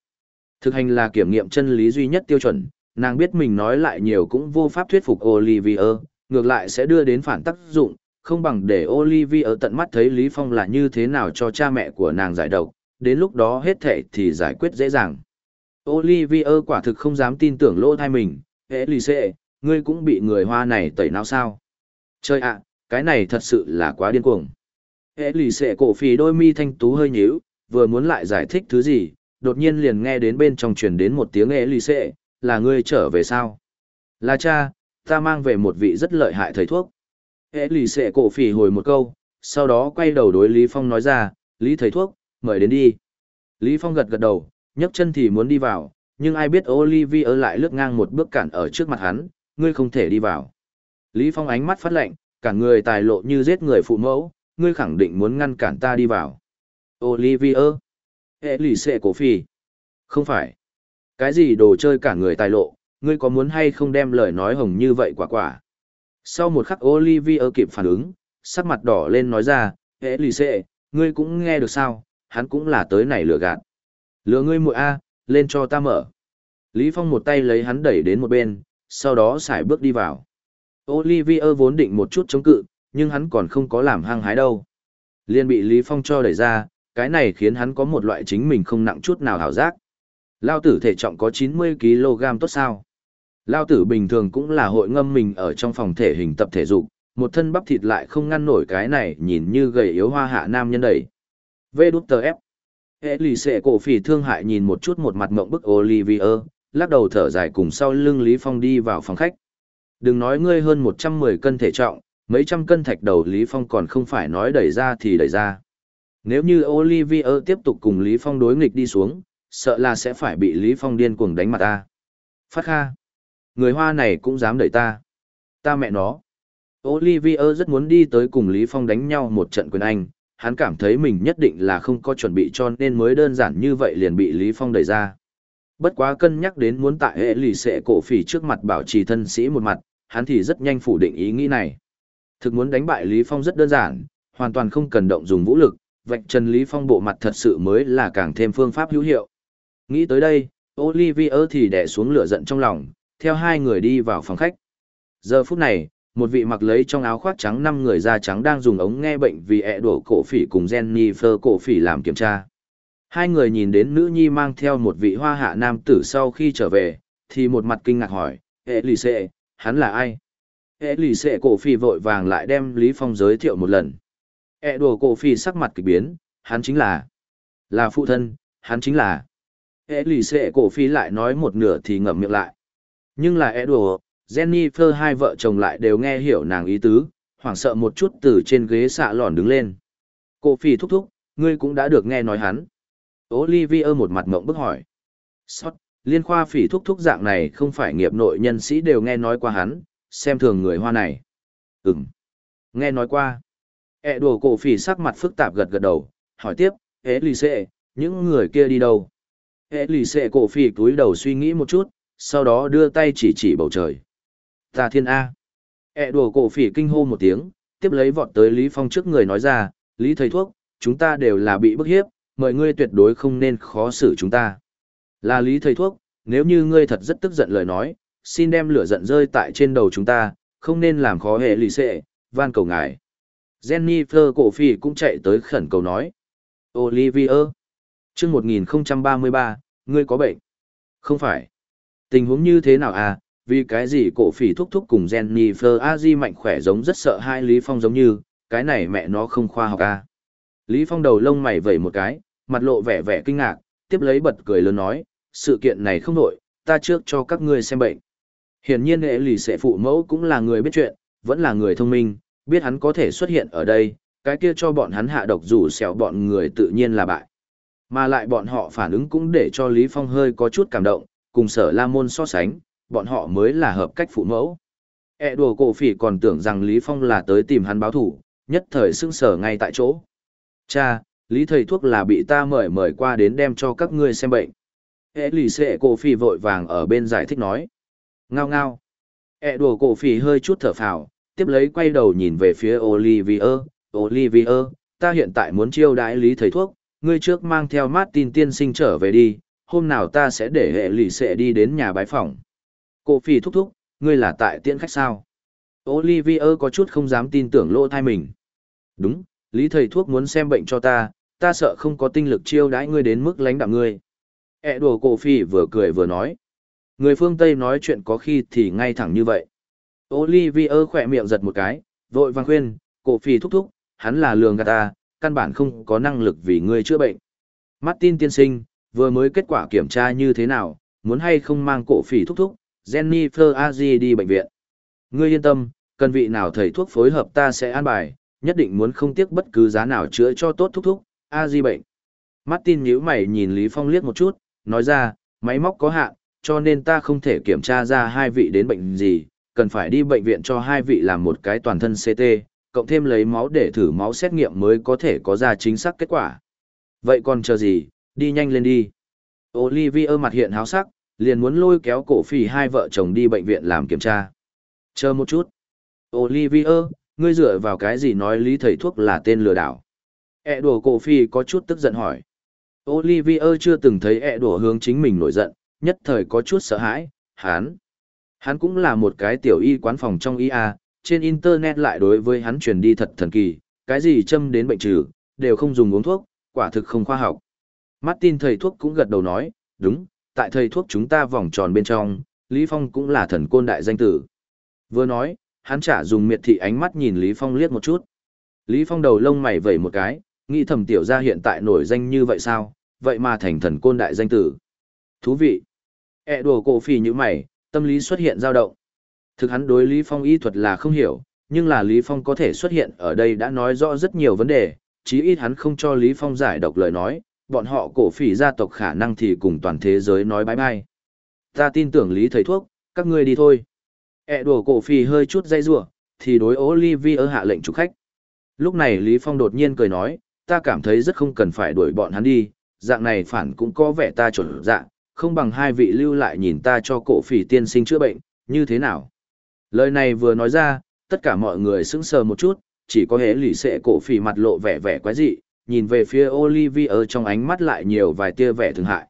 Thực hành là kiểm nghiệm chân lý duy nhất tiêu chuẩn, nàng biết mình nói lại nhiều cũng vô pháp thuyết phục Olivier, ngược lại sẽ đưa đến phản tác dụng, không bằng để Olivier tận mắt thấy Lý Phong là như thế nào cho cha mẹ của nàng giải độc, đến lúc đó hết thệ thì giải quyết dễ dàng. Olivier quả thực không dám tin tưởng lỗ thai mình, Elise, ngươi cũng bị người hoa này tẩy não sao. Chơi ạ, cái này thật sự là quá điên cuồng. Elise cổ phì đôi mi thanh tú hơi nhíu, vừa muốn lại giải thích thứ gì, đột nhiên liền nghe đến bên trong truyền đến một tiếng Elise, là ngươi trở về sao? Là cha, ta mang về một vị rất lợi hại thầy thuốc. Elise cổ phì hồi một câu, sau đó quay đầu đối Lý Phong nói ra, Lý thầy thuốc, mời đến đi. Lý Phong gật gật đầu, nhấc chân thì muốn đi vào, nhưng ai biết Olivia lại lướt ngang một bước cản ở trước mặt hắn, ngươi không thể đi vào. Lý Phong ánh mắt phát lạnh, cả người tài lộ như giết người phụ mẫu, ngươi khẳng định muốn ngăn cản ta đi vào. Olivia, hệ lì xệ cổ phi. Không phải. Cái gì đồ chơi cả người tài lộ, ngươi có muốn hay không đem lời nói hồng như vậy quả quả. Sau một khắc Olivia kịp phản ứng, sắc mặt đỏ lên nói ra, hệ lì xệ, ngươi cũng nghe được sao, hắn cũng là tới này lừa gạt. Lừa ngươi muội A, lên cho ta mở. Lý Phong một tay lấy hắn đẩy đến một bên, sau đó xài bước đi vào. Olivier vốn định một chút chống cự, nhưng hắn còn không có làm hăng hái đâu. Liên bị Lý Phong cho đẩy ra, cái này khiến hắn có một loại chính mình không nặng chút nào hảo giác. Lao tử thể trọng có 90kg tốt sao? Lao tử bình thường cũng là hội ngâm mình ở trong phòng thể hình tập thể dục, một thân bắp thịt lại không ngăn nổi cái này nhìn như gầy yếu hoa hạ nam nhân đẩy. Vê đút tờ ép. Hệ lì xệ cổ phỉ thương hại nhìn một chút một mặt mộng bức Olivier, lắc đầu thở dài cùng sau lưng Lý Phong đi vào phòng khách. Đừng nói ngươi hơn 110 cân thể trọng, mấy trăm cân thạch đầu Lý Phong còn không phải nói đẩy ra thì đẩy ra. Nếu như Olivier tiếp tục cùng Lý Phong đối nghịch đi xuống, sợ là sẽ phải bị Lý Phong điên cuồng đánh mặt ta. Phát kha. Người hoa này cũng dám đẩy ta. Ta mẹ nó. Olivier rất muốn đi tới cùng Lý Phong đánh nhau một trận quyền anh, hắn cảm thấy mình nhất định là không có chuẩn bị cho nên mới đơn giản như vậy liền bị Lý Phong đẩy ra. Bất quá cân nhắc đến muốn tại hệ lì xệ cổ phỉ trước mặt bảo trì thân sĩ một mặt, hắn thì rất nhanh phủ định ý nghĩ này. Thực muốn đánh bại Lý Phong rất đơn giản, hoàn toàn không cần động dùng vũ lực, vạch trần Lý Phong bộ mặt thật sự mới là càng thêm phương pháp hữu hiệu. Nghĩ tới đây, Olivier thì đè xuống lửa giận trong lòng, theo hai người đi vào phòng khách. Giờ phút này, một vị mặc lấy trong áo khoác trắng năm người da trắng đang dùng ống nghe bệnh vì ẹ đổ cổ phỉ cùng Jennifer cổ phỉ làm kiểm tra. Hai người nhìn đến nữ nhi mang theo một vị hoa hạ nam tử sau khi trở về, thì một mặt kinh ngạc hỏi, ẹ lì xệ, hắn là ai? ẹ lì xệ cổ phỉ vội vàng lại đem Lý Phong giới thiệu một lần. ẹ đổ cổ phỉ sắc mặt kỳ biến, hắn chính là, là phụ thân, hắn chính là. ẹ lì xệ cổ phỉ lại nói một nửa thì ngậm miệng lại. Nhưng là Edward. đổ, Jennifer hai vợ chồng lại đều nghe hiểu nàng ý tứ, hoảng sợ một chút từ trên ghế xạ lòn đứng lên. Cô phi thúc thúc, ngươi cũng đã được nghe nói hắn. Olivia một mặt mộng bức hỏi. Sót, liên khoa phỉ thúc thúc dạng này không phải nghiệp nội nhân sĩ đều nghe nói qua hắn, xem thường người hoa này. Ừm, nghe nói qua. E đùa cổ phỉ sắc mặt phức tạp gật gật đầu, hỏi tiếp, hế lì xệ, những người kia đi đâu? Hế lì xệ cổ phỉ cúi đầu suy nghĩ một chút, sau đó đưa tay chỉ chỉ bầu trời. Ta thiên A. E đùa cổ phỉ kinh hô một tiếng, tiếp lấy vọt tới Lý Phong trước người nói ra, Lý thầy thuốc, chúng ta đều là bị bức hiếp, mời ngươi tuyệt đối không nên khó xử chúng ta. Là Lý thầy thuốc, nếu như ngươi thật rất tức giận lời nói, xin đem lửa giận rơi tại trên đầu chúng ta, không nên làm khó hệ lì xệ, van cầu ngài. Jennifer cổ phỉ cũng chạy tới khẩn cầu nói. Olivier, chương 1033, ngươi có bệnh. Không phải. Tình huống như thế nào à, vì cái gì cổ phỉ thúc thúc cùng Jennifer A.Di mạnh khỏe giống rất sợ hai Lý Phong giống như, cái này mẹ nó không khoa học à. Lý Phong đầu lông mày vẩy một cái, mặt lộ vẻ vẻ kinh ngạc, tiếp lấy bật cười lớn nói, sự kiện này không nổi, ta trước cho các ngươi xem bệnh. Hiển nhiên hệ lì sẽ phụ mẫu cũng là người biết chuyện, vẫn là người thông minh, biết hắn có thể xuất hiện ở đây, cái kia cho bọn hắn hạ độc rủ xẻo bọn người tự nhiên là bại. Mà lại bọn họ phản ứng cũng để cho Lý Phong hơi có chút cảm động, cùng sở la môn so sánh, bọn họ mới là hợp cách phụ mẫu. E đùa cổ phỉ còn tưởng rằng Lý Phong là tới tìm hắn báo thủ, nhất thời sưng sở ngay tại chỗ. Cha, Lý thầy thuốc là bị ta mời mời qua đến đem cho các ngươi xem bệnh. E lì xệ cổ phỉ vội vàng ở bên giải thích nói. Ngao ngao. E đùa cổ phỉ hơi chút thở phào, tiếp lấy quay đầu nhìn về phía Olivier. Olivier, ta hiện tại muốn chiêu đãi Lý thầy thuốc, ngươi trước mang theo Martin tiên sinh trở về đi, hôm nào ta sẽ để hệ lì xệ đi đến nhà bái phòng. Cô phi thúc thúc, ngươi là tại tiễn khách sao? Olivier có chút không dám tin tưởng lỗ thai mình. Đúng, lý thầy thuốc muốn xem bệnh cho ta, ta sợ không có tinh lực chiêu đãi ngươi đến mức lánh đạm ngươi. E đùa cổ phi vừa cười vừa nói. Người phương Tây nói chuyện có khi thì ngay thẳng như vậy. Olivier khỏe miệng giật một cái, vội vang khuyên, cổ phi thúc thúc, hắn là lường gạt ta, căn bản không có năng lực vì ngươi chữa bệnh. Martin tiên sinh, vừa mới kết quả kiểm tra như thế nào, muốn hay không mang cổ phỉ thúc thúc, Jennifer Aji đi bệnh viện. Ngươi yên tâm, cần vị nào thầy thuốc phối hợp ta sẽ an bài, nhất định muốn không tiếc bất cứ giá nào chữa cho tốt thúc thúc, Aji bệnh. Martin nhíu mày nhìn Lý Phong liếc một chút, nói ra, máy móc có hạn, cho nên ta không thể kiểm tra ra hai vị đến bệnh gì, cần phải đi bệnh viện cho hai vị làm một cái toàn thân CT, cộng thêm lấy máu để thử máu xét nghiệm mới có thể có ra chính xác kết quả. Vậy còn chờ gì, đi nhanh lên đi. Olivier mặt hiện háo sắc, liền muốn lôi kéo cổ phi hai vợ chồng đi bệnh viện làm kiểm tra. Chờ một chút. Olivier, ngươi dựa vào cái gì nói lý thầy thuốc là tên lừa đảo? E đùa cổ phi có chút tức giận hỏi. Olivier chưa từng thấy e đùa hướng chính mình nổi giận, nhất thời có chút sợ hãi, hắn. Hắn cũng là một cái tiểu y quán phòng trong y a, trên internet lại đối với hắn truyền đi thật thần kỳ, cái gì châm đến bệnh trừ, đều không dùng uống thuốc, quả thực không khoa học. Martin thầy thuốc cũng gật đầu nói, đúng, tại thầy thuốc chúng ta vòng tròn bên trong, Lý Phong cũng là thần côn đại danh tử. Vừa nói, hắn trả dùng miệt thị ánh mắt nhìn Lý Phong liếc một chút. Lý Phong đầu lông mày vẩy một cái, nghĩ thầm tiểu gia hiện tại nổi danh như vậy sao, vậy mà thành thần côn đại danh tử. Thú vị. E đùa cổ phì như mày, tâm lý xuất hiện dao động. Thực hắn đối Lý Phong y thuật là không hiểu, nhưng là Lý Phong có thể xuất hiện ở đây đã nói rõ rất nhiều vấn đề, chí ít hắn không cho Lý Phong giải độc lời nói, bọn họ cổ phỉ gia tộc khả năng thì cùng toàn thế giới nói bye bye. Ta tin tưởng Lý thầy thuốc, các ngươi đi thôi. E đùa cổ phỉ hơi chút dây rủa thì đối Olivia hạ lệnh chủ khách. Lúc này Lý Phong đột nhiên cười nói, ta cảm thấy rất không cần phải đuổi bọn hắn đi, dạng này phản cũng có vẻ ta chuẩn dạng, không bằng hai vị lưu lại nhìn ta cho cổ phỉ tiên sinh chữa bệnh, như thế nào. Lời này vừa nói ra, tất cả mọi người sững sờ một chút, chỉ có hễ lì xệ cổ phỉ mặt lộ vẻ vẻ quái dị, nhìn về phía Olivier trong ánh mắt lại nhiều vài tia vẻ thương hại.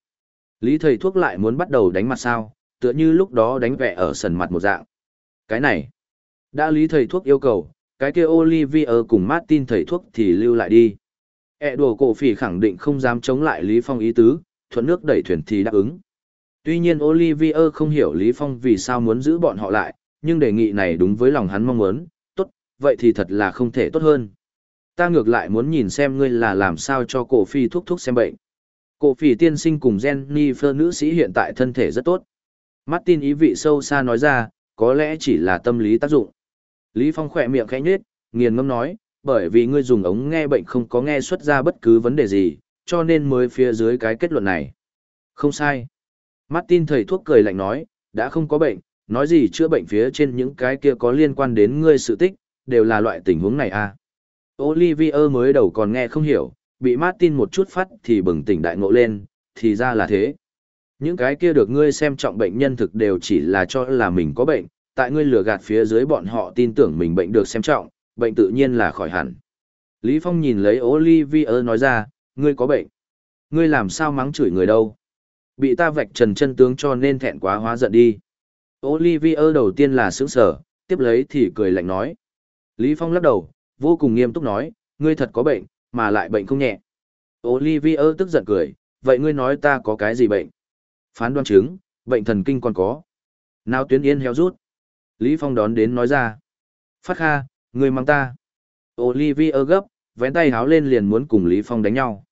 Lý thầy thuốc lại muốn bắt đầu đánh mặt sao, tựa như lúc đó đánh vẻ ở sần mặt một dạng. Cái này, đã lý thầy thuốc yêu cầu, cái kia Olivier cùng Martin thầy thuốc thì lưu lại đi. E đùa cổ phỉ khẳng định không dám chống lại Lý Phong ý tứ, thuận nước đẩy thuyền thì đáp ứng. Tuy nhiên Olivier không hiểu Lý Phong vì sao muốn giữ bọn họ lại, nhưng đề nghị này đúng với lòng hắn mong muốn, tốt, vậy thì thật là không thể tốt hơn. Ta ngược lại muốn nhìn xem ngươi là làm sao cho cổ phi thuốc thuốc xem bệnh. Cổ phi tiên sinh cùng Jennifer nữ sĩ hiện tại thân thể rất tốt. Martin ý vị sâu xa nói ra, có lẽ chỉ là tâm lý tác dụng. Lý Phong khỏe miệng khẽ nhếch, nghiền ngâm nói, bởi vì ngươi dùng ống nghe bệnh không có nghe xuất ra bất cứ vấn đề gì, cho nên mới phía dưới cái kết luận này. Không sai. Martin thầy thuốc cười lạnh nói, đã không có bệnh, nói gì chữa bệnh phía trên những cái kia có liên quan đến ngươi sự tích, đều là loại tình huống này à. Olivier mới đầu còn nghe không hiểu, bị Martin một chút phát thì bừng tỉnh đại ngộ lên, thì ra là thế. Những cái kia được ngươi xem trọng bệnh nhân thực đều chỉ là cho là mình có bệnh, tại ngươi lừa gạt phía dưới bọn họ tin tưởng mình bệnh được xem trọng, bệnh tự nhiên là khỏi hẳn. Lý Phong nhìn lấy Olivier nói ra, ngươi có bệnh. Ngươi làm sao mắng chửi người đâu. Bị ta vạch trần chân tướng cho nên thẹn quá hóa giận đi. Olivier đầu tiên là sững sở, tiếp lấy thì cười lạnh nói. Lý Phong lắc đầu, vô cùng nghiêm túc nói, ngươi thật có bệnh, mà lại bệnh không nhẹ. Olivier tức giận cười, vậy ngươi nói ta có cái gì bệnh? Phán đoán chứng, bệnh thần kinh còn có. Nào tuyến yên héo rút. Lý Phong đón đến nói ra. Phát kha, ngươi mang ta. Olivier gấp, vén tay háo lên liền muốn cùng Lý Phong đánh nhau.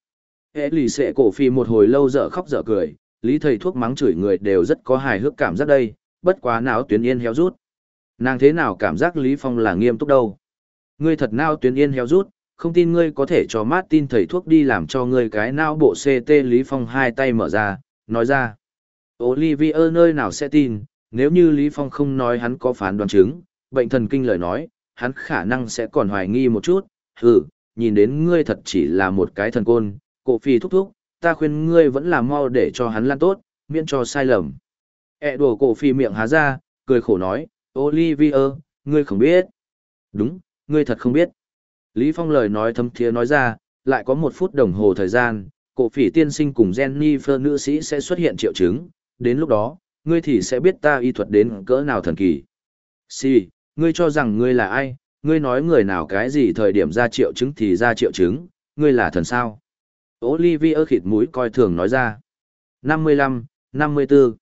Hệ lì xệ cổ phi một hồi lâu dở khóc dở cười, Lý thầy thuốc mắng chửi người đều rất có hài hước cảm giác đây, bất quá não tuyến yên héo rút. Nàng thế nào cảm giác Lý Phong là nghiêm túc đâu. Ngươi thật nao tuyến yên heo rút, không tin ngươi có thể cho Martin thầy thuốc đi làm cho ngươi cái não bộ CT Lý Phong hai tay mở ra, nói ra. Olivier nơi nào sẽ tin, nếu như Lý Phong không nói hắn có phán đoán chứng, bệnh thần kinh lời nói, hắn khả năng sẽ còn hoài nghi một chút, hừ, nhìn đến ngươi thật chỉ là một cái thần côn, cổ phi thúc thúc, ta khuyên ngươi vẫn là mau để cho hắn lan tốt, miễn cho sai lầm. E đùa cổ phi miệng há ra, cười khổ nói, Olivier, ngươi không biết. Đúng, ngươi thật không biết. Lý Phong lời nói thâm thiế nói ra, lại có một phút đồng hồ thời gian, cổ phỉ tiên sinh cùng Jennifer nữ sĩ sẽ xuất hiện triệu chứng, đến lúc đó, ngươi thì sẽ biết ta y thuật đến cỡ nào thần kỳ. Si, ngươi cho rằng ngươi là ai, ngươi nói người nào cái gì thời điểm ra triệu chứng thì ra triệu chứng, ngươi là thần sao. Olivia khịt mũi coi thường nói ra. 55, 54.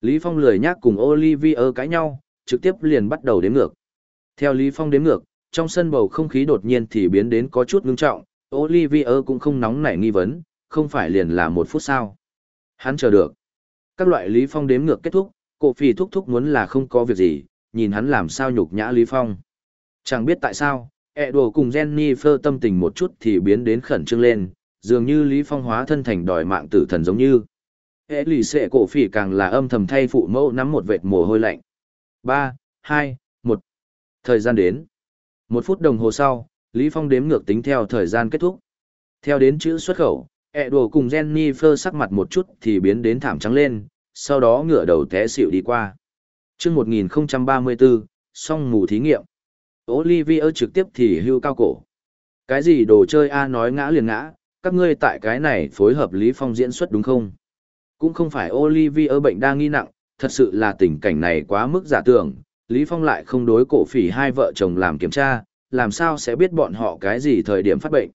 Lý Phong lười nhác cùng Olivia cãi nhau, trực tiếp liền bắt đầu đếm ngược. Theo Lý Phong đếm ngược, trong sân bầu không khí đột nhiên thì biến đến có chút ngưng trọng, Olivia cũng không nóng nảy nghi vấn, không phải liền là một phút sao. Hắn chờ được. Các loại Lý Phong đếm ngược kết thúc, cổ phì thúc thúc muốn là không có việc gì, nhìn hắn làm sao nhục nhã Lý Phong. Chẳng biết tại sao, ẹ đồ cùng Jennifer tâm tình một chút thì biến đến khẩn trương lên, dường như Lý Phong hóa thân thành đòi mạng tử thần giống như. Ế lì xệ cổ phỉ càng là âm thầm thay phụ mẫu nắm một vệt mồ hôi lạnh. 3, 2, 1. Thời gian đến. Một phút đồng hồ sau, Lý Phong đếm ngược tính theo thời gian kết thúc. Theo đến chữ xuất khẩu, ẹ đồ cùng Jennifer sắc mặt một chút thì biến đến thảm trắng lên, sau đó ngửa đầu té xịu đi qua. Trước 1034, xong mù thí nghiệm. Olivier trực tiếp thì hưu cao cổ. Cái gì đồ chơi A nói ngã liền ngã, các ngươi tại cái này phối hợp Lý Phong diễn xuất đúng không? Cũng không phải Olivier bệnh đang nghi nặng, thật sự là tình cảnh này quá mức giả tưởng, Lý Phong lại không đối cổ phỉ hai vợ chồng làm kiểm tra, làm sao sẽ biết bọn họ cái gì thời điểm phát bệnh.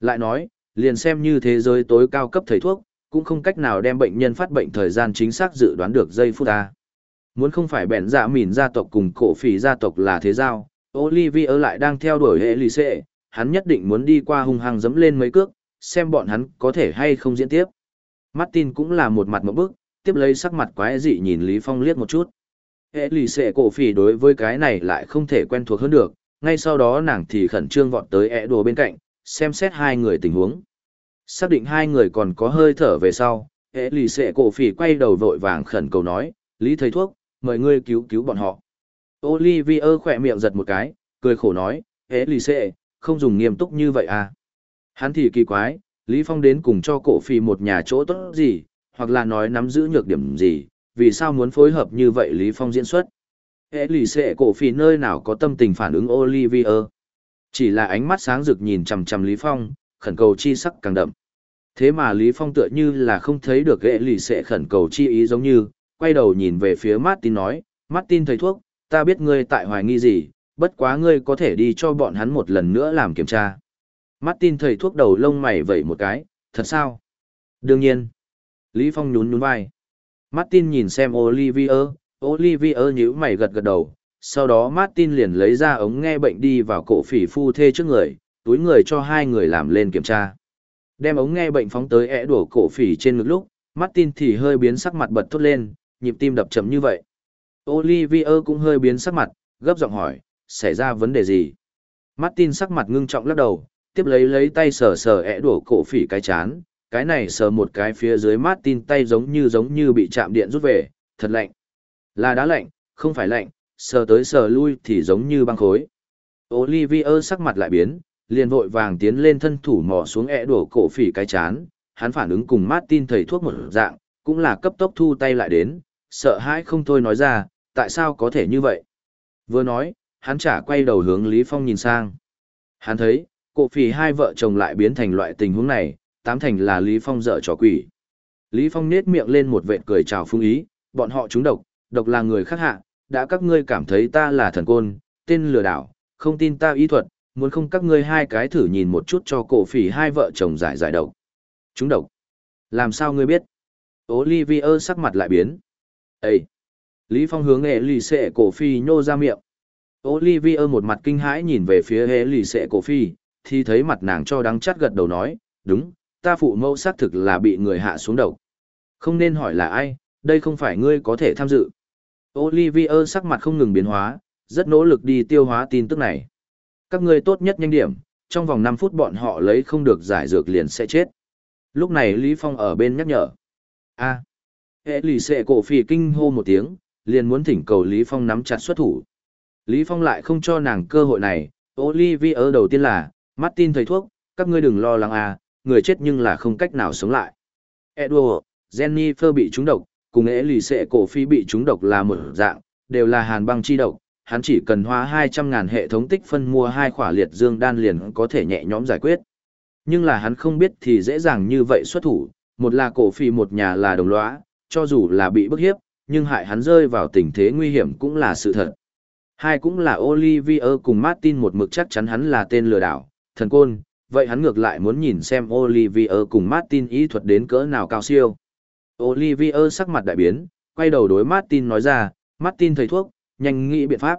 Lại nói, liền xem như thế giới tối cao cấp thầy thuốc, cũng không cách nào đem bệnh nhân phát bệnh thời gian chính xác dự đoán được giây phút ta. Muốn không phải bèn dạ mỉn gia tộc cùng cổ phỉ gia tộc là thế giao, Olivier lại đang theo đuổi hệ lì xệ, hắn nhất định muốn đi qua hung hăng dẫm lên mấy cước, xem bọn hắn có thể hay không diễn tiếp. Martin cũng là một mặt một bức, tiếp lấy sắc mặt quái dị nhìn Lý Phong liếc một chút. Hệ lì xệ cổ phỉ đối với cái này lại không thể quen thuộc hơn được, ngay sau đó nàng thì khẩn trương vọt tới ẹ đồ bên cạnh, xem xét hai người tình huống. Xác định hai người còn có hơi thở về sau, hệ lì xệ cổ phỉ quay đầu vội vàng khẩn cầu nói, Lý thầy thuốc, mời ngươi cứu cứu bọn họ. Olivier khỏe miệng giật một cái, cười khổ nói, hệ lì xệ, không dùng nghiêm túc như vậy à. Hắn thì kỳ quái, Lý Phong đến cùng cho cổ phỉ một nhà chỗ tốt gì, hoặc là nói nắm giữ nhược điểm gì, vì sao muốn phối hợp như vậy Lý Phong diễn xuất. Hệ lì xệ cổ phì nơi nào có tâm tình phản ứng Olivier. Chỉ là ánh mắt sáng rực nhìn chằm chằm Lý Phong, khẩn cầu chi sắc càng đậm. Thế mà Lý Phong tựa như là không thấy được hệ lì xệ khẩn cầu chi ý giống như, quay đầu nhìn về phía Martin nói, Martin thầy thuốc, ta biết ngươi tại hoài nghi gì, bất quá ngươi có thể đi cho bọn hắn một lần nữa làm kiểm tra. Martin thầy thuốc đầu lông mày vẩy một cái, thật sao? Đương nhiên. Lý Phong nhún nhún vai. Martin nhìn xem Olivier, Olivier nhíu mày gật gật đầu, sau đó Martin liền lấy ra ống nghe bệnh đi vào cổ phỉ phu thê trước người, túi người cho hai người làm lên kiểm tra. Đem ống nghe bệnh phóng tới ẻ đổ cổ phỉ trên ngực lúc, Martin thì hơi biến sắc mặt bật thốt lên, nhịp tim đập chậm như vậy. Olivier cũng hơi biến sắc mặt, gấp giọng hỏi, xảy ra vấn đề gì? Martin sắc mặt ngưng trọng lắc đầu, tiếp lấy lấy tay sờ sờ ẻ đổ cổ phỉ cái chán, cái này sờ một cái phía dưới mát tin tay giống như giống như bị chạm điện rút về, thật lạnh. Là đá lạnh, không phải lạnh, sờ tới sờ lui thì giống như băng khối. Olivier sắc mặt lại biến, liền vội vàng tiến lên thân thủ mò xuống ẻ đổ cổ phỉ cái chán, hắn phản ứng cùng Martin thầy thuốc một dạng, cũng là cấp tốc thu tay lại đến, sợ hãi không thôi nói ra, tại sao có thể như vậy? Vừa nói, hắn chả quay đầu hướng Lý Phong nhìn sang. Hắn thấy, cổ phỉ hai vợ chồng lại biến thành loại tình huống này, tám thành là Lý Phong dở trò quỷ. Lý Phong nết miệng lên một vệt cười chào phương ý, bọn họ trúng độc, độc là người khác hạ, đã các ngươi cảm thấy ta là thần côn, tên lừa đảo, không tin ta ý thuật, muốn không các ngươi hai cái thử nhìn một chút cho cổ phỉ hai vợ chồng giải giải độc. Chúng độc. Làm sao ngươi biết? Olivier sắc mặt lại biến. Ê! Lý Phong hướng hệ lì xệ cổ phi nhô ra miệng. Olivier một mặt kinh hãi nhìn về phía hệ lì xệ cổ phi, thì thấy mặt nàng cho đắng chắt gật đầu nói, đúng, ta phụ mẫu xác thực là bị người hạ xuống độc. Không nên hỏi là ai, đây không phải ngươi có thể tham dự. Olivier sắc mặt không ngừng biến hóa, rất nỗ lực đi tiêu hóa tin tức này. Các ngươi tốt nhất nhanh điểm, trong vòng 5 phút bọn họ lấy không được giải dược liền sẽ chết. Lúc này Lý Phong ở bên nhắc nhở. a hệ lì xệ cổ phì kinh hô một tiếng, liền muốn thỉnh cầu Lý Phong nắm chặt xuất thủ. Lý Phong lại không cho nàng cơ hội này, Olivier đầu tiên là, Martin thầy thuốc, các ngươi đừng lo lắng à, người chết nhưng là không cách nào sống lại. Edward, Jennifer bị trúng độc, cùng ế lì xệ cổ phi bị trúng độc là một dạng, đều là hàn băng chi độc, hắn chỉ cần hoa 200.000 hệ thống tích phân mua hai khỏa liệt dương đan liền có thể nhẹ nhõm giải quyết. Nhưng là hắn không biết thì dễ dàng như vậy xuất thủ, một là cổ phi một nhà là đồng lõa, cho dù là bị bức hiếp, nhưng hại hắn rơi vào tình thế nguy hiểm cũng là sự thật. Hai cũng là Olivier cùng Martin một mực chắc chắn hắn là tên lừa đảo, thần côn, vậy hắn ngược lại muốn nhìn xem Olivier cùng Martin ý thuật đến cỡ nào cao siêu. Olivier sắc mặt đại biến, quay đầu đối Martin nói ra, Martin thầy thuốc, nhanh nghĩ biện pháp.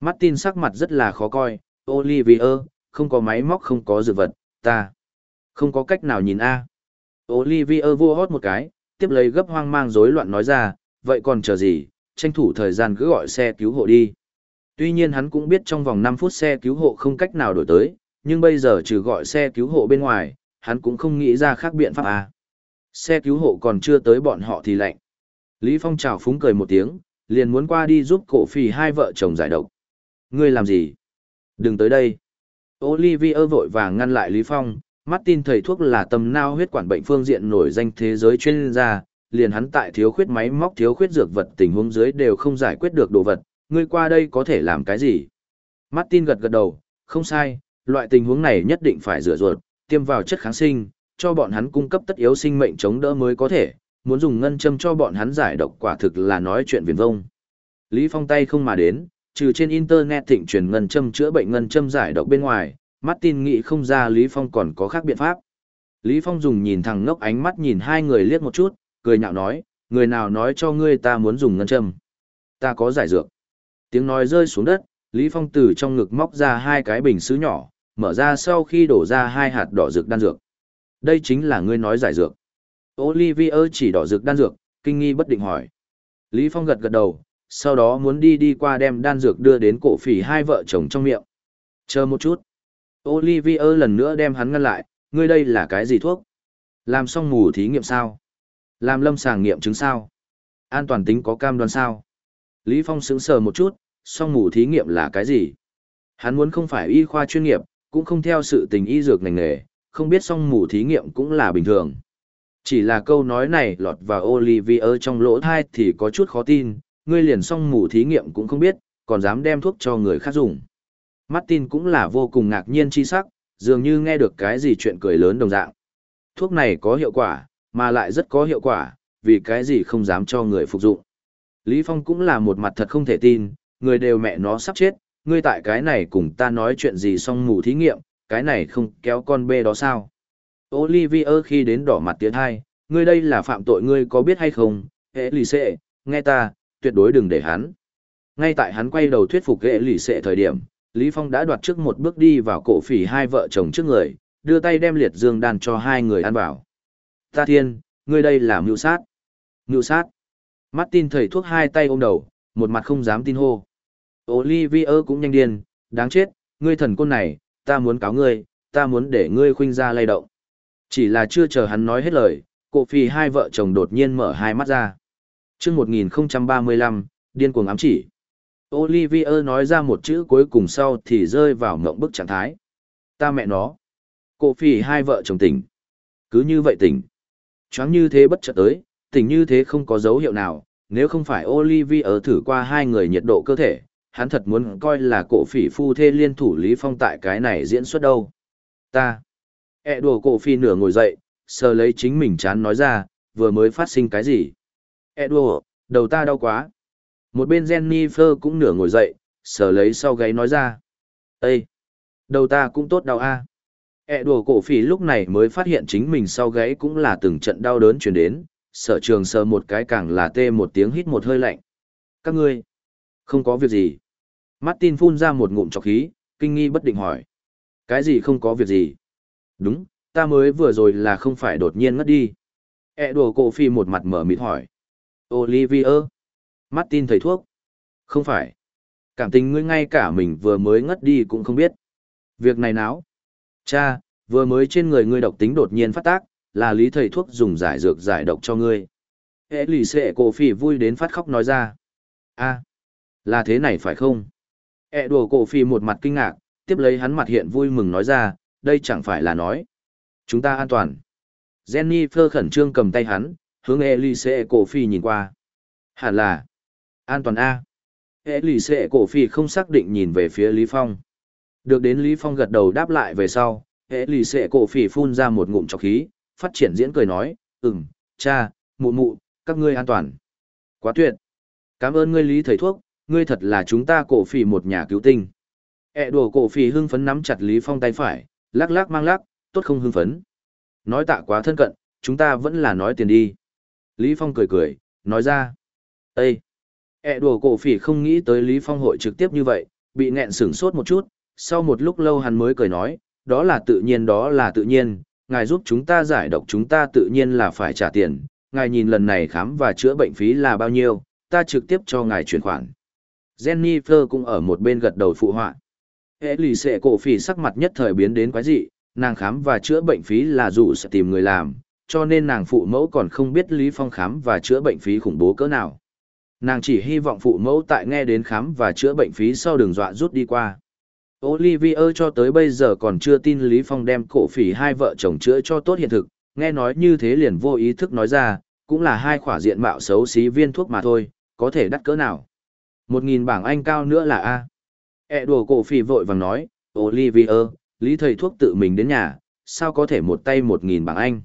Martin sắc mặt rất là khó coi, Olivier, không có máy móc không có dược vật, ta không có cách nào nhìn a. Olivier vua hót một cái, tiếp lấy gấp hoang mang rối loạn nói ra, vậy còn chờ gì, tranh thủ thời gian cứ gọi xe cứu hộ đi. Tuy nhiên hắn cũng biết trong vòng 5 phút xe cứu hộ không cách nào đổi tới, nhưng bây giờ trừ gọi xe cứu hộ bên ngoài, hắn cũng không nghĩ ra khác biện pháp à. Xe cứu hộ còn chưa tới bọn họ thì lạnh. Lý Phong chào phúng cười một tiếng, liền muốn qua đi giúp cổ phì hai vợ chồng giải độc. Ngươi làm gì? Đừng tới đây. Olivier vội vàng ngăn lại Lý Phong, Martin thầy thuốc là tầm nao huyết quản bệnh phương diện nổi danh thế giới chuyên gia, liền hắn tại thiếu khuyết máy móc thiếu khuyết dược vật tình huống dưới đều không giải quyết được đồ vật, ngươi qua đây có thể làm cái gì? Martin gật gật đầu, không sai, loại tình huống này nhất định phải rửa ruột, tiêm vào chất kháng sinh, cho bọn hắn cung cấp tất yếu sinh mệnh chống đỡ mới có thể, muốn dùng ngân châm cho bọn hắn giải độc quả thực là nói chuyện viển vông. Lý Phong tay không mà đến, trừ trên internet thịnh truyền ngân châm chữa bệnh ngân châm giải độc bên ngoài, Martin nghĩ không ra Lý Phong còn có khác biện pháp. Lý Phong dùng nhìn thằng ngốc ánh mắt nhìn hai người liếc một chút, cười nhạo nói, người nào nói cho ngươi ta muốn dùng ngân châm. Ta có giải dược. Tiếng nói rơi xuống đất, Lý Phong từ trong ngực móc ra hai cái bình sứ nhỏ, mở ra sau khi đổ ra hai hạt đỏ dược đan dược. Đây chính là ngươi nói giải dược. Olivier chỉ đỏ dược đan dược, kinh nghi bất định hỏi. Lý Phong gật gật đầu, sau đó muốn đi đi qua đem đan dược đưa đến cổ phỉ hai vợ chồng trong miệng. Chờ một chút. Olivier lần nữa đem hắn ngăn lại, ngươi đây là cái gì thuốc? Làm xong mù thí nghiệm sao? Làm lâm sàng nghiệm chứng sao? An toàn tính có cam đoan sao? Lý Phong sững sờ một chút, song mù thí nghiệm là cái gì? Hắn muốn không phải y khoa chuyên nghiệp, cũng không theo sự tình y dược ngành nghề, không biết song mù thí nghiệm cũng là bình thường. Chỉ là câu nói này lọt vào Olivier trong lỗ thai thì có chút khó tin, ngươi liền song mù thí nghiệm cũng không biết, còn dám đem thuốc cho người khác dùng. Martin cũng là vô cùng ngạc nhiên chi sắc, dường như nghe được cái gì chuyện cười lớn đồng dạng. Thuốc này có hiệu quả, mà lại rất có hiệu quả, vì cái gì không dám cho người phục dụng. Lý Phong cũng là một mặt thật không thể tin, người đều mẹ nó sắp chết, ngươi tại cái này cùng ta nói chuyện gì xong mù thí nghiệm, cái này không kéo con bê đó sao? Olivier khi đến đỏ mặt tiến hai, ngươi đây là phạm tội ngươi có biết hay không? Hệ lì xệ, nghe ta, tuyệt đối đừng để hắn. Ngay tại hắn quay đầu thuyết phục hệ lì xệ thời điểm, Lý Phong đã đoạt trước một bước đi vào cổ phỉ hai vợ chồng trước người, đưa tay đem liệt dương đan cho hai người ăn vào. Ta thiên, ngươi đây là mưu sát. Mưu sát. Martin thầy thuốc hai tay ôm đầu, một mặt không dám tin hô. Olivier cũng nhanh điên, đáng chết, ngươi thần côn này, ta muốn cáo ngươi, ta muốn để ngươi khuynh ra lay động. Chỉ là chưa chờ hắn nói hết lời, cổ phi hai vợ chồng đột nhiên mở hai mắt ra. Trước 1035, điên cuồng ám chỉ. Olivier nói ra một chữ cuối cùng sau thì rơi vào mộng bức trạng thái. Ta mẹ nó. Cổ phi hai vợ chồng tỉnh. Cứ như vậy tỉnh. Choáng như thế bất chợt tới, tỉnh như thế không có dấu hiệu nào, nếu không phải Olivier thử qua hai người nhiệt độ cơ thể, hắn thật muốn coi là cổ phỉ phu thê liên thủ Lý Phong tại cái này diễn xuất đâu. Ta. E đùa cổ phi nửa ngồi dậy, sờ lấy chính mình chán nói ra, vừa mới phát sinh cái gì. E đùa, đầu ta đau quá. Một bên Jennifer cũng nửa ngồi dậy, sờ lấy sau gáy nói ra. Ê! Đầu ta cũng tốt đau a. À. E đùa cổ phỉ lúc này mới phát hiện chính mình sau gáy cũng là từng trận đau đớn chuyển đến, sở trường sờ một cái càng là tê một tiếng hít một hơi lạnh. Các ngươi, không có việc gì. Martin phun ra một ngụm trọc khí, kinh nghi bất định hỏi. Cái gì không có việc gì? Đúng, ta mới vừa rồi là không phải đột nhiên ngất đi. E đùa cổ phi một mặt mở mịt hỏi. Olivier. Martin thầy thuốc. Không phải. Cảm tình ngươi ngay cả mình vừa mới ngất đi cũng không biết. Việc này náo. Cha, vừa mới trên người ngươi độc tính đột nhiên phát tác, là lý thầy thuốc dùng giải dược giải độc cho ngươi. Hệ lì xệ cổ phi vui đến phát khóc nói ra. a là thế này phải không? e đùa cổ phi một mặt kinh ngạc, tiếp lấy hắn mặt hiện vui mừng nói ra, đây chẳng phải là nói. Chúng ta an toàn. Jennifer khẩn trương cầm tay hắn, hướng Elise cổ phi nhìn qua. Hẳn là. An toàn A. Elise cổ phi không xác định nhìn về phía Lý Phong. Được đến Lý Phong gật đầu đáp lại về sau, Elise cổ phi phun ra một ngụm trọc khí, phát triển diễn cười nói, ừm, cha, mụ mụ, các ngươi an toàn. Quá tuyệt. Cảm ơn ngươi Lý thầy thuốc, ngươi thật là chúng ta cổ phỉ một nhà cứu tinh. E đùa cổ phỉ hưng phấn nắm chặt Lý Phong tay phải, lắc lắc mang lắc, tốt không hưng phấn. Nói tạ quá thân cận, chúng ta vẫn là nói tiền đi. Lý Phong cười cười, nói ra. Ê! E đùa cổ phỉ không nghĩ tới Lý Phong hội trực tiếp như vậy, bị nghẹn sửng sốt một chút, sau một lúc lâu hắn mới cười nói, đó là tự nhiên đó là tự nhiên, ngài giúp chúng ta giải độc chúng ta tự nhiên là phải trả tiền, ngài nhìn lần này khám và chữa bệnh phí là bao nhiêu, ta trực tiếp cho ngài chuyển khoản. Jennifer cũng ở một bên gật đầu phụ họa. Hệ lì xệ cổ phỉ sắc mặt nhất thời biến đến quái dị, nàng khám và chữa bệnh phí là dù sẽ tìm người làm, cho nên nàng phụ mẫu còn không biết Lý Phong khám và chữa bệnh phí khủng bố cỡ nào. Nàng chỉ hy vọng phụ mẫu tại nghe đến khám và chữa bệnh phí sau đường dọa rút đi qua. Olivier cho tới bây giờ còn chưa tin Lý Phong đem cổ phỉ hai vợ chồng chữa cho tốt hiện thực, nghe nói như thế liền vô ý thức nói ra, cũng là hai khỏa diện mạo xấu xí viên thuốc mà thôi, có thể đắt cỡ nào. Một nghìn bảng Anh cao nữa là A. E đùa cổ phì vội vàng nói, Olivier, Lý thầy thuốc tự mình đến nhà, sao có thể một tay một nghìn bảng Anh.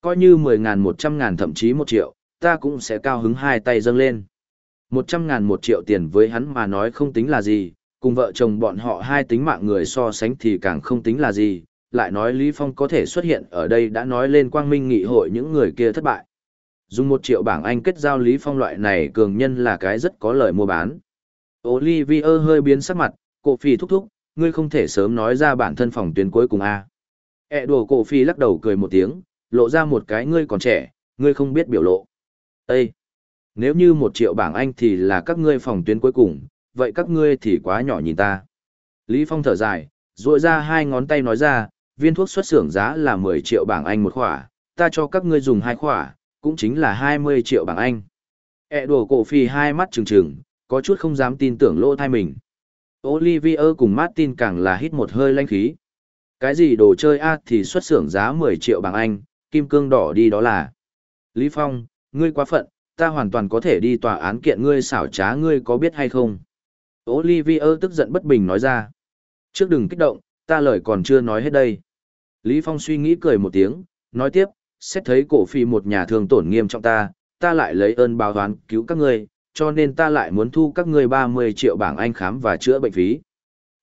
Coi như mười ngàn một trăm ngàn thậm chí một triệu, ta cũng sẽ cao hứng hai tay dâng lên. Một trăm ngàn một triệu tiền với hắn mà nói không tính là gì, cùng vợ chồng bọn họ hai tính mạng người so sánh thì càng không tính là gì, lại nói Lý Phong có thể xuất hiện ở đây đã nói lên quang minh nghị hội những người kia thất bại. Dùng một triệu bảng Anh kết giao Lý Phong loại này cường nhân là cái rất có lời mua bán. Olivier hơi biến sắc mặt, cổ phì thúc thúc, ngươi không thể sớm nói ra bản thân phòng tuyến cuối cùng a. À. E đùa cổ phi lắc đầu cười một tiếng, lộ ra một cái ngươi còn trẻ, ngươi không biết biểu lộ. Ê! Nếu như một triệu bảng Anh thì là các ngươi phòng tuyến cuối cùng, vậy các ngươi thì quá nhỏ nhìn ta. Lý Phong thở dài, duỗi ra hai ngón tay nói ra, viên thuốc xuất xưởng giá là 10 triệu bảng Anh một khỏa, ta cho các ngươi dùng hai khỏa, cũng chính là 20 triệu bảng Anh. E đùa cổ phi hai mắt trừng trừng, có chút không dám tin tưởng lỗ thai mình. Olivier cùng Martin càng là hít một hơi lanh khí. Cái gì đồ chơi a thì xuất xưởng giá 10 triệu bảng Anh, kim cương đỏ đi đó là. Lý Phong, ngươi quá phận, ta hoàn toàn có thể đi tòa án kiện ngươi xảo trá ngươi có biết hay không? Olivier tức giận bất bình nói ra. Trước đừng kích động, ta lời còn chưa nói hết đây. Lý Phong suy nghĩ cười một tiếng, nói tiếp, xét thấy cổ phi một nhà thương tổn nghiêm trọng ta, ta lại lấy ơn báo toán cứu các ngươi, cho nên ta lại muốn thu các ngươi 30 triệu bảng Anh khám và chữa bệnh phí.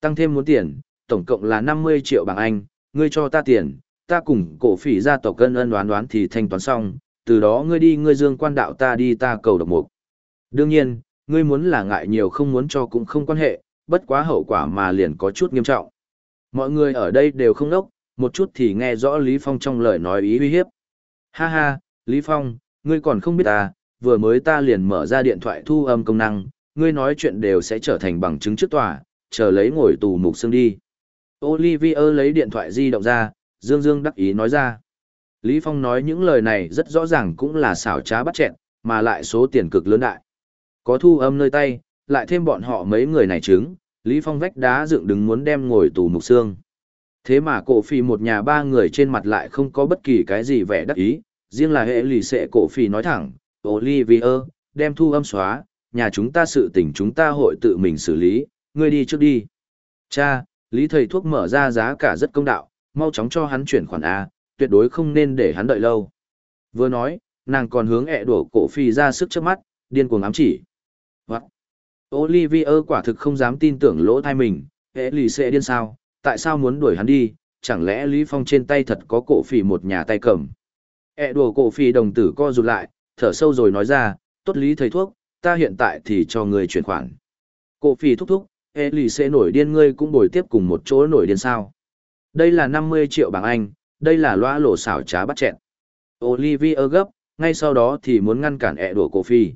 Tăng thêm muốn tiền, tổng cộng là 50 triệu bảng Anh, ngươi cho ta tiền, ta cùng cổ phỉ gia tộc cân ân đoán đoán thì thanh toán xong, từ đó ngươi đi ngươi dương quan đạo ta đi ta cầu độc mục. Đương nhiên, ngươi muốn là ngại nhiều không muốn cho cũng không quan hệ, bất quá hậu quả mà liền có chút nghiêm trọng. Mọi người ở đây đều không nốc, một chút thì nghe rõ Lý Phong trong lời nói ý uy hiếp. Ha ha, Lý Phong, ngươi còn không biết ta, vừa mới ta liền mở ra điện thoại thu âm công năng, ngươi nói chuyện đều sẽ trở thành bằng chứng trước tòa, chờ lấy ngồi tù mục xương đi. Olivier lấy điện thoại di động ra, Dương Dương đắc ý nói ra. Lý Phong nói những lời này rất rõ ràng cũng là xảo trá bắt chẹn, mà lại số tiền cực lớn đại. Có thu âm nơi tay, lại thêm bọn họ mấy người này chứng, Lý Phong vách đá dựng đứng muốn đem ngồi tù mục xương. Thế mà cổ phi một nhà ba người trên mặt lại không có bất kỳ cái gì vẻ đắc ý, riêng là hệ lì xệ cổ phi nói thẳng, Olivier, đem thu âm xóa, nhà chúng ta sự tình chúng ta hội tự mình xử lý, ngươi đi trước đi. Cha, Lý thầy thuốc mở ra giá cả rất công đạo, mau chóng cho hắn chuyển khoản A, tuyệt đối không nên để hắn đợi lâu. Vừa nói, nàng còn hướng ẹ đổ cổ phi ra sức trước mắt, điên cuồng ám chỉ. What? Olivier quả thực không dám tin tưởng lỗ thai mình, hệ lì sẽ điên sao, tại sao muốn đuổi hắn đi, chẳng lẽ Lý Phong trên tay thật có cổ phỉ một nhà tay cầm. E đùa cổ phỉ đồng tử co rụt lại, thở sâu rồi nói ra, tốt lý thầy thuốc, ta hiện tại thì cho người chuyển khoản. Cổ phỉ thúc thúc, e lì sẽ nổi điên ngươi cũng bồi tiếp cùng một chỗ nổi điên sao. Đây là 50 triệu bảng Anh, đây là loa lộ xảo trá bắt chẹn. Olivier gấp, ngay sau đó thì muốn ngăn cản ẹ đùa cổ phi.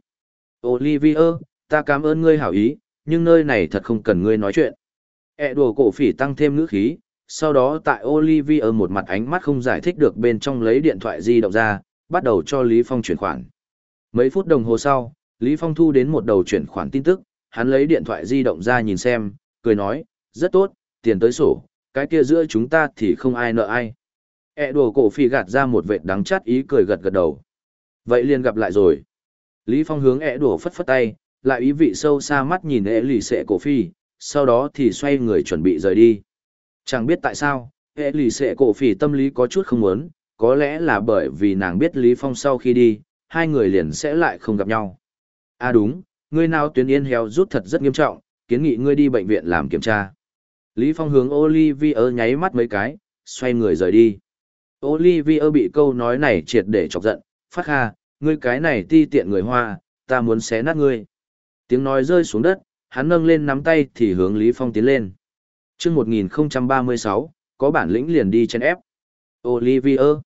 Olivier, ta cảm ơn ngươi hảo ý, nhưng nơi này thật không cần ngươi nói chuyện ẹ đùa cổ phỉ tăng thêm ngữ khí, sau đó tại Olivier một mặt ánh mắt không giải thích được bên trong lấy điện thoại di động ra, bắt đầu cho Lý Phong chuyển khoản. Mấy phút đồng hồ sau, Lý Phong thu đến một đầu chuyển khoản tin tức, hắn lấy điện thoại di động ra nhìn xem, cười nói, rất tốt, tiền tới sổ, cái kia giữa chúng ta thì không ai nợ ai. E đùa cổ phi gạt ra một vệt đắng chát ý cười gật gật đầu. Vậy liền gặp lại rồi. Lý Phong hướng e đùa phất phất tay, lại ý vị sâu xa mắt nhìn e lì xệ cổ phi, sau đó thì xoay người chuẩn bị rời đi. Chẳng biết tại sao, hệ lì xệ cổ phỉ tâm lý có chút không muốn, có lẽ là bởi vì nàng biết Lý Phong sau khi đi, hai người liền sẽ lại không gặp nhau. À đúng, ngươi nào tuyến yên heo rút thật rất nghiêm trọng, kiến nghị ngươi đi bệnh viện làm kiểm tra. Lý Phong hướng Olivier nháy mắt mấy cái, xoay người rời đi. Olivier bị câu nói này triệt để chọc giận, phát ha, ngươi cái này ti tiện người hoa, ta muốn xé nát ngươi. Tiếng nói rơi xuống đất, hắn nâng lên nắm tay thì hướng Lý Phong tiến lên. Trước 1036, có bản lĩnh liền đi chân ép. Olivier.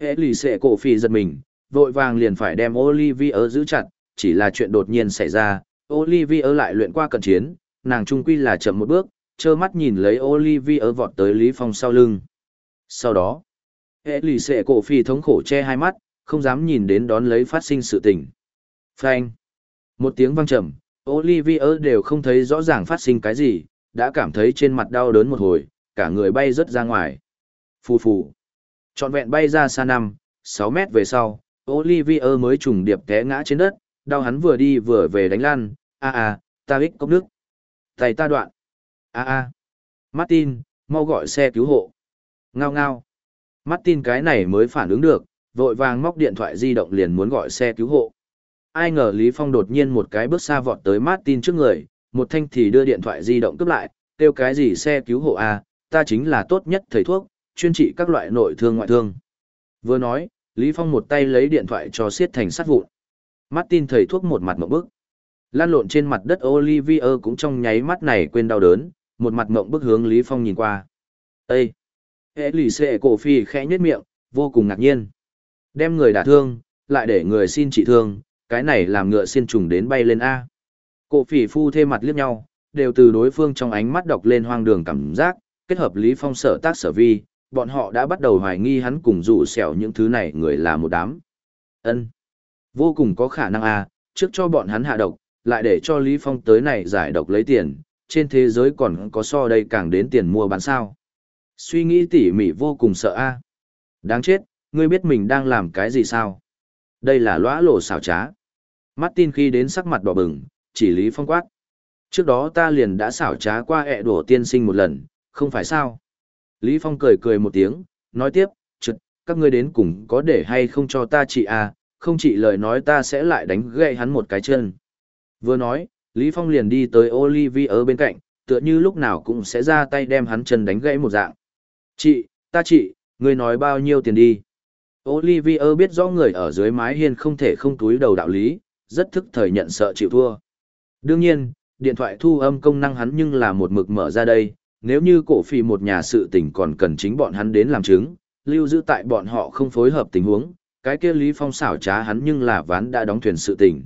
Hệ lì xệ cổ phì giật mình, vội vàng liền phải đem Olivier giữ chặt, chỉ là chuyện đột nhiên xảy ra. Olivier lại luyện qua cận chiến, nàng trung quy là chậm một bước, trơ mắt nhìn lấy Olivier vọt tới Lý Phong sau lưng. Sau đó, hệ lì xệ cổ phì thống khổ che hai mắt, không dám nhìn đến đón lấy phát sinh sự tình. Phanh. Một tiếng vang trầm, Olivier đều không thấy rõ ràng phát sinh cái gì, đã cảm thấy trên mặt đau đớn một hồi, cả người bay rớt ra ngoài. Phù phù. Trọn vẹn bay ra xa năm, 6 mét về sau, Olivier mới trùng điệp té ngã trên đất, đau hắn vừa đi vừa về đánh lan, a a, ta ích cốc nước. Tay ta đoạn. a a. Martin, mau gọi xe cứu hộ. Ngao ngao. Martin cái này mới phản ứng được, vội vàng móc điện thoại di động liền muốn gọi xe cứu hộ. Ai ngờ Lý Phong đột nhiên một cái bước xa vọt tới Martin trước người, một thanh thì đưa điện thoại di động cướp lại, kêu cái gì xe cứu hộ à, ta chính là tốt nhất thầy thuốc, chuyên trị các loại nội thương ngoại thương. Vừa nói, Lý Phong một tay lấy điện thoại cho siết thành sắt vụn. Martin thầy thuốc một mặt mộng bức. Lan lộn trên mặt đất Olivier cũng trong nháy mắt này quên đau đớn, một mặt mộng bức hướng Lý Phong nhìn qua. Ê! Ê lì xệ cổ phi khẽ nhếch miệng, vô cùng ngạc nhiên. Đem người đả thương, lại để người xin trị thương, cái này làm ngựa xiên trùng đến bay lên A. Cổ phỉ phu thê mặt liếc nhau, đều từ đối phương trong ánh mắt đọc lên hoang đường cảm giác, kết hợp Lý Phong sở tác sở vi, bọn họ đã bắt đầu hoài nghi hắn cùng rủ xẻo những thứ này người là một đám. ân Vô cùng có khả năng A, trước cho bọn hắn hạ độc, lại để cho Lý Phong tới này giải độc lấy tiền, trên thế giới còn có so đây càng đến tiền mua bán sao. Suy nghĩ tỉ mỉ vô cùng sợ a. Đáng chết, ngươi biết mình đang làm cái gì sao? Đây là lõa lộ xảo trá. Martin khi đến sắc mặt đỏ bừng, chỉ Lý Phong quát. Trước đó ta liền đã xảo trá qua ẹ đổ tiên sinh một lần, không phải sao? Lý Phong cười cười một tiếng, nói tiếp, trực, các ngươi đến cùng có để hay không cho ta trị à, không trị lời nói ta sẽ lại đánh gậy hắn một cái chân. Vừa nói, Lý Phong liền đi tới Olivier bên cạnh, tựa như lúc nào cũng sẽ ra tay đem hắn chân đánh gãy một dạng. Chị, ta chị, ngươi nói bao nhiêu tiền đi. Olivier biết rõ người ở dưới mái hiên không thể không túi đầu đạo lý, rất thức thời nhận sợ chịu thua. Đương nhiên, điện thoại thu âm công năng hắn nhưng là một mực mở ra đây, nếu như cổ phì một nhà sự tình còn cần chính bọn hắn đến làm chứng, lưu giữ tại bọn họ không phối hợp tình huống, cái kia Lý Phong xảo trá hắn nhưng là ván đã đóng thuyền sự tình.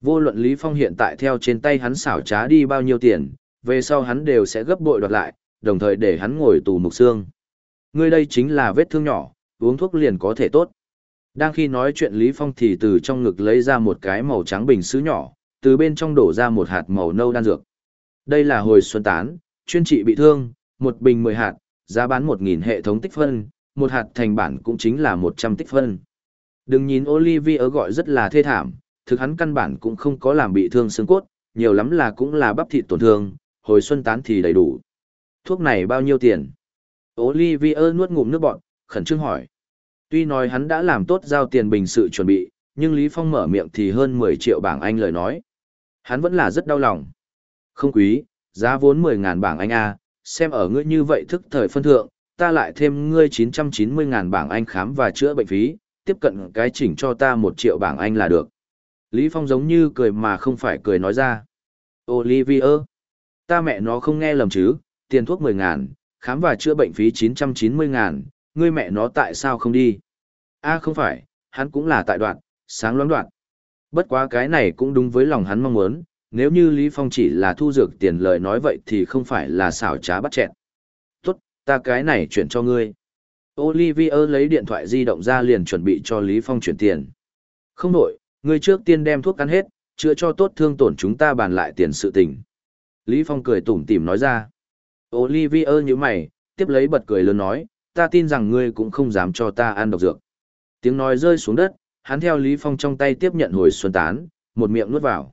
Vô luận Lý Phong hiện tại theo trên tay hắn xảo trá đi bao nhiêu tiền, về sau hắn đều sẽ gấp bội đoạt lại, đồng thời để hắn ngồi tù mục xương. Ngươi đây chính là vết thương nhỏ, uống thuốc liền có thể tốt. Đang khi nói chuyện Lý Phong thì từ trong ngực lấy ra một cái màu trắng bình sứ nhỏ, từ bên trong đổ ra một hạt màu nâu đan dược. Đây là hồi xuân tán, chuyên trị bị thương, một bình 10 hạt, giá bán 1.000 hệ thống tích phân, một hạt thành bản cũng chính là 100 tích phân. Đừng nhìn Olivier gọi rất là thê thảm, thực hắn căn bản cũng không có làm bị thương xương cốt, nhiều lắm là cũng là bắp thịt tổn thương, hồi xuân tán thì đầy đủ. Thuốc này bao nhiêu tiền? Olivier nuốt ngụm nước bọt, khẩn trương hỏi. Tuy nói hắn đã làm tốt giao tiền bình sự chuẩn bị, nhưng Lý Phong mở miệng thì hơn 10 triệu bảng Anh lời nói. Hắn vẫn là rất đau lòng. Không quý, giá vốn 10.000 bảng Anh A, xem ở ngươi như vậy thức thời phân thượng, ta lại thêm ngươi 990.000 bảng Anh khám và chữa bệnh phí, tiếp cận cái chỉnh cho ta 1 triệu bảng Anh là được. Lý Phong giống như cười mà không phải cười nói ra. Olivier, ta mẹ nó không nghe lầm chứ, tiền thuốc 10.000, khám và chữa bệnh phí 990.000, ngươi mẹ nó tại sao không đi? a không phải, hắn cũng là tại đoạn, sáng loáng đoạn. Bất quá cái này cũng đúng với lòng hắn mong muốn, nếu như Lý Phong chỉ là thu dược tiền lời nói vậy thì không phải là xảo trá bắt chẹn. Tốt, ta cái này chuyển cho ngươi. Olivier lấy điện thoại di động ra liền chuẩn bị cho Lý Phong chuyển tiền. Không đổi, ngươi trước tiên đem thuốc ăn hết, chữa cho tốt thương tổn chúng ta bàn lại tiền sự tình. Lý Phong cười tủm tỉm nói ra. Olivier như mày, tiếp lấy bật cười lớn nói, ta tin rằng ngươi cũng không dám cho ta ăn độc dược. Tiếng nói rơi xuống đất, hắn theo Lý Phong trong tay tiếp nhận hồi xuân tán, một miệng nuốt vào.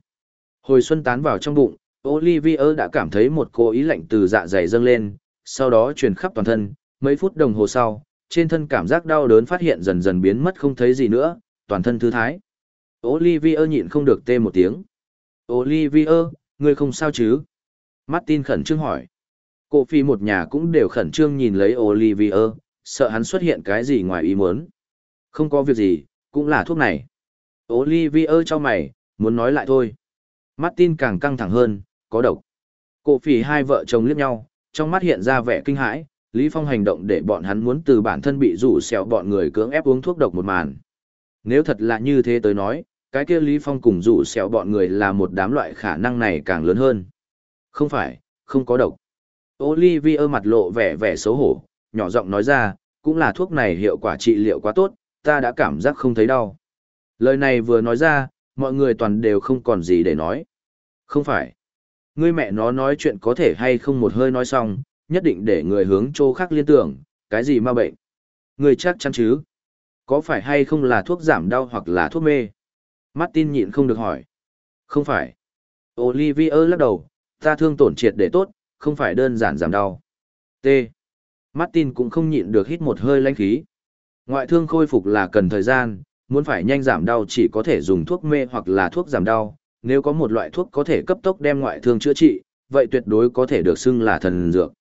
Hồi xuân tán vào trong bụng, Olivier đã cảm thấy một cô ý lạnh từ dạ dày dâng lên, sau đó truyền khắp toàn thân, mấy phút đồng hồ sau, trên thân cảm giác đau đớn phát hiện dần dần biến mất không thấy gì nữa, toàn thân thư thái. Olivier nhịn không được tê một tiếng. Olivier, ngươi không sao chứ? Martin khẩn trương hỏi. Cô phi một nhà cũng đều khẩn trương nhìn lấy Olivier, sợ hắn xuất hiện cái gì ngoài ý muốn. Không có việc gì, cũng là thuốc này. Olivier cho mày, muốn nói lại thôi. Martin càng căng thẳng hơn, có độc. Cô phỉ hai vợ chồng liếc nhau, trong mắt hiện ra vẻ kinh hãi, Lý Phong hành động để bọn hắn muốn từ bản thân bị rủ xẹo bọn người cưỡng ép uống thuốc độc một màn. Nếu thật là như thế tới nói, cái kia Lý Phong cùng rủ xẹo bọn người là một đám loại khả năng này càng lớn hơn. Không phải, không có độc. Olivier mặt lộ vẻ vẻ xấu hổ, nhỏ giọng nói ra, cũng là thuốc này hiệu quả trị liệu quá tốt, ta đã cảm giác không thấy đau. Lời này vừa nói ra, mọi người toàn đều không còn gì để nói. Không phải. Ngươi mẹ nó nói chuyện có thể hay không một hơi nói xong, nhất định để người hướng chỗ khác liên tưởng, cái gì ma bệnh. Ngươi chắc chắn chứ? Có phải hay không là thuốc giảm đau hoặc là thuốc mê? Martin nhịn không được hỏi. Không phải. Olivier lắc đầu, ta thương tổn triệt để tốt, không phải đơn giản giảm đau. T. Martin cũng không nhịn được hít một hơi lãnh khí. Ngoại thương khôi phục là cần thời gian, muốn phải nhanh giảm đau chỉ có thể dùng thuốc mê hoặc là thuốc giảm đau. Nếu có một loại thuốc có thể cấp tốc đem ngoại thương chữa trị, vậy tuyệt đối có thể được xưng là thần dược.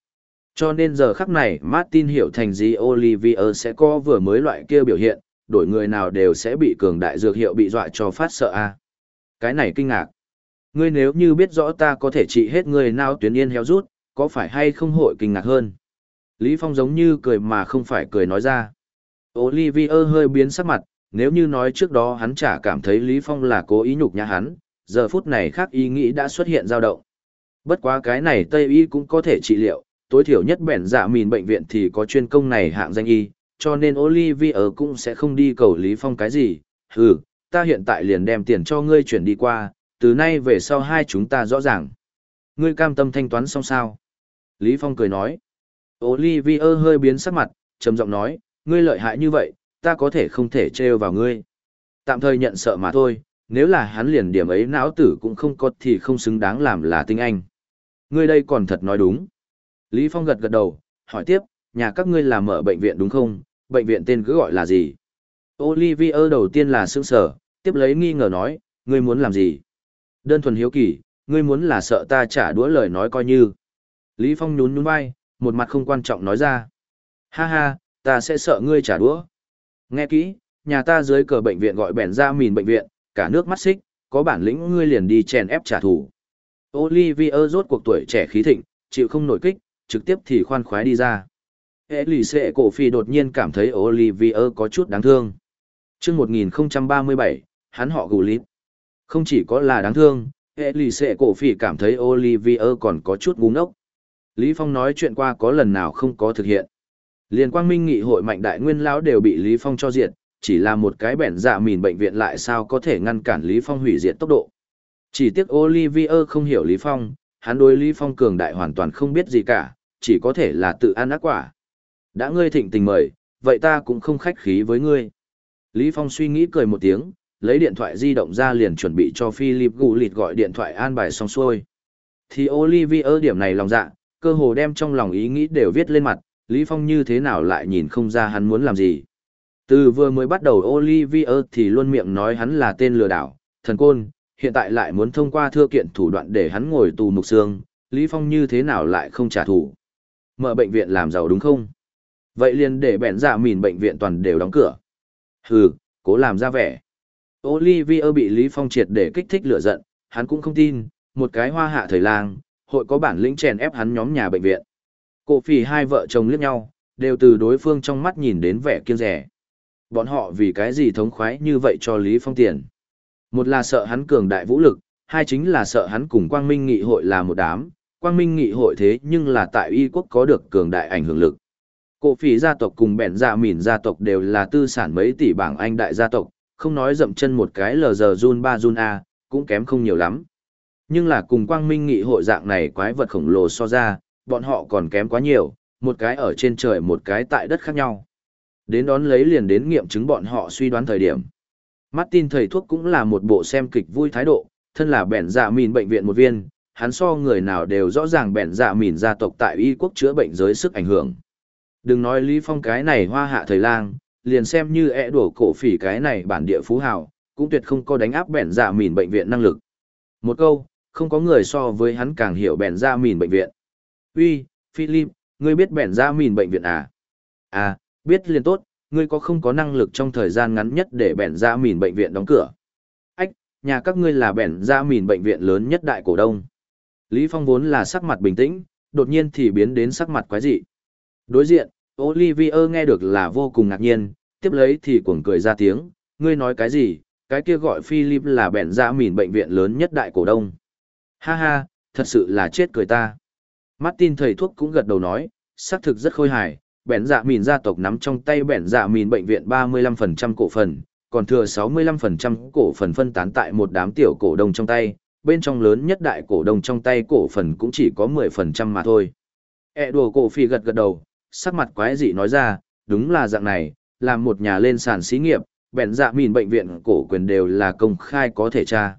Cho nên giờ khắc này Martin hiểu thành gì Olivier sẽ có vừa mới loại kia biểu hiện, đổi người nào đều sẽ bị cường đại dược hiệu bị dọa cho phát sợ a. Cái này kinh ngạc. Ngươi nếu như biết rõ ta có thể trị hết người nào tuyến yên héo rút, có phải hay không hội kinh ngạc hơn? Lý Phong giống như cười mà không phải cười nói ra. Olivier hơi biến sắc mặt, nếu như nói trước đó hắn chả cảm thấy Lý Phong là cố ý nhục nhã hắn, giờ phút này khác ý nghĩ đã xuất hiện dao động. Bất quá cái này Tây Y cũng có thể trị liệu, tối thiểu nhất bẻn dạ mìn bệnh viện thì có chuyên công này hạng danh y, cho nên Olivier cũng sẽ không đi cầu Lý Phong cái gì. Hừ, ta hiện tại liền đem tiền cho ngươi chuyển đi qua, từ nay về sau hai chúng ta rõ ràng. Ngươi cam tâm thanh toán xong sao? Lý Phong cười nói. Olivier hơi biến sắc mặt, trầm giọng nói, ngươi lợi hại như vậy, ta có thể không thể trêu vào ngươi. Tạm thời nhận sợ mà thôi, nếu là hắn liền điểm ấy não tử cũng không có thì không xứng đáng làm là tinh anh. Ngươi đây còn thật nói đúng. Lý Phong gật gật đầu, hỏi tiếp, nhà các ngươi làm mở bệnh viện đúng không, bệnh viện tên cứ gọi là gì? Olivier đầu tiên là sững sở, tiếp lấy nghi ngờ nói, ngươi muốn làm gì? Đơn thuần hiếu kỳ, ngươi muốn là sợ ta trả đũa lời nói coi như. Lý Phong nhún nhún vai, một mặt không quan trọng nói ra. Ha ha, ta sẽ sợ ngươi trả đũa. Nghe kỹ, nhà ta dưới cờ bệnh viện gọi bèn ra mìn bệnh viện, cả nước mắt xích, có bản lĩnh ngươi liền đi chèn ép trả thù. Olivier rốt cuộc tuổi trẻ khí thịnh, chịu không nổi kích, trực tiếp thì khoan khoái đi ra. Hệ lì xệ cổ phi đột nhiên cảm thấy Olivier có chút đáng thương. Trước 1037, hắn họ gù lít. Không chỉ có là đáng thương, hệ lì xệ cổ phi cảm thấy Olivier còn có chút ngu ngốc. Lý Phong nói chuyện qua có lần nào không có thực hiện. Liên quang minh nghị hội mạnh đại nguyên lão đều bị Lý Phong cho diệt, chỉ là một cái bẻn dạ mìn bệnh viện lại sao có thể ngăn cản Lý Phong hủy diệt tốc độ. Chỉ tiếc Olivier không hiểu Lý Phong, hắn đối Lý Phong cường đại hoàn toàn không biết gì cả, chỉ có thể là tự ăn ác quả. Đã ngươi thịnh tình mời, vậy ta cũng không khách khí với ngươi. Lý Phong suy nghĩ cười một tiếng, lấy điện thoại di động ra liền chuẩn bị cho Philip gù lịt gọi điện thoại an bài xong xuôi. Thì Olivier điểm này lòng dạ, cơ hồ đem trong lòng ý nghĩ đều viết lên mặt, Lý Phong như thế nào lại nhìn không ra hắn muốn làm gì. Từ vừa mới bắt đầu Olivier thì luôn miệng nói hắn là tên lừa đảo, thần côn, hiện tại lại muốn thông qua thưa kiện thủ đoạn để hắn ngồi tù mục xương, Lý Phong như thế nào lại không trả thù. Mở bệnh viện làm giàu đúng không? Vậy liền để bẹn dạ mìn bệnh viện toàn đều đóng cửa. Hừ, cố làm ra vẻ. Olivier bị Lý Phong triệt để kích thích lửa giận, hắn cũng không tin, một cái hoa hạ thời lang, hội có bản lĩnh chèn ép hắn nhóm nhà bệnh viện. Cổ phỉ hai vợ chồng liếc nhau, đều từ đối phương trong mắt nhìn đến vẻ kiêng rẻ. Bọn họ vì cái gì thống khoái như vậy cho Lý Phong tiền. Một là sợ hắn cường đại vũ lực, hai chính là sợ hắn cùng Quang Minh Nghị hội là một đám, Quang Minh Nghị hội thế nhưng là tại Y quốc có được cường đại ảnh hưởng lực. Cổ phỉ gia tộc cùng bẹn dạ mỉn gia tộc đều là tư sản mấy tỷ bảng Anh đại gia tộc, không nói dậm chân một cái lờ giờ run ba run a, cũng kém không nhiều lắm. Nhưng là cùng Quang Minh Nghị hội dạng này quái vật khổng lồ so ra, bọn họ còn kém quá nhiều, một cái ở trên trời một cái tại đất khác nhau. Đến đón lấy liền đến nghiệm chứng bọn họ suy đoán thời điểm. Martin thầy thuốc cũng là một bộ xem kịch vui thái độ, thân là bẻn dạ mìn bệnh viện một viên, hắn so người nào đều rõ ràng bẻn dạ mìn gia tộc tại y quốc chữa bệnh giới sức ảnh hưởng. Đừng nói Lý Phong cái này hoa hạ thời lang, liền xem như ẹ đổ cổ phỉ cái này bản địa phú hào, cũng tuyệt không có đánh áp bẻn dạ mìn bệnh viện năng lực. Một câu, không có người so với hắn càng hiểu bèn ra mìn bệnh viện. Uy, Philip, ngươi biết bèn ra mìn bệnh viện à? À, biết liền tốt, ngươi có không có năng lực trong thời gian ngắn nhất để bèn ra mìn bệnh viện đóng cửa? Ách, nhà các ngươi là bèn ra mìn bệnh viện lớn nhất đại cổ đông. Lý Phong vốn là sắc mặt bình tĩnh, đột nhiên thì biến đến sắc mặt quái dị. Đối diện, Olivier nghe được là vô cùng ngạc nhiên, tiếp lấy thì cuồng cười ra tiếng, ngươi nói cái gì, cái kia gọi Philip là bèn ra mìn bệnh viện lớn nhất đại cổ đông. Ha ha, thật sự là chết cười ta. Martin thầy thuốc cũng gật đầu nói, xác thực rất khôi hài, bẻn dạ mìn gia tộc nắm trong tay bẻn dạ mìn bệnh viện 35% cổ phần, còn thừa 65% cổ phần phân tán tại một đám tiểu cổ đông trong tay, bên trong lớn nhất đại cổ đông trong tay cổ phần cũng chỉ có 10% mà thôi. E đùa cổ phi gật gật đầu, sắc mặt quái dị nói ra, đúng là dạng này, làm một nhà lên sàn xí nghiệp, bẻn dạ mìn bệnh viện cổ quyền đều là công khai có thể tra.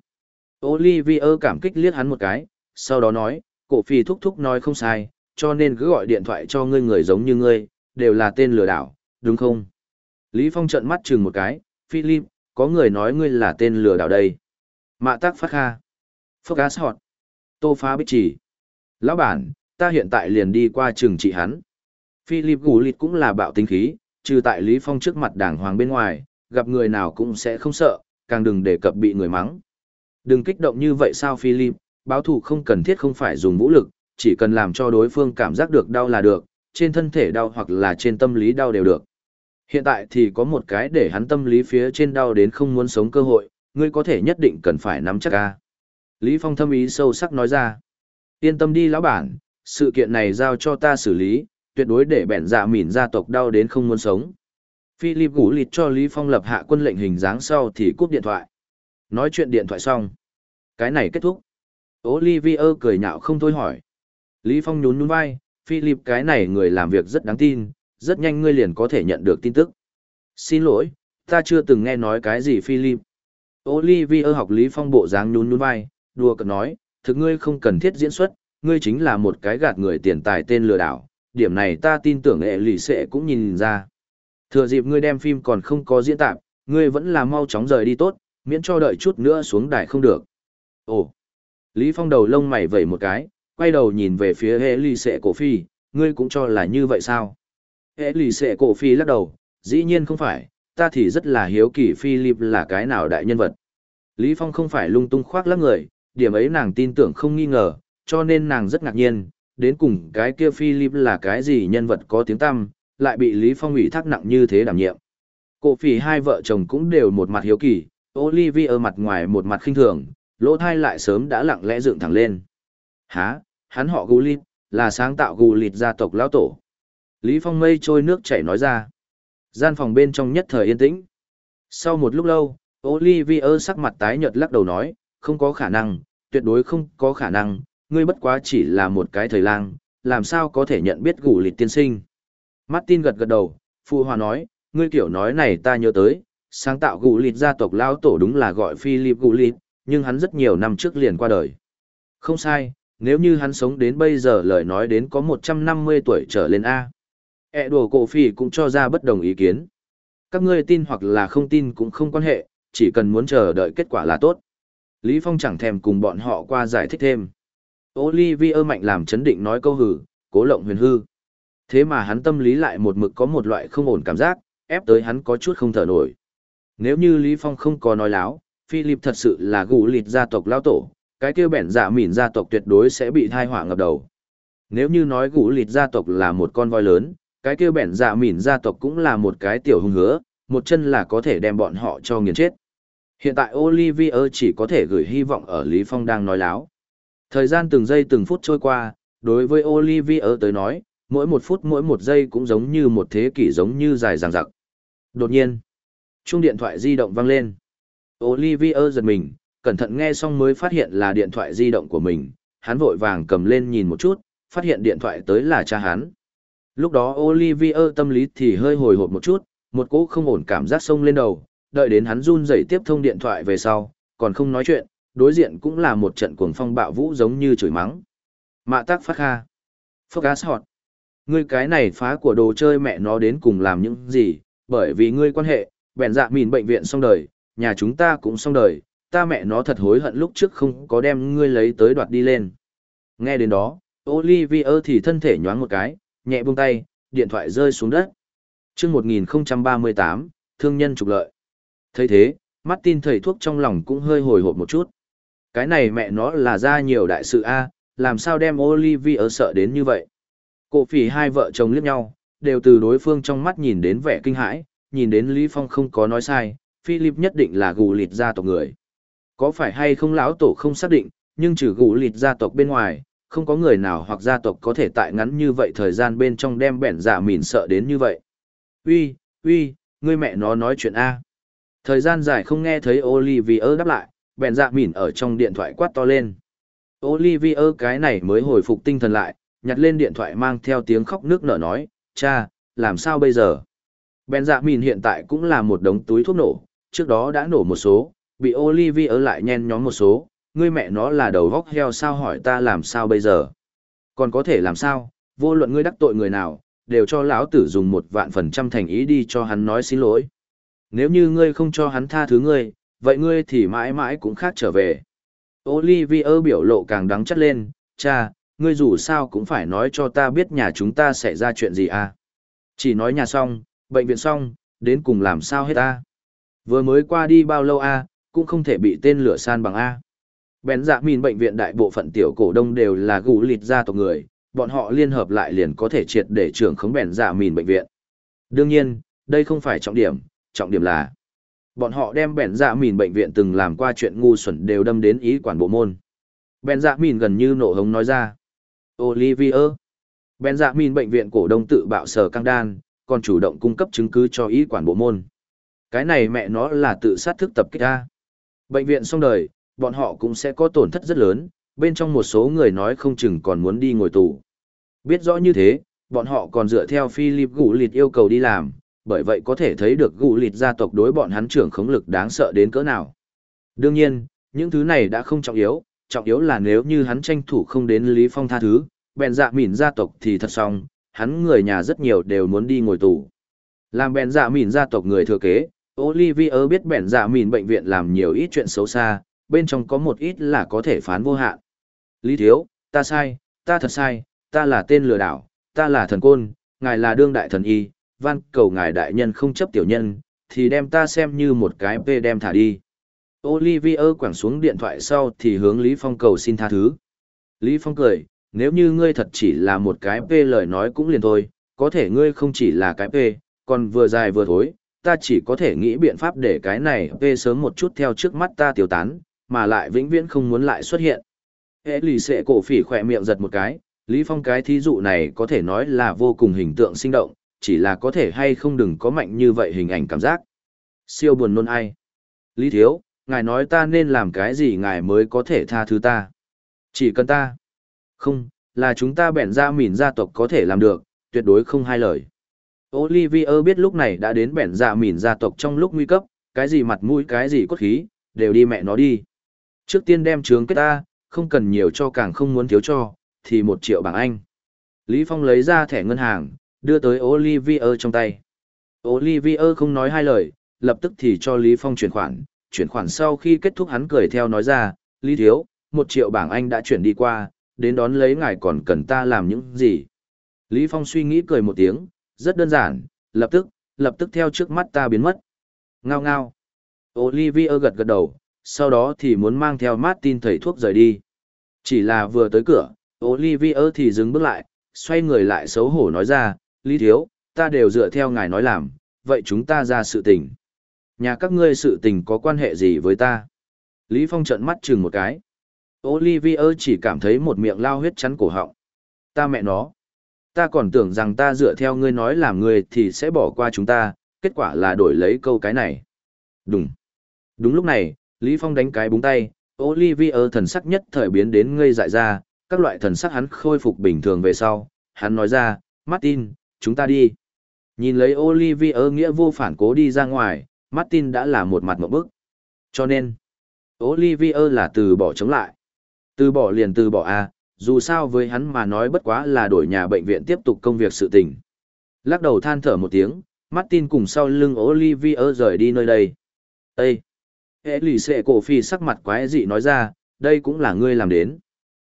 Olivier cảm kích liếc hắn một cái, sau đó nói, cổ phi thúc thúc nói không sai, cho nên cứ gọi điện thoại cho ngươi người giống như ngươi, đều là tên lừa đảo, đúng không? Lý Phong trợn mắt chừng một cái, Philip, có người nói ngươi là tên lừa đảo đây. Mạ tác phát kha. Focus hot. Tô phá bích chỉ. Lão bản, ta hiện tại liền đi qua trường trị hắn. Philip gù lịt cũng là bạo tính khí, trừ tại Lý Phong trước mặt đảng hoàng bên ngoài, gặp người nào cũng sẽ không sợ, càng đừng để cập bị người mắng. Đừng kích động như vậy sao Philip, báo thù không cần thiết không phải dùng vũ lực, chỉ cần làm cho đối phương cảm giác được đau là được, trên thân thể đau hoặc là trên tâm lý đau đều được. Hiện tại thì có một cái để hắn tâm lý phía trên đau đến không muốn sống cơ hội, ngươi có thể nhất định cần phải nắm chắc ca. Lý Phong thâm ý sâu sắc nói ra. Yên tâm đi lão bản, sự kiện này giao cho ta xử lý, tuyệt đối để bẻn dạ mỉn gia tộc đau đến không muốn sống. Philip gủ lịt cho Lý Phong lập hạ quân lệnh hình dáng sau thì cúp điện thoại. Nói chuyện điện thoại xong. Cái này kết thúc. Olivier cười nhạo không thôi hỏi. Lý Phong nhún nhún vai, Philip cái này người làm việc rất đáng tin, rất nhanh ngươi liền có thể nhận được tin tức. Xin lỗi, ta chưa từng nghe nói cái gì Philip. Olivier học Lý Phong bộ dáng nhún nhún vai, đùa cợt nói, thực ngươi không cần thiết diễn xuất, ngươi chính là một cái gạt người tiền tài tên lừa đảo, điểm này ta tin tưởng hệ lì sẽ cũng nhìn ra. Thừa dịp ngươi đem phim còn không có diễn tạp, ngươi vẫn là mau chóng rời đi tốt, miễn cho đợi chút nữa xuống đài không được. Ồ! Lý Phong đầu lông mày vẩy một cái, quay đầu nhìn về phía hệ lì xệ cổ phi, ngươi cũng cho là như vậy sao? Hệ lì xệ cổ phi lắc đầu, dĩ nhiên không phải, ta thì rất là hiếu kỳ Philip là cái nào đại nhân vật. Lý Phong không phải lung tung khoác lắc người, điểm ấy nàng tin tưởng không nghi ngờ, cho nên nàng rất ngạc nhiên, đến cùng cái kia Philip là cái gì nhân vật có tiếng tăm, lại bị Lý Phong ủy thác nặng như thế đảm nhiệm. Cổ phỉ hai vợ chồng cũng đều một mặt hiếu kỳ, Olivia mặt ngoài một mặt khinh thường, lỗ thai lại sớm đã lặng lẽ dựng thẳng lên. Há, hắn họ Gulit, là sáng tạo Gulit gia tộc lão tổ. Lý Phong mây trôi nước chảy nói ra. Gian phòng bên trong nhất thời yên tĩnh. Sau một lúc lâu, Olivia sắc mặt tái nhợt lắc đầu nói, không có khả năng, tuyệt đối không có khả năng, ngươi bất quá chỉ là một cái thời lang, làm sao có thể nhận biết gù lịt tiên sinh. Martin gật gật đầu, phù Hòa nói, ngươi kiểu nói này ta nhớ tới, sáng tạo gù lịt gia tộc lão tổ đúng là gọi Philip gù lịt, nhưng hắn rất nhiều năm trước liền qua đời. Không sai, nếu như hắn sống đến bây giờ lời nói đến có 150 tuổi trở lên A. E đùa cổ phi cũng cho ra bất đồng ý kiến. Các ngươi tin hoặc là không tin cũng không quan hệ, chỉ cần muốn chờ đợi kết quả là tốt. Lý Phong chẳng thèm cùng bọn họ qua giải thích thêm. Olivier mạnh làm chấn định nói câu hử, cố lộng huyền hư. Thế mà hắn tâm lý lại một mực có một loại không ổn cảm giác, ép tới hắn có chút không thở nổi. Nếu như Lý Phong không có nói láo, Philip thật sự là gù lịt gia tộc lao tổ, cái kia bẻn dạ mỉn gia tộc tuyệt đối sẽ bị thai họa ngập đầu. Nếu như nói gù lịt gia tộc là một con voi lớn, cái kia bẻn dạ mỉn gia tộc cũng là một cái tiểu hung hứa, một chân là có thể đem bọn họ cho nghiền chết. Hiện tại Olivier chỉ có thể gửi hy vọng ở Lý Phong đang nói láo. Thời gian từng giây từng phút trôi qua, đối với Olivier tới nói, mỗi một phút mỗi một giây cũng giống như một thế kỷ giống như dài dằng dặc. Đột nhiên, chuông điện thoại di động vang lên. Olivier giật mình, cẩn thận nghe xong mới phát hiện là điện thoại di động của mình, hắn vội vàng cầm lên nhìn một chút, phát hiện điện thoại tới là cha hắn. Lúc đó Olivier tâm lý thì hơi hồi hộp một chút, một cỗ không ổn cảm giác sông lên đầu, đợi đến hắn run rẩy tiếp thông điện thoại về sau, còn không nói chuyện, đối diện cũng là một trận cuồng phong bạo vũ giống như chửi mắng. Mạ tác phát kha. Phốc họt. Ngươi cái này phá của đồ chơi mẹ nó đến cùng làm những gì, bởi vì ngươi quan hệ, bèn dạ mìn bệnh viện xong đời, nhà chúng ta cũng xong đời, ta mẹ nó thật hối hận lúc trước không có đem ngươi lấy tới đoạt đi lên. Nghe đến đó, Olivier thì thân thể nhoáng một cái, nhẹ buông tay, điện thoại rơi xuống đất. Trước 1038, thương nhân trục lợi. thấy thế, Martin thầy thuốc trong lòng cũng hơi hồi hộp một chút. Cái này mẹ nó là ra nhiều đại sự A, làm sao đem Olivier sợ đến như vậy. Cổ phỉ hai vợ chồng liếc nhau, đều từ đối phương trong mắt nhìn đến vẻ kinh hãi, nhìn đến Lý Phong không có nói sai, Philip nhất định là gù lịt gia tộc người. Có phải hay không lão tổ không xác định, nhưng trừ gù lịt gia tộc bên ngoài, không có người nào hoặc gia tộc có thể tại ngắn như vậy thời gian bên trong đem bẻn giả mìn sợ đến như vậy. Uy, uy, ngươi mẹ nó nói chuyện A. Thời gian dài không nghe thấy Olivier đáp lại, bèn dạ mỉn ở trong điện thoại quát to lên. Olivier cái này mới hồi phục tinh thần lại, nhặt lên điện thoại mang theo tiếng khóc nước nở nói, cha, làm sao bây giờ? Bèn dạ mìn hiện tại cũng là một đống túi thuốc nổ, trước đó đã nổ một số, bị Olivia lại nhen nhóm một số, ngươi mẹ nó là đầu góc heo sao hỏi ta làm sao bây giờ? Còn có thể làm sao, vô luận ngươi đắc tội người nào, đều cho lão tử dùng một vạn phần trăm thành ý đi cho hắn nói xin lỗi. Nếu như ngươi không cho hắn tha thứ ngươi, vậy ngươi thì mãi mãi cũng khác trở về. Olivia biểu lộ càng đắng chất lên, cha, ngươi dù sao cũng phải nói cho ta biết nhà chúng ta sẽ ra chuyện gì à. Chỉ nói nhà xong, bệnh viện xong, đến cùng làm sao hết ta? Vừa mới qua đi bao lâu a cũng không thể bị tên lửa san bằng a Bèn dạ mìn bệnh viện đại bộ phận tiểu cổ đông đều là gù lịt gia tộc người, bọn họ liên hợp lại liền có thể triệt để trưởng khống bèn dạ mìn bệnh viện. Đương nhiên, đây không phải trọng điểm, trọng điểm là bọn họ đem bèn dạ mìn bệnh viện từng làm qua chuyện ngu xuẩn đều đâm đến ý quản bộ môn. Bèn dạ mìn gần như nổ hống nói ra. Olivier. Bèn dạ mìn bệnh viện cổ đông tự bạo sở căng đan, còn chủ động cung cấp chứng cứ cho y quản bộ môn. Cái này mẹ nó là tự sát thức tập kích A. Bệnh viện xong đời, bọn họ cũng sẽ có tổn thất rất lớn, bên trong một số người nói không chừng còn muốn đi ngồi tù. Biết rõ như thế, bọn họ còn dựa theo Philip Gũ Lịt yêu cầu đi làm, bởi vậy có thể thấy được Gũ Lịt gia tộc đối bọn hắn trưởng khống lực đáng sợ đến cỡ nào. Đương nhiên, những thứ này đã không trọng yếu, trọng yếu là nếu như hắn tranh thủ không đến Lý Phong tha thứ, bèn dạ mỉn gia tộc thì thật xong, hắn người nhà rất nhiều đều muốn đi ngồi tù. Làm bèn dạ mìn gia tộc người thừa kế, Olivier biết bèn dạ mìn bệnh viện làm nhiều ít chuyện xấu xa, bên trong có một ít là có thể phán vô hạn. Lý Thiếu, ta sai, ta thật sai, ta là tên lừa đảo, ta là thần côn, ngài là đương đại thần y, van cầu ngài đại nhân không chấp tiểu nhân, thì đem ta xem như một cái p đem thả đi. Olivier quẳng xuống điện thoại sau thì hướng Lý Phong cầu xin tha thứ. Lý Phong cười, nếu như ngươi thật chỉ là một cái p lời nói cũng liền thôi, có thể ngươi không chỉ là cái p, còn vừa dài vừa thối, ta chỉ có thể nghĩ biện pháp để cái này p sớm một chút theo trước mắt ta tiêu tán, mà lại vĩnh viễn không muốn lại xuất hiện. Hệ lì xệ cổ phỉ khỏe miệng giật một cái, Lý Phong cái thí dụ này có thể nói là vô cùng hình tượng sinh động, chỉ là có thể hay không đừng có mạnh như vậy hình ảnh cảm giác. Siêu buồn nôn ai. Lý Thiếu, ngài nói ta nên làm cái gì ngài mới có thể tha thứ ta. Chỉ cần ta. Không, là chúng ta bèn ra mìn gia tộc có thể làm được, tuyệt đối không hai lời. Olivier biết lúc này đã đến bèn ra mìn gia tộc trong lúc nguy cấp, cái gì mặt mũi cái gì cốt khí, đều đi mẹ nó đi. Trước tiên đem trướng kết ta, không cần nhiều cho càng không muốn thiếu cho, thì một triệu bảng Anh. Lý Phong lấy ra thẻ ngân hàng, đưa tới Olivier trong tay. Olivier không nói hai lời, lập tức thì cho Lý Phong chuyển khoản, chuyển khoản sau khi kết thúc hắn cười theo nói ra, Lý Thiếu, một triệu bảng Anh đã chuyển đi qua, đến đón lấy ngài còn cần ta làm những gì. Lý Phong suy nghĩ cười một tiếng, rất đơn giản, lập tức, lập tức theo trước mắt ta biến mất. Ngao ngao. Olivia gật gật đầu, sau đó thì muốn mang theo Martin thầy thuốc rời đi. Chỉ là vừa tới cửa, Olivia thì dừng bước lại, xoay người lại xấu hổ nói ra, Lý Thiếu, ta đều dựa theo ngài nói làm, vậy chúng ta ra sự tình. Nhà các ngươi sự tình có quan hệ gì với ta? Lý Phong trợn mắt chừng một cái. Olivia chỉ cảm thấy một miệng lao huyết chắn cổ họng. Ta mẹ nó. Ta còn tưởng rằng ta dựa theo ngươi nói làm người thì sẽ bỏ qua chúng ta, kết quả là đổi lấy câu cái này. Đúng. Đúng lúc này, Lý Phong đánh cái búng tay, Olivia thần sắc nhất thời biến đến ngây dại ra, các loại thần sắc hắn khôi phục bình thường về sau. Hắn nói ra, Martin, chúng ta đi. Nhìn lấy Olivia nghĩa vô phản cố đi ra ngoài, Martin đã là một mặt một bức. Cho nên, Olivia là từ bỏ chống lại. Từ bỏ liền từ bỏ a, à, dù sao với hắn mà nói bất quá là đổi nhà bệnh viện tiếp tục công việc sự tình. Lắc đầu than thở một tiếng, Martin cùng sau lưng Olivia rời đi nơi đây. Ê! Hệ lì xệ cổ phi sắc mặt quái dị nói ra, đây cũng là ngươi làm đến.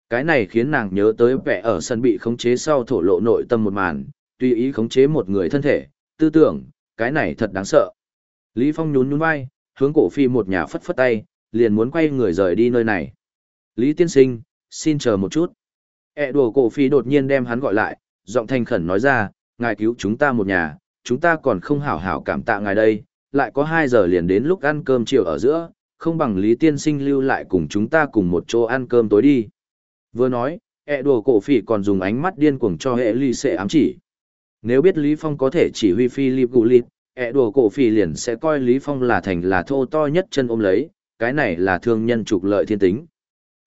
Cái này khiến nàng nhớ tới vẻ ở sân bị khống chế sau thổ lộ nội tâm một màn, tùy ý khống chế một người thân thể, tư tưởng, cái này thật đáng sợ. Lý Phong nhún nhún vai, hướng cổ phi một nhà phất phất tay, liền muốn quay người rời đi nơi này. Lý tiên sinh, xin chờ một chút. E đùa cổ phi đột nhiên đem hắn gọi lại, giọng thanh khẩn nói ra, ngài cứu chúng ta một nhà, chúng ta còn không hảo hảo cảm tạ ngài đây, lại có 2 giờ liền đến lúc ăn cơm chiều ở giữa, không bằng Lý tiên sinh lưu lại cùng chúng ta cùng một chỗ ăn cơm tối đi. Vừa nói, E đùa cổ phi còn dùng ánh mắt điên cuồng cho hệ ly sẽ ám chỉ. Nếu biết Lý Phong có thể chỉ huy Philip Gullit, ẹ đùa cổ Phi liền sẽ coi Lý Phong là thành là thô to nhất chân ôm lấy, cái này là thương nhân trục lợi thiên tính.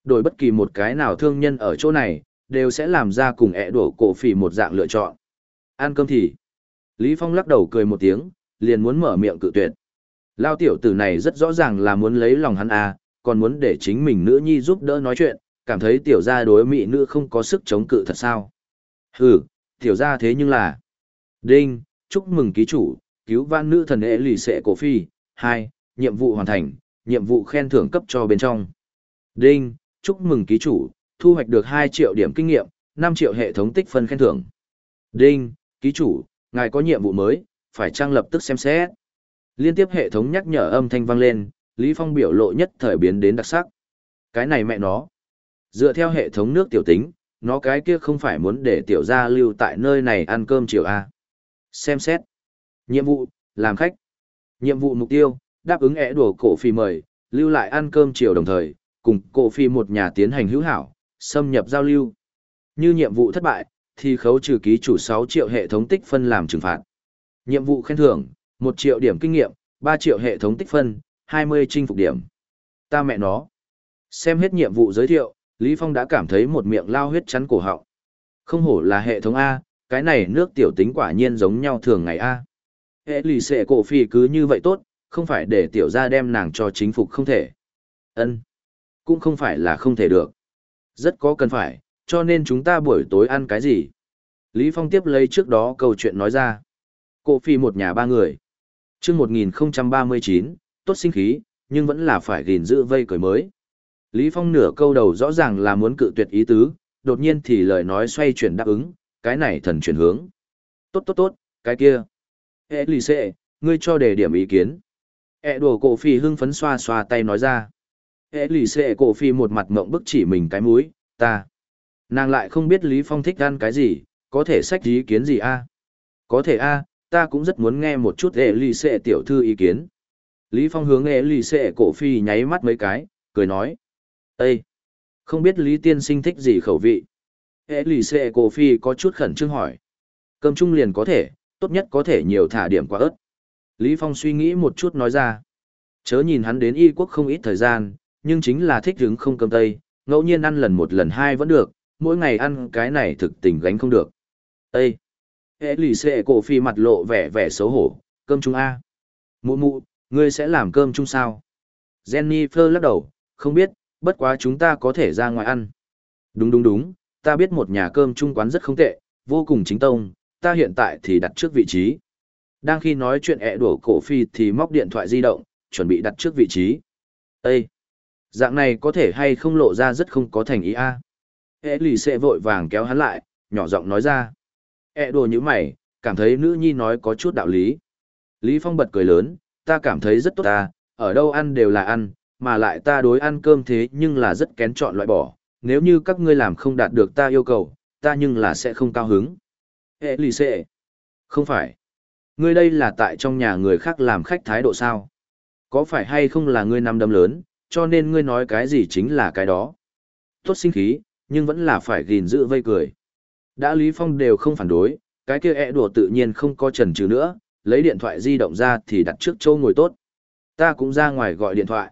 Đổi bất kỳ một cái nào thương nhân ở chỗ này, đều sẽ làm ra cùng ẹ đổ cổ phỉ một dạng lựa chọn. Ăn cơm thì. Lý Phong lắc đầu cười một tiếng, liền muốn mở miệng cự tuyệt. Lao tiểu tử này rất rõ ràng là muốn lấy lòng hắn à, còn muốn để chính mình nữ nhi giúp đỡ nói chuyện, cảm thấy tiểu gia đối mỹ nữ không có sức chống cự thật sao. Hừ, tiểu gia thế nhưng là... Đinh, chúc mừng ký chủ, cứu vãn nữ thần ế lì xệ cổ phi. Hai, nhiệm vụ hoàn thành, nhiệm vụ khen thưởng cấp cho bên trong. Đinh, chúc mừng ký chủ, thu hoạch được hai triệu điểm kinh nghiệm, năm triệu hệ thống tích phân khen thưởng. Đinh, ký chủ, ngài có nhiệm vụ mới, phải trang lập tức xem xét. Liên tiếp hệ thống nhắc nhở âm thanh vang lên, Lý Phong biểu lộ nhất thời biến đến đặc sắc. Cái này mẹ nó. Dựa theo hệ thống nước tiểu tính, nó cái kia không phải muốn để tiểu gia lưu tại nơi này ăn cơm chiều à? Xem xét. Nhiệm vụ, làm khách. Nhiệm vụ mục tiêu, đáp ứng ẻ đùa cổ phì mời, lưu lại ăn cơm chiều đồng thời, cùng cổ phi một nhà tiến hành hữu hảo, xâm nhập giao lưu. Như nhiệm vụ thất bại, thì khấu trừ ký chủ 6 triệu hệ thống tích phân làm trừng phạt. Nhiệm vụ khen thưởng, 1 triệu điểm kinh nghiệm, 3 triệu hệ thống tích phân, 20 chinh phục điểm. Ta mẹ nó. Xem hết nhiệm vụ giới thiệu, Lý Phong đã cảm thấy một miệng lao huyết chắn cổ họng. Không hổ là hệ thống A, cái này nước tiểu tính quả nhiên giống nhau thường ngày A. Hệ lì xệ cổ phi cứ như vậy tốt, không phải để tiểu gia đem nàng cho chính phục không thể. ân cũng không phải là không thể được. Rất có cần phải, cho nên chúng ta buổi tối ăn cái gì? Lý Phong tiếp lấy trước đó câu chuyện nói ra. Cổ phi một nhà ba người. Trước 1039, tốt sinh khí, nhưng vẫn là phải gìn giữ vây cởi mới. Lý Phong nửa câu đầu rõ ràng là muốn cự tuyệt ý tứ, đột nhiên thì lời nói xoay chuyển đáp ứng, cái này thần chuyển hướng. Tốt tốt tốt, cái kia. Ê lì xệ, ngươi cho đề điểm ý kiến. Ê đùa cổ phi hưng phấn xoa xoa tay nói ra. Hệ lì xệ cổ phi một mặt mộng bức chỉ mình cái mũi, ta. Nàng lại không biết Lý Phong thích ăn cái gì, có thể sách ý kiến gì a? Có thể a, ta cũng rất muốn nghe một chút hệ lì xệ tiểu thư ý kiến. Lý Phong hướng hệ lì xệ cổ phi nháy mắt mấy cái, cười nói. Ê! Không biết Lý Tiên Sinh thích gì khẩu vị? Hệ lì xệ cổ phi có chút khẩn trương hỏi. Cơm chung liền có thể, tốt nhất có thể nhiều thả điểm quả ớt. Lý Phong suy nghĩ một chút nói ra. Chớ nhìn hắn đến y quốc không ít thời gian, nhưng chính là thích hứng không cơm tây, ngẫu nhiên ăn lần một lần hai vẫn được, mỗi ngày ăn cái này thực tình gánh không được. Ê! Ê lì xệ cổ phi mặt lộ vẻ vẻ xấu hổ, cơm chung A. Mụ mụ, ngươi sẽ làm cơm chung sao? Jennifer lắc đầu, không biết, bất quá chúng ta có thể ra ngoài ăn. Đúng đúng đúng, ta biết một nhà cơm chung quán rất không tệ, vô cùng chính tông, ta hiện tại thì đặt trước vị trí. Đang khi nói chuyện ẹ đổ cổ phi thì móc điện thoại di động, chuẩn bị đặt trước vị trí. Ê! Dạng này có thể hay không lộ ra rất không có thành ý a. À? Hệ lì xệ vội vàng kéo hắn lại, nhỏ giọng nói ra. e đồ như mày, cảm thấy nữ nhi nói có chút đạo lý. Lý Phong bật cười lớn, ta cảm thấy rất tốt ta, ở đâu ăn đều là ăn, mà lại ta đối ăn cơm thế nhưng là rất kén chọn loại bỏ, nếu như các ngươi làm không đạt được ta yêu cầu, ta nhưng là sẽ không cao hứng. Hệ lì xệ. Không phải. Ngươi đây là tại trong nhà người khác làm khách thái độ sao? Có phải hay không là ngươi năm đâm lớn, cho nên ngươi nói cái gì chính là cái đó. Tốt sinh khí, nhưng vẫn là phải gìn giữ vây cười. Đã Lý Phong đều không phản đối, cái kia ẹ đùa tự nhiên không có trần trừ nữa, lấy điện thoại di động ra thì đặt trước châu ngồi tốt. Ta cũng ra ngoài gọi điện thoại.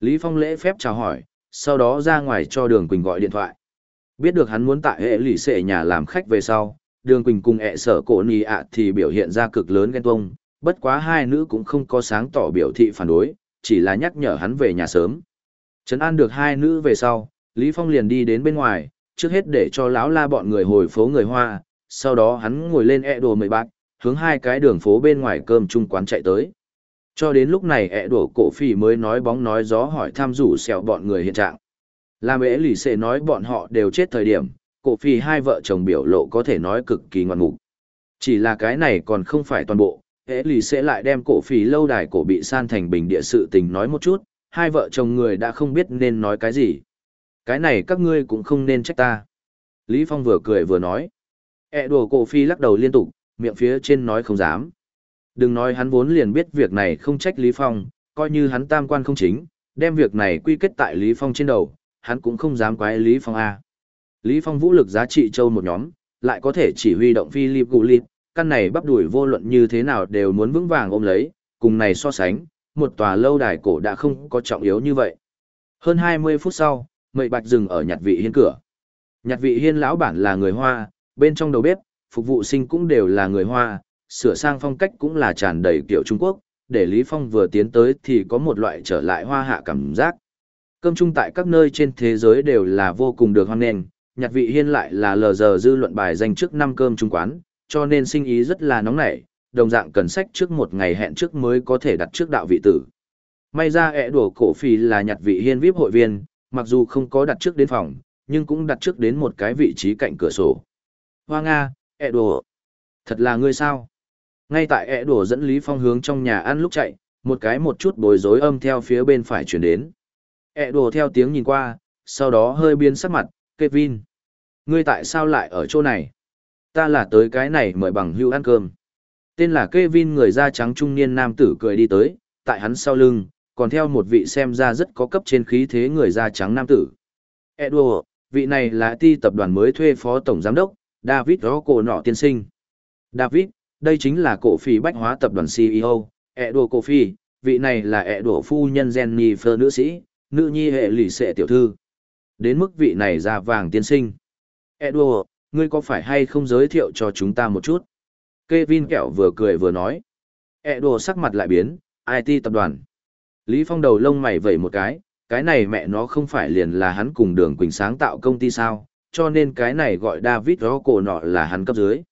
Lý Phong lễ phép chào hỏi, sau đó ra ngoài cho Đường Quỳnh gọi điện thoại. Biết được hắn muốn tại hệ lì xệ nhà làm khách về sau, Đường Quỳnh cùng ẹ sở cổ nì ạ thì biểu hiện ra cực lớn ghen tuông, bất quá hai nữ cũng không có sáng tỏ biểu thị phản đối, chỉ là nhắc nhở hắn về nhà sớm. Trấn an được hai nữ về sau, Lý Phong liền đi đến bên ngoài, trước hết để cho lão la bọn người hồi phố người Hoa, sau đó hắn ngồi lên ẹ đồ mười bạc, hướng hai cái đường phố bên ngoài cơm chung quán chạy tới. Cho đến lúc này ẹ đổ cổ phỉ mới nói bóng nói gió hỏi tham rủ xèo bọn người hiện trạng. Làm ế lì xệ nói bọn họ đều chết thời điểm, cổ phỉ hai vợ chồng biểu lộ có thể nói cực kỳ ngoan mục. Chỉ là cái này còn không phải toàn bộ, hễ lì sẽ lại đem cổ phỉ lâu đài cổ bị san thành bình địa sự tình nói một chút, hai vợ chồng người đã không biết nên nói cái gì. Cái này các ngươi cũng không nên trách ta. Lý Phong vừa cười vừa nói. ẹ đổ cổ phi lắc đầu liên tục, miệng phía trên nói không dám. Đừng nói hắn vốn liền biết việc này không trách Lý Phong, coi như hắn tam quan không chính, đem việc này quy kết tại Lý Phong trên đầu, hắn cũng không dám quái Lý Phong A. Lý Phong vũ lực giá trị châu một nhóm, lại có thể chỉ huy động Philip Gulit, căn này bắp đùi vô luận như thế nào đều muốn vững vàng ôm lấy, cùng này so sánh, một tòa lâu đài cổ đã không có trọng yếu như vậy. Hơn 20 phút sau, Mậy Bạch dừng ở nhặt vị hiên cửa. Nhặt vị hiên lão bản là người Hoa, bên trong đầu bếp, phục vụ sinh cũng đều là người Hoa, sửa sang phong cách cũng là tràn đầy kiểu Trung Quốc, để Lý Phong vừa tiến tới thì có một loại trở lại hoa hạ cảm giác. Cơm chung tại các nơi trên thế giới đều là vô cùng được hoan nghênh, nhạc vị hiên lại là lờ giờ dư luận bài danh trước năm cơm trung quán, cho nên sinh ý rất là nóng nảy, đồng dạng cần sách trước một ngày hẹn trước mới có thể đặt trước đạo vị tử. May ra ẻ đùa cổ phì là nhặt vị hiên VIP hội viên, mặc dù không có đặt trước đến phòng, nhưng cũng đặt trước đến một cái vị trí cạnh cửa sổ. Hoa Nga, ẻ đùa. Thật là ngươi sao? Ngay tại ẻ đùa dẫn Lý Phong hướng trong nhà ăn lúc chạy, một cái một chút bối rối âm theo phía bên phải chuyển đến. ẻ đùa theo tiếng nhìn qua, sau đó hơi biến sắc mặt, Kevin. Ngươi tại sao lại ở chỗ này? Ta là tới cái này mời bằng hưu ăn cơm. Tên là Kevin người da trắng trung niên nam tử cười đi tới, tại hắn sau lưng, còn theo một vị xem ra rất có cấp trên khí thế người da trắng nam tử. Edward, vị này là ti tập đoàn mới thuê phó tổng giám đốc, David Rocco nọ tiên sinh. David, đây chính là cổ phi bách hóa tập đoàn CEO, edward cổ phi, vị này là edward phu nhân Jennifer nữ sĩ, nữ nhi hệ lì xệ tiểu thư. Đến mức vị này ra vàng tiên sinh. edward ngươi có phải hay không giới thiệu cho chúng ta một chút? Kevin kẹo vừa cười vừa nói. E đồ sắc mặt lại biến, IT tập đoàn. Lý Phong đầu lông mày vẩy một cái, cái này mẹ nó không phải liền là hắn cùng đường Quỳnh sáng tạo công ty sao, cho nên cái này gọi David Rocco nọ là hắn cấp dưới.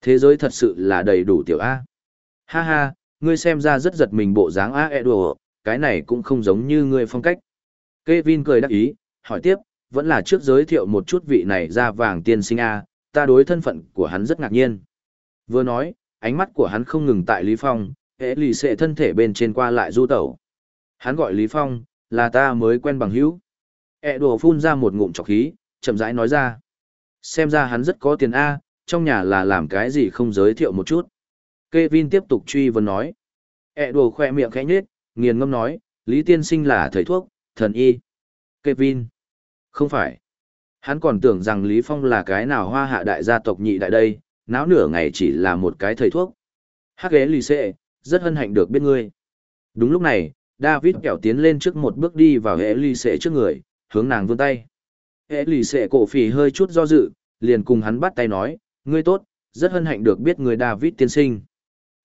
Thế giới thật sự là đầy đủ tiểu A. Ha ha, ngươi xem ra rất giật mình bộ dáng A Edo, cái này cũng không giống như ngươi phong cách. Kevin cười đắc ý, hỏi tiếp, vẫn là trước giới thiệu một chút vị này ra vàng tiên sinh A, ta đối thân phận của hắn rất ngạc nhiên. Vừa nói, ánh mắt của hắn không ngừng tại Lý Phong, hệ lì xệ thân thể bên trên qua lại du tẩu. Hắn gọi Lý Phong, là ta mới quen bằng hữu. E đồ phun ra một ngụm trọc khí, chậm rãi nói ra. Xem ra hắn rất có tiền A, trong nhà là làm cái gì không giới thiệu một chút. Kevin tiếp tục truy vấn nói. E đồ khoe miệng khẽ nhếch nghiền ngâm nói, Lý Tiên Sinh là thầy thuốc, thần y. Kevin. Không phải. Hắn còn tưởng rằng Lý Phong là cái nào hoa hạ đại gia tộc nhị đại đây, náo nửa ngày chỉ là một cái thầy thuốc. Hắc ghế lì xệ, rất hân hạnh được biết ngươi. Đúng lúc này, David kẹo tiến lên trước một bước đi vào hệ lì xệ trước người, hướng nàng vươn tay. Hệ lì xệ cổ phì hơi chút do dự, liền cùng hắn bắt tay nói, Ngươi tốt, rất hân hạnh được biết người David tiên sinh.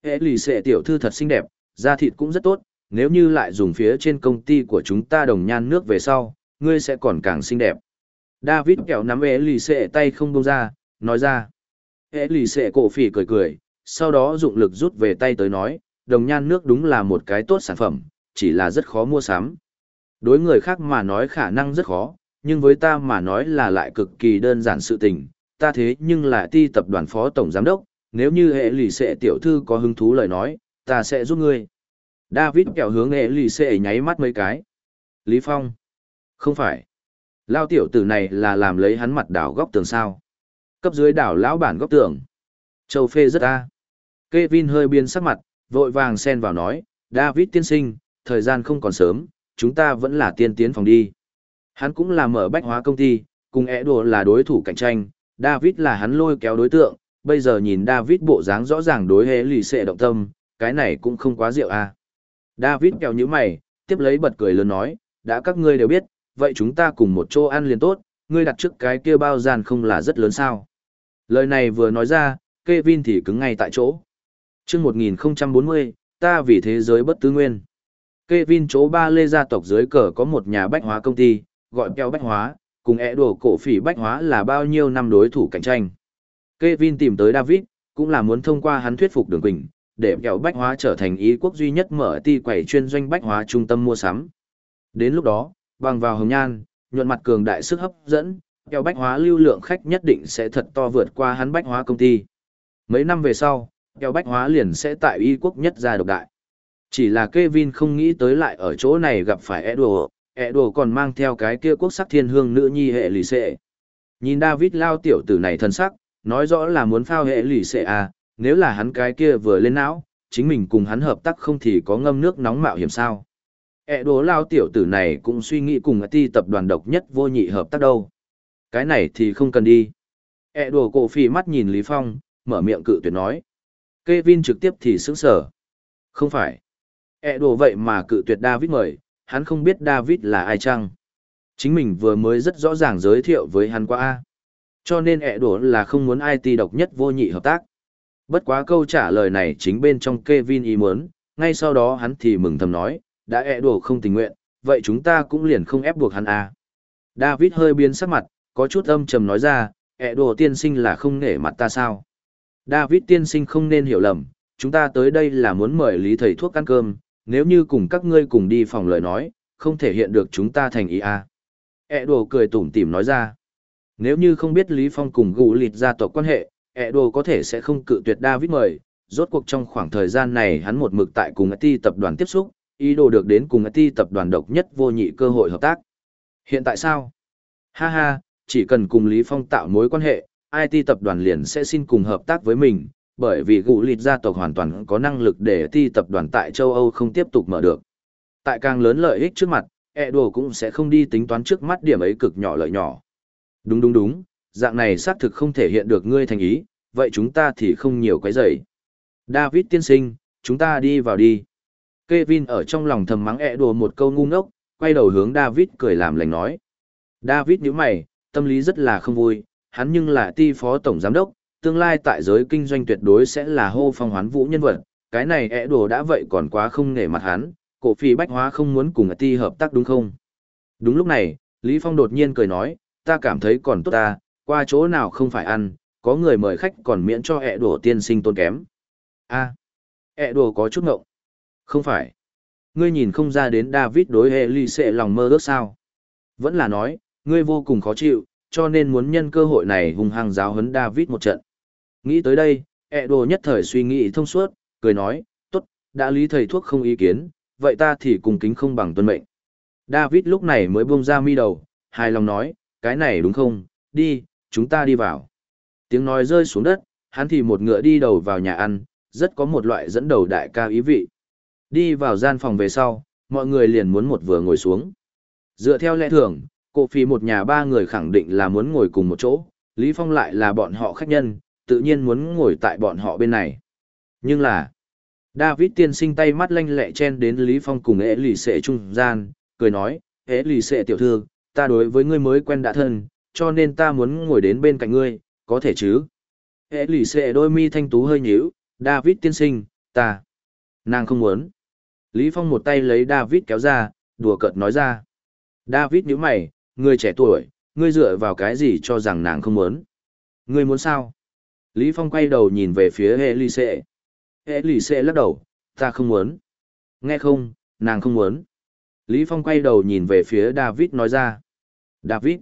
Hệ lì xệ tiểu thư thật xinh đẹp, da thịt cũng rất tốt, nếu như lại dùng phía trên công ty của chúng ta đồng nhan nước về sau, ngươi sẽ còn càng xinh đẹp. David kẹo nắm ế lì xệ tay không bông ra, nói ra. Ế lì xệ cổ phỉ cười cười, sau đó dụng lực rút về tay tới nói, đồng nhan nước đúng là một cái tốt sản phẩm, chỉ là rất khó mua sắm. Đối người khác mà nói khả năng rất khó, nhưng với ta mà nói là lại cực kỳ đơn giản sự tình. Ta thế nhưng là ti tập đoàn phó tổng giám đốc, nếu như hệ lì xệ tiểu thư có hứng thú lời nói, ta sẽ giúp ngươi. David kẹo hướng hệ lì xệ nháy mắt mấy cái. Lý Phong. Không phải. Lao tiểu tử này là làm lấy hắn mặt đảo góc tường sao. Cấp dưới đảo lão bản góc tường. Châu phê rất a. Kevin hơi biến sắc mặt, vội vàng xen vào nói, David tiên sinh, thời gian không còn sớm, chúng ta vẫn là tiên tiến phòng đi. Hắn cũng là mở bách hóa công ty, cùng ẻ đồ là đối thủ cạnh tranh, David là hắn lôi kéo đối tượng, bây giờ nhìn David bộ dáng rõ ràng đối hệ lì xệ động tâm, cái này cũng không quá rượu à. David kéo như mày, tiếp lấy bật cười lớn nói, đã các ngươi đều biết, vậy chúng ta cùng một chỗ ăn liền tốt, ngươi đặt trước cái kia bao gian không là rất lớn sao. Lời này vừa nói ra, Kevin thì cứng ngay tại chỗ. Trước 1040, ta vì thế giới bất tư nguyên. Kevin chỗ ba lê gia tộc dưới cờ có một nhà bách hóa công ty, gọi keo bách hóa, cùng ẹ đùa cổ phỉ bách hóa là bao nhiêu năm đối thủ cạnh tranh. Kevin tìm tới David, cũng là muốn thông qua hắn thuyết phục đường quỳnh, để kẹo bách hóa trở thành ý quốc duy nhất mở ti quẩy chuyên doanh bách hóa trung tâm mua sắm. Đến lúc đó, bằng vào hồng nhan, nhuận mặt cường đại sức hấp dẫn, kẹo bách hóa lưu lượng khách nhất định sẽ thật to vượt qua hắn bách hóa công ty. Mấy năm về sau, kẹo bách hóa liền sẽ tại y quốc nhất gia độc đại. Chỉ là Kevin không nghĩ tới lại ở chỗ này gặp phải Edward, Edward còn mang theo cái kia quốc sắc thiên hương nữ nhi hệ lì xệ. Nhìn David lao tiểu tử này thân sắc, nói rõ là muốn phao hệ lì xệ à, nếu là hắn cái kia vừa lên não, chính mình cùng hắn hợp tác không thì có ngâm nước nóng mạo hiểm sao ẹ đồ lao tiểu tử này cũng suy nghĩ cùng ti tập đoàn độc nhất vô nhị hợp tác đâu. Cái này thì không cần đi. ẹ đồ cổ phi mắt nhìn Lý Phong, mở miệng cự tuyệt nói. Kevin trực tiếp thì sững sở. Không phải. ẹ đồ vậy mà cự tuyệt David mời, hắn không biết David là ai chăng. Chính mình vừa mới rất rõ ràng giới thiệu với hắn qua A. Cho nên ẹ đồ là không muốn IT độc nhất vô nhị hợp tác. Bất quá câu trả lời này chính bên trong Kevin ý muốn, ngay sau đó hắn thì mừng thầm nói, đã E đồ không tình nguyện, vậy chúng ta cũng liền không ép buộc hắn à David hơi biến sắc mặt, có chút âm trầm nói ra, E đồ tiên sinh là không nể mặt ta sao. David tiên sinh không nên hiểu lầm, chúng ta tới đây là muốn mời Lý thầy thuốc ăn cơm, nếu như cùng các ngươi cùng đi phòng lời nói, không thể hiện được chúng ta thành ý à E đồ cười tủm tỉm nói ra. Nếu như không biết Lý Phong cùng gù lịt gia tộc quan hệ, E đồ có thể sẽ không cự tuyệt David mời, rốt cuộc trong khoảng thời gian này hắn một mực tại cùng ti tập đoàn tiếp xúc, ý đồ được đến cùng ti tập đoàn độc nhất vô nhị cơ hội hợp tác. Hiện tại sao? Ha ha, chỉ cần cùng Lý Phong tạo mối quan hệ, IT tập đoàn liền sẽ xin cùng hợp tác với mình, bởi vì gũ lịt gia tộc hoàn toàn có năng lực để ti tập đoàn tại châu Âu không tiếp tục mở được. Tại càng lớn lợi ích trước mặt, e đồ cũng sẽ không đi tính toán trước mắt điểm ấy cực nhỏ lợi nhỏ. Đúng đúng đúng, dạng này xác thực không thể hiện được ngươi thành ý, vậy chúng ta thì không nhiều quấy rầy. David tiên sinh, chúng ta đi vào đi. Kevin ở trong lòng thầm mắng e đùa một câu ngu ngốc, quay đầu hướng David cười làm lành nói. David nhíu mày, tâm lý rất là không vui, hắn nhưng là ti phó tổng giám đốc, tương lai tại giới kinh doanh tuyệt đối sẽ là hô phong hoán vũ nhân vật, cái này e đù đã vậy còn quá không nể mặt hắn, cổ phi bách hóa không muốn cùng ti hợp tác đúng không? Đúng lúc này, Lý Phong đột nhiên cười nói, ta cảm thấy còn tốt ta, qua chỗ nào không phải ăn, có người mời khách còn miễn cho e đù tiên sinh tôn kém. a e đù có chút ngộng. Không phải. Ngươi nhìn không ra đến David đối hệ ly sẽ lòng mơ ước sao. Vẫn là nói, ngươi vô cùng khó chịu, cho nên muốn nhân cơ hội này hung hăng giáo huấn David một trận. Nghĩ tới đây, ẹ đồ nhất thời suy nghĩ thông suốt, cười nói, tốt, đã lý thầy thuốc không ý kiến, vậy ta thì cùng kính không bằng tuân mệnh. David lúc này mới buông ra mi đầu, hài lòng nói, cái này đúng không, đi, chúng ta đi vào. Tiếng nói rơi xuống đất, hắn thì một ngựa đi đầu vào nhà ăn, rất có một loại dẫn đầu đại ca ý vị. Đi vào gian phòng về sau, mọi người liền muốn một vừa ngồi xuống. Dựa theo lẽ thường, cổ phi một nhà ba người khẳng định là muốn ngồi cùng một chỗ, Lý Phong lại là bọn họ khách nhân, tự nhiên muốn ngồi tại bọn họ bên này. Nhưng là, David tiên sinh tay mắt lanh lẹ chen đến Lý Phong cùng ế lì xệ trung gian, cười nói, ế lì xệ tiểu thư, ta đối với ngươi mới quen đã thân, cho nên ta muốn ngồi đến bên cạnh ngươi, có thể chứ? Ế lì xệ đôi mi thanh tú hơi nhíu, David tiên sinh, ta, nàng không muốn. Lý Phong một tay lấy David kéo ra, đùa cợt nói ra. David nhíu mày, người trẻ tuổi, ngươi dựa vào cái gì cho rằng nàng không muốn? Ngươi muốn sao? Lý Phong quay đầu nhìn về phía Elise. Elise lắc đầu, ta không muốn. Nghe không, nàng không muốn. Lý Phong quay đầu nhìn về phía David nói ra. David.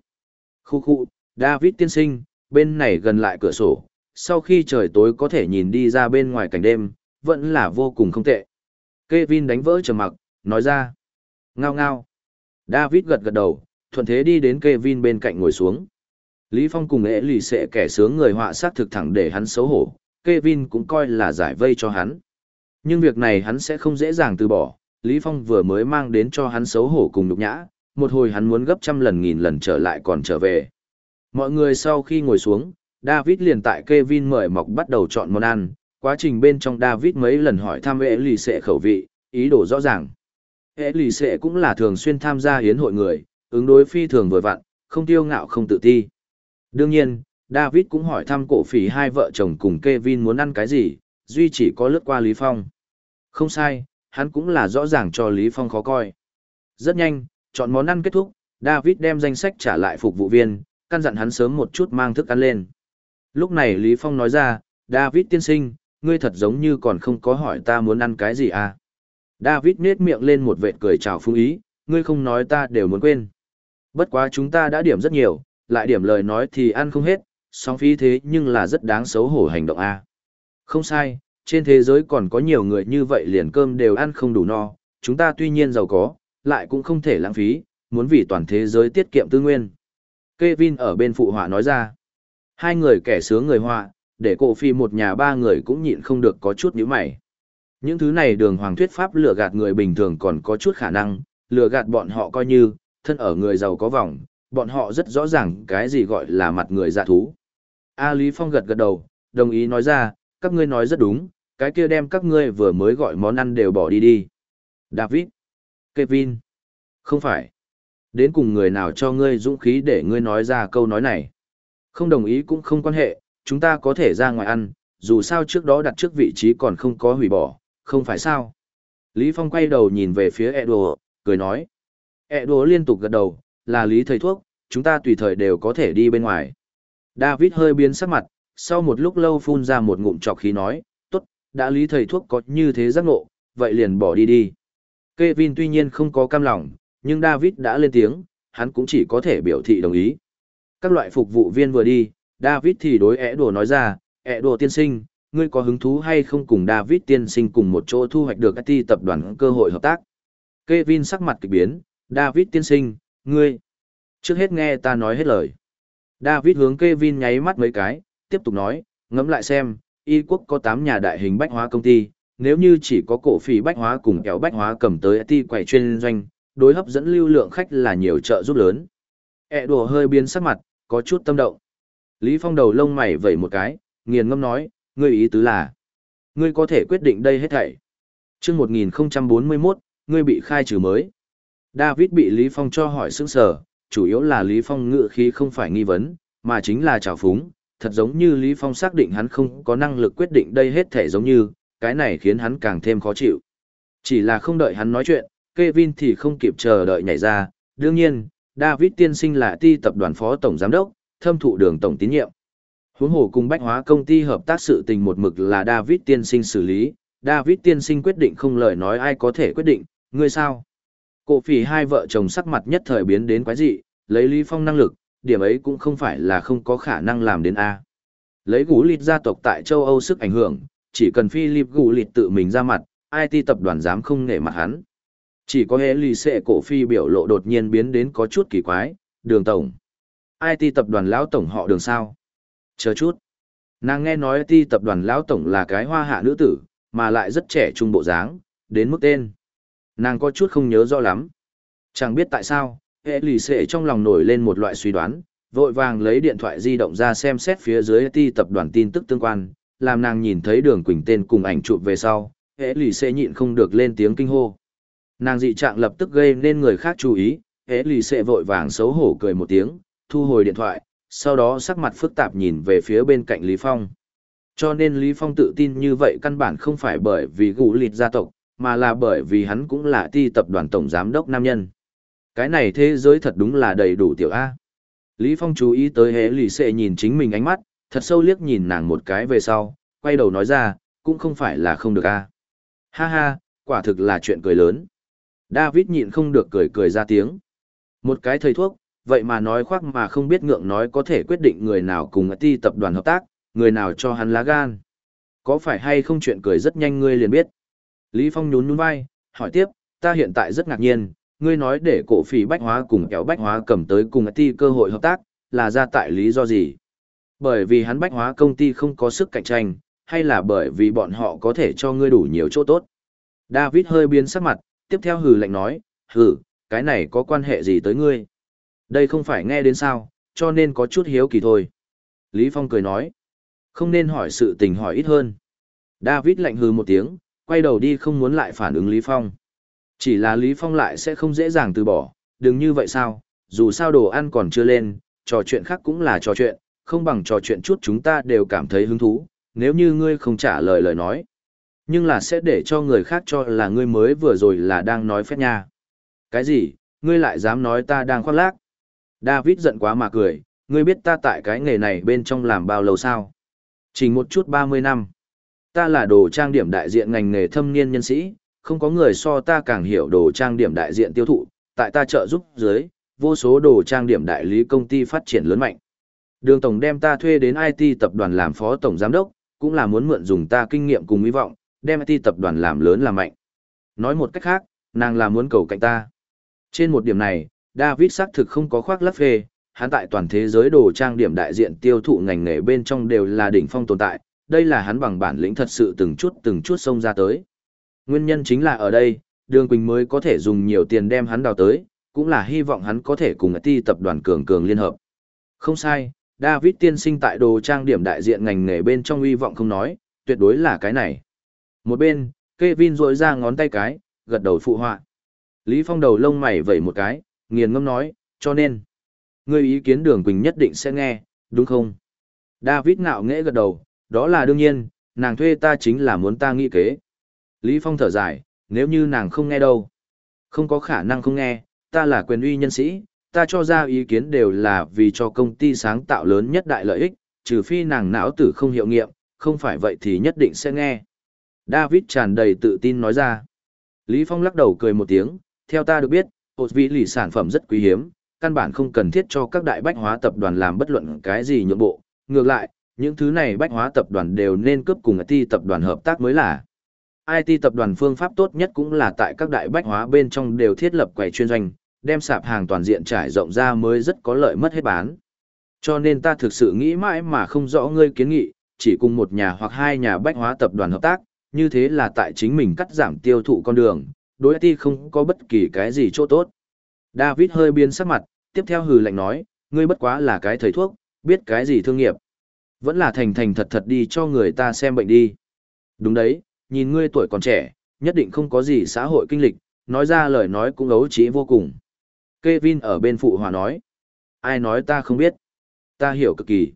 Khu khu, David tiên sinh, bên này gần lại cửa sổ, sau khi trời tối có thể nhìn đi ra bên ngoài cảnh đêm, vẫn là vô cùng không tệ. Kevin đánh vỡ trầm mặc, nói ra. Ngao ngao. David gật gật đầu, thuận thế đi đến Kevin bên cạnh ngồi xuống. Lý Phong cùng ế lì sẽ kẻ sướng người họa sát thực thẳng để hắn xấu hổ, Kevin cũng coi là giải vây cho hắn. Nhưng việc này hắn sẽ không dễ dàng từ bỏ, Lý Phong vừa mới mang đến cho hắn xấu hổ cùng nhục nhã, một hồi hắn muốn gấp trăm lần nghìn lần trở lại còn trở về. Mọi người sau khi ngồi xuống, David liền tại Kevin mời mọc bắt đầu chọn món ăn, quá trình bên trong David mấy lần hỏi thăm ế lì sẽ khẩu vị, ý đồ rõ ràng. Ế lì sẽ cũng là thường xuyên tham gia hiến hội người, ứng đối phi thường vừa vặn, không tiêu ngạo không tự ti. Đương nhiên, David cũng hỏi thăm cổ phỉ hai vợ chồng cùng Kevin muốn ăn cái gì, duy chỉ có lướt qua Lý Phong. Không sai, hắn cũng là rõ ràng cho Lý Phong khó coi. Rất nhanh, chọn món ăn kết thúc, David đem danh sách trả lại phục vụ viên, căn dặn hắn sớm một chút mang thức ăn lên. Lúc này Lý Phong nói ra, David tiên sinh, ngươi thật giống như còn không có hỏi ta muốn ăn cái gì à. David nết miệng lên một vệt cười chào phung ý, ngươi không nói ta đều muốn quên. Bất quá chúng ta đã điểm rất nhiều, lại điểm lời nói thì ăn không hết, song phí thế nhưng là rất đáng xấu hổ hành động a. Không sai, trên thế giới còn có nhiều người như vậy liền cơm đều ăn không đủ no, chúng ta tuy nhiên giàu có, lại cũng không thể lãng phí, muốn vì toàn thế giới tiết kiệm tư nguyên. Kevin ở bên phụ họa nói ra, hai người kẻ sướng người họa, để cổ phi một nhà ba người cũng nhịn không được có chút nhíu mày. Những thứ này đường hoàng thuyết pháp lừa gạt người bình thường còn có chút khả năng, lừa gạt bọn họ coi như, thân ở người giàu có vòng, bọn họ rất rõ ràng cái gì gọi là mặt người dạ thú. A Lý Phong gật gật đầu, đồng ý nói ra, các ngươi nói rất đúng, cái kia đem các ngươi vừa mới gọi món ăn đều bỏ đi đi. David, Kevin, không phải. Đến cùng người nào cho ngươi dũng khí để ngươi nói ra câu nói này. Không đồng ý cũng không quan hệ, chúng ta có thể ra ngoài ăn, dù sao trước đó đặt trước vị trí còn không có hủy bỏ, không phải sao. Lý Phong quay đầu nhìn về phía Edo, cười nói. Edo liên tục gật đầu, là Lý thầy thuốc, chúng ta tùy thời đều có thể đi bên ngoài. David hơi biến sắc mặt, sau một lúc lâu phun ra một ngụm trọc khí nói, tốt, đã Lý thầy thuốc có như thế giác ngộ, vậy liền bỏ đi đi. Kevin tuy nhiên không có cam lòng, nhưng David đã lên tiếng, hắn cũng chỉ có thể biểu thị đồng ý. Các loại phục vụ viên vừa đi, David thì đối ẻ đùa nói ra, ẻ đùa tiên sinh, ngươi có hứng thú hay không cùng David tiên sinh cùng một chỗ thu hoạch được IT tập đoàn cơ hội hợp tác. Kevin sắc mặt kịch biến, David tiên sinh, ngươi, trước hết nghe ta nói hết lời. David hướng Kevin nháy mắt mấy cái, tiếp tục nói, ngẫm lại xem, y quốc có 8 nhà đại hình bách hóa công ty, nếu như chỉ có cổ phỉ bách hóa cùng kéo bách hóa cầm tới IT quầy chuyên doanh, đối hấp dẫn lưu lượng khách là nhiều trợ giúp lớn. E đùa hơi biến sắc mặt, có chút tâm động. Lý Phong đầu lông mày vẩy một cái, nghiền ngâm nói, ngươi ý tứ là, ngươi có thể quyết định đây hết thảy. Chương 1041, ngươi bị khai trừ mới. David bị Lý Phong cho hỏi sững sờ, chủ yếu là Lý Phong ngự khí không phải nghi vấn, mà chính là trào phúng, thật giống như Lý Phong xác định hắn không có năng lực quyết định đây hết thảy giống như, cái này khiến hắn càng thêm khó chịu. Chỉ là không đợi hắn nói chuyện, Kevin thì không kịp chờ đợi nhảy ra, đương nhiên, David tiên sinh là ti tập đoàn phó tổng giám đốc, thâm thụ đường tổng tín nhiệm. Huống hồ cùng bách hóa công ty hợp tác sự tình một mực là David tiên sinh xử lý, David tiên sinh quyết định không lời nói ai có thể quyết định, ngươi sao? Cổ phỉ hai vợ chồng sắc mặt nhất thời biến đến quái dị, lấy Lý Phong năng lực, điểm ấy cũng không phải là không có khả năng làm đến A. Lấy gũ lịt gia tộc tại châu Âu sức ảnh hưởng, chỉ cần Philip gũ lịt tự mình ra mặt, IT tập đoàn dám không nể mặt hắn. Chỉ có hệ lì xệ cổ phi biểu lộ đột nhiên biến đến có chút kỳ quái, đường tổng. IT tập đoàn lão tổng họ đường sao? Chờ chút. Nàng nghe nói IT tập đoàn lão tổng là cái hoa hạ nữ tử, mà lại rất trẻ trung bộ dáng, đến mức tên. Nàng có chút không nhớ rõ lắm. Chẳng biết tại sao, hệ lì xệ trong lòng nổi lên một loại suy đoán, vội vàng lấy điện thoại di động ra xem xét phía dưới IT tập đoàn tin tức tương quan, làm nàng nhìn thấy đường quỳnh tên cùng ảnh chụp về sau, hệ lì xệ nhịn không được lên tiếng kinh hô. Nàng dị trạng lập tức gây nên người khác chú ý, hệ lì xệ vội vàng xấu hổ cười một tiếng, thu hồi điện thoại, sau đó sắc mặt phức tạp nhìn về phía bên cạnh Lý Phong. Cho nên Lý Phong tự tin như vậy căn bản không phải bởi vì gũ lịt gia tộc, mà là bởi vì hắn cũng là ti tập đoàn tổng giám đốc nam nhân. Cái này thế giới thật đúng là đầy đủ tiểu A. Lý Phong chú ý tới hệ lì xệ nhìn chính mình ánh mắt, thật sâu liếc nhìn nàng một cái về sau, quay đầu nói ra, cũng không phải là không được A. Ha ha, quả thực là chuyện cười lớn. David nhịn không được cười cười ra tiếng. Một cái thầy thuốc, vậy mà nói khoác mà không biết ngượng nói có thể quyết định người nào cùng ti tập đoàn hợp tác, người nào cho hắn lá gan. Có phải hay không chuyện cười rất nhanh ngươi liền biết. Lý Phong nhún nhún vai, hỏi tiếp, ta hiện tại rất ngạc nhiên, ngươi nói để cổ phỉ bách hóa cùng kéo bách hóa cầm tới cùng ti cơ hội hợp tác, là ra tại lý do gì? Bởi vì hắn bách hóa công ty không có sức cạnh tranh, hay là bởi vì bọn họ có thể cho ngươi đủ nhiều chỗ tốt? David hơi biến sắc mặt, tiếp theo hừ lạnh nói, hừ, cái này có quan hệ gì tới ngươi? Đây không phải nghe đến sao, cho nên có chút hiếu kỳ thôi. Lý Phong cười nói, không nên hỏi sự tình hỏi ít hơn. David lạnh hừ một tiếng, quay đầu đi không muốn lại phản ứng Lý Phong. Chỉ là Lý Phong lại sẽ không dễ dàng từ bỏ, đừng như vậy sao, dù sao đồ ăn còn chưa lên, trò chuyện khác cũng là trò chuyện, không bằng trò chuyện chút chúng ta đều cảm thấy hứng thú, nếu như ngươi không trả lời lời nói. Nhưng là sẽ để cho người khác cho là ngươi mới vừa rồi là đang nói phép nha. Cái gì, ngươi lại dám nói ta đang khoác lác? David giận quá mà cười, ngươi biết ta tại cái nghề này bên trong làm bao lâu sao? Chỉ một chút 30 năm. Ta là đồ trang điểm đại diện ngành nghề thâm niên nhân sĩ, không có người so ta càng hiểu đồ trang điểm đại diện tiêu thụ, tại ta trợ giúp dưới, vô số đồ trang điểm đại lý công ty phát triển lớn mạnh. Đường Tổng đem ta thuê đến IT tập đoàn làm phó tổng giám đốc, cũng là muốn mượn dùng ta kinh nghiệm cùng hy vọng, đem IT tập đoàn làm lớn làm mạnh. Nói một cách khác, nàng là muốn cầu cạnh ta. Trên một điểm này, David xác thực không có khoác lắp phê, hắn tại toàn thế giới đồ trang điểm đại diện tiêu thụ ngành nghề bên trong đều là đỉnh phong tồn tại, đây là hắn bằng bản lĩnh thật sự từng chút từng chút xông ra tới. Nguyên nhân chính là ở đây, Đường Quỳnh mới có thể dùng nhiều tiền đem hắn đào tới, cũng là hy vọng hắn có thể cùng ti tập đoàn cường cường liên hợp. Không sai, David tiên sinh tại đồ trang điểm đại diện ngành nghề bên trong hy vọng không nói, tuyệt đối là cái này. Một bên, Kevin rội ra ngón tay cái, gật đầu phụ họa. Lý Phong đầu lông mày vẩy một cái, nghiền ngâm nói, cho nên, ngươi ý kiến đường Quỳnh nhất định sẽ nghe, đúng không? David ngạo nghễ gật đầu, đó là đương nhiên, nàng thuê ta chính là muốn ta nghĩ kế. Lý Phong thở dài, nếu như nàng không nghe đâu. Không có khả năng không nghe, ta là quyền uy nhân sĩ, ta cho ra ý kiến đều là vì cho công ty sáng tạo lớn nhất đại lợi ích, trừ phi nàng não tử không hiệu nghiệm, không phải vậy thì nhất định sẽ nghe. David tràn đầy tự tin nói ra. Lý Phong lắc đầu cười một tiếng, theo ta được biết, hột vị lì sản phẩm rất quý hiếm, căn bản không cần thiết cho các đại bách hóa tập đoàn làm bất luận cái gì nhượng bộ. Ngược lại, những thứ này bách hóa tập đoàn đều nên cướp cùng IT tập đoàn hợp tác mới là. IT tập đoàn phương pháp tốt nhất cũng là tại các đại bách hóa bên trong đều thiết lập quầy chuyên doanh, đem sạp hàng toàn diện trải rộng ra mới rất có lợi mất hết bán. Cho nên ta thực sự nghĩ mãi mà không rõ ngươi kiến nghị, chỉ cùng một nhà hoặc hai nhà bách hóa tập đoàn hợp tác, như thế là tại chính mình cắt giảm tiêu thụ con đường, đối IT không có bất kỳ cái gì chỗ tốt. David hơi biến sắc mặt, tiếp theo hừ lạnh nói, ngươi bất quá là cái thầy thuốc, biết cái gì thương nghiệp. Vẫn là thành thành thật thật đi cho người ta xem bệnh đi. Đúng đấy, nhìn ngươi tuổi còn trẻ, nhất định không có gì xã hội kinh lịch, nói ra lời nói cũng ấu trí vô cùng. Kevin ở bên phụ hòa nói. Ai nói ta không biết? Ta hiểu cực kỳ.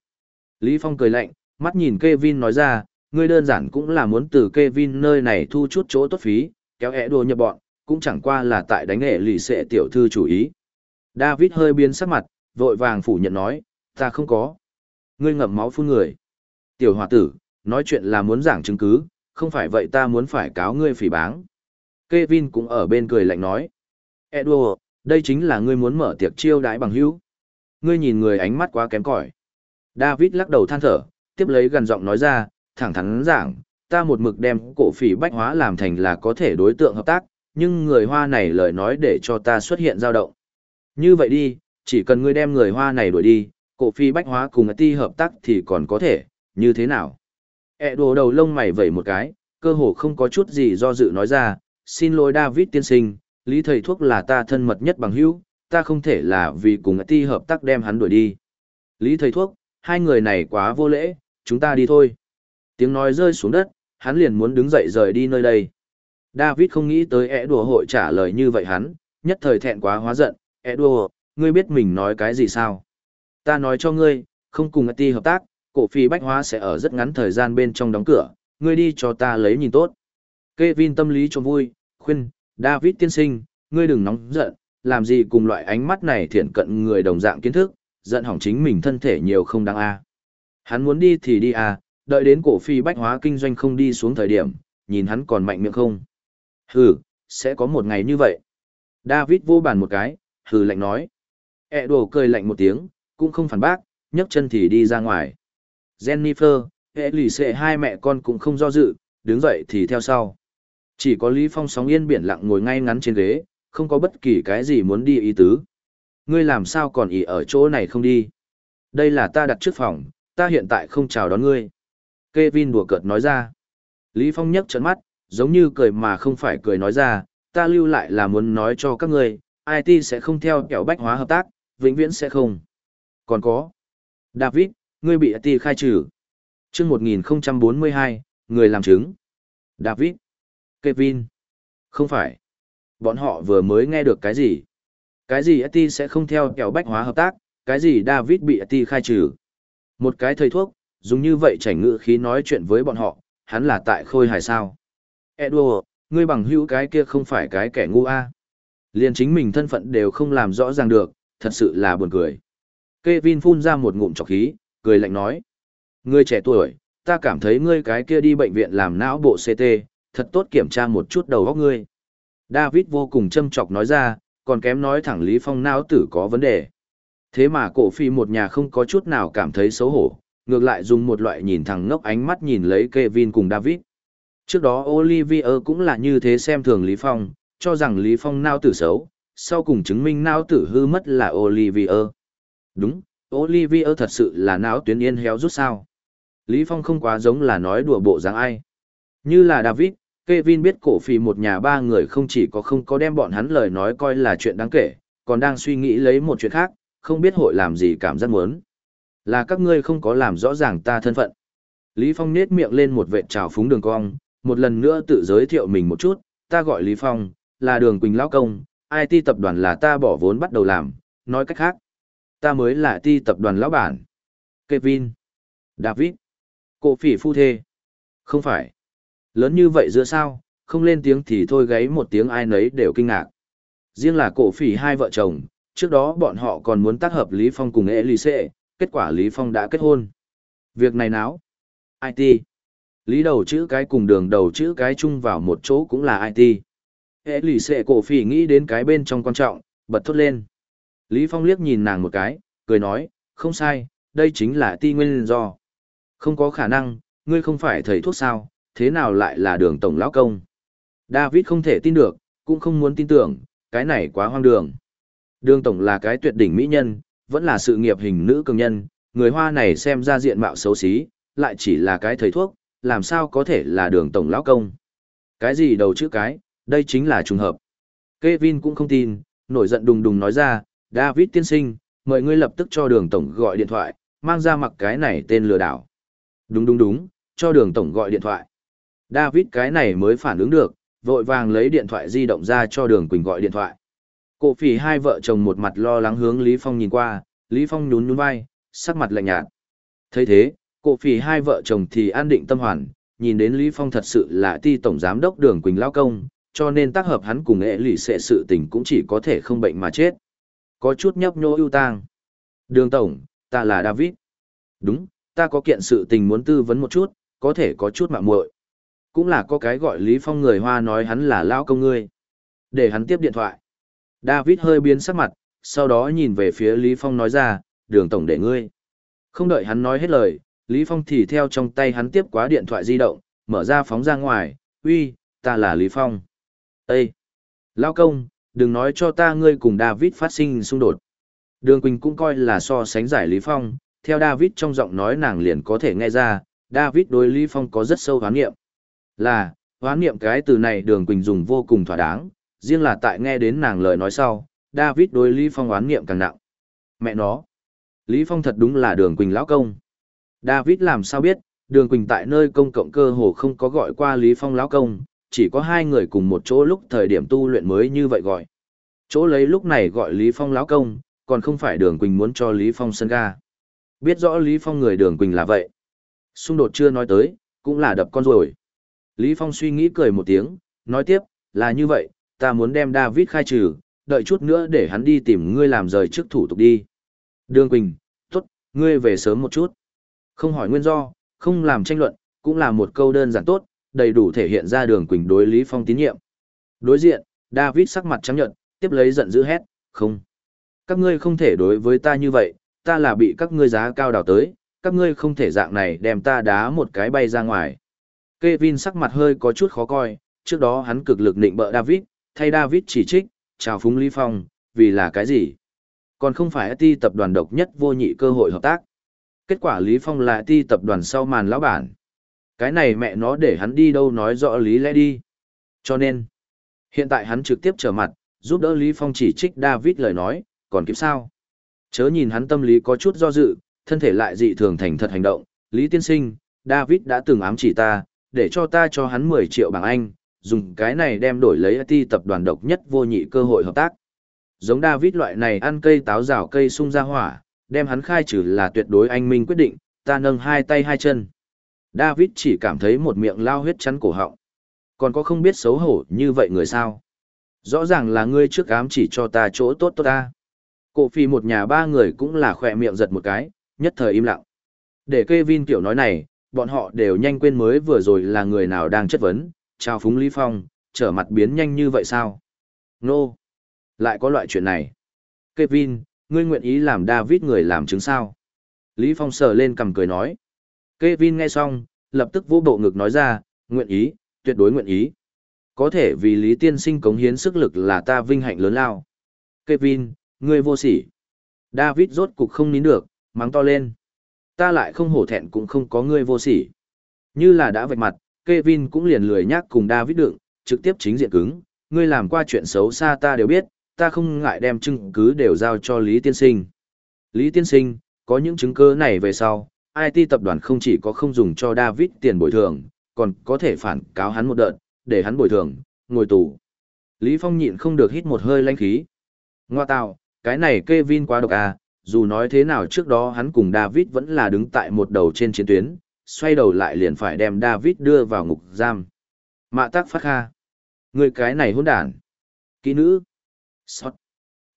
Lý Phong cười lạnh, mắt nhìn Kevin nói ra, ngươi đơn giản cũng là muốn từ Kevin nơi này thu chút chỗ tốt phí, kéo ẻ đùa nhập bọn, cũng chẳng qua là tại đánh nghệ lì xệ tiểu thư chủ ý. David hơi biến sắc mặt, vội vàng phủ nhận nói, ta không có. Ngươi ngậm máu phun người. Tiểu hòa tử, nói chuyện là muốn giảng chứng cứ, không phải vậy ta muốn phải cáo ngươi phỉ báng. Kevin cũng ở bên cười lạnh nói. Edward, đây chính là ngươi muốn mở tiệc chiêu đãi bằng hữu. Ngươi nhìn người ánh mắt quá kém cỏi. David lắc đầu than thở, tiếp lấy gần giọng nói ra, thẳng thắn giảng, ta một mực đem cổ phỉ bách hóa làm thành là có thể đối tượng hợp tác, nhưng người hoa này lời nói để cho ta xuất hiện dao động. Như vậy đi, chỉ cần ngươi đem người hoa này đuổi đi, cổ phi bách hóa cùng ti hợp tác thì còn có thể, như thế nào? E đồ đầu lông mày vẩy một cái, cơ hồ không có chút gì do dự nói ra, xin lỗi David tiên sinh, lý thầy thuốc là ta thân mật nhất bằng hữu, ta không thể là vì cùng ti hợp tác đem hắn đuổi đi. Lý thầy thuốc, hai người này quá vô lễ, chúng ta đi thôi. Tiếng nói rơi xuống đất, hắn liền muốn đứng dậy rời đi nơi đây. David không nghĩ tới ẻ đùa hội trả lời như vậy hắn, nhất thời thẹn quá hóa giận, ẻ đùa, ngươi biết mình nói cái gì sao? Ta nói cho ngươi, không cùng ti hợp tác, cổ phi bách hóa sẽ ở rất ngắn thời gian bên trong đóng cửa, ngươi đi cho ta lấy nhìn tốt. Kevin tâm lý cho vui, khuyên, David tiên sinh, ngươi đừng nóng giận, làm gì cùng loại ánh mắt này thiện cận người đồng dạng kiến thức, giận hỏng chính mình thân thể nhiều không đáng a. Hắn muốn đi thì đi à, đợi đến cổ phi bách hóa kinh doanh không đi xuống thời điểm, nhìn hắn còn mạnh miệng không. Hừ, sẽ có một ngày như vậy. David vô bàn một cái, hừ lạnh nói. E đồ cười lạnh một tiếng, cũng không phản bác, nhấc chân thì đi ra ngoài. Jennifer, hệ lì xệ hai mẹ con cũng không do dự, đứng dậy thì theo sau. Chỉ có Lý Phong sóng yên biển lặng ngồi ngay ngắn trên ghế, không có bất kỳ cái gì muốn đi ý tứ. Ngươi làm sao còn ỉ ở chỗ này không đi? Đây là ta đặt trước phòng, ta hiện tại không chào đón ngươi. Kevin đùa cợt nói ra. Lý Phong nhấc trận mắt, giống như cười mà không phải cười nói ra, ta lưu lại là muốn nói cho các người, IT sẽ không theo kẹo bách hóa hợp tác, vĩnh viễn sẽ không. Còn có. David, ngươi bị IT khai trừ. chương 1042, người làm chứng. David. Kevin. Không phải. Bọn họ vừa mới nghe được cái gì? Cái gì IT sẽ không theo kẹo bách hóa hợp tác, cái gì David bị IT khai trừ. Một cái thầy thuốc, dùng như vậy chảnh ngữ khí nói chuyện với bọn họ, hắn là tại khôi hài sao. Edward, ngươi bằng hữu cái kia không phải cái kẻ ngu a. Liền chính mình thân phận đều không làm rõ ràng được, thật sự là buồn cười. Kevin phun ra một ngụm trọc khí, cười lạnh nói. Ngươi trẻ tuổi, ta cảm thấy ngươi cái kia đi bệnh viện làm não bộ CT, thật tốt kiểm tra một chút đầu óc ngươi. David vô cùng châm chọc nói ra, còn kém nói thẳng Lý Phong não tử có vấn đề. Thế mà cổ phi một nhà không có chút nào cảm thấy xấu hổ, ngược lại dùng một loại nhìn thẳng ngốc ánh mắt nhìn lấy Kevin cùng David. Trước đó Olivier cũng là như thế xem thường Lý Phong, cho rằng Lý Phong nao tử xấu, sau cùng chứng minh nao tử hư mất là Olivier. Đúng, Olivier thật sự là não tuyến yên héo rút sao. Lý Phong không quá giống là nói đùa bộ dáng ai. Như là David, Kevin biết cổ phì một nhà ba người không chỉ có không có đem bọn hắn lời nói coi là chuyện đáng kể, còn đang suy nghĩ lấy một chuyện khác, không biết hội làm gì cảm giác muốn. Là các ngươi không có làm rõ ràng ta thân phận. Lý Phong nết miệng lên một vệt trào phúng đường cong, một lần nữa tự giới thiệu mình một chút, ta gọi Lý Phong, là đường Quỳnh Lão Công, IT tập đoàn là ta bỏ vốn bắt đầu làm, nói cách khác. Ta mới là IT tập đoàn lão bản. Kevin, David, cổ phỉ phu thê. Không phải. Lớn như vậy giữa sao, không lên tiếng thì thôi gáy một tiếng ai nấy đều kinh ngạc. Riêng là cổ phỉ hai vợ chồng, trước đó bọn họ còn muốn tác hợp Lý Phong cùng Elise, kết quả Lý Phong đã kết hôn. Việc này náo. IT. Lý đầu chữ cái cùng đường đầu chữ cái chung vào một chỗ cũng là IT. Hệ lì xệ cổ phỉ nghĩ đến cái bên trong quan trọng, bật thốt lên. Lý Phong liếc nhìn nàng một cái, cười nói, không sai, đây chính là ti nguyên do. Không có khả năng, ngươi không phải thầy thuốc sao, thế nào lại là đường tổng lão công. David không thể tin được, cũng không muốn tin tưởng, cái này quá hoang đường. Đường tổng là cái tuyệt đỉnh mỹ nhân, vẫn là sự nghiệp hình nữ cường nhân, người hoa này xem ra diện mạo xấu xí, lại chỉ là cái thầy thuốc, làm sao có thể là đường tổng lão công. Cái gì đầu chữ cái, đây chính là trùng hợp. Kevin cũng không tin, nổi giận đùng đùng nói ra, David tiên sinh, mời ngươi lập tức cho đường tổng gọi điện thoại, mang ra mặc cái này tên lừa đảo. Đúng đúng đúng, cho đường tổng gọi điện thoại. David cái này mới phản ứng được, vội vàng lấy điện thoại di động ra cho đường Quỳnh gọi điện thoại. Cổ phỉ hai vợ chồng một mặt lo lắng hướng Lý Phong nhìn qua, Lý Phong nhún nhún vai, sắc mặt lạnh nhạt. thấy thế, cổ phỉ hai vợ chồng thì an định tâm hoàn, nhìn đến Lý Phong thật sự là ti tổng giám đốc đường Quỳnh Lao Công, cho nên tác hợp hắn cùng nghệ lì sẽ sự tình cũng chỉ có thể không bệnh mà chết. Có chút nhấp nhô ưu tang. Đường Tổng, ta là David. Đúng, ta có kiện sự tình muốn tư vấn một chút, có thể có chút mạo muội. Cũng là có cái gọi Lý Phong người Hoa nói hắn là lao công ngươi. Để hắn tiếp điện thoại. David hơi biến sắc mặt, sau đó nhìn về phía Lý Phong nói ra, đường tổng để ngươi. Không đợi hắn nói hết lời, Lý Phong thì theo trong tay hắn tiếp quá điện thoại di động, mở ra phóng ra ngoài, uy, ta là Lý Phong. Ê! Lao công, đừng nói cho ta ngươi cùng David phát sinh xung đột. Đường Quỳnh cũng coi là so sánh giải Lý Phong, theo David trong giọng nói nàng liền có thể nghe ra, David đối Lý Phong có rất sâu hoán nghiệm. Là, hoán nghiệm cái từ này đường Quỳnh dùng vô cùng thỏa đáng, riêng là tại nghe đến nàng lời nói sau, David đối Lý Phong oán nghiệm càng nặng. Mẹ nó, Lý Phong thật đúng là đường Quỳnh lão công. David làm sao biết, đường Quỳnh tại nơi công cộng cơ hồ không có gọi qua Lý Phong lão công, chỉ có hai người cùng một chỗ lúc thời điểm tu luyện mới như vậy gọi. Chỗ lấy lúc này gọi Lý Phong lão công, còn không phải đường Quỳnh muốn cho Lý Phong sân ga. Biết rõ Lý Phong người đường Quỳnh là vậy. Xung đột chưa nói tới, cũng là đập con rồi. Lý Phong suy nghĩ cười một tiếng, nói tiếp, là như vậy, ta muốn đem David khai trừ, đợi chút nữa để hắn đi tìm ngươi làm rời trước thủ tục đi. Đường Quỳnh, tốt, ngươi về sớm một chút. Không hỏi nguyên do, không làm tranh luận, cũng là một câu đơn giản tốt, đầy đủ thể hiện ra đường Quỳnh đối Lý Phong tín nhiệm. Đối diện, David sắc mặt trắng nhợt, tiếp lấy giận dữ hét, không. Các ngươi không thể đối với ta như vậy, ta là bị các ngươi giá cao đào tới, các ngươi không thể dạng này đem ta đá một cái bay ra ngoài. Kevin sắc mặt hơi có chút khó coi, trước đó hắn cực lực nịnh bợ David, thay David chỉ trích, chào phúng Lý Phong, vì là cái gì? Còn không phải ti tập đoàn độc nhất vô nhị cơ hội hợp tác. Kết quả Lý Phong là ti tập đoàn sau màn lão bản. Cái này mẹ nó để hắn đi đâu nói rõ lý lẽ đi. Cho nên, hiện tại hắn trực tiếp trở mặt, giúp đỡ Lý Phong chỉ trích David lời nói, còn kịp sao? Chớ nhìn hắn tâm lý có chút do dự, thân thể lại dị thường thành thật hành động. Lý tiên sinh, David đã từng ám chỉ ta, để cho ta cho hắn 10 triệu bảng Anh, dùng cái này đem đổi lấy IT tập đoàn độc nhất vô nhị cơ hội hợp tác. Giống David loại này ăn cây táo rào cây sung ra hỏa, đem hắn khai trừ là tuyệt đối anh minh quyết định, ta nâng hai tay hai chân. David chỉ cảm thấy một miệng lao huyết chắn cổ họng. Còn có không biết xấu hổ như vậy người sao? Rõ ràng là ngươi trước ám chỉ cho ta chỗ tốt tốt ta. Cổ phi một nhà ba người cũng là khỏe miệng giật một cái, nhất thời im lặng. Để Kevin tiểu nói này, bọn họ đều nhanh quên mới vừa rồi là người nào đang chất vấn, trao phúng Lý Phong, trở mặt biến nhanh như vậy sao? Nô! No. Lại có loại chuyện này. Kevin, ngươi nguyện ý làm David người làm chứng sao? Lý Phong sờ lên cầm cười nói. Kevin nghe xong, lập tức vô bộ ngực nói ra, nguyện ý, tuyệt đối nguyện ý. Có thể vì Lý Tiên Sinh cống hiến sức lực là ta vinh hạnh lớn lao. Kevin, ngươi vô sỉ. David rốt cục không nín được, mắng to lên. Ta lại không hổ thẹn cũng không có ngươi vô sỉ. Như là đã vạch mặt, Kevin cũng liền lười nhắc cùng David đựng, trực tiếp chính diện cứng. Ngươi làm qua chuyện xấu xa ta đều biết, ta không ngại đem chứng cứ đều giao cho Lý Tiên Sinh. Lý Tiên Sinh, có những chứng cứ này về sau, IT tập đoàn không chỉ có không dùng cho David tiền bồi thường, còn có thể phản cáo hắn một đợt, để hắn bồi thường, ngồi tù. Lý Phong nhịn không được hít một hơi lãnh khí. Ngoa tạo, cái này Kevin quá độc à, dù nói thế nào trước đó hắn cùng David vẫn là đứng tại một đầu trên chiến tuyến, xoay đầu lại liền phải đem David đưa vào ngục giam. Mạ Tắc phát kha. Người cái này hỗn đản. Kỹ nữ. Sót.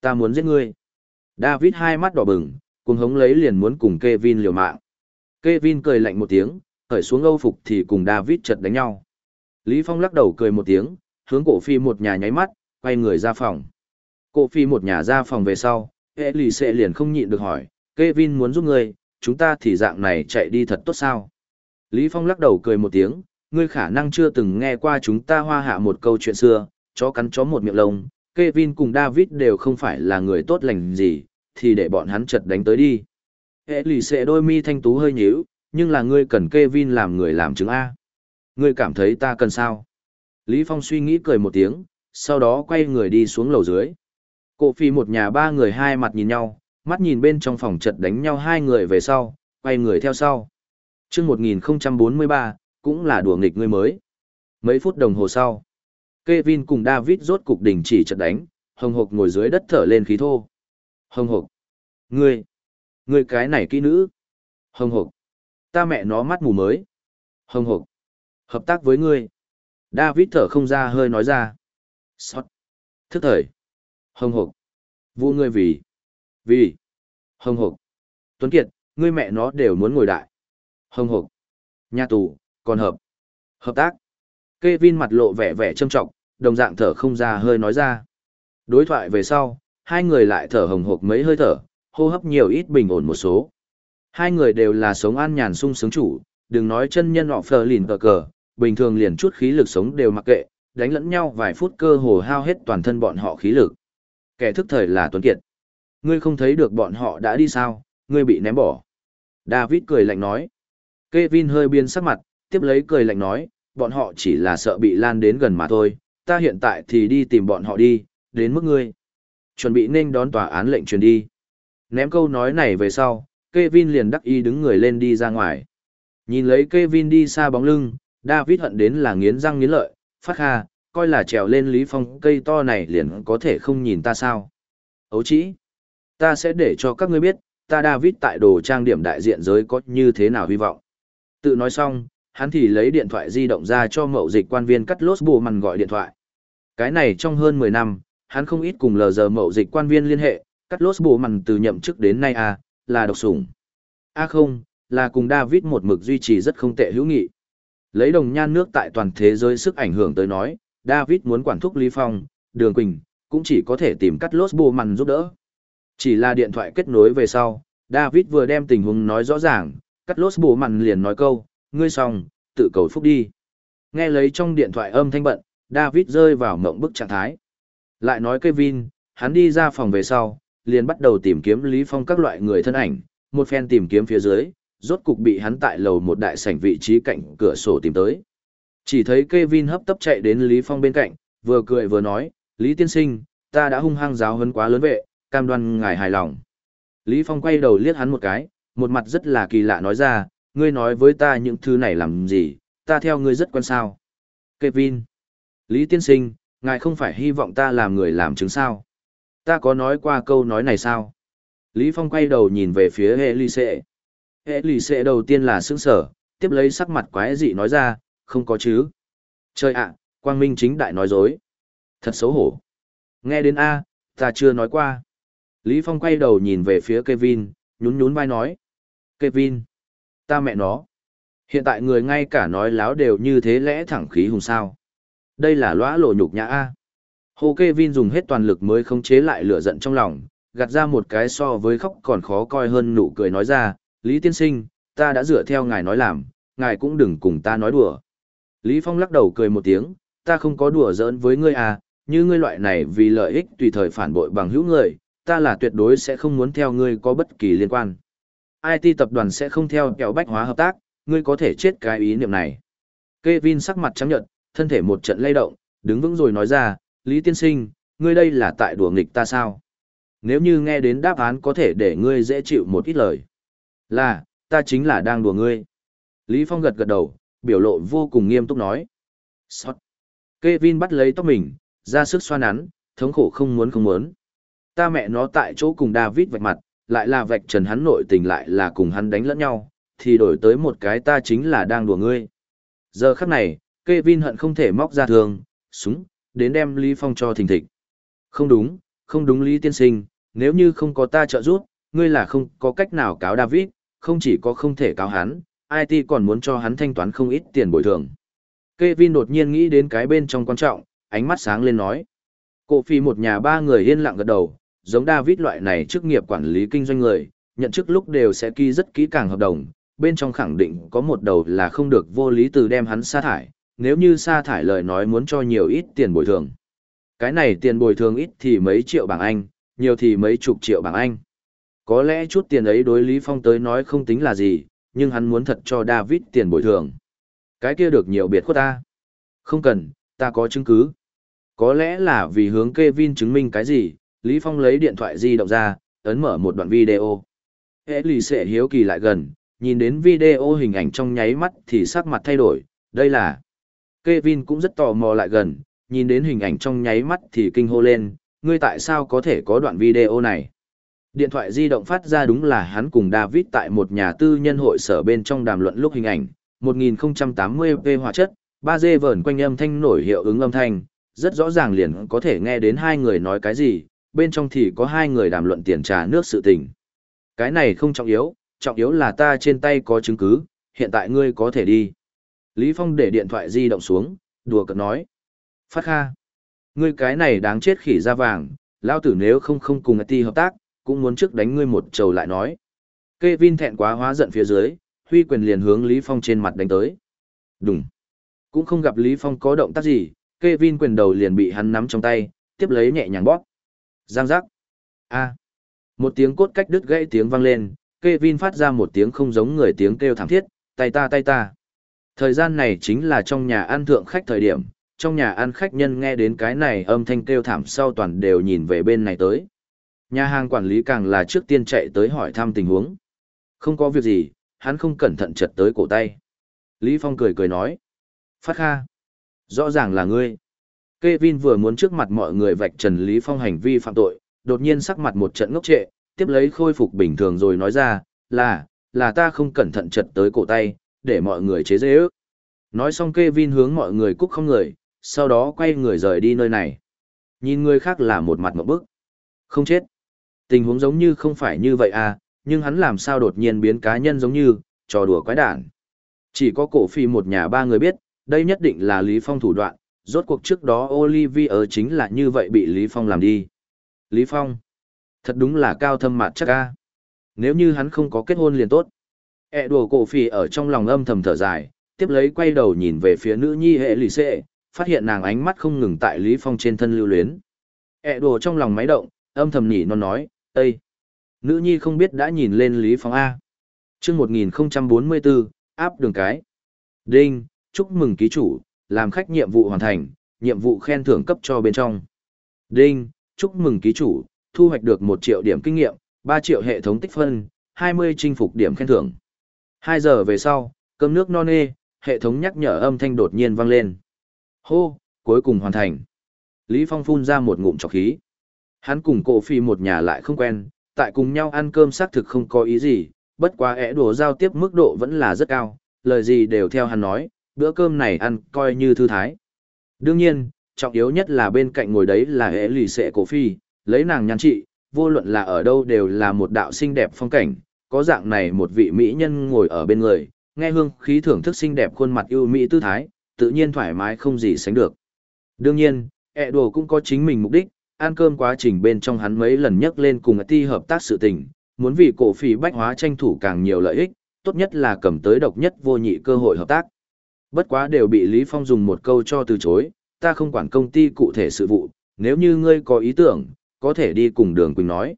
Ta muốn giết ngươi. David hai mắt đỏ bừng, cùng hống lấy liền muốn cùng Kevin liều mạng. Kevin cười lạnh một tiếng, khởi xuống âu phục thì cùng David chật đánh nhau. Lý Phong lắc đầu cười một tiếng, hướng cổ phi một nhà nháy mắt, quay người ra phòng. Cổ phi một nhà ra phòng về sau, hệ sẽ liền không nhịn được hỏi, Kevin muốn giúp ngươi, chúng ta thì dạng này chạy đi thật tốt sao? Lý Phong lắc đầu cười một tiếng, ngươi khả năng chưa từng nghe qua chúng ta hoa hạ một câu chuyện xưa, chó cắn chó một miệng lông, Kevin cùng David đều không phải là người tốt lành gì, thì để bọn hắn chật đánh tới đi. Hệ lì xệ đôi mi thanh tú hơi nhíu, nhưng là ngươi cần Kevin làm người làm chứng A. Ngươi cảm thấy ta cần sao? Lý Phong suy nghĩ cười một tiếng, sau đó quay người đi xuống lầu dưới. Cổ phi một nhà ba người hai mặt nhìn nhau, mắt nhìn bên trong phòng chật đánh nhau hai người về sau, quay người theo sau chương 1043, cũng là đùa nghịch người mới. Mấy phút đồng hồ sau, Kevin cùng David rốt cục đình chỉ trận đánh, hồng hộc ngồi dưới đất thở lên khí thô. Hồng hộc. Ngươi. Ngươi cái này kỹ nữ. Hồng hộc. Ta mẹ nó mắt mù mới. Hồng hộc. Hợp tác với ngươi. David thở không ra hơi nói ra. Sót. Thức thời. Hồng hộc. Vụ ngươi vì. Vì. Hồng hộc. Tuấn Kiệt, ngươi mẹ nó đều muốn ngồi đại. Hồng hộc. Nhà tù, còn hợp. Hợp tác. Kevin mặt lộ vẻ vẻ trâm trọng, đồng dạng thở không ra hơi nói ra. Đối thoại về sau, hai người lại thở hồng hộc mấy hơi thở, hô hấp nhiều ít bình ổn một số. Hai người đều là sống an nhàn sung sướng chủ, đừng nói chân nhân họ phờ lìn cờ cờ, bình thường liền chút khí lực sống đều mặc kệ, đánh lẫn nhau vài phút cơ hồ hao hết toàn thân bọn họ khí lực. Kẻ thức thời là Tuấn Kiệt. Ngươi không thấy được bọn họ đã đi sao, ngươi bị ném bỏ. David cười lạnh nói. Kevin hơi biên sắc mặt, tiếp lấy cười lạnh nói, bọn họ chỉ là sợ bị lan đến gần mà thôi, ta hiện tại thì đi tìm bọn họ đi, đến mức ngươi. Chuẩn bị nên đón tòa án lệnh truyền đi. Ném câu nói này về sau, Kevin liền đắc y đứng người lên đi ra ngoài. Nhìn lấy Kevin đi xa bóng lưng, David hận đến là nghiến răng nghiến lợi, phát kha, coi là trèo lên Lý Phong cây to này liền có thể không nhìn ta sao. Ấu chỉ, ta sẽ để cho các ngươi biết, ta David tại đồ trang điểm đại diện giới có như thế nào hy vọng. Tự nói xong, hắn thì lấy điện thoại di động ra cho mậu dịch quan viên cắt lốt bù mằn gọi điện thoại. Cái này trong hơn 10 năm, hắn không ít cùng lờ giờ mậu dịch quan viên liên hệ, cắt lốt bù mằn từ nhậm chức đến nay à, là độc sủng. A không, là cùng David một mực duy trì rất không tệ hữu nghị. Lấy đồng nhan nước tại toàn thế giới sức ảnh hưởng tới nói, David muốn quản thúc Lý Phong, Đường Quỳnh, cũng chỉ có thể tìm cắt lốt bù mằn giúp đỡ. Chỉ là điện thoại kết nối về sau, David vừa đem tình huống nói rõ ràng, cắt lốt bù mặn liền nói câu, ngươi xong, tự cầu phúc đi. Nghe lấy trong điện thoại âm thanh bận, David rơi vào mộng bức trạng thái. Lại nói Kevin, hắn đi ra phòng về sau, liền bắt đầu tìm kiếm Lý Phong các loại người thân ảnh, một phen tìm kiếm phía dưới, rốt cục bị hắn tại lầu một đại sảnh vị trí cạnh cửa sổ tìm tới. Chỉ thấy Kevin hấp tấp chạy đến Lý Phong bên cạnh, vừa cười vừa nói, Lý tiên sinh, ta đã hung hăng giáo hấn quá lớn vệ, cam đoan ngài hài lòng. Lý Phong quay đầu liếc hắn một cái, một mặt rất là kỳ lạ nói ra, ngươi nói với ta những thứ này làm gì, ta theo ngươi rất quan sao. Kevin. Lý tiên sinh, ngài không phải hy vọng ta làm người làm chứng sao. Ta có nói qua câu nói này sao? Lý Phong quay đầu nhìn về phía Elise. Elise đầu tiên là sững sở, tiếp lấy sắc mặt quái dị nói ra, không có chứ. Trời ạ, Quang Minh chính đại nói dối. Thật xấu hổ. Nghe đến A, ta chưa nói qua. Lý Phong quay đầu nhìn về phía Kevin, nhún nhún vai nói. Kevin, ta mẹ nó. Hiện tại người ngay cả nói láo đều như thế lẽ thẳng khí hùng sao. Đây là lõa lộ nhục nhã A. Hồ Kevin dùng hết toàn lực mới khống chế lại lửa giận trong lòng, gạt ra một cái so với khóc còn khó coi hơn nụ cười nói ra, Lý Tiên Sinh, ta đã dựa theo ngài nói làm, ngài cũng đừng cùng ta nói đùa. Lý Phong lắc đầu cười một tiếng, ta không có đùa giỡn với ngươi à, như ngươi loại này vì lợi ích tùy thời phản bội bằng hữu người, ta là tuyệt đối sẽ không muốn theo ngươi có bất kỳ liên quan. IT tập đoàn sẽ không theo kẹo bách hóa hợp tác, ngươi có thể chết cái ý niệm này. Kevin sắc mặt trắng nhợt, thân thể một trận lay động, đứng vững rồi nói ra, Lý Tiên Sinh, ngươi đây là tại đùa nghịch ta sao? Nếu như nghe đến đáp án có thể để ngươi dễ chịu một ít lời. Là, ta chính là đang đùa ngươi. Lý Phong gật gật đầu, biểu lộ vô cùng nghiêm túc nói. Sót. Kevin bắt lấy tóc mình, ra sức xoa nắn, thống khổ không muốn không muốn. Ta mẹ nó tại chỗ cùng David vạch mặt, lại là vạch trần hắn nội tình lại là cùng hắn đánh lẫn nhau, thì đổi tới một cái ta chính là đang đùa ngươi. Giờ khắc này, Kevin hận không thể móc ra thường, súng, đến đem Lý Phong cho thình thịch. Không đúng, không đúng Lý Tiên Sinh, nếu như không có ta trợ giúp, ngươi là không có cách nào cáo David, không chỉ có không thể cáo hắn, IT còn muốn cho hắn thanh toán không ít tiền bồi thường. Kevin đột nhiên nghĩ đến cái bên trong quan trọng, ánh mắt sáng lên nói. Cổ phi một nhà ba người yên lặng gật đầu, giống David loại này chức nghiệp quản lý kinh doanh người, nhận chức lúc đều sẽ ký rất kỹ càng hợp đồng, bên trong khẳng định có một đầu là không được vô lý từ đem hắn sa thải, nếu như sa thải lời nói muốn cho nhiều ít tiền bồi thường. Cái này tiền bồi thường ít thì mấy triệu bảng Anh, nhiều thì mấy chục triệu bảng Anh. Có lẽ chút tiền ấy đối Lý Phong tới nói không tính là gì, nhưng hắn muốn thật cho David tiền bồi thường. Cái kia được nhiều biệt khuất ta. Không cần, ta có chứng cứ. Có lẽ là vì hướng Kevin chứng minh cái gì, Lý Phong lấy điện thoại di động ra, ấn mở một đoạn video. Hệ lì sẽ hiếu kỳ lại gần, nhìn đến video hình ảnh trong nháy mắt thì sắc mặt thay đổi, đây là... Kevin cũng rất tò mò lại gần, nhìn đến hình ảnh trong nháy mắt thì kinh hô lên, ngươi tại sao có thể có đoạn video này? Điện thoại di động phát ra đúng là hắn cùng David tại một nhà tư nhân hội sở bên trong đàm luận lúc hình ảnh, 1080p hóa chất, 3D vờn quanh âm thanh nổi hiệu ứng âm thanh, rất rõ ràng liền có thể nghe đến hai người nói cái gì, bên trong thì có hai người đàm luận tiền trà nước sự tình. Cái này không trọng yếu, trọng yếu là ta trên tay có chứng cứ, hiện tại ngươi có thể đi. Lý Phong để điện thoại di động xuống, đùa cợt nói. Phát kha. Ngươi cái này đáng chết khỉ da vàng, lao tử nếu không không cùng ti hợp tác, cũng muốn trước đánh ngươi một trầu lại nói. Kevin thẹn quá hóa giận phía dưới, huy quyền liền hướng Lý Phong trên mặt đánh tới. Đúng. Cũng không gặp Lý Phong có động tác gì, Kevin quyền đầu liền bị hắn nắm trong tay, tiếp lấy nhẹ nhàng bóp. Giang giác. A. Một tiếng cốt cách đứt gãy tiếng vang lên, Kevin phát ra một tiếng không giống người tiếng kêu thảm thiết, tay ta tay ta. Thời gian này chính là trong nhà ăn thượng khách thời điểm, trong nhà ăn khách nhân nghe đến cái này âm thanh kêu thảm sau toàn đều nhìn về bên này tới. Nhà hàng quản lý càng là trước tiên chạy tới hỏi thăm tình huống. Không có việc gì, hắn không cẩn thận chật tới cổ tay. Lý Phong cười cười nói. Phát Kha. Rõ ràng là ngươi. Kevin vừa muốn trước mặt mọi người vạch trần Lý Phong hành vi phạm tội, đột nhiên sắc mặt một trận ngốc trệ, tiếp lấy khôi phục bình thường rồi nói ra, là, là ta không cẩn thận chật tới cổ tay, để mọi người chế dễ ước. Nói xong Kevin hướng mọi người cúc không người, sau đó quay người rời đi nơi này. Nhìn người khác là một mặt một bức. Không chết. Tình huống giống như không phải như vậy à, nhưng hắn làm sao đột nhiên biến cá nhân giống như, trò đùa quái đản. Chỉ có cổ phi một nhà ba người biết, đây nhất định là Lý Phong thủ đoạn, rốt cuộc trước đó Olivier chính là như vậy bị Lý Phong làm đi. Lý Phong, thật đúng là cao thâm mặt chắc ca. Nếu như hắn không có kết hôn liền tốt. E đùa cổ phì ở trong lòng âm thầm thở dài, tiếp lấy quay đầu nhìn về phía nữ nhi hệ lì xệ, phát hiện nàng ánh mắt không ngừng tại Lý Phong trên thân lưu luyến. E đùa trong lòng máy động, âm thầm nhỉ non nói, Ây! Nữ nhi không biết đã nhìn lên Lý Phong A. chương 1044, áp đường cái. Đinh, chúc mừng ký chủ, làm khách nhiệm vụ hoàn thành, nhiệm vụ khen thưởng cấp cho bên trong. Đinh, chúc mừng ký chủ, thu hoạch được 1 triệu điểm kinh nghiệm, 3 triệu hệ thống tích phân, 20 chinh phục điểm khen thưởng. 2 giờ về sau, cơm nước non nê, hệ thống nhắc nhở âm thanh đột nhiên vang lên. Hô, cuối cùng hoàn thành. Lý Phong phun ra một ngụm trọc khí. Hắn cùng cổ phi một nhà lại không quen, tại cùng nhau ăn cơm xác thực không có ý gì, bất quá ẻ đùa giao tiếp mức độ vẫn là rất cao, lời gì đều theo hắn nói, bữa cơm này ăn coi như thư thái. Đương nhiên, trọng yếu nhất là bên cạnh ngồi đấy là hệ lì xệ cổ phi, lấy nàng nhan trị, vô luận là ở đâu đều là một đạo xinh đẹp phong cảnh, có dạng này một vị mỹ nhân ngồi ở bên người, nghe hương khí thưởng thức xinh đẹp khuôn mặt yêu mỹ tư thái, tự nhiên thoải mái không gì sánh được. Đương nhiên, ẹ đồ cũng có chính mình mục đích, ăn cơm quá trình bên trong hắn mấy lần nhắc lên cùng ti hợp tác sự tình, muốn vì cổ phỉ bách hóa tranh thủ càng nhiều lợi ích, tốt nhất là cầm tới độc nhất vô nhị cơ hội hợp tác. Bất quá đều bị Lý Phong dùng một câu cho từ chối, ta không quản công ty cụ thể sự vụ, nếu như ngươi có ý tưởng, có thể đi cùng đường Quỳnh nói.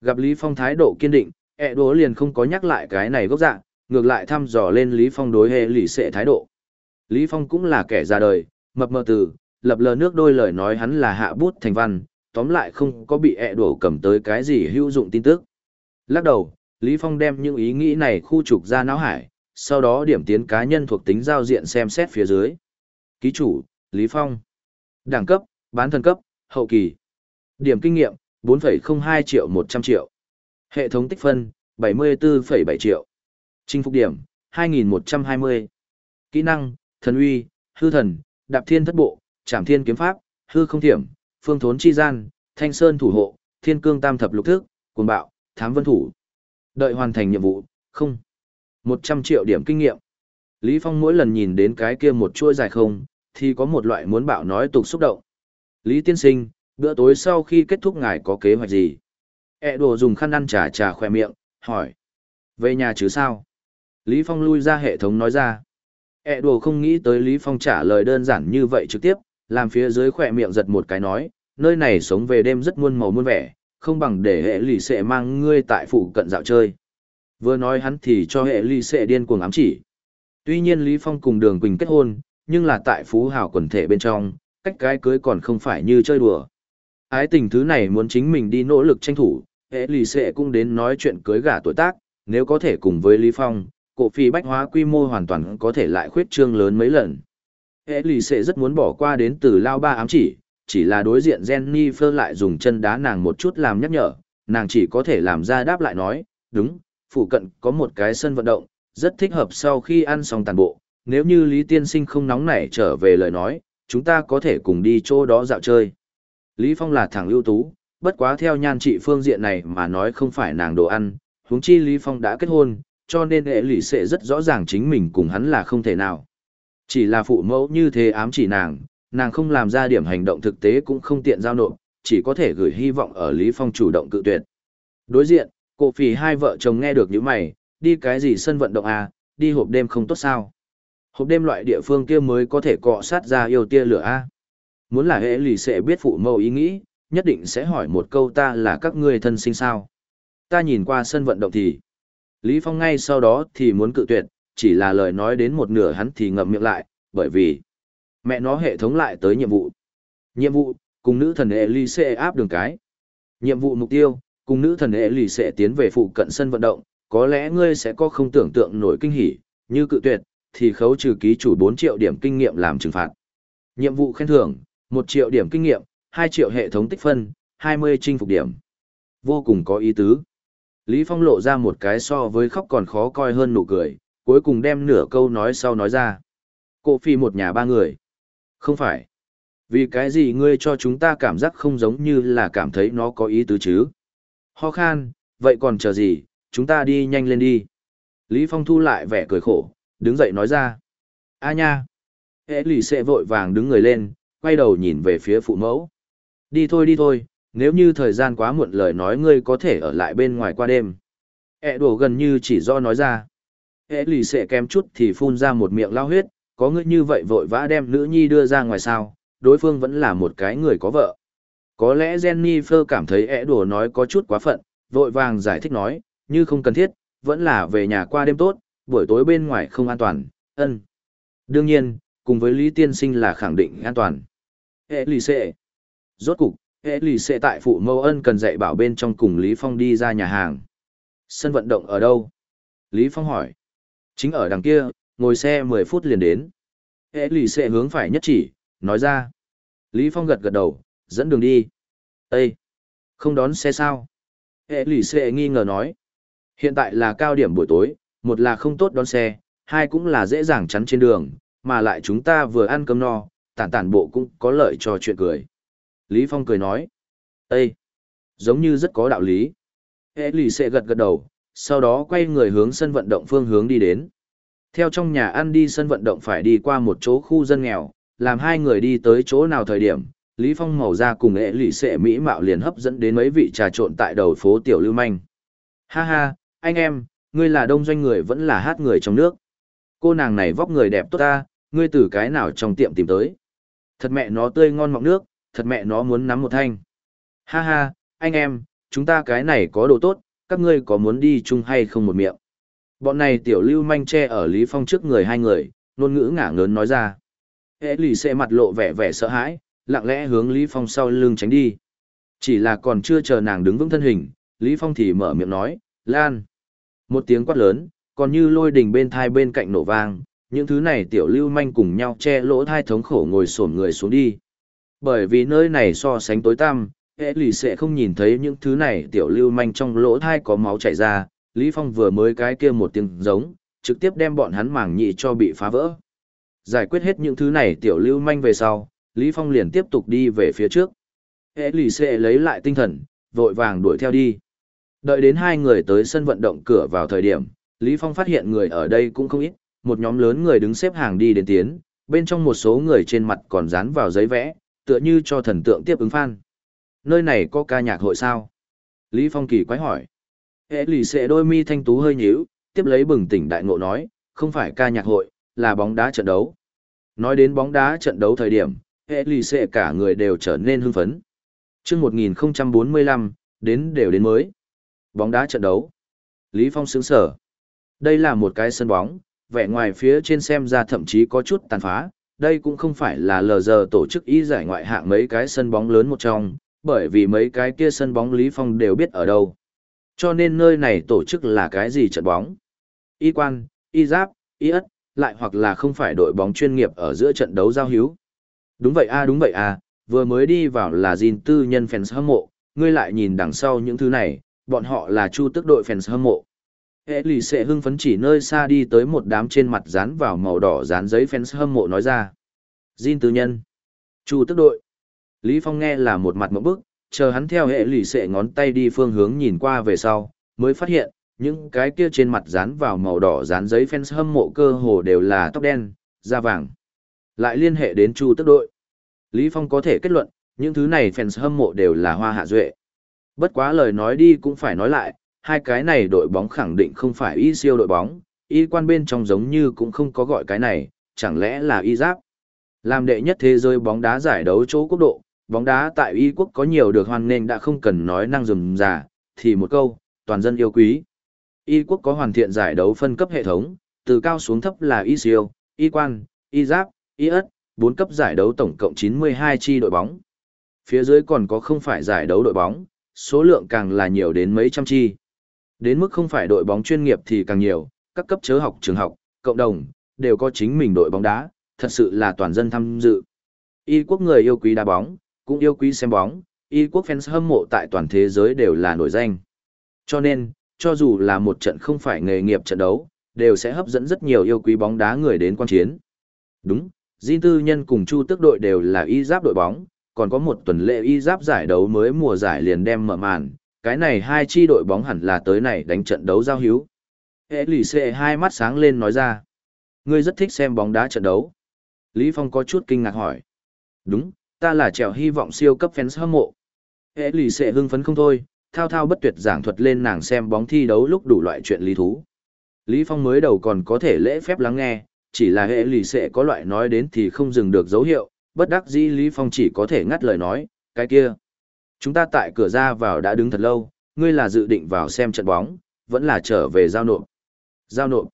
Gặp Lý Phong thái độ kiên định, ẹ đố liền không có nhắc lại cái này gốc dạng, ngược lại thăm dò lên Lý Phong đối hệ lì xệ thái độ. Lý Phong cũng là kẻ ra đời, mập mờ từ, lập lờ nước đôi lời nói hắn là hạ bút thành văn, tóm lại không có bị ẹ đổ cầm tới cái gì hữu dụng tin tức. Lắc đầu, Lý Phong đem những ý nghĩ này khu trục ra não hải, sau đó điểm tiến cá nhân thuộc tính giao diện xem xét phía dưới. Ký chủ, Lý Phong. Đẳng cấp, bán thần cấp, hậu kỳ. Điểm kinh nghiệm, 4,02 triệu 100 triệu. Hệ thống tích phân, 74,7 triệu. Chinh phục điểm, 2120. Kỹ năng, thần uy, hư thần, đạp thiên thất bộ, trảm thiên kiếm pháp, hư không thiểm, phương thốn chi gian, thanh sơn thủ hộ, thiên cương tam thập lục thức, cuồng bạo, thám vân thủ. Đợi hoàn thành nhiệm vụ, không. 100 triệu điểm kinh nghiệm. Lý Phong mỗi lần nhìn đến cái kia một chuôi dài không, thì có một loại muốn bạo nói tục xúc động. Lý tiên sinh, bữa tối sau khi kết thúc ngài có kế hoạch gì? E đồ dùng khăn ăn trà trà khỏe miệng, hỏi. Về nhà chứ sao? Lý Phong lui ra hệ thống nói ra. E đồ không nghĩ tới Lý Phong trả lời đơn giản như vậy trực tiếp, làm phía dưới khỏe miệng giật một cái nói, nơi này sống về đêm rất muôn màu muôn vẻ, không bằng để hệ lì sẽ mang ngươi tại phụ cận dạo chơi. Vừa nói hắn thì cho hệ ly sệ điên cuồng ám chỉ. Tuy nhiên Lý Phong cùng đường Quỳnh kết hôn, nhưng là tại phú hào quần thể bên trong, cách cái cưới còn không phải như chơi đùa. Ái tình thứ này muốn chính mình đi nỗ lực tranh thủ, hệ lì sệ cũng đến nói chuyện cưới gả tuổi tác, nếu có thể cùng với Lý Phong, cổ phi bách hóa quy mô hoàn toàn có thể lại khuyết trương lớn mấy lần. Hệ lì sệ rất muốn bỏ qua đến từ lao ba ám chỉ, chỉ là đối diện Jennifer lại dùng chân đá nàng một chút làm nhắc nhở, nàng chỉ có thể làm ra đáp lại nói, đúng, phụ cận có một cái sân vận động, rất thích hợp sau khi ăn xong tàn bộ, nếu như Lý Tiên Sinh không nóng nảy trở về lời nói, chúng ta có thể cùng đi chỗ đó dạo chơi. Lý Phong là thằng ưu tú, bất quá theo nhan trị phương diện này mà nói không phải nàng đồ ăn, huống chi Lý Phong đã kết hôn, cho nên hệ lì sẽ rất rõ ràng chính mình cùng hắn là không thể nào. Chỉ là phụ mẫu như thế ám chỉ nàng, nàng không làm ra điểm hành động thực tế cũng không tiện giao nộp, chỉ có thể gửi hy vọng ở Lý Phong chủ động cự tuyệt. Đối diện, cổ phì hai vợ chồng nghe được những mày, đi cái gì sân vận động à, đi hộp đêm không tốt sao. Hộp đêm loại địa phương kia mới có thể cọ sát ra yêu tia lửa a. Muốn là hệ lì sẽ biết phụ mẫu ý nghĩ, nhất định sẽ hỏi một câu ta là các ngươi thân sinh sao. Ta nhìn qua sân vận động thì, Lý Phong ngay sau đó thì muốn cự tuyệt, chỉ là lời nói đến một nửa hắn thì ngậm miệng lại, bởi vì mẹ nó hệ thống lại tới nhiệm vụ. Nhiệm vụ, cùng nữ thần Elise áp đường cái. Nhiệm vụ mục tiêu, cùng nữ thần hệ lì sẽ tiến về phụ cận sân vận động, có lẽ ngươi sẽ có không tưởng tượng nổi kinh hỉ, như cự tuyệt, thì khấu trừ ký chủ 4 triệu điểm kinh nghiệm làm trừng phạt. Nhiệm vụ khen thưởng, 1 triệu điểm kinh nghiệm, 2 triệu hệ thống tích phân, 20 chinh phục điểm. Vô cùng có ý tứ. Lý Phong lộ ra một cái so với khóc còn khó coi hơn nụ cười, cuối cùng đem nửa câu nói sau nói ra. Cô phi một nhà ba người. Không phải. Vì cái gì ngươi cho chúng ta cảm giác không giống như là cảm thấy nó có ý tứ chứ? Ho khan, vậy còn chờ gì, chúng ta đi nhanh lên đi. Lý Phong thu lại vẻ cười khổ, đứng dậy nói ra. A nha. Hệ lì sẽ vội vàng đứng người lên, quay đầu nhìn về phía phụ mẫu. Đi thôi đi thôi, nếu như thời gian quá muộn lời nói ngươi có thể ở lại bên ngoài qua đêm. Ế đổ gần như chỉ do nói ra. Hệ lì sẽ kém chút thì phun ra một miệng lao huyết, có ngươi như vậy vội vã đem nữ nhi đưa ra ngoài sao, đối phương vẫn là một cái người có vợ. Có lẽ Jennifer cảm thấy ẻ đùa nói có chút quá phận, vội vàng giải thích nói, như không cần thiết, vẫn là về nhà qua đêm tốt, buổi tối bên ngoài không an toàn, ân. Đương nhiên, cùng với Lý Tiên Sinh là khẳng định an toàn. Hệ lì xệ. Rốt cục, hệ lì xệ tại phụ mâu ân cần dạy bảo bên trong cùng Lý Phong đi ra nhà hàng. Sân vận động ở đâu? Lý Phong hỏi. Chính ở đằng kia, ngồi xe 10 phút liền đến. Hệ lì xệ hướng phải nhất chỉ, nói ra. Lý Phong gật gật đầu, dẫn đường đi. Ê! Không đón xe sao? Hệ lì xệ nghi ngờ nói. Hiện tại là cao điểm buổi tối, một là không tốt đón xe, hai cũng là dễ dàng chắn trên đường, mà lại chúng ta vừa ăn cơm no, tản tản bộ cũng có lợi cho chuyện cười. Lý Phong cười nói. Ê! Giống như rất có đạo lý. Hệ lì xệ gật gật đầu, sau đó quay người hướng sân vận động phương hướng đi đến. Theo trong nhà ăn đi sân vận động phải đi qua một chỗ khu dân nghèo, làm hai người đi tới chỗ nào thời điểm, Lý Phong màu ra cùng ệ lì xệ mỹ mạo liền hấp dẫn đến mấy vị trà trộn tại đầu phố Tiểu Lưu Manh. Ha ha, anh em, ngươi là đông doanh người vẫn là hát người trong nước. Cô nàng này vóc người đẹp tốt ta, ngươi từ cái nào trong tiệm tìm tới. Thật mẹ nó tươi ngon mọng nước, thật mẹ nó muốn nắm một thanh. Ha ha, anh em, chúng ta cái này có đồ tốt, các ngươi có muốn đi chung hay không một miệng. Bọn này tiểu lưu manh che ở Lý Phong trước người hai người, ngôn ngữ ngả ngớn nói ra. Hệ lì xệ mặt lộ vẻ vẻ sợ hãi, lặng lẽ hướng Lý Phong sau lưng tránh đi. Chỉ là còn chưa chờ nàng đứng vững thân hình, Lý Phong thì mở miệng nói, Lan. Một tiếng quát lớn, còn như lôi đình bên thai bên cạnh nổ vang, những thứ này tiểu lưu manh cùng nhau che lỗ thai thống khổ ngồi sổn người xuống đi. Bởi vì nơi này so sánh tối tăm, hệ lì sẽ không nhìn thấy những thứ này tiểu lưu manh trong lỗ thai có máu chảy ra, Lý Phong vừa mới cái kia một tiếng giống, trực tiếp đem bọn hắn mảng nhị cho bị phá vỡ. Giải quyết hết những thứ này tiểu lưu manh về sau, Lý Phong liền tiếp tục đi về phía trước. Hệ lì xệ lấy lại tinh thần, vội vàng đuổi theo đi. Đợi đến hai người tới sân vận động cửa vào thời điểm, Lý Phong phát hiện người ở đây cũng không ít, một nhóm lớn người đứng xếp hàng đi đến tiến, bên trong một số người trên mặt còn dán vào giấy vẽ, tựa như cho thần tượng tiếp ứng fan. Nơi này có ca nhạc hội sao? Lý Phong kỳ quái hỏi. Hệ lì xệ đôi mi thanh tú hơi nhíu, tiếp lấy bừng tỉnh đại ngộ nói, không phải ca nhạc hội, là bóng đá trận đấu. Nói đến bóng đá trận đấu thời điểm, hệ lì xệ cả người đều trở nên hưng phấn. chương 1045, đến đều đến mới. Bóng đá trận đấu. Lý Phong sướng sở. Đây là một cái sân bóng, vẻ ngoài phía trên xem ra thậm chí có chút tàn phá. Đây cũng không phải là lờ giờ tổ chức ý giải ngoại hạng mấy cái sân bóng lớn một trong, bởi vì mấy cái kia sân bóng Lý Phong đều biết ở đâu. Cho nên nơi này tổ chức là cái gì trận bóng? Y quan, y giáp, y ất, lại hoặc là không phải đội bóng chuyên nghiệp ở giữa trận đấu giao hữu. Đúng vậy a đúng vậy a, vừa mới đi vào là Jin tư nhân fans hâm mộ, ngươi lại nhìn đằng sau những thứ này, bọn họ là chu tức đội fans hâm mộ. Hệ lì sẽ hưng phấn chỉ nơi xa đi tới một đám trên mặt dán vào màu đỏ dán giấy fans hâm mộ nói ra. Jin tư nhân. Chu tức đội. Lý Phong nghe là một mặt mẫu bức, chờ hắn theo hệ lì sẽ ngón tay đi phương hướng nhìn qua về sau, mới phát hiện, những cái kia trên mặt dán vào màu đỏ dán giấy fans hâm mộ cơ hồ đều là tóc đen, da vàng. Lại liên hệ đến Chu Tức đội. Lý Phong có thể kết luận, những thứ này fans hâm mộ đều là hoa hạ duệ. Bất quá lời nói đi cũng phải nói lại, hai cái này đội bóng khẳng định không phải y siêu đội bóng, y quan bên trong giống như cũng không có gọi cái này, chẳng lẽ là y giáp. Làm đệ nhất thế giới bóng đá giải đấu chỗ quốc độ, bóng đá tại y quốc có nhiều được hoan nghênh đã không cần nói năng rườm rà, thì một câu, toàn dân yêu quý. Y quốc có hoàn thiện giải đấu phân cấp hệ thống, từ cao xuống thấp là y siêu, y quan, y giáp, IS, 4 cấp giải đấu tổng cộng 92 chi đội bóng. Phía dưới còn có không phải giải đấu đội bóng, số lượng càng là nhiều đến mấy trăm chi. Đến mức không phải đội bóng chuyên nghiệp thì càng nhiều, các cấp chớ học trường học, cộng đồng, đều có chính mình đội bóng đá, thật sự là toàn dân tham dự. Y quốc người yêu quý đá bóng, cũng yêu quý xem bóng, y quốc fans hâm mộ tại toàn thế giới đều là nổi danh. Cho nên, cho dù là một trận không phải nghề nghiệp trận đấu, đều sẽ hấp dẫn rất nhiều yêu quý bóng đá người đến quan chiến. Đúng, Jin Tư Nhân cùng Chu Tước đội đều là y giáp đội bóng, còn có một tuần lễ y giáp giải đấu mới mùa giải liền đem mở màn, cái này hai chi đội bóng hẳn là tới này đánh trận đấu giao hữu. Hệ lì xệ hai mắt sáng lên nói ra. Ngươi rất thích xem bóng đá trận đấu. Lý Phong có chút kinh ngạc hỏi. Đúng, ta là trèo hy vọng siêu cấp fans hâm mộ. Hệ lì xệ hưng phấn không thôi, thao thao bất tuyệt giảng thuật lên nàng xem bóng thi đấu lúc đủ loại chuyện lý thú. Lý Phong mới đầu còn có thể lễ phép lắng nghe, chỉ là hệ lì sẽ có loại nói đến thì không dừng được dấu hiệu, bất đắc dĩ Lý Phong chỉ có thể ngắt lời nói, cái kia. Chúng ta tại cửa ra vào đã đứng thật lâu, ngươi là dự định vào xem trận bóng, vẫn là trở về giao nộp. Giao nộp.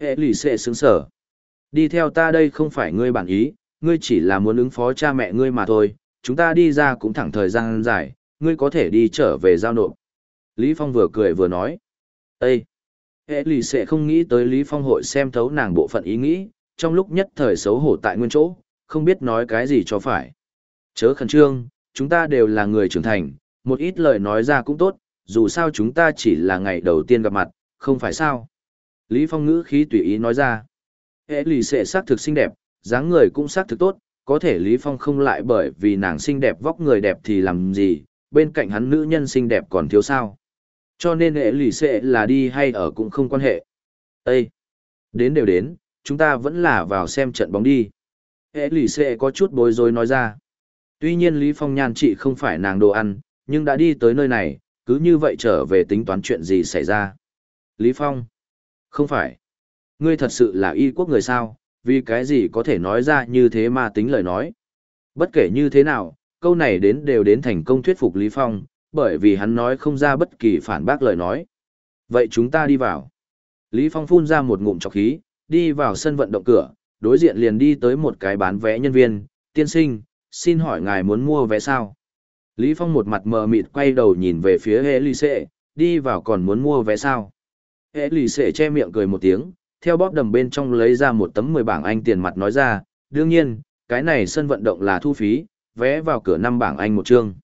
Hệ lì sẽ sướng sở. Đi theo ta đây không phải ngươi bản ý, ngươi chỉ là muốn ứng phó cha mẹ ngươi mà thôi, chúng ta đi ra cũng thẳng thời gian dài, ngươi có thể đi trở về giao nộp. Lý Phong vừa cười vừa nói. Ê! Hệ lì sẽ không nghĩ tới Lý Phong hội xem thấu nàng bộ phận ý nghĩ, trong lúc nhất thời xấu hổ tại nguyên chỗ, không biết nói cái gì cho phải. Chớ khẩn trương, chúng ta đều là người trưởng thành, một ít lời nói ra cũng tốt, dù sao chúng ta chỉ là ngày đầu tiên gặp mặt, không phải sao. Lý Phong ngữ khí tùy ý nói ra. Hệ lì sẽ xác thực xinh đẹp, dáng người cũng xác thực tốt, có thể Lý Phong không lại bởi vì nàng xinh đẹp vóc người đẹp thì làm gì, bên cạnh hắn nữ nhân xinh đẹp còn thiếu sao. Cho nên hệ lì sẽ là đi hay ở cũng không quan hệ. Ê! Đến đều đến, chúng ta vẫn là vào xem trận bóng đi. Hệ lì sẽ có chút bối rối nói ra. Tuy nhiên Lý Phong nhan chị không phải nàng đồ ăn, nhưng đã đi tới nơi này, cứ như vậy trở về tính toán chuyện gì xảy ra. Lý Phong! Không phải. Ngươi thật sự là y quốc người sao, vì cái gì có thể nói ra như thế mà tính lời nói. Bất kể như thế nào, câu này đến đều đến thành công thuyết phục Lý Phong, bởi vì hắn nói không ra bất kỳ phản bác lời nói. Vậy chúng ta đi vào. Lý Phong phun ra một ngụm trọc khí, đi vào sân vận động cửa, đối diện liền đi tới một cái bán vé nhân viên, tiên sinh, xin hỏi ngài muốn mua vé sao? Lý Phong một mặt mờ mịt quay đầu nhìn về phía Elise, đi vào còn muốn mua vé sao? Elise che miệng cười một tiếng, theo bóp đầm bên trong lấy ra một tấm 10 bảng Anh tiền mặt nói ra, đương nhiên, cái này sân vận động là thu phí, vé vào cửa 5 bảng Anh một chương.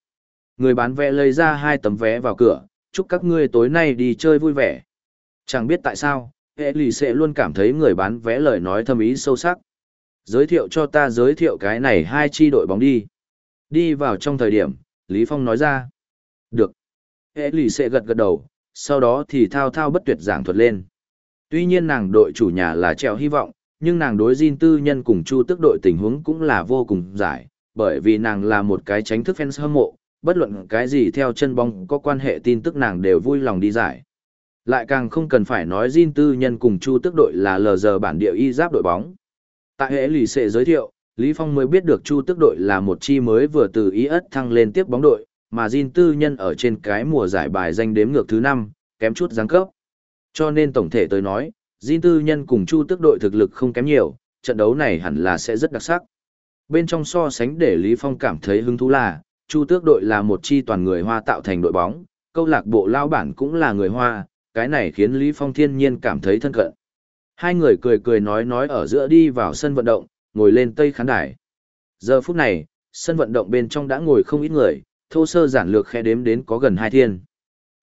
Người bán vé lấy ra hai tấm vé vào cửa, chúc các ngươi tối nay đi chơi vui vẻ. Chẳng biết tại sao, hệ lì sẽ luôn cảm thấy người bán vé lời nói thâm ý sâu sắc. Giới thiệu cho ta giới thiệu cái này hai chi đội bóng đi. Đi vào trong thời điểm, Lý Phong nói ra. Được. Hệ lì sẽ gật gật đầu, sau đó thì thao thao bất tuyệt giảng thuật lên. Tuy nhiên nàng đội chủ nhà là treo hy vọng, nhưng nàng đối Jin tư nhân cùng Chu tức đội tình huống cũng là vô cùng giải, bởi vì nàng là một cái tránh thức fans hâm mộ, bất luận cái gì theo chân bóng có quan hệ tin tức nàng đều vui lòng đi giải. Lại càng không cần phải nói Jin tư nhân cùng Chu tức đội là lờ giờ bản địa y giáp đội bóng. Tại hệ lì xệ giới thiệu, Lý Phong mới biết được Chu tức đội là một chi mới vừa từ ý ất thăng lên tiếp bóng đội, mà Jin tư nhân ở trên cái mùa giải bài danh đếm ngược thứ 5, kém chút giáng cấp. Cho nên tổng thể tới nói, Jin tư nhân cùng Chu tức đội thực lực không kém nhiều, trận đấu này hẳn là sẽ rất đặc sắc. Bên trong so sánh để Lý Phong cảm thấy hứng thú là, Chu tước đội là một chi toàn người Hoa tạo thành đội bóng, câu lạc bộ lao bản cũng là người Hoa, cái này khiến Lý Phong thiên nhiên cảm thấy thân cận. Hai người cười cười nói nói ở giữa đi vào sân vận động, ngồi lên tây khán đài. Giờ phút này, sân vận động bên trong đã ngồi không ít người, thô sơ giản lược khe đếm đến có gần hai thiên.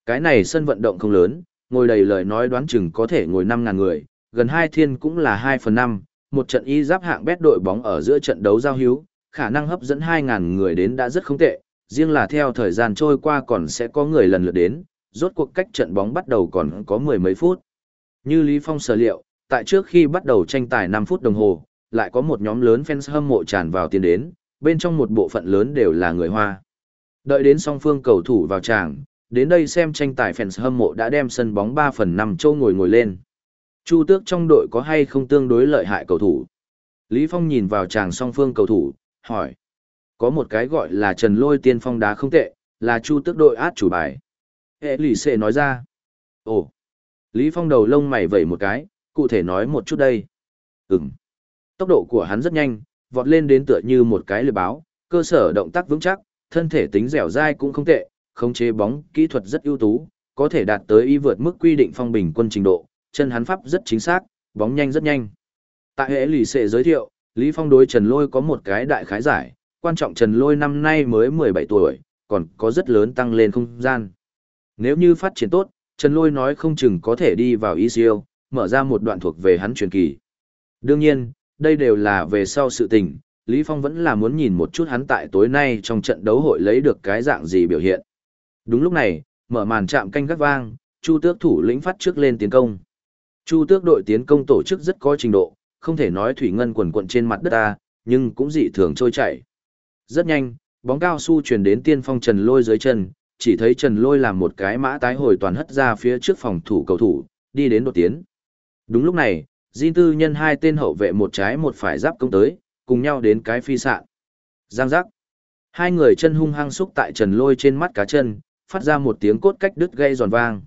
Cái này sân vận động không lớn, ngồi đầy lời nói đoán chừng có thể ngồi 5.000 người, gần hai thiên cũng là 2 phần 5, một trận y giáp hạng bét đội bóng ở giữa trận đấu giao hữu, khả năng hấp dẫn 2.000 người đến đã rất không tệ, riêng là theo thời gian trôi qua còn sẽ có người lần lượt đến, rốt cuộc cách trận bóng bắt đầu còn có mười mấy phút. Như Lý Phong sở liệu, tại trước khi bắt đầu tranh tài 5 phút đồng hồ, lại có một nhóm lớn fans hâm mộ tràn vào tiền đến, bên trong một bộ phận lớn đều là người Hoa. Đợi đến song phương cầu thủ vào tràng, đến đây xem tranh tài fans hâm mộ đã đem sân bóng 3 phần 5 châu ngồi ngồi lên. Chu tước trong đội có hay không tương đối lợi hại cầu thủ? Lý Phong nhìn vào tràng song phương cầu thủ, hỏi. Có một cái gọi là Trần Lôi tiên phong đá không tệ, là chu tước đội át chủ bài. Hệ lì xệ nói ra. Ồ. Lý Phong đầu lông mày vẩy một cái, cụ thể nói một chút đây. Ừm. Tốc độ của hắn rất nhanh, vọt lên đến tựa như một cái lưỡi báo, cơ sở động tác vững chắc, thân thể tính dẻo dai cũng không tệ, khống chế bóng, kỹ thuật rất ưu tú, có thể đạt tới y vượt mức quy định phong bình quân trình độ, chân hắn pháp rất chính xác, bóng nhanh rất nhanh. Tại hệ lì xệ giới thiệu, Lý Phong đối Trần Lôi có một cái đại khái giải, quan trọng Trần Lôi năm nay mới 17 tuổi, còn có rất lớn tăng lên không gian. Nếu như phát triển tốt, Trần Lôi nói không chừng có thể đi vào ECO, mở ra một đoạn thuộc về hắn truyền kỳ. Đương nhiên, đây đều là về sau sự tình, Lý Phong vẫn là muốn nhìn một chút hắn tại tối nay trong trận đấu hội lấy được cái dạng gì biểu hiện. Đúng lúc này, mở màn chạm canh gác vang, Chu Tước thủ lĩnh phát trước lên tiến công. Chu Tước đội tiến công tổ chức rất có trình độ, không thể nói thủy ngân quần quận trên mặt đất ta, nhưng cũng dị thường trôi chảy. Rất nhanh, bóng cao su truyền đến tiên phong Trần Lôi dưới chân, chỉ thấy Trần Lôi làm một cái mã tái hồi toàn hất ra phía trước phòng thủ cầu thủ, đi đến đột tiến. Đúng lúc này, Jin Tư nhân hai tên hậu vệ một trái một phải giáp công tới, cùng nhau đến cái phi sạn. Giang giác. Hai người chân hung hăng xúc tại Trần Lôi trên mắt cá chân, phát ra một tiếng cốt cách đứt gây giòn vang.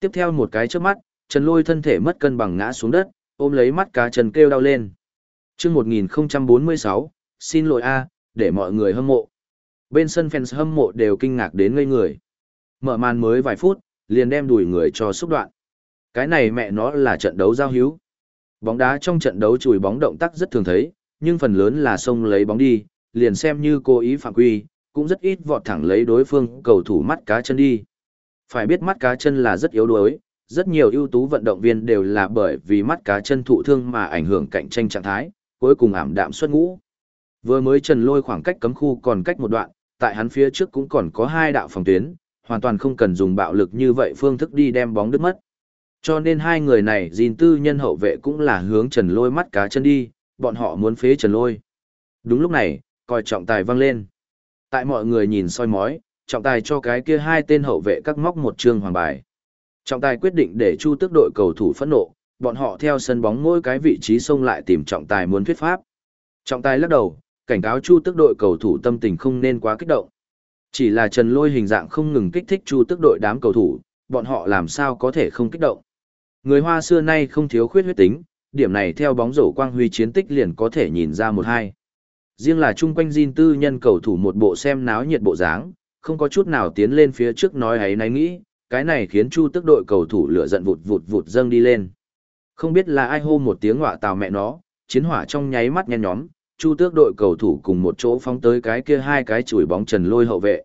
Tiếp theo một cái trước mắt, Trần Lôi thân thể mất cân bằng ngã xuống đất, ôm lấy mắt cá chân kêu đau lên. Trước 1046, xin lỗi a, để mọi người hâm mộ. Bên sân fans hâm mộ đều kinh ngạc đến ngây người. Mở màn mới vài phút, liền đem đuổi người cho xúc đoạn. Cái này mẹ nó là trận đấu giao hữu. Bóng đá trong trận đấu chùi bóng động tác rất thường thấy, nhưng phần lớn là xông lấy bóng đi, liền xem như cố ý phạm quy, cũng rất ít vọt thẳng lấy đối phương cầu thủ mắt cá chân đi. Phải biết mắt cá chân là rất yếu đuối, rất nhiều ưu tú vận động viên đều là bởi vì mắt cá chân thụ thương mà ảnh hưởng cạnh tranh trạng thái, cuối cùng ảm đạm xuất ngũ. Vừa mới trần lôi khoảng cách cấm khu còn cách một đoạn, tại hắn phía trước cũng còn có hai đạo phòng tuyến, hoàn toàn không cần dùng bạo lực như vậy phương thức đi đem bóng đứt mất. Cho nên hai người này gìn tư nhân hậu vệ cũng là hướng trần lôi mắt cá chân đi, bọn họ muốn phế trần lôi. Đúng lúc này, coi trọng tài văng lên. Tại mọi người nhìn soi mói, trọng tài cho cái kia hai tên hậu vệ các móc một trường hoàng bài. Trọng tài quyết định để chu tước đội cầu thủ phẫn nộ, bọn họ theo sân bóng mỗi cái vị trí xông lại tìm trọng tài muốn thuyết pháp. Trọng tài lắc đầu, cảnh cáo chu tước đội cầu thủ tâm tình không nên quá kích động. Chỉ là trần lôi hình dạng không ngừng kích thích chu tước đội đám cầu thủ, bọn họ làm sao có thể không kích động. Người Hoa xưa nay không thiếu khuyết huyết tính, điểm này theo bóng rổ quang huy chiến tích liền có thể nhìn ra một hai. Riêng là chung quanh Jin tư nhân cầu thủ một bộ xem náo nhiệt bộ dáng, không có chút nào tiến lên phía trước nói ấy náy nghĩ, cái này khiến Chu tức đội cầu thủ lửa giận vụt vụt vụt dâng đi lên. Không biết là ai hô một tiếng ngọa tào mẹ nó, chiến hỏa trong nháy mắt nhen nhóm, Chu tước đội cầu thủ cùng một chỗ phóng tới cái kia hai cái chùi bóng trần lôi hậu vệ.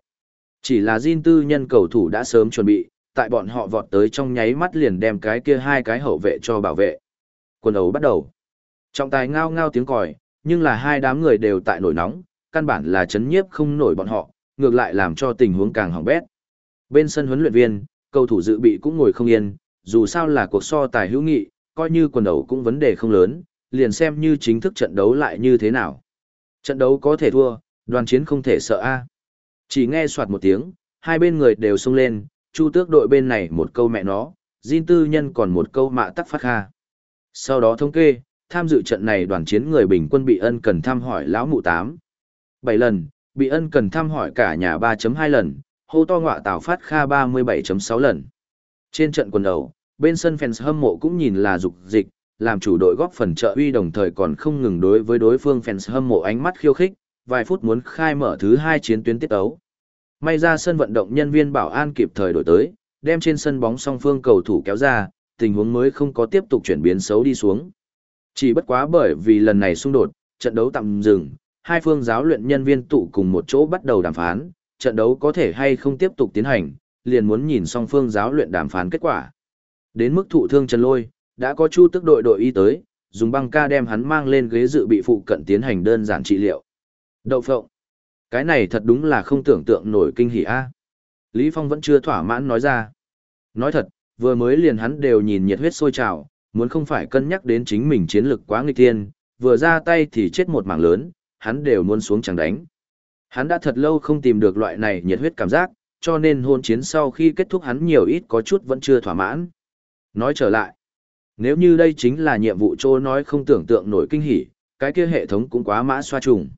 Chỉ là Jin tư nhân cầu thủ đã sớm chuẩn bị, tại bọn họ vọt tới trong nháy mắt liền đem cái kia hai cái hậu vệ cho bảo vệ. quần ấu bắt đầu. Trọng tài ngao ngao tiếng còi, nhưng là hai đám người đều tại nổi nóng, căn bản là chấn nhiếp không nổi bọn họ, ngược lại làm cho tình huống càng hỏng bét. Bên sân huấn luyện viên, cầu thủ dự bị cũng ngồi không yên, dù sao là cuộc so tài hữu nghị, coi như quần đầu cũng vấn đề không lớn, liền xem như chính thức trận đấu lại như thế nào. Trận đấu có thể thua, đoàn chiến không thể sợ a. Chỉ nghe soạt một tiếng, hai bên người đều xông lên, chu tước đội bên này một câu mẹ nó, Jin tư nhân còn một câu mạ tắc phát kha. Sau đó thống kê, tham dự trận này đoàn chiến người bình quân bị ân cần thăm hỏi lão mụ tám bảy lần, bị ân cần thăm hỏi cả nhà 3.2 lần, hô to ngọa tào phát kha 37.6 lần. Trên trận quần đầu, bên sân fans hâm mộ cũng nhìn là dục dịch, làm chủ đội góp phần trợ uy đồng thời còn không ngừng đối với đối phương fans hâm mộ ánh mắt khiêu khích, vài phút muốn khai mở thứ hai chiến tuyến tiết ấu. May ra sân vận động nhân viên bảo an kịp thời đổi tới, đem trên sân bóng song phương cầu thủ kéo ra, tình huống mới không có tiếp tục chuyển biến xấu đi xuống. Chỉ bất quá bởi vì lần này xung đột, trận đấu tạm dừng, hai phương giáo luyện nhân viên tụ cùng một chỗ bắt đầu đàm phán, trận đấu có thể hay không tiếp tục tiến hành, liền muốn nhìn song phương giáo luyện đàm phán kết quả. Đến mức thụ thương Trần Lôi, đã có chu tức đội đội y tới, dùng băng ca đem hắn mang lên ghế dự bị phụ cận tiến hành đơn giản trị liệu. Đậu phộng. Cái này thật đúng là không tưởng tượng nổi kinh hỉ a. À. Lý Phong vẫn chưa thỏa mãn nói ra. Nói thật, vừa mới liền hắn đều nhìn nhiệt huyết sôi trào, muốn không phải cân nhắc đến chính mình chiến lực quá nghịch tiên, vừa ra tay thì chết một mảng lớn, hắn đều muốn xuống chẳng đánh. Hắn đã thật lâu không tìm được loại này nhiệt huyết cảm giác, cho nên hôn chiến sau khi kết thúc hắn nhiều ít có chút vẫn chưa thỏa mãn. Nói trở lại, nếu như đây chính là nhiệm vụ trô nói không tưởng tượng nổi kinh hỉ, cái kia hệ thống cũng quá mã xoa trùng.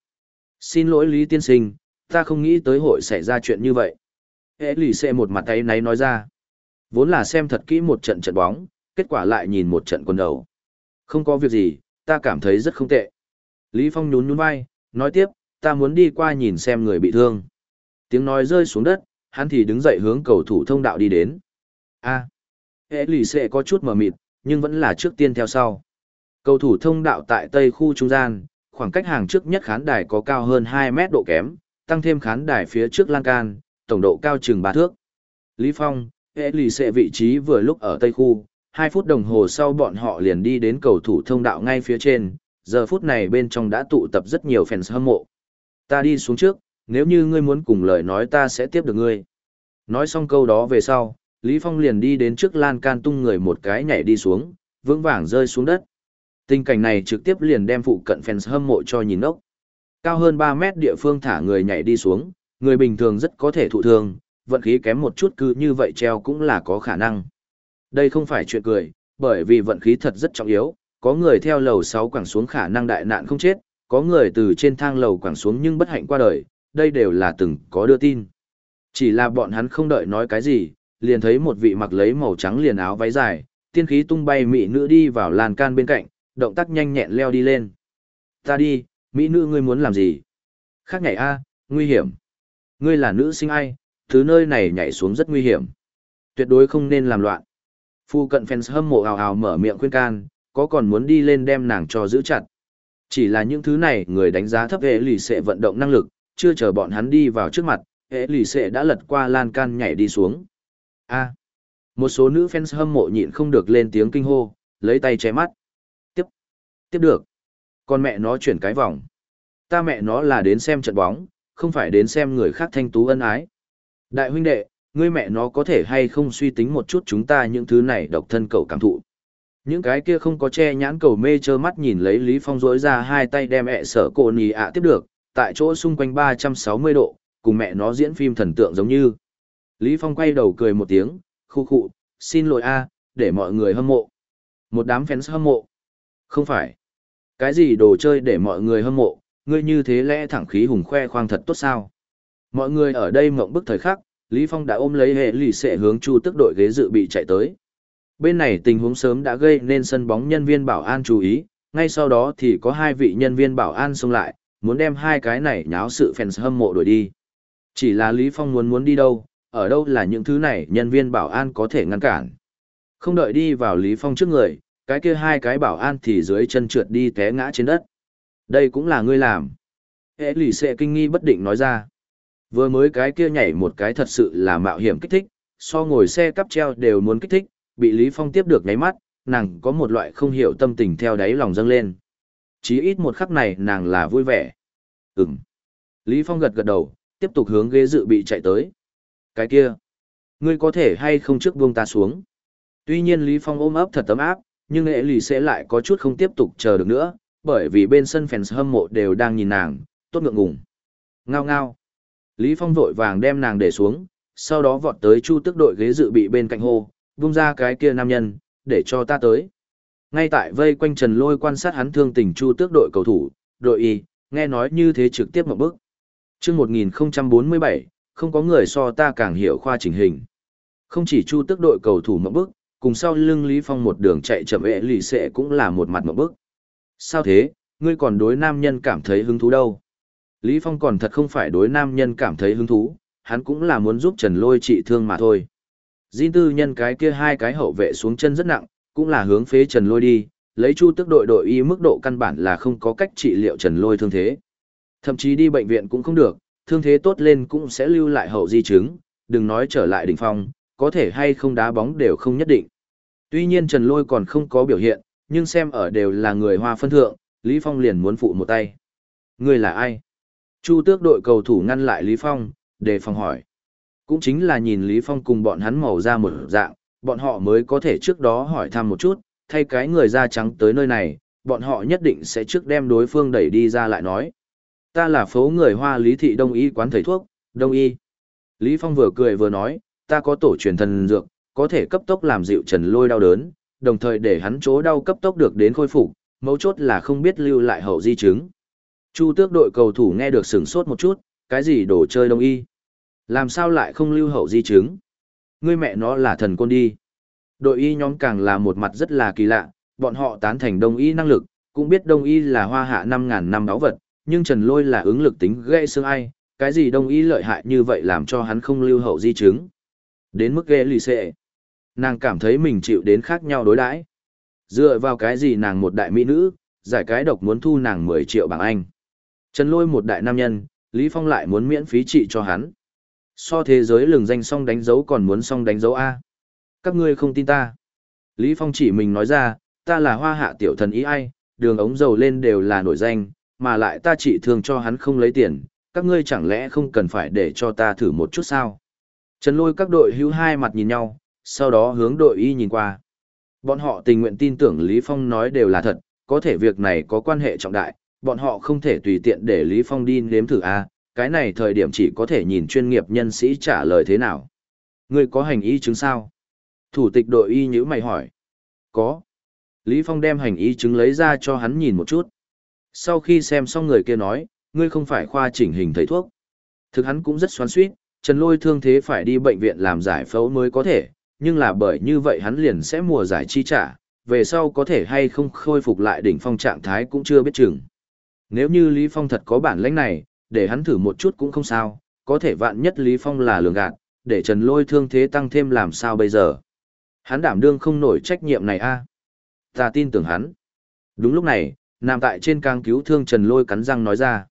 Xin lỗi Lý Tiên Sinh, ta không nghĩ tới hội xảy ra chuyện như vậy. Hệ lì xệ một mặt tay náy nói ra. Vốn là xem thật kỹ một trận trận bóng, kết quả lại nhìn một trận quân đầu. Không có việc gì, ta cảm thấy rất không tệ. Lý Phong nhún nhún vai, nói tiếp, ta muốn đi qua nhìn xem người bị thương. Tiếng nói rơi xuống đất, hắn thì đứng dậy hướng cầu thủ thông đạo đi đến. A. hệ lì xệ có chút mờ mịt, nhưng vẫn là trước tiên theo sau. Cầu thủ thông đạo tại tây khu trung gian, khoảng cách hàng trước nhất khán đài có cao hơn 2 mét độ kém, tăng thêm khán đài phía trước lan can, tổng độ cao chừng 3 thước. Lý Phong, hệ lì xệ vị trí vừa lúc ở tây khu, 2 phút đồng hồ sau bọn họ liền đi đến cầu thủ thông đạo ngay phía trên, giờ phút này bên trong đã tụ tập rất nhiều fans hâm mộ. Ta đi xuống trước, nếu như ngươi muốn cùng lời nói ta sẽ tiếp được ngươi. Nói xong câu đó về sau, Lý Phong liền đi đến trước lan can tung người một cái nhảy đi xuống, vững vàng rơi xuống đất. Tình cảnh này trực tiếp liền đem phụ cận fans hâm mộ cho nhìn ốc. Cao hơn 3 mét địa phương thả người nhảy đi xuống, người bình thường rất có thể thụ thương, vận khí kém một chút cứ như vậy treo cũng là có khả năng. Đây không phải chuyện cười, bởi vì vận khí thật rất trọng yếu, có người theo lầu 6 quẳng xuống khả năng đại nạn không chết, có người từ trên thang lầu quẳng xuống nhưng bất hạnh qua đời, đây đều là từng có đưa tin. Chỉ là bọn hắn không đợi nói cái gì, liền thấy một vị mặc lấy màu trắng liền áo váy dài, tiên khí tung bay mỹ nữ đi vào lan can bên cạnh, động tác nhanh nhẹn leo đi lên. Ta đi, mỹ nữ ngươi muốn làm gì? Khác nhảy a, nguy hiểm. Ngươi là nữ sinh ai, thứ nơi này nhảy xuống rất nguy hiểm. Tuyệt đối không nên làm loạn. Phu cận fans hâm mộ ào ào mở miệng khuyên can, có còn muốn đi lên đem nàng cho giữ chặt. Chỉ là những thứ này người đánh giá thấp hệ lì xệ vận động năng lực, chưa chờ bọn hắn đi vào trước mặt, hệ lì xệ đã lật qua lan can nhảy đi xuống. A. một số nữ fans hâm mộ nhịn không được lên tiếng kinh hô, lấy tay che mắt. Tiếp. Tiếp được. Con mẹ nó chuyển cái vòng. Ta mẹ nó là đến xem trận bóng, không phải đến xem người khác thanh tú ân ái. Đại huynh đệ, ngươi mẹ nó có thể hay không suy tính một chút chúng ta những thứ này độc thân cầu cảm thụ. Những cái kia không có che nhãn cầu mê trơ mắt nhìn lấy Lý Phong rối ra hai tay đem ẹ sở cổ nì ạ tiếp được, tại chỗ xung quanh 360 độ, cùng mẹ nó diễn phim thần tượng giống như. Lý Phong quay đầu cười một tiếng, khu khụ, xin lỗi a, để mọi người hâm mộ. Một đám fans hâm mộ. Không phải. Cái gì đồ chơi để mọi người hâm mộ, ngươi như thế lẽ thẳng khí hùng khoe khoang thật tốt sao. Mọi người ở đây mộng bức thời khắc, Lý Phong đã ôm lấy hệ lì xệ hướng chu tức đội ghế dự bị chạy tới. Bên này tình huống sớm đã gây nên sân bóng nhân viên bảo an chú ý, ngay sau đó thì có hai vị nhân viên bảo an xông lại, muốn đem hai cái này nháo sự fans hâm mộ đuổi đi. Chỉ là Lý Phong muốn muốn đi đâu, ở đâu là những thứ này nhân viên bảo an có thể ngăn cản. Không đợi đi vào Lý Phong trước người, cái kia hai cái bảo an thì dưới chân trượt đi té ngã trên đất. Đây cũng là ngươi làm. Hệ lì xệ kinh nghi bất định nói ra. Vừa mới cái kia nhảy một cái thật sự là mạo hiểm kích thích, so ngồi xe cắp treo đều muốn kích thích, bị Lý Phong tiếp được nháy mắt, nàng có một loại không hiểu tâm tình theo đáy lòng dâng lên. Chí ít một khắc này nàng là vui vẻ. Ừm. Lý Phong gật gật đầu, tiếp tục hướng ghế dự bị chạy tới. Cái kia, ngươi có thể hay không trước buông ta xuống. Tuy nhiên Lý Phong ôm ấp thật tấm áp, nhưng nghệ lì sẽ lại có chút không tiếp tục chờ được nữa, bởi vì bên sân fans hâm mộ đều đang nhìn nàng, tốt ngượng ngùng. Ngao ngao. Lý Phong vội vàng đem nàng để xuống, sau đó vọt tới chu tức đội ghế dự bị bên cạnh hồ vung ra cái kia nam nhân, để cho ta tới. Ngay tại vây quanh Trần Lôi quan sát hắn thương tình chu tước đội cầu thủ, đội y, nghe nói như thế trực tiếp một bước. Trước 1047, không có người so ta càng hiểu khoa chỉnh hình. Không chỉ chu tước đội cầu thủ một bước, cùng sau lưng Lý Phong một đường chạy chậm ệ lì xệ cũng là một mặt một bước. Sao thế, ngươi còn đối nam nhân cảm thấy hứng thú đâu? Lý Phong còn thật không phải đối nam nhân cảm thấy hứng thú, hắn cũng là muốn giúp Trần Lôi trị thương mà thôi. Jin tư nhân cái kia hai cái hậu vệ xuống chân rất nặng, cũng là hướng phế Trần Lôi đi, lấy chu tức đội đội y mức độ căn bản là không có cách trị liệu Trần Lôi thương thế. Thậm chí đi bệnh viện cũng không được, thương thế tốt lên cũng sẽ lưu lại hậu di chứng, đừng nói trở lại đỉnh phong, có thể hay không đá bóng đều không nhất định. Tuy nhiên Trần Lôi còn không có biểu hiện, nhưng xem ở đều là người hoa phân thượng, Lý Phong liền muốn phụ một tay. Người là ai? Chu tước đội cầu thủ ngăn lại Lý Phong, để phòng hỏi. Cũng chính là nhìn Lý Phong cùng bọn hắn màu ra một dạng, bọn họ mới có thể trước đó hỏi thăm một chút, thay cái người da trắng tới nơi này, bọn họ nhất định sẽ trước đem đối phương đẩy đi ra lại nói. Ta là phố người Hoa Lý Thị Đông Y quán thầy thuốc, Đông Y. Lý Phong vừa cười vừa nói, ta có tổ truyền thần dược, có thể cấp tốc làm dịu trần lôi đau đớn, đồng thời để hắn chỗ đau cấp tốc được đến khôi phục, mấu chốt là không biết lưu lại hậu di chứng. Chu tước đội cầu thủ nghe được sửng sốt một chút, cái gì đồ chơi đông y. Làm sao lại không lưu hậu di chứng? Ngươi mẹ nó là thần côn đi. Đội y nhóm càng là một mặt rất là kỳ lạ, bọn họ tán thành đông y năng lực, cũng biết đông y là hoa hạ 5.000 năm đáo vật, nhưng trần lôi là ứng lực tính gây xương ai, cái gì đông y lợi hại như vậy làm cho hắn không lưu hậu di chứng. Đến mức ghê lì xệ. Nàng cảm thấy mình chịu đến khác nhau đối đãi Dựa vào cái gì nàng một đại mỹ nữ, giải cái độc muốn thu nàng 10 triệu bảng Anh. Trần lôi một đại nam nhân, Lý Phong lại muốn miễn phí trị cho hắn. So thế giới lừng danh song đánh dấu còn muốn song đánh dấu A. Các ngươi không tin ta. Lý Phong chỉ mình nói ra, ta là hoa hạ tiểu thần ý ai, đường ống dầu lên đều là nổi danh, mà lại ta chỉ thường cho hắn không lấy tiền, các ngươi chẳng lẽ không cần phải để cho ta thử một chút sao? Trần lôi các đội hữu hai mặt nhìn nhau, sau đó hướng đội y nhìn qua. Bọn họ tình nguyện tin tưởng Lý Phong nói đều là thật, có thể việc này có quan hệ trọng đại, bọn họ không thể tùy tiện để Lý Phong đi nếm thử a, cái này thời điểm chỉ có thể nhìn chuyên nghiệp nhân sĩ trả lời thế nào. Ngươi có hành y chứng sao? Thủ tịch đội y nhữ mày hỏi. Có. Lý Phong đem hành y chứng lấy ra cho hắn nhìn một chút. Sau khi xem xong người kia nói, ngươi không phải khoa chỉnh hình thầy thuốc. Thực hắn cũng rất xoắn xuýt, Trần Lôi thương thế phải đi bệnh viện làm giải phẫu mới có thể, nhưng là bởi như vậy hắn liền sẽ mùa giải chi trả, về sau có thể hay không khôi phục lại đỉnh phong trạng thái cũng chưa biết chừng. Nếu như Lý Phong thật có bản lĩnh này, để hắn thử một chút cũng không sao, có thể vạn nhất Lý Phong là lường gạt, để Trần Lôi thương thế tăng thêm làm sao bây giờ. Hắn đảm đương không nổi trách nhiệm này a. Ta tin tưởng hắn. Đúng lúc này, nằm tại trên càng cứu thương Trần Lôi cắn răng nói ra.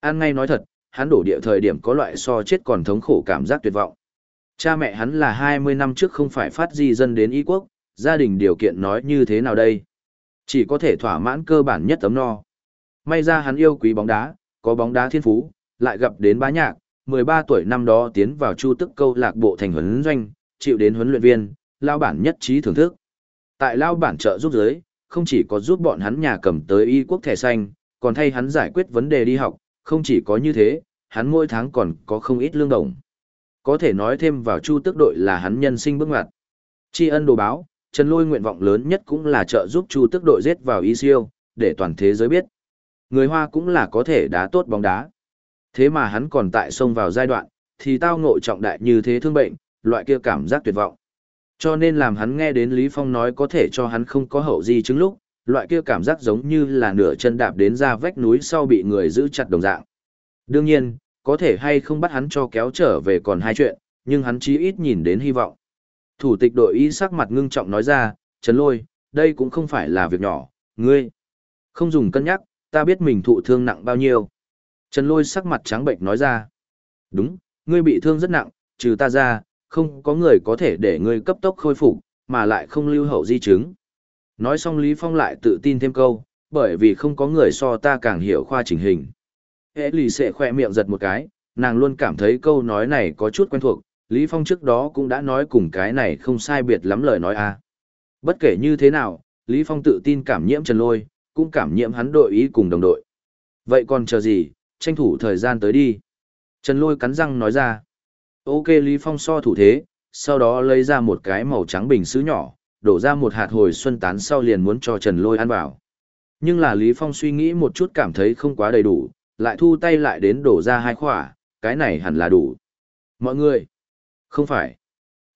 An ngay nói thật, hắn đổ địa thời điểm có loại so chết còn thống khổ cảm giác tuyệt vọng. Cha mẹ hắn là 20 năm trước không phải phát di dân đến Y quốc, gia đình điều kiện nói như thế nào đây? Chỉ có thể thỏa mãn cơ bản nhất tấm no. May ra hắn yêu quý bóng đá, có bóng đá thiên phú, lại gặp đến bá nhạc, 13 tuổi năm đó tiến vào chu tức câu lạc bộ thành huấn doanh, chịu đến huấn luyện viên, lao bản nhất trí thưởng thức. Tại lao bản trợ giúp giới, không chỉ có giúp bọn hắn nhà cầm tới y quốc thẻ xanh, còn thay hắn giải quyết vấn đề đi học, không chỉ có như thế, hắn mỗi tháng còn có không ít lương đồng. Có thể nói thêm vào chu tức đội là hắn nhân sinh bước ngoặt. Tri ân đồ báo, Trần Lôi nguyện vọng lớn nhất cũng là trợ giúp chu tức đội giết vào y siêu, để toàn thế giới biết. Người Hoa cũng là có thể đá tốt bóng đá. Thế mà hắn còn tại sông vào giai đoạn, thì tao ngộ trọng đại như thế thương bệnh, loại kia cảm giác tuyệt vọng. Cho nên làm hắn nghe đến Lý Phong nói có thể cho hắn không có hậu di chứng lúc, loại kia cảm giác giống như là nửa chân đạp đến ra vách núi sau bị người giữ chặt đồng dạng. Đương nhiên, có thể hay không bắt hắn cho kéo trở về còn hai chuyện, nhưng hắn chí ít nhìn đến hy vọng. Thủ tịch đội y sắc mặt ngưng trọng nói ra, Trần Lôi, đây cũng không phải là việc nhỏ, ngươi. Không dùng cân nhắc, ta biết mình thụ thương nặng bao nhiêu. Trần Lôi sắc mặt trắng bệnh nói ra. Đúng, ngươi bị thương rất nặng, trừ ta ra, không có người có thể để ngươi cấp tốc khôi phục, mà lại không lưu hậu di chứng. Nói xong Lý Phong lại tự tin thêm câu, bởi vì không có người so ta càng hiểu khoa chỉnh hình. Hệ lì sẽ khỏe miệng giật một cái, nàng luôn cảm thấy câu nói này có chút quen thuộc, Lý Phong trước đó cũng đã nói cùng cái này không sai biệt lắm lời nói a. Bất kể như thế nào, Lý Phong tự tin cảm nhiễm Trần Lôi, cũng cảm nhiễm hắn đội ý cùng đồng đội. Vậy còn chờ gì, tranh thủ thời gian tới đi. Trần Lôi cắn răng nói ra. Ok Lý Phong so thủ thế, sau đó lấy ra một cái màu trắng bình sứ nhỏ, đổ ra một hạt hồi xuân tán sau liền muốn cho Trần Lôi ăn vào. Nhưng là Lý Phong suy nghĩ một chút cảm thấy không quá đầy đủ, lại thu tay lại đến đổ ra hai khỏa, cái này hẳn là đủ. Mọi người, không phải,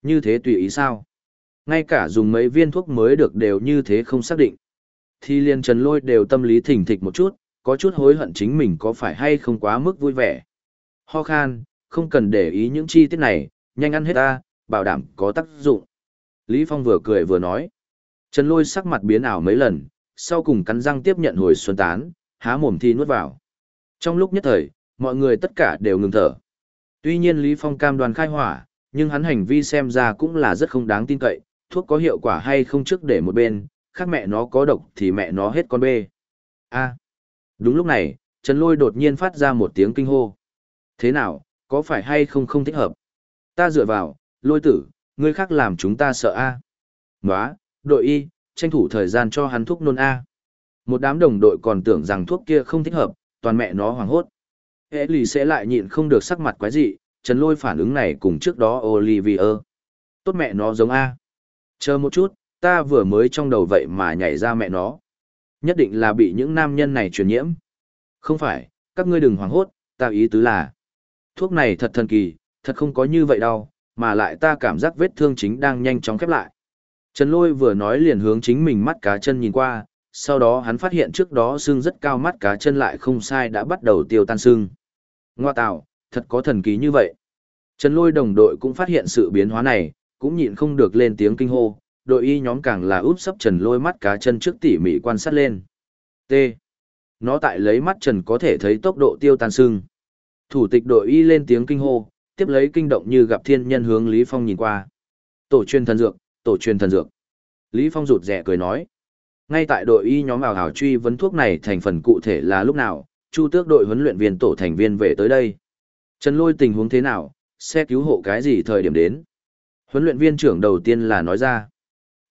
như thế tùy ý sao? Ngay cả dùng mấy viên thuốc mới được đều như thế không xác định. Thì liền Trần Lôi đều tâm lý thỉnh thịch một chút, có chút hối hận chính mình có phải hay không quá mức vui vẻ. Ho khan, không cần để ý những chi tiết này, nhanh ăn hết ta, bảo đảm có tác dụng. Lý Phong vừa cười vừa nói. Trần Lôi sắc mặt biến ảo mấy lần, sau cùng cắn răng tiếp nhận hồi xuân tán, há mồm thi nuốt vào. Trong lúc nhất thời, mọi người tất cả đều ngừng thở. Tuy nhiên Lý Phong cam đoan khai hỏa, nhưng hắn hành vi xem ra cũng là rất không đáng tin cậy, thuốc có hiệu quả hay không trước để một bên, khác mẹ nó có độc thì mẹ nó hết con bê. A. Đúng lúc này, Trần Lôi đột nhiên phát ra một tiếng kinh hô. Thế nào, có phải hay không không thích hợp? Ta dựa vào, lôi tử, ngươi khác làm chúng ta sợ a. À? Nóa, đội y, tranh thủ thời gian cho hắn thuốc nôn a. Một đám đồng đội còn tưởng rằng thuốc kia không thích hợp, toàn mẹ nó hoảng hốt. Hệ lì sẽ lại nhịn không được sắc mặt quái dị, Trần Lôi phản ứng này cùng trước đó Olivier. Tốt mẹ nó giống A. Chờ một chút, ta vừa mới trong đầu vậy mà nhảy ra mẹ nó. Nhất định là bị những nam nhân này truyền nhiễm. Không phải, các ngươi đừng hoảng hốt, ta ý tứ là. Thuốc này thật thần kỳ, thật không có như vậy đâu, mà lại ta cảm giác vết thương chính đang nhanh chóng khép lại. Trần Lôi vừa nói liền hướng chính mình mắt cá chân nhìn qua, sau đó hắn phát hiện trước đó xương rất cao mắt cá chân lại không sai đã bắt đầu tiêu tan xương. Ngoa tạo, thật có thần kỳ như vậy. Trần Lôi đồng đội cũng phát hiện sự biến hóa này, cũng nhịn không được lên tiếng kinh hô, đội y nhóm càng là úp sấp Trần Lôi mắt cá chân trước tỉ mỉ quan sát lên. T. Nó tại lấy mắt Trần có thể thấy tốc độ tiêu tan xương. Thủ tịch đội y lên tiếng kinh hô, tiếp lấy kinh động như gặp thiên nhân hướng Lý Phong nhìn qua. Tổ truyền thần dược, tổ truyền thần dược. Lý Phong rụt rẻ cười nói. Ngay tại đội y nhóm ảo hảo truy vấn thuốc này thành phần cụ thể là lúc nào, Chu Tước đội huấn luyện viên tổ thành viên về tới đây. Trần Lôi tình huống thế nào, xe cứu hộ cái gì thời điểm đến? Huấn luyện viên trưởng đầu tiên là nói ra.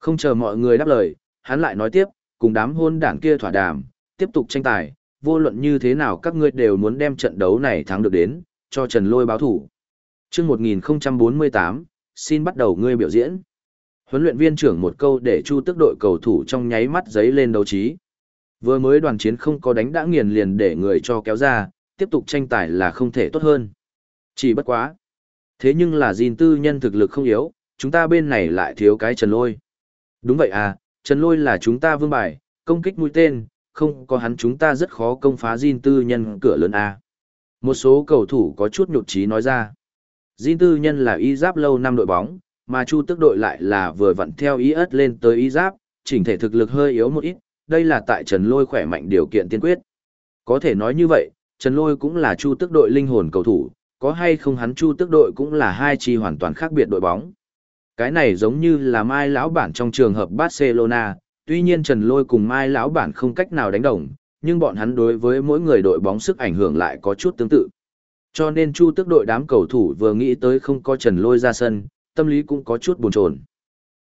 Không chờ mọi người đáp lời, hắn lại nói tiếp, cùng đám hôn đảng kia thỏa đàm, tiếp tục tranh tài, vô luận như thế nào các ngươi đều muốn đem trận đấu này thắng được đến, cho Trần Lôi báo thủ. Trước 1048, xin bắt đầu ngươi biểu diễn. Huấn luyện viên trưởng một câu để Chu Tức đội cầu thủ trong nháy mắt giấy lên đấu trí. Vừa mới đoàn chiến không có đánh đã nghiền liền để người cho kéo ra, tiếp tục tranh tài là không thể tốt hơn. Chỉ bất quá. Thế nhưng là gìn tư nhân thực lực không yếu, chúng ta bên này lại thiếu cái Trần Lôi. Đúng vậy à, Trần Lôi là chúng ta vương bài, công kích mũi tên, không có hắn chúng ta rất khó công phá Jin tư nhân cửa lớn à. Một số cầu thủ có chút nhụt chí nói ra. Jin tư nhân là y giáp lâu năm đội bóng, mà Chu tức đội lại là vừa vặn theo ý ớt lên tới y giáp, chỉnh thể thực lực hơi yếu một ít, đây là tại Trần Lôi khỏe mạnh điều kiện tiên quyết. Có thể nói như vậy, Trần Lôi cũng là Chu tức đội linh hồn cầu thủ, có hay không hắn Chu tức đội cũng là hai chi hoàn toàn khác biệt đội bóng. Cái này giống như là Mai lão bản trong trường hợp Barcelona, tuy nhiên Trần Lôi cùng Mai lão bản không cách nào đánh đồng, nhưng bọn hắn đối với mỗi người đội bóng sức ảnh hưởng lại có chút tương tự. Cho nên Chu tức đội đám cầu thủ vừa nghĩ tới không có Trần Lôi ra sân, tâm lý cũng có chút buồn chồn.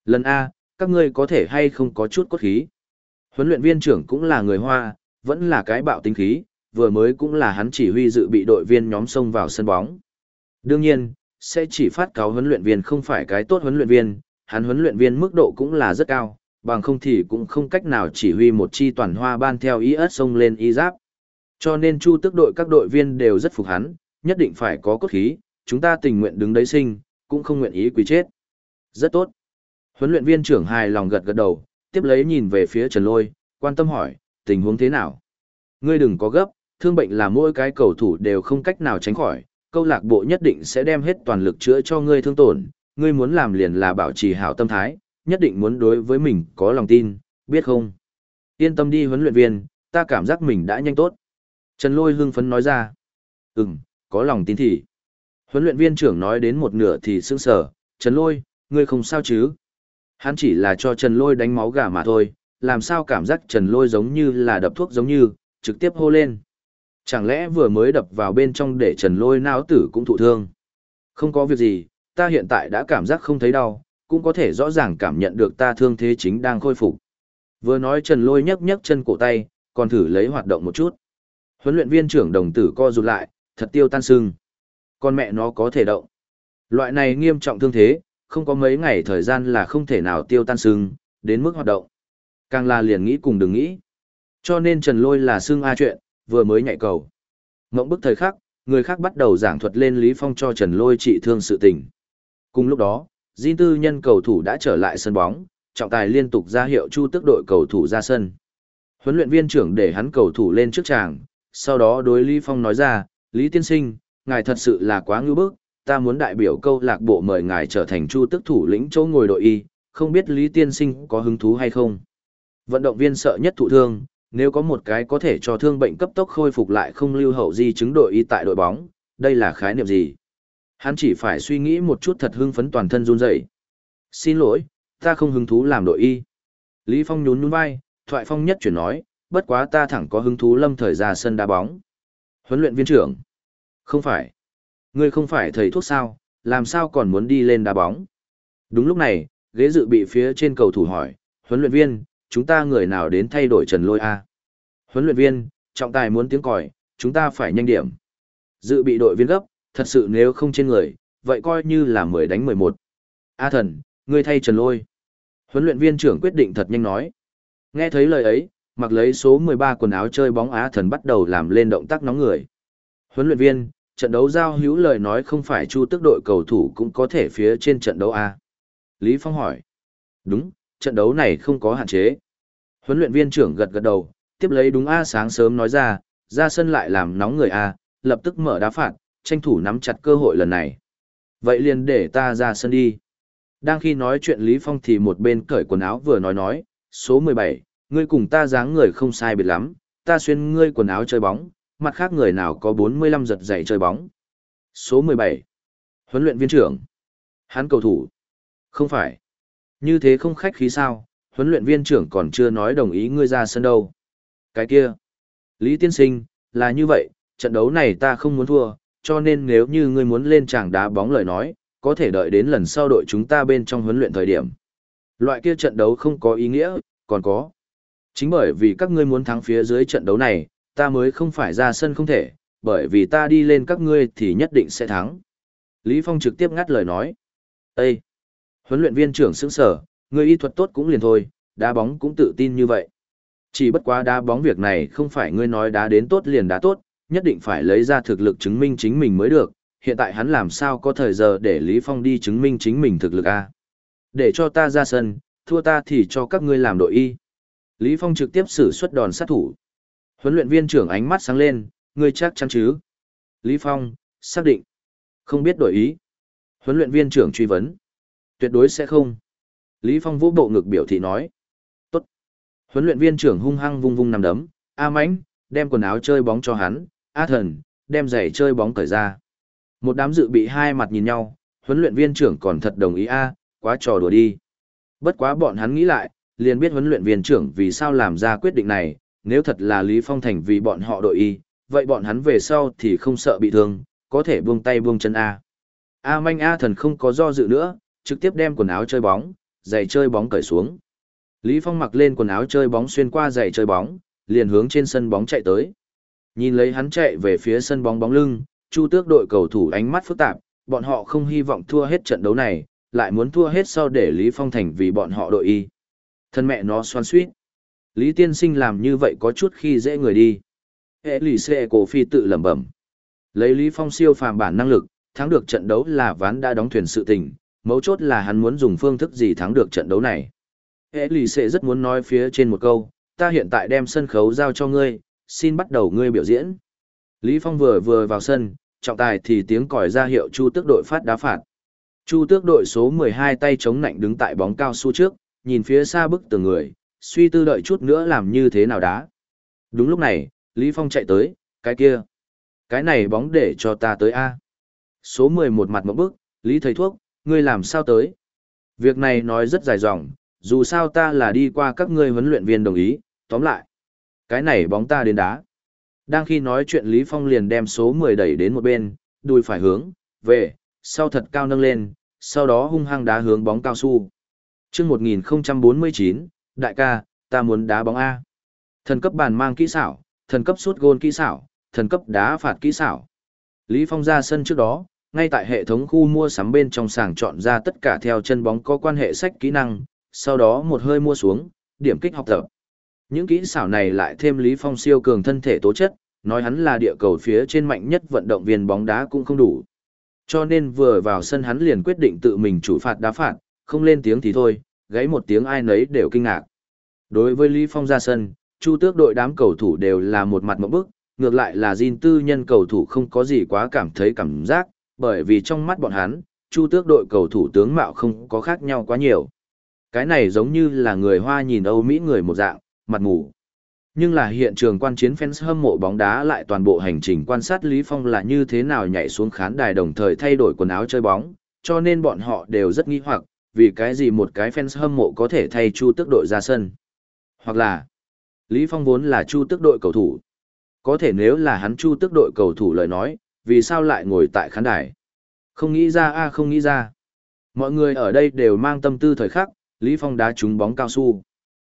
Lần A, các ngươi có thể hay không có chút cốt khí. Huấn luyện viên trưởng cũng là người Hoa, vẫn là cái bạo tính khí, vừa mới cũng là hắn chỉ huy dự bị đội viên nhóm xông vào sân bóng. Đương nhiên, sẽ chỉ phát cáo huấn luyện viên không phải cái tốt huấn luyện viên, hắn huấn luyện viên mức độ cũng là rất cao, bằng không thì cũng không cách nào chỉ huy một chi toàn hoa ban theo ý ớt xông lên y giáp. Cho nên chu tức đội các đội viên đều rất phục hắn, nhất định phải có cốt khí, chúng ta tình nguyện đứng đấy sinh, cũng không nguyện ý quý chết. Rất tốt. Huấn luyện viên trưởng hài lòng gật gật đầu, tiếp lấy nhìn về phía Trần Lôi, quan tâm hỏi, tình huống thế nào? Ngươi đừng có gấp, thương bệnh là mỗi cái cầu thủ đều không cách nào tránh khỏi, câu lạc bộ nhất định sẽ đem hết toàn lực chữa cho ngươi thương tổn, ngươi muốn làm liền là bảo trì hảo tâm thái, nhất định muốn đối với mình có lòng tin, biết không? Yên tâm đi huấn luyện viên, ta cảm giác mình đã nhanh tốt. Trần Lôi hưng phấn nói ra. Ừm, có lòng tin thì. Huấn luyện viên trưởng nói đến một nửa thì sững sờ, Trần Lôi, ngươi không sao chứ? Hắn chỉ là cho Trần Lôi đánh máu gà mà thôi, làm sao cảm giác Trần Lôi giống như là đập thuốc giống như, trực tiếp hô lên. Chẳng lẽ vừa mới đập vào bên trong để Trần Lôi não tử cũng thụ thương? Không có việc gì, ta hiện tại đã cảm giác không thấy đau, cũng có thể rõ ràng cảm nhận được ta thương thế chính đang khôi phục. Vừa nói Trần Lôi nhấc nhấc chân cổ tay, còn thử lấy hoạt động một chút. Huấn luyện viên trưởng đồng tử co rụt lại, thật tiêu tan sưng. Con mẹ nó có thể động. Loại này nghiêm trọng thương thế, không có mấy ngày thời gian là không thể nào tiêu tan sưng, đến mức hoạt động. Càng là liền nghĩ cùng đừng nghĩ. Cho nên Trần Lôi là sưng A chuyện, vừa mới nhạy cầu. Ngộng bức thời khắc, người khác bắt đầu giảng thuật lên Lý Phong cho Trần Lôi trị thương sự tình. Cùng lúc đó, Di tư nhân cầu thủ đã trở lại sân bóng, trọng tài liên tục ra hiệu chu tức đội cầu thủ ra sân. Huấn luyện viên trưởng để hắn cầu thủ lên trước tràng, sau đó đối Lý Phong nói ra, Lý Tiên Sinh, ngài thật sự là quá ngưu bức, ta muốn đại biểu câu lạc bộ mời ngài trở thành chu tức thủ lĩnh chỗ ngồi đội y, không biết Lý Tiên Sinh có hứng thú hay không. Vận động viên sợ nhất thụ thương, nếu có một cái có thể cho thương bệnh cấp tốc khôi phục lại không lưu hậu di chứng đội y tại đội bóng, đây là khái niệm gì? Hắn chỉ phải suy nghĩ một chút thật hưng phấn toàn thân run rẩy. Xin lỗi, ta không hứng thú làm đội y. Lý Phong nhún nhún vai, thoại phong nhất chuyển nói, bất quá ta thẳng có hứng thú lâm thời ra sân đá bóng. Huấn luyện viên trưởng. Không phải. Ngươi không phải thầy thuốc sao, làm sao còn muốn đi lên đá bóng. Đúng lúc này, ghế dự bị phía trên cầu thủ hỏi, huấn luyện viên, chúng ta người nào đến thay đổi trần lôi A. Huấn luyện viên, trọng tài muốn tiếng còi, chúng ta phải nhanh điểm. Dự bị đội viên gấp, thật sự nếu không trên người, vậy coi như là 10 đánh 11. A thần, ngươi thay trần lôi. Huấn luyện viên trưởng quyết định thật nhanh nói. Nghe thấy lời ấy, mặc lấy số 13 quần áo chơi bóng Á thần bắt đầu làm lên động tác nóng người. Huấn luyện viên, trận đấu giao hữu lời nói không phải chu tức đội cầu thủ cũng có thể phía trên trận đấu A. Lý Phong hỏi. Đúng, trận đấu này không có hạn chế. Huấn luyện viên trưởng gật gật đầu, tiếp lấy đúng A sáng sớm nói ra, ra sân lại làm nóng người A, lập tức mở đá phạt, tranh thủ nắm chặt cơ hội lần này. Vậy liền để ta ra sân đi. Đang khi nói chuyện Lý Phong thì một bên cởi quần áo vừa nói nói, số 17, ngươi cùng ta dáng người không sai biệt lắm, ta xuyên ngươi quần áo chơi bóng, mặt khác người nào có 45 giật giày chơi bóng. Số 17. Huấn luyện viên trưởng. Hắn cầu thủ. Không phải. Như thế không khách khí sao, huấn luyện viên trưởng còn chưa nói đồng ý ngươi ra sân đâu. Cái kia. Lý tiên sinh, là như vậy, trận đấu này ta không muốn thua, cho nên nếu như ngươi muốn lên tràng đá bóng lời nói, có thể đợi đến lần sau đội chúng ta bên trong huấn luyện thời điểm. Loại kia trận đấu không có ý nghĩa, còn có. Chính bởi vì các ngươi muốn thắng phía dưới trận đấu này, ta mới không phải ra sân không thể, bởi vì ta đi lên các ngươi thì nhất định sẽ thắng. Lý Phong trực tiếp ngắt lời nói. Ê! Huấn luyện viên trưởng sững sở, người y thuật tốt cũng liền thôi, đá bóng cũng tự tin như vậy. Chỉ bất quá đá bóng việc này không phải ngươi nói đá đến tốt liền đá tốt, nhất định phải lấy ra thực lực chứng minh chính mình mới được. Hiện tại hắn làm sao có thời giờ để Lý Phong đi chứng minh chính mình thực lực a? Để cho ta ra sân, thua ta thì cho các ngươi làm đội y. Lý Phong trực tiếp xử xuất đòn sát thủ. Huấn luyện viên trưởng ánh mắt sáng lên, ngươi chắc chắn chứ? Lý Phong, xác định. Không biết đổi ý. Huấn luyện viên trưởng truy vấn. Tuyệt đối sẽ không. Lý Phong vũ bộ ngực biểu thị nói. Tốt. Huấn luyện viên trưởng hung hăng vung vung nằm đấm. A mãnh, đem quần áo chơi bóng cho hắn. A thần, đem giày chơi bóng cởi ra. Một đám dự bị hai mặt nhìn nhau. Huấn luyện viên trưởng còn thật đồng ý A, quá trò đùa đi. Bất quá bọn hắn nghĩ lại, liền biết huấn luyện viên trưởng vì sao làm ra quyết định này. Nếu thật là Lý Phong thành vì bọn họ đội y, vậy bọn hắn về sau thì không sợ bị thương, có thể buông tay buông chân A. A manh A thần không có do dự nữa, trực tiếp đem quần áo chơi bóng, giày chơi bóng cởi xuống. Lý Phong mặc lên quần áo chơi bóng xuyên qua giày chơi bóng, liền hướng trên sân bóng chạy tới. Nhìn lấy hắn chạy về phía sân bóng bóng lưng, Chu Tước đội cầu thủ ánh mắt phức tạp, bọn họ không hy vọng thua hết trận đấu này, lại muốn thua hết sau để Lý Phong thành vì bọn họ đội y. Thân mẹ nó xoan suýt. Lý Tiên Sinh làm như vậy có chút khi dễ người đi. Hệ lì xệ cổ phi tự lẩm bẩm. Lấy Lý Phong siêu phàm bản năng lực, thắng được trận đấu là ván đã đóng thuyền sự tình, mấu chốt là hắn muốn dùng phương thức gì thắng được trận đấu này. Hệ lì sẽ rất muốn nói phía trên một câu, ta hiện tại đem sân khấu giao cho ngươi, xin bắt đầu ngươi biểu diễn. Lý Phong vừa vừa vào sân, trọng tài thì tiếng còi ra hiệu Chu Tước đội phát đá phạt. Chu Tước đội số 12 tay chống nạnh đứng tại bóng cao su trước, nhìn phía xa bức tường người, suy tư đợi chút nữa làm như thế nào đá. Đúng lúc này, Lý Phong chạy tới, cái kia. Cái này bóng để cho ta tới A. Số 11 mặt một bước, Lý thầy thuốc, ngươi làm sao tới? Việc này nói rất dài dòng, dù sao ta là đi qua các ngươi huấn luyện viên đồng ý, tóm lại. Cái này bóng ta đến đá. Đang khi nói chuyện Lý Phong liền đem số 10 đẩy đến một bên, đùi phải hướng, về, sau thật cao nâng lên, sau đó hung hăng đá hướng bóng cao su. Trước 1049, đại ca, ta muốn đá bóng A. Thần cấp bàn mang kỹ xảo, thần cấp sút gôn kỹ xảo, thần cấp đá phạt kỹ xảo. Lý Phong ra sân trước đó, ngay tại hệ thống khu mua sắm bên trong sàng chọn ra tất cả theo chân bóng có quan hệ sách kỹ năng, sau đó một hơi mua xuống, điểm kích học tập. Những kỹ xảo này lại thêm Lý Phong siêu cường thân thể tố chất, nói hắn là địa cầu phía trên mạnh nhất vận động viên bóng đá cũng không đủ. Cho nên vừa vào sân hắn liền quyết định tự mình chủ phạt đá phạt, không lên tiếng thì thôi, gáy một tiếng ai nấy đều kinh ngạc. Đối với Lý Phong ra sân, Chu Tước đội đám cầu thủ đều là một mặt mộng bức, ngược lại là Jin tư nhân cầu thủ không có gì quá cảm thấy cảm giác, bởi vì trong mắt bọn hắn, Chu Tước đội cầu thủ tướng mạo không có khác nhau quá nhiều. Cái này giống như là người Hoa nhìn Âu Mỹ người một dạng, mặt mù. Nhưng là hiện trường quan chiến fans hâm mộ bóng đá lại toàn bộ hành trình quan sát Lý Phong là như thế nào nhảy xuống khán đài đồng thời thay đổi quần áo chơi bóng, cho nên bọn họ đều rất nghi hoặc, vì cái gì một cái fans hâm mộ có thể thay Chu Tước đội ra sân. Hoặc là, Lý Phong vốn là Chu Tước đội cầu thủ. Có thể nếu là hắn Chu Tước đội cầu thủ lời nói, vì sao lại ngồi tại khán đài? Không nghĩ ra a không nghĩ ra. Mọi người ở đây đều mang tâm tư thời khắc, Lý Phong đá trúng bóng cao su.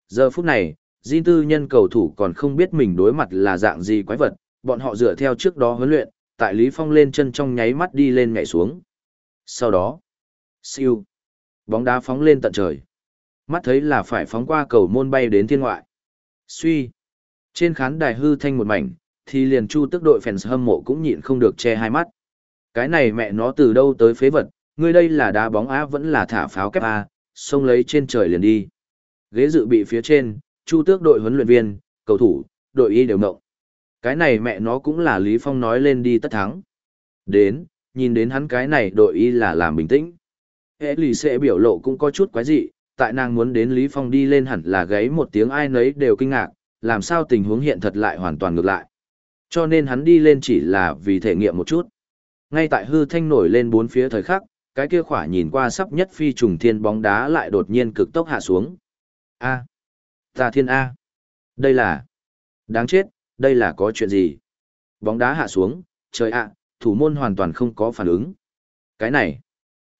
Giờ phút này, Jin tư nhân cầu thủ còn không biết mình đối mặt là dạng gì quái vật, bọn họ dựa theo trước đó huấn luyện, tại Lý Phong lên chân trong nháy mắt đi lên nhảy xuống. Sau đó, siêu, bóng đá phóng lên tận trời. Mắt thấy là phải phóng qua cầu môn bay đến thiên ngoại. Suy, trên khán đài hư thanh một mảnh, thì liền chu tức đội fans hâm mộ cũng nhịn không được che hai mắt. Cái này mẹ nó từ đâu tới phế vật, ngươi đây là đá bóng á vẫn là thả pháo kép a, xông lấy trên trời liền đi. Ghế dự bị phía trên, chu tước đội huấn luyện viên, cầu thủ, đội y đều ngộng. Cái này mẹ nó cũng là Lý Phong nói lên đi tất thắng. Đến, nhìn đến hắn cái này đội y là làm bình tĩnh. Hệ lì sẽ biểu lộ cũng có chút quái dị, tại nàng muốn đến Lý Phong đi lên hẳn là gáy một tiếng ai nấy đều kinh ngạc, làm sao tình huống hiện thật lại hoàn toàn ngược lại. Cho nên hắn đi lên chỉ là vì thể nghiệm một chút. Ngay tại hư thanh nổi lên bốn phía thời khắc, cái kia khỏa nhìn qua sắp nhất phi trùng thiên bóng đá lại đột nhiên cực tốc hạ xuống. A. Ta thiên A. Đây là. Đáng chết, đây là có chuyện gì? Bóng đá hạ xuống, trời ạ, thủ môn hoàn toàn không có phản ứng. Cái này.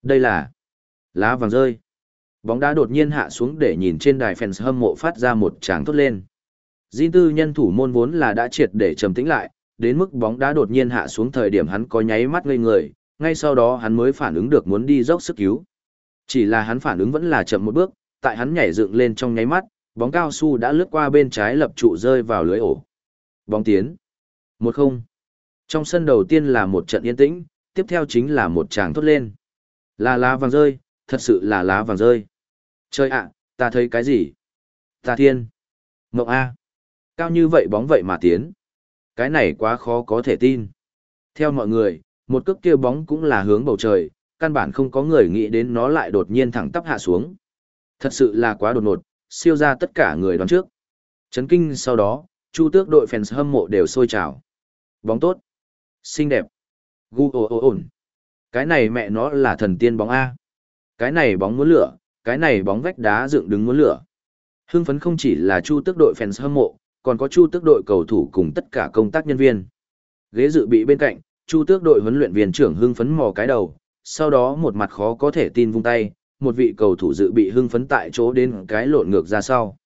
Đây là. Lá vàng rơi. Bóng đá đột nhiên hạ xuống để nhìn trên đài fans hâm mộ phát ra một tràng thốt lên. Jin tư nhân thủ môn vốn là đã triệt để trầm tĩnh lại, đến mức bóng đá đột nhiên hạ xuống thời điểm hắn có nháy mắt ngây người, ngay sau đó hắn mới phản ứng được muốn đi dốc sức cứu. Chỉ là hắn phản ứng vẫn là chậm một bước, tại hắn nhảy dựng lên trong nháy mắt, bóng cao su đã lướt qua bên trái lập trụ rơi vào lưới ổ. Bóng tiến. Một không. Trong sân đầu tiên là một trận yên tĩnh, tiếp theo chính là một tràng thốt lên. Là lá vàng rơi, thật sự là lá vàng rơi. Trời ạ, ta thấy cái gì? Ta thiên. Mộng A. Cao như vậy bóng vậy mà tiến. Cái này quá khó có thể tin. Theo mọi người, một cước kia bóng cũng là hướng bầu trời, căn bản không có người nghĩ đến nó lại đột nhiên thẳng tắp hạ xuống. Thật sự là quá đột ngột, siêu ra tất cả người đoán trước. Chấn kinh sau đó, chu tước đội fans hâm mộ đều sôi trào. Bóng tốt. Xinh đẹp. Gu ồ ồ ồn. Cái này mẹ nó là thần tiên bóng A. Cái này bóng muốn lửa, cái này bóng vách đá dựng đứng muốn lửa. Hưng phấn không chỉ là chu tước đội fans hâm mộ, còn có chu tước đội cầu thủ cùng tất cả công tác nhân viên. Ghế dự bị bên cạnh, chu tước đội huấn luyện viên trưởng hưng phấn mò cái đầu, sau đó một mặt khó có thể tin vung tay, một vị cầu thủ dự bị hưng phấn tại chỗ đến cái lộn ngược ra sau.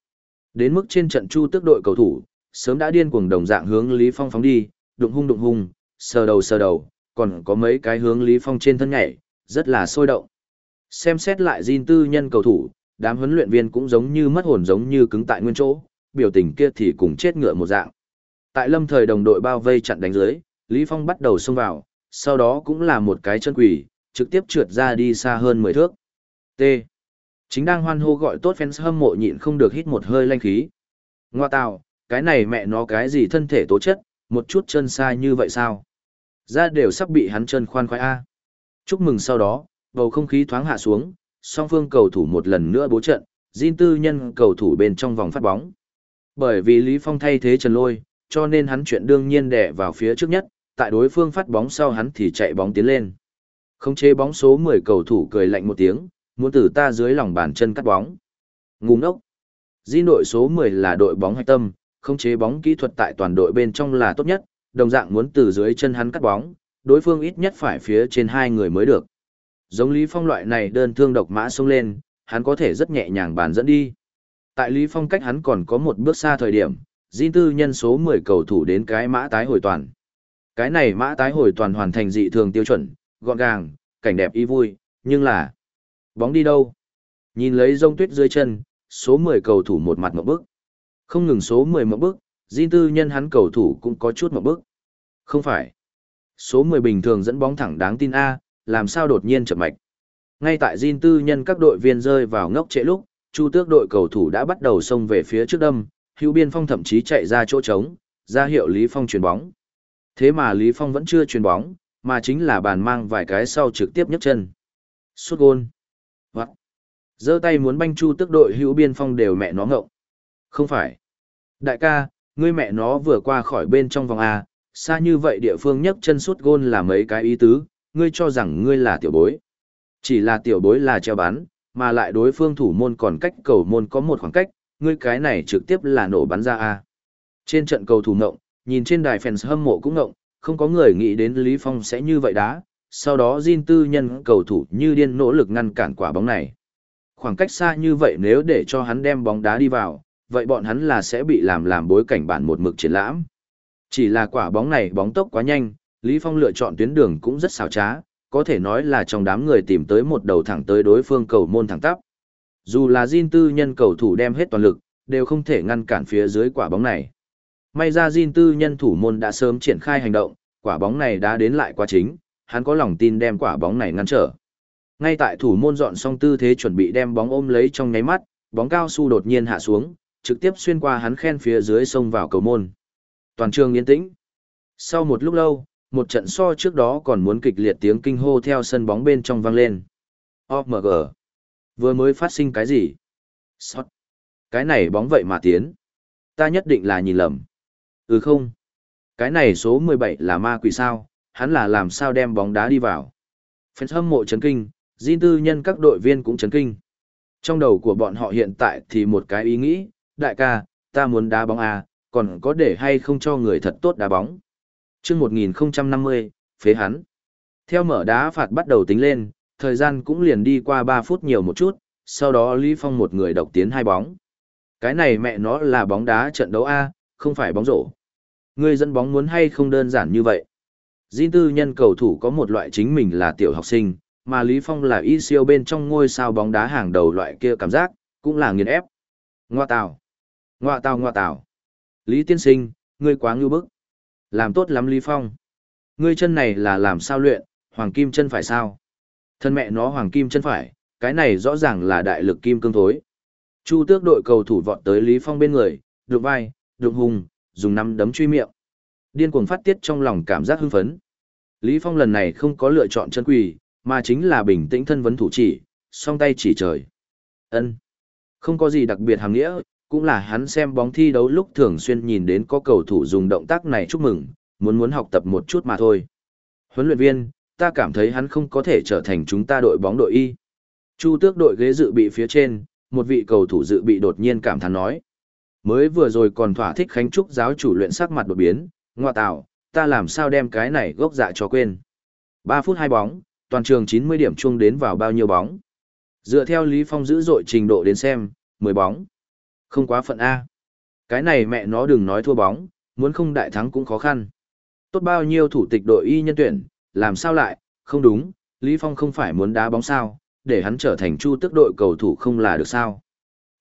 Đến mức trên trận chu tước đội cầu thủ, sớm đã điên cuồng đồng dạng hướng Lý Phong phóng đi, đụng hung đụng hung, sờ đầu sờ đầu, còn có mấy cái hướng Lý Phong trên thân nhảy, rất là sôi động. Xem xét lại Jin tư nhân cầu thủ, đám huấn luyện viên cũng giống như mất hồn giống như cứng tại nguyên chỗ, biểu tình kia thì cùng chết ngựa một dạng. Tại lâm thời đồng đội bao vây chặn đánh dưới, Lý Phong bắt đầu xông vào, sau đó cũng là một cái chân quỷ, trực tiếp trượt ra đi xa hơn 10 thước. T. Chính đang hoan hô gọi tốt fans hâm mộ nhịn không được hít một hơi lanh khí. Ngoa tào, cái này mẹ nó cái gì thân thể tố chất, một chút chân sai như vậy sao? Ra đều sắp bị hắn chân khoan khoái A. Chúc mừng sau đó, bầu không khí thoáng hạ xuống, song phương cầu thủ một lần nữa bố trận, Jin tư nhân cầu thủ bên trong vòng phát bóng. Bởi vì Lý Phong thay thế Trần Lôi, cho nên hắn chuyện đương nhiên đè vào phía trước nhất, tại đối phương phát bóng sau hắn thì chạy bóng tiến lên. Không chế bóng số 10 cầu thủ cười lạnh một tiếng, muốn từ ta dưới lòng bàn chân cắt bóng. Ngu ngốc. Di đội số 10 là đội bóng hạch tâm, không chế bóng kỹ thuật tại toàn đội bên trong là tốt nhất, đồng dạng muốn từ dưới chân hắn cắt bóng, đối phương ít nhất phải phía trên hai người mới được. Giống Lý Phong loại này đơn thương độc mã xông lên, hắn có thể rất nhẹ nhàng bàn dẫn đi. Tại Lý Phong cách hắn còn có một bước xa thời điểm, Di tư nhân số 10 cầu thủ đến cái mã tái hồi toàn. Cái này mã tái hồi toàn hoàn thành dị thường tiêu chuẩn, gọn gàng, cảnh đẹp y vui, nhưng là bóng đi đâu? Nhìn lấy rông tuyết dưới chân, số 10 cầu thủ một mặt một bước. Không ngừng số 10 một bước, Jin tư nhân hắn cầu thủ cũng có chút một bước. Không phải. Số 10 bình thường dẫn bóng thẳng đáng tin A, làm sao đột nhiên chậm mạch. Ngay tại Jin tư nhân các đội viên rơi vào ngốc trễ lúc, Chu Tước đội cầu thủ đã bắt đầu xông về phía trước đâm, Hữu Biên Phong thậm chí chạy ra chỗ trống, ra hiệu Lý Phong chuyền bóng. Thế mà Lý Phong vẫn chưa chuyền bóng, mà chính là bàn mang vài cái sau trực tiếp nhấc chân. Sút gôn. Hoặc. giơ tay muốn banh Chu Tước đội Hữu Biên Phong đều mẹ nó ngộng. Không phải. Đại ca, ngươi mẹ nó vừa qua khỏi bên trong vòng A, xa như vậy địa phương nhấc chân sút gôn là mấy cái ý tứ, ngươi cho rằng ngươi là tiểu bối. Chỉ là tiểu bối là treo bán mà lại đối phương thủ môn còn cách cầu môn có một khoảng cách, ngươi cái này trực tiếp là nổ bắn ra A. Trên trận cầu thủ ngộng, nhìn trên đài fans hâm mộ cũng ngộng, không có người nghĩ đến Lý Phong sẽ như vậy đá, sau đó Jin tư nhân cầu thủ như điên nỗ lực ngăn cản quả bóng này. Khoảng cách xa như vậy nếu để cho hắn đem bóng đá đi vào, vậy bọn hắn là sẽ bị làm làm bối cảnh bản một mực triển lãm. Chỉ là quả bóng này bóng tốc quá nhanh, Lý Phong lựa chọn tuyến đường cũng rất xảo trá, có thể nói là trong đám người tìm tới một đầu thẳng tới đối phương cầu môn thẳng tắp. Dù là Jin tư nhân cầu thủ đem hết toàn lực, đều không thể ngăn cản phía dưới quả bóng này. May ra Jin tư nhân thủ môn đã sớm triển khai hành động, quả bóng này đã đến lại quá chính, hắn có lòng tin đem quả bóng này ngăn trở. Ngay tại thủ môn dọn xong tư thế chuẩn bị đem bóng ôm lấy trong nháy mắt, bóng cao su đột nhiên hạ xuống, trực tiếp xuyên qua hắn khen phía dưới sông vào cầu môn. Toàn trường yên tĩnh. Sau một lúc lâu, một trận so trước đó còn muốn kịch liệt tiếng kinh hô theo sân bóng bên trong vang lên. OMG. Vừa mới phát sinh cái gì? Sót. Cái này bóng vậy mà tiến. Ta nhất định là nhìn lầm. Ừ không? Cái này số 17 là ma quỷ sao, hắn là làm sao đem bóng đá đi vào. Fans hâm mộ chấn kinh, Jin tư nhân các đội viên cũng chấn kinh. Trong đầu của bọn họ hiện tại thì một cái ý nghĩ, đại ca, ta muốn đá bóng à, còn có để hay không cho người thật tốt đá bóng chương 1050, phế hắn. Theo mở đá phạt bắt đầu tính lên, thời gian cũng liền đi qua 3 phút nhiều một chút, sau đó Lý Phong một người độc tiến hai bóng. Cái này mẹ nó là bóng đá trận đấu A, không phải bóng rổ. Người dẫn bóng muốn hay không đơn giản như vậy. Jin tư nhân cầu thủ có một loại chính mình là tiểu học sinh, mà Lý Phong là y siêu bên trong ngôi sao bóng đá hàng đầu loại kia cảm giác, cũng là nghiền ép. Ngoa tào. Ngoa tào ngoa tào. Lý tiên sinh, ngươi quá ngưu bức. Làm tốt lắm Lý Phong. Ngươi chân này là làm sao luyện, hoàng kim chân phải sao? Thân mẹ nó hoàng kim chân phải, cái này rõ ràng là đại lực kim cương thối. Chu tước đội cầu thủ vọt tới Lý Phong bên người, đụng vai, đụng hùng, dùng nắm đấm truy miệng. Điên cuồng phát tiết trong lòng cảm giác hưng phấn. Lý Phong lần này không có lựa chọn chân quỳ, mà chính là bình tĩnh thân vấn thủ chỉ, song tay chỉ trời. Ân, Không có gì đặc biệt hàng nghĩa, cũng là hắn xem bóng thi đấu lúc thường xuyên nhìn đến có cầu thủ dùng động tác này chúc mừng, muốn muốn học tập một chút mà thôi. Huấn luyện viên, ta cảm thấy hắn không có thể trở thành chúng ta đội bóng đội y. Chu tước đội ghế dự bị phía trên, một vị cầu thủ dự bị đột nhiên cảm thán nói. Mới vừa rồi còn thỏa thích khánh trúc giáo chủ luyện sắc mặt đột biến, ngoa tạo, ta làm sao đem cái này gốc dạ cho quên. 3 phút hai bóng, toàn trường 90 điểm chung đến vào bao nhiêu bóng. Dựa theo Lý Phong giữ dội trình độ đến xem, 10 bóng. Không quá phận A. Cái này mẹ nó đừng nói thua bóng, muốn không đại thắng cũng khó khăn. Tốt bao nhiêu thủ tịch đội y nhân tuyển, làm sao lại, không đúng, Lý Phong không phải muốn đá bóng sao, để hắn trở thành chu tức đội cầu thủ không là được sao.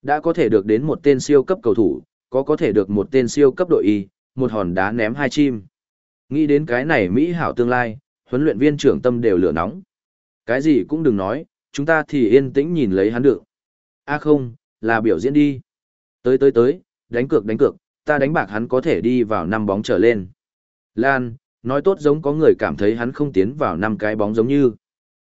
Đã có thể được đến một tên siêu cấp cầu thủ, có có thể được một tên siêu cấp đội y, một hòn đá ném hai chim. Nghĩ đến cái này Mỹ hảo tương lai, huấn luyện viên trưởng tâm đều lửa nóng. Cái gì cũng đừng nói, chúng ta thì yên tĩnh nhìn lấy hắn được. A không, là biểu diễn đi. Tới tới tới, đánh cược đánh cược, ta đánh bạc hắn có thể đi vào năm bóng trở lên. Lan, nói tốt giống có người cảm thấy hắn không tiến vào năm cái bóng giống như.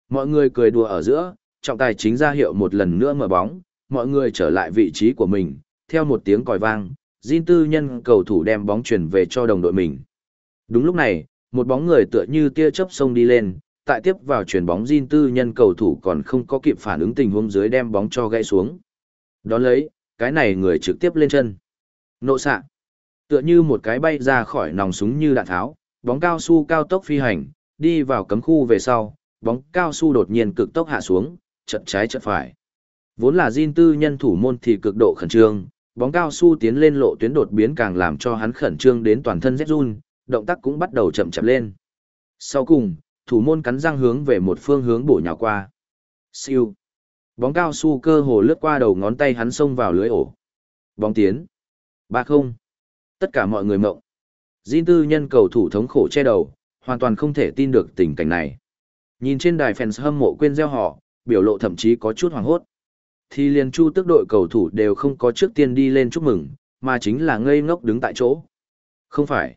Mọi người cười đùa ở giữa, trọng tài chính ra hiệu một lần nữa mở bóng, mọi người trở lại vị trí của mình, theo một tiếng còi vang, Jin tư nhân cầu thủ đem bóng chuyển về cho đồng đội mình. Đúng lúc này, một bóng người tựa như tia chớp sông đi lên, tại tiếp vào chuyển bóng Jin tư nhân cầu thủ còn không có kịp phản ứng tình huống dưới đem bóng cho gãy xuống. Đón lấy, cái này người trực tiếp lên chân. Nộ xạ. Tựa như một cái bay ra khỏi nòng súng như đạn tháo, bóng cao su cao tốc phi hành, đi vào cấm khu về sau, bóng cao su đột nhiên cực tốc hạ xuống, chật trái chật phải. Vốn là Jin tư nhân thủ môn thì cực độ khẩn trương, bóng cao su tiến lên lộ tuyến đột biến càng làm cho hắn khẩn trương đến toàn thân rét run, động tác cũng bắt đầu chậm chậm lên. Sau cùng, thủ môn cắn răng hướng về một phương hướng bổ nhào qua. Siêu. Bóng cao su cơ hồ lướt qua đầu ngón tay hắn xông vào lưới ổ. Bóng tiến. Ba không. Tất cả mọi người mộng. Jin tư nhân cầu thủ thống khổ che đầu, hoàn toàn không thể tin được tình cảnh này. Nhìn trên đài fans hâm mộ quên gieo họ, biểu lộ thậm chí có chút hoảng hốt. Thì liền chu tức đội cầu thủ đều không có trước tiên đi lên chúc mừng, mà chính là ngây ngốc đứng tại chỗ. Không phải.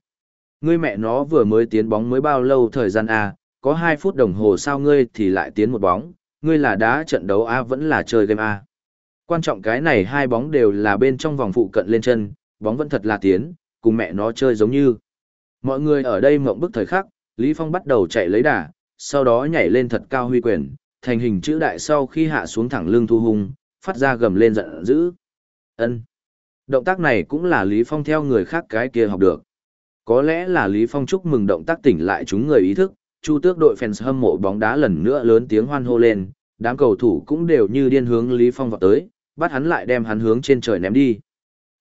Ngươi mẹ nó vừa mới tiến bóng mới bao lâu thời gian à có 2 phút đồng hồ sao ngươi thì lại tiến một bóng, ngươi là đá trận đấu A vẫn là chơi game A. Quan trọng cái này hai bóng đều là bên trong vòng phụ cận lên chân, bóng vẫn thật là tiến, cùng mẹ nó chơi giống như. Mọi người ở đây mộng bức thời khắc, Lý Phong bắt đầu chạy lấy đà, sau đó nhảy lên thật cao huy quyền, thành hình chữ đại sau khi hạ xuống thẳng lưng thu hung, phát ra gầm lên giận dữ. Ân. Động tác này cũng là Lý Phong theo người khác cái kia học được. Có lẽ là Lý Phong chúc mừng động tác tỉnh lại chúng người ý thức, Chu Tước đội fans hâm mộ bóng đá lần nữa lớn tiếng hoan hô lên, đám cầu thủ cũng đều như điên hướng Lý Phong vào tới, bắt hắn lại đem hắn hướng trên trời ném đi.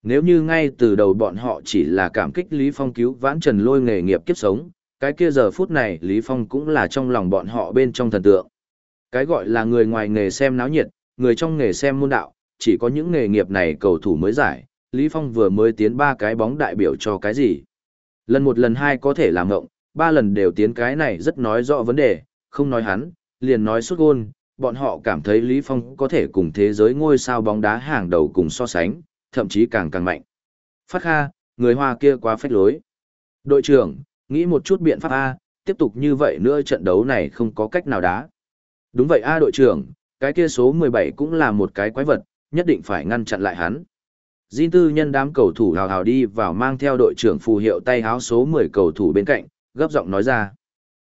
Nếu như ngay từ đầu bọn họ chỉ là cảm kích Lý Phong cứu vãn trần lôi nghề nghiệp kiếp sống, cái kia giờ phút này Lý Phong cũng là trong lòng bọn họ bên trong thần tượng. Cái gọi là người ngoài nghề xem náo nhiệt, người trong nghề xem môn đạo, chỉ có những nghề nghiệp này cầu thủ mới giải, Lý Phong vừa mới tiến ba cái bóng đại biểu cho cái gì. Lần một lần hai có thể làm ngộng, ba lần đều tiến cái này rất nói rõ vấn đề, không nói hắn, liền nói suốt gôn, bọn họ cảm thấy Lý Phong có thể cùng thế giới ngôi sao bóng đá hàng đầu cùng so sánh, thậm chí càng càng mạnh. Phát Kha, người Hoa kia quá phách lối. Đội trưởng, nghĩ một chút biện pháp A, tiếp tục như vậy nữa trận đấu này không có cách nào đá. Đúng vậy A đội trưởng, cái kia số 17 cũng là một cái quái vật, nhất định phải ngăn chặn lại hắn. Jin tư nhân đám cầu thủ hào hào đi vào mang theo đội trưởng phù hiệu tay háo số 10 cầu thủ bên cạnh, gấp giọng nói ra.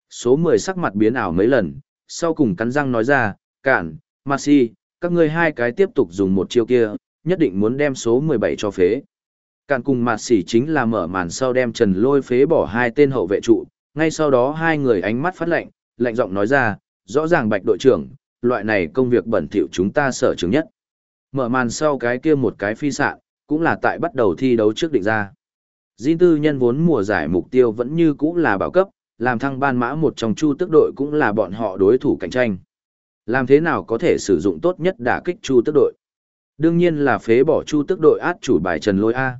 Số 10 sắc mặt biến ảo mấy lần, sau cùng cắn răng nói ra, cản, Masi, các ngươi hai cái tiếp tục dùng một chiêu kia, nhất định muốn đem số 17 cho phế. Cản cùng Masi chính là mở màn sau đem trần lôi phế bỏ hai tên hậu vệ trụ, ngay sau đó hai người ánh mắt phát lệnh, lạnh giọng nói ra, rõ ràng bạch đội trưởng, loại này công việc bẩn thỉu chúng ta sợ chứng nhất. Mở màn sau cái kia một cái phi sạn, cũng là tại bắt đầu thi đấu trước định ra. Jin tư nhân vốn mùa giải mục tiêu vẫn như cũ là bảo cấp, làm thăng ban mã một trong chu tước đội cũng là bọn họ đối thủ cạnh tranh. Làm thế nào có thể sử dụng tốt nhất đả kích chu tước đội? Đương nhiên là phế bỏ chu tước đội át chủ bài trần lôi A.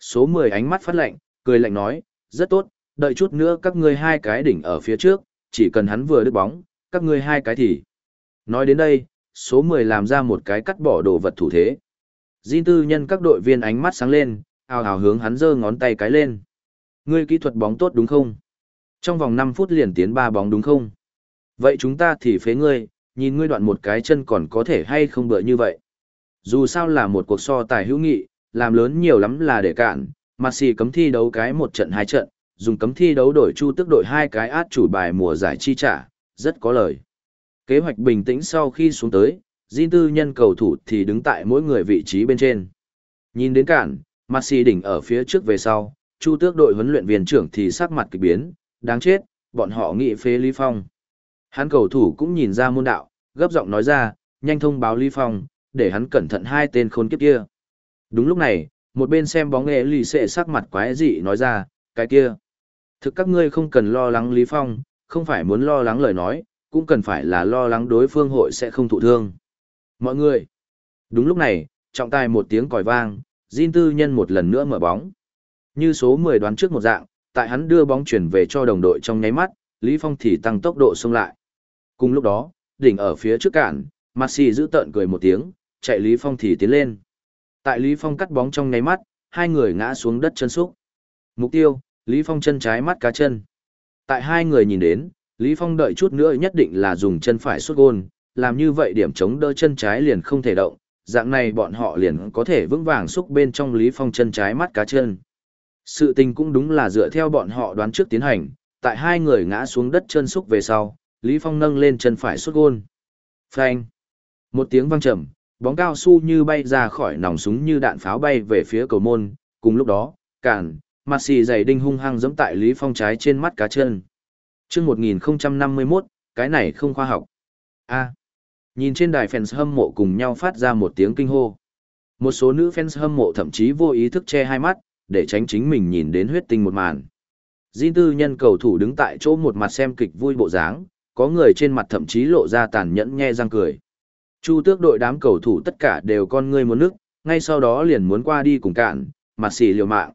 Số 10 ánh mắt phát lạnh, cười lạnh nói, rất tốt, đợi chút nữa các ngươi hai cái đỉnh ở phía trước, chỉ cần hắn vừa đứt bóng, các ngươi hai cái thì. Nói đến đây, số 10 làm ra một cái cắt bỏ đồ vật thủ thế. Jin tư nhân các đội viên ánh mắt sáng lên, ào ào hướng hắn giơ ngón tay cái lên. Ngươi kỹ thuật bóng tốt đúng không? Trong vòng 5 phút liền tiến ba bóng đúng không? Vậy chúng ta thì phế ngươi, nhìn ngươi đoạn một cái chân còn có thể hay không bựa như vậy. Dù sao là một cuộc so tài hữu nghị, làm lớn nhiều lắm là để cản, mà xì cấm thi đấu cái một trận hai trận, dùng cấm thi đấu đổi chu tức đội hai cái át chủ bài mùa giải chi trả, rất có lời. Kế hoạch bình tĩnh sau khi xuống tới, Jin tư nhân cầu thủ thì đứng tại mỗi người vị trí bên trên. Nhìn đến cản, Messi đỉnh ở phía trước về sau, chu tước đội huấn luyện viên trưởng thì sắc mặt kỳ biến, đáng chết, bọn họ nghị phế Lý Phong. Hắn cầu thủ cũng nhìn ra môn đạo, gấp giọng nói ra, nhanh thông báo Lý Phong, để hắn cẩn thận hai tên khốn kiếp kia. Đúng lúc này, một bên xem bóng nghệ lì xệ sắc mặt quái dị nói ra, cái kia. Thực các ngươi không cần lo lắng Lý Phong, không phải muốn lo lắng lời nói, cũng cần phải là lo lắng đối phương hội sẽ không thụ thương. Mọi người. Đúng lúc này, trọng tài một tiếng còi vang, Jin tư nhân một lần nữa mở bóng. Như số 10 đoán trước một dạng, tại hắn đưa bóng chuyển về cho đồng đội trong nháy mắt, Lý Phong thì tăng tốc độ xông lại. Cùng lúc đó, đỉnh ở phía trước cản, Maxi giữ tợn cười một tiếng, chạy Lý Phong thì tiến lên. Tại Lý Phong cắt bóng trong nháy mắt, hai người ngã xuống đất chân xúc. Mục tiêu, Lý Phong chân trái mắt cá chân. Tại hai người nhìn đến, Lý Phong đợi chút nữa nhất định là dùng chân phải xuất gôn, làm như vậy điểm chống đỡ chân trái liền không thể động, dạng này bọn họ liền có thể vững vàng xúc bên trong Lý Phong chân trái mắt cá chân. Sự tình cũng đúng là dựa theo bọn họ đoán trước tiến hành, tại hai người ngã xuống đất chân xúc về sau, Lý Phong nâng lên chân phải xuất gôn. Phanh! Một tiếng vang trầm, bóng cao su như bay ra khỏi nòng súng như đạn pháo bay về phía cầu môn, cùng lúc đó, cản, mặt xì dày đinh hung hăng giẫm tại Lý Phong trái trên mắt cá chân. Chương 1051, cái này không khoa học. A. Nhìn trên đài fans hâm mộ cùng nhau phát ra một tiếng kinh hô. Một số nữ fans hâm mộ thậm chí vô ý thức che hai mắt, để tránh chính mình nhìn đến huyết tinh một màn. Jin tư nhân cầu thủ đứng tại chỗ một mặt xem kịch vui bộ dáng, có người trên mặt thậm chí lộ ra tàn nhẫn nhe răng cười. Chu tước đội đám cầu thủ tất cả đều con ngươi muốn nước, ngay sau đó liền muốn qua đi cùng cạn, mặt xì liều mạng.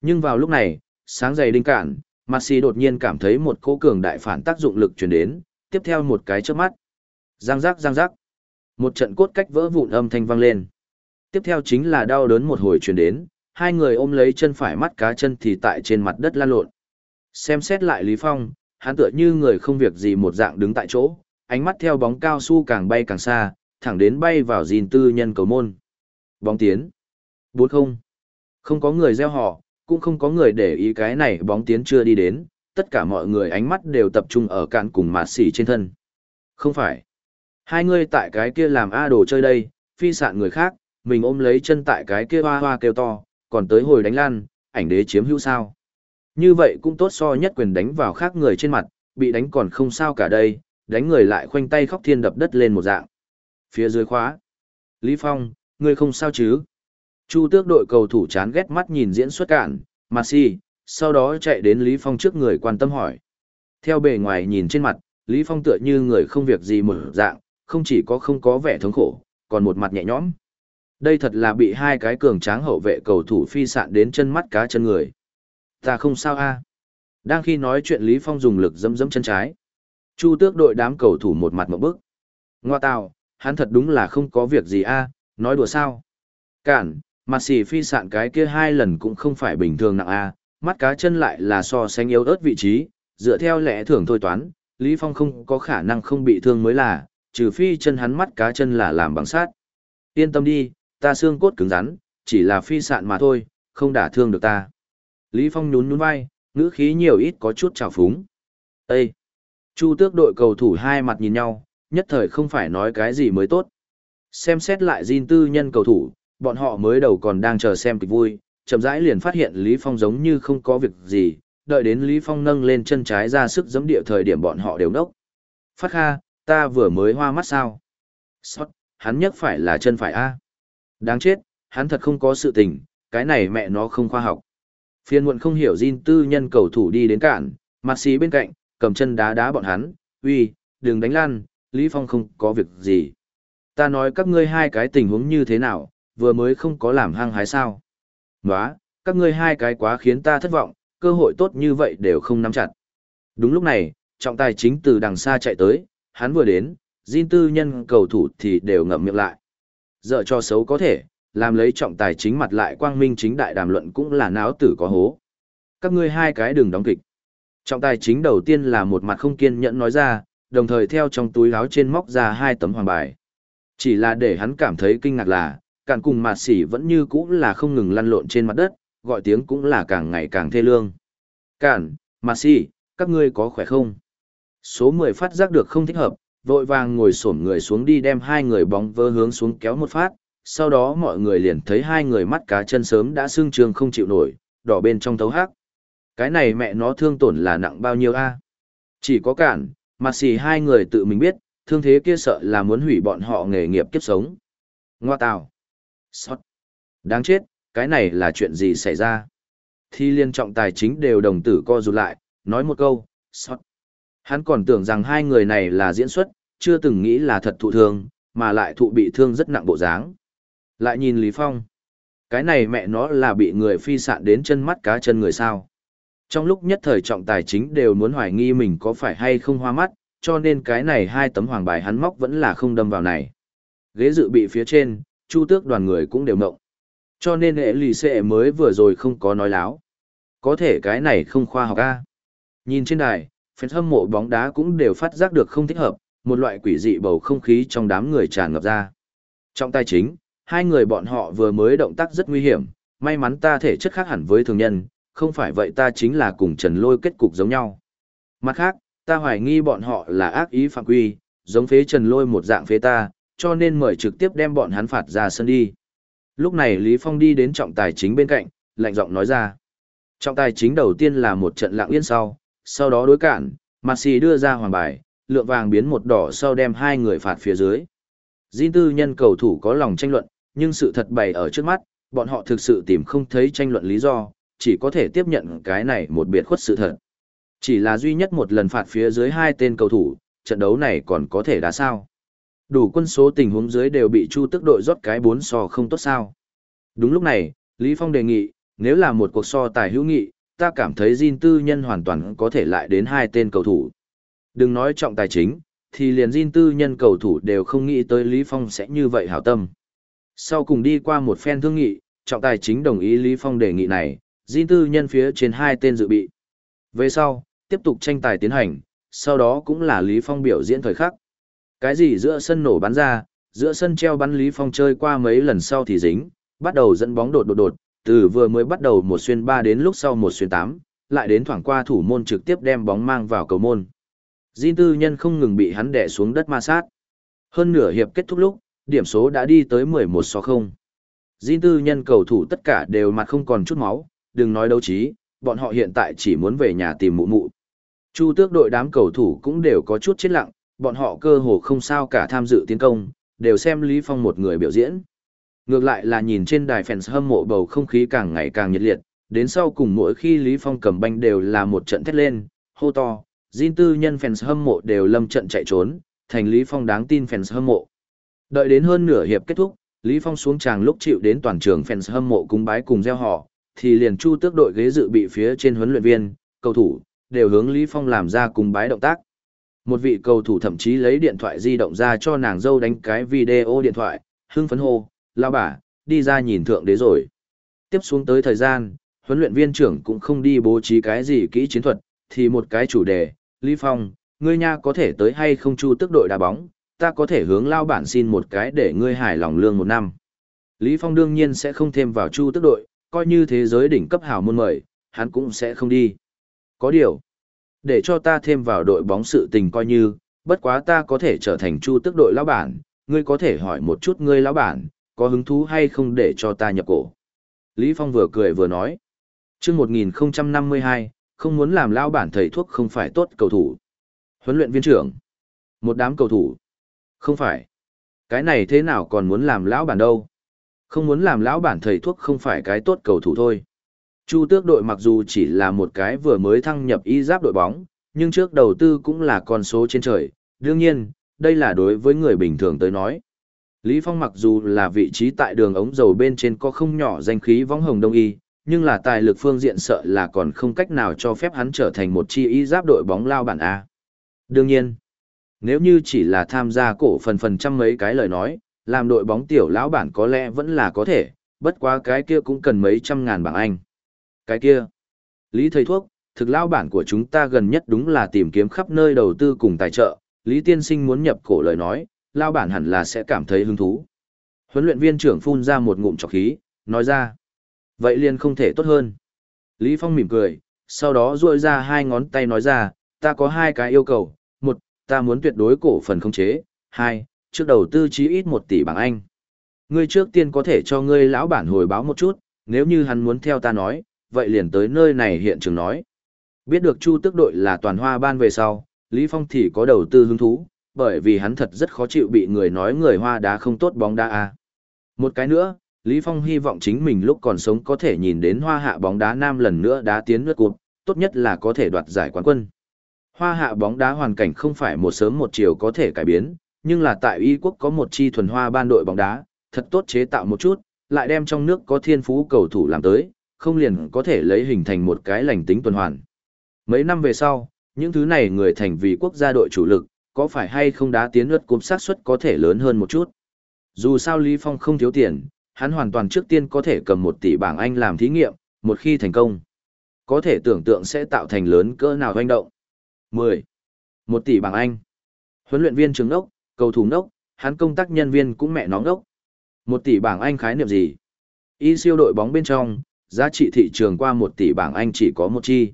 Nhưng vào lúc này, sáng dày đinh cạn, mặt xì đột nhiên cảm thấy một cỗ cường đại phản tác dụng lực truyền đến, tiếp theo một cái chớp mắt. Giang giác giang giác. Một trận cốt cách vỡ vụn âm thanh vang lên. Tiếp theo chính là đau đớn một hồi truyền đến, hai người ôm lấy chân phải mắt cá chân thì tại trên mặt đất lan lộn. Xem xét lại Lý Phong, hắn tựa như người không việc gì một dạng đứng tại chỗ, ánh mắt theo bóng cao su càng bay càng xa, thẳng đến bay vào gìn tư nhân cầu môn. Bóng tiến. Bốn không. Không có người gieo họ, cũng không có người để ý cái này bóng tiến chưa đi đến, tất cả mọi người ánh mắt đều tập trung ở cạn cùng mạt xỉ trên thân. Không phải. Hai người tại cái kia làm A đồ chơi đây, phi sạn người khác, mình ôm lấy chân tại cái kia hoa hoa kêu to, còn tới hồi đánh lan, ảnh đế chiếm hữu sao. Như vậy cũng tốt so nhất quyền đánh vào khác người trên mặt, bị đánh còn không sao cả đây, đánh người lại khoanh tay khóc thiên đập đất lên một dạng. Phía dưới khóa. Lý Phong, ngươi không sao chứ? Chu tước đội cầu thủ chán ghét mắt nhìn diễn xuất cạn, mà si, sau đó chạy đến Lý Phong trước người quan tâm hỏi. Theo bề ngoài nhìn trên mặt, Lý Phong tựa như người không việc gì một dạng, không chỉ có không có vẻ thống khổ, còn một mặt nhẹ nhõm. Đây thật là bị hai cái cường tráng hậu vệ cầu thủ phi sạn đến chân mắt cá chân người. Ta không sao a. Đang khi nói chuyện Lý Phong dùng lực dẫm dẫm chân trái. Chu tước đội đám cầu thủ một mặt một bức. Ngoa tào, hắn thật đúng là không có việc gì a, nói đùa sao. Cản, mặt xì phi sạn cái kia hai lần cũng không phải bình thường nặng a, mắt cá chân lại là so sánh yếu ớt vị trí, dựa theo lẽ thường thôi toán, Lý Phong không có khả năng không bị thương mới là, trừ phi chân hắn mắt cá chân là làm bằng sát. Yên tâm đi, ta xương cốt cứng rắn, chỉ là phi sạn mà thôi, không đả thương được ta. Lý Phong nhún nhún vai, ngữ khí nhiều ít có chút trào phúng. Ê! Chu tước đội cầu thủ hai mặt nhìn nhau, nhất thời không phải nói cái gì mới tốt. Xem xét lại Jin tư nhân cầu thủ, bọn họ mới đầu còn đang chờ xem kịch vui, chậm rãi liền phát hiện Lý Phong giống như không có việc gì, đợi đến Lý Phong nâng lên chân trái ra sức giẫm địa thời điểm bọn họ đều đốc. Phát kha, ta vừa mới hoa mắt sao? Sót, hắn nhất phải là chân phải A. Đáng chết, hắn thật không có sự tình, cái này mẹ nó không khoa học. Phiên muộn không hiểu Jin tư nhân cầu thủ đi đến cản, mặt xí bên cạnh, cầm chân đá đá bọn hắn, uy, đừng đánh lan, Lý Phong không có việc gì. Ta nói các ngươi hai cái tình huống như thế nào, vừa mới không có làm hăng hái sao. Nóa, các ngươi hai cái quá khiến ta thất vọng, cơ hội tốt như vậy đều không nắm chặt. Đúng lúc này, trọng tài chính từ đằng xa chạy tới, hắn vừa đến, Jin tư nhân cầu thủ thì đều ngậm miệng lại. Giờ cho xấu có thể, làm lấy trọng tài chính mặt lại quang minh chính đại đàm luận cũng là náo tử có hố. Các ngươi hai cái đừng đóng kịch. Trọng tài chính đầu tiên là một mặt không kiên nhẫn nói ra, đồng thời theo trong túi áo trên móc ra hai tấm hoàng bài. Chỉ là để hắn cảm thấy kinh ngạc là, cản cùng mạt sỉ vẫn như cũ là không ngừng lăn lộn trên mặt đất, gọi tiếng cũng là càng ngày càng thê lương. Cản, mạt sỉ, các ngươi có khỏe không? Số 10 phát giác được không thích hợp, vội vàng ngồi xổm người xuống đi đem hai người bóng vơ hướng xuống kéo một phát, sau đó mọi người liền thấy hai người mắt cá chân sớm đã sưng trường không chịu nổi, đỏ bên trong thấu hắc. Cái này mẹ nó thương tổn là nặng bao nhiêu a? Chỉ có cản, mặt xì hai người tự mình biết, thương thế kia sợ là muốn hủy bọn họ nghề nghiệp kiếp sống. Ngoa tào. Sót. Đáng chết, cái này là chuyện gì xảy ra? Thi liên trọng tài chính đều đồng tử co rụt lại, nói một câu, sót. Hắn còn tưởng rằng hai người này là diễn xuất, chưa từng nghĩ là thật thụ thương, mà lại thụ bị thương rất nặng bộ dáng. Lại nhìn Lý Phong. Cái này mẹ nó là bị người phi sạn đến chân mắt cá chân người sao. Trong lúc nhất thời trọng tài chính đều muốn hoài nghi mình có phải hay không hoa mắt, cho nên cái này hai tấm hoàng bài hắn móc vẫn là không đâm vào này. Ghế dự bị phía trên, chu tước đoàn người cũng đều mộng. Cho nên hệ lì xệ mới vừa rồi không có nói láo. Có thể cái này không khoa học a. Nhìn trên đài, fan hâm mộ bóng đá cũng đều phát giác được không thích hợp, một loại quỷ dị bầu không khí trong đám người tràn ngập ra. Trong tài chính, hai người bọn họ vừa mới động tác rất nguy hiểm, may mắn ta thể chất khác hẳn với thường nhân, không phải vậy ta chính là cùng Trần Lôi kết cục giống nhau. Mặt khác, ta hoài nghi bọn họ là ác ý phạm quy, giống phế Trần Lôi một dạng phế ta, cho nên mời trực tiếp đem bọn hắn phạt ra sân đi. Lúc này Lý Phong đi đến trọng tài chính bên cạnh, lạnh giọng nói ra. Trọng tài chính đầu tiên là một trận lặng yên sau, sau đó đối cản, mặt xì đưa ra hoàng bài, lượng vàng biến một đỏ sau đem hai người phạt phía dưới. Jin tư nhân cầu thủ có lòng tranh luận, nhưng sự thật bày ở trước mắt, bọn họ thực sự tìm không thấy tranh luận lý do, chỉ có thể tiếp nhận cái này một biệt khuất sự thật. Chỉ là duy nhất một lần phạt phía dưới hai tên cầu thủ, trận đấu này còn có thể đá sao. Đủ quân số tình huống dưới đều bị Chu Tức đội rót cái bốn so không tốt sao. Đúng lúc này, Lý Phong đề nghị, nếu là một cuộc so tài hữu nghị, ta cảm thấy Jin tư nhân hoàn toàn có thể lại đến hai tên cầu thủ. Đừng nói trọng tài chính, thì liền Jin tư nhân cầu thủ đều không nghĩ tới Lý Phong sẽ như vậy hảo tâm. Sau cùng đi qua một phen thương nghị, trọng tài chính đồng ý Lý Phong đề nghị này, Jin tư nhân phía trên hai tên dự bị. Về sau, tiếp tục tranh tài tiến hành, sau đó cũng là Lý Phong biểu diễn thời khắc. Cái gì giữa sân nổ bắn ra, giữa sân treo bắn Lý Phong chơi qua mấy lần sau thì dính, bắt đầu dẫn bóng đột đột đột, từ vừa mới bắt đầu một xuyên ba đến lúc sau một xuyên tám, lại đến thoảng qua thủ môn trực tiếp đem bóng mang vào cầu môn. Jin tư nhân không ngừng bị hắn đè xuống đất ma sát. Hơn nửa hiệp kết thúc lúc, điểm số đã đi tới 11 so 0. Jin tư nhân cầu thủ tất cả đều mặt không còn chút máu, đừng nói đấu trí, bọn họ hiện tại chỉ muốn về nhà tìm mụ mụ. Chu tước đội đám cầu thủ cũng đều có chút chết lặng, bọn họ cơ hồ không sao cả tham dự tiến công, đều xem Lý Phong một người biểu diễn. Ngược lại là nhìn trên đài fans hâm mộ bầu không khí càng ngày càng nhiệt liệt, đến sau cùng mỗi khi Lý Phong cầm banh đều là một trận thét lên, hô to, Jin tư nhân fans hâm mộ đều lâm trận chạy trốn, thành Lý Phong đáng tin fans hâm mộ. Đợi đến hơn nửa hiệp kết thúc, Lý Phong xuống tràng lúc chịu đến toàn trường fans hâm mộ cung bái cùng gieo họ, thì liền chu tước đội ghế dự bị phía trên huấn luyện viên, cầu thủ, đều hướng Lý Phong làm ra cung bái động tác. Một vị cầu thủ thậm chí lấy điện thoại di động ra cho nàng dâu đánh cái video điện thoại, hưng phấn hô, lao bà, đi ra nhìn thượng đế rồi. Tiếp xuống tới thời gian, huấn luyện viên trưởng cũng không đi bố trí cái gì kỹ chiến thuật, thì một cái chủ đề, Lý Phong, ngươi nha có thể tới hay không chu tức đội đá bóng, ta có thể hướng lao bản xin một cái để ngươi hài lòng lương một năm. Lý Phong đương nhiên sẽ không thêm vào chu tức đội, coi như thế giới đỉnh cấp hào môn mời, hắn cũng sẽ không đi. Có điều, để cho ta thêm vào đội bóng sự tình coi như, bất quá ta có thể trở thành chu tức đội lão bản, ngươi có thể hỏi một chút ngươi lão bản, có hứng thú hay không để cho ta nhập cổ. Lý Phong vừa cười vừa nói. Trước 1052, không muốn làm lão bản thầy thuốc không phải tốt cầu thủ. Huấn luyện viên trưởng. Một đám cầu thủ. Không phải. Cái này thế nào còn muốn làm lão bản đâu. Không muốn làm lão bản thầy thuốc không phải cái tốt cầu thủ thôi. Chu tước đội mặc dù chỉ là một cái vừa mới thăng nhập y giáp đội bóng, nhưng trước đầu tư cũng là con số trên trời. Đương nhiên, đây là đối với người bình thường tới nói. Lý Phong mặc dù là vị trí tại đường ống dầu bên trên có không nhỏ danh khí võng hồng đông y, nhưng là tài lực phương diện sợ là còn không cách nào cho phép hắn trở thành một chi y giáp đội bóng lao bản A. Đương nhiên, nếu như chỉ là tham gia cổ phần phần trăm mấy cái lời nói, làm đội bóng tiểu lão bản có lẽ vẫn là có thể, bất quá cái kia cũng cần mấy trăm ngàn bảng Anh. Cái kia, Lý thầy thuốc, thực lão bản của chúng ta gần nhất đúng là tìm kiếm khắp nơi đầu tư cùng tài trợ, Lý tiên sinh muốn nhập cổ lời nói, lao bản hẳn là sẽ cảm thấy hứng thú. Huấn luyện viên trưởng phun ra một ngụm trọc khí, nói ra. Vậy liền không thể tốt hơn. Lý Phong mỉm cười, sau đó duỗi ra hai ngón tay nói ra, ta có hai cái yêu cầu. Một, ta muốn tuyệt đối cổ phần không chế. Hai, trước đầu tư chí ít một tỷ bảng Anh. Ngươi trước tiên có thể cho ngươi lão bản hồi báo một chút, nếu như hắn muốn theo ta nói, vậy liền tới nơi này hiện trường nói. Biết được Chu Tức đội là toàn hoa ban về sau, Lý Phong thì có đầu tư hứng thú, bởi vì hắn thật rất khó chịu bị người nói người hoa đá không tốt bóng đá a. Một cái nữa, Lý Phong hy vọng chính mình lúc còn sống có thể nhìn đến hoa hạ bóng đá nam lần nữa đá tiến nước cụt, tốt nhất là có thể đoạt giải quán quân. Hoa hạ bóng đá hoàn cảnh không phải một sớm một chiều có thể cải biến, nhưng là tại Y quốc có một chi thuần hoa ban đội bóng đá, thật tốt chế tạo một chút, lại đem trong nước có thiên phú cầu thủ làm tới, không liền có thể lấy hình thành một cái lành tính tuần hoàn. Mấy năm về sau, những thứ này người thành vì quốc gia đội chủ lực, có phải hay không đá tiến lượt cúp xác suất có thể lớn hơn một chút. Dù sao Lý Phong không thiếu tiền, hắn hoàn toàn trước tiên có thể cầm một tỷ bảng Anh làm thí nghiệm, một khi thành công. Có thể tưởng tượng sẽ tạo thành lớn cỡ nào hoành động. 10. Một tỷ bảng Anh. Huấn luyện viên trường đốc, cầu thủ đốc, hắn công tác nhân viên cũng mẹ nó đốc. Một tỷ bảng Anh khái niệm gì? Y siêu đội bóng bên trong, giá trị thị trường qua một tỷ bảng Anh chỉ có một chi.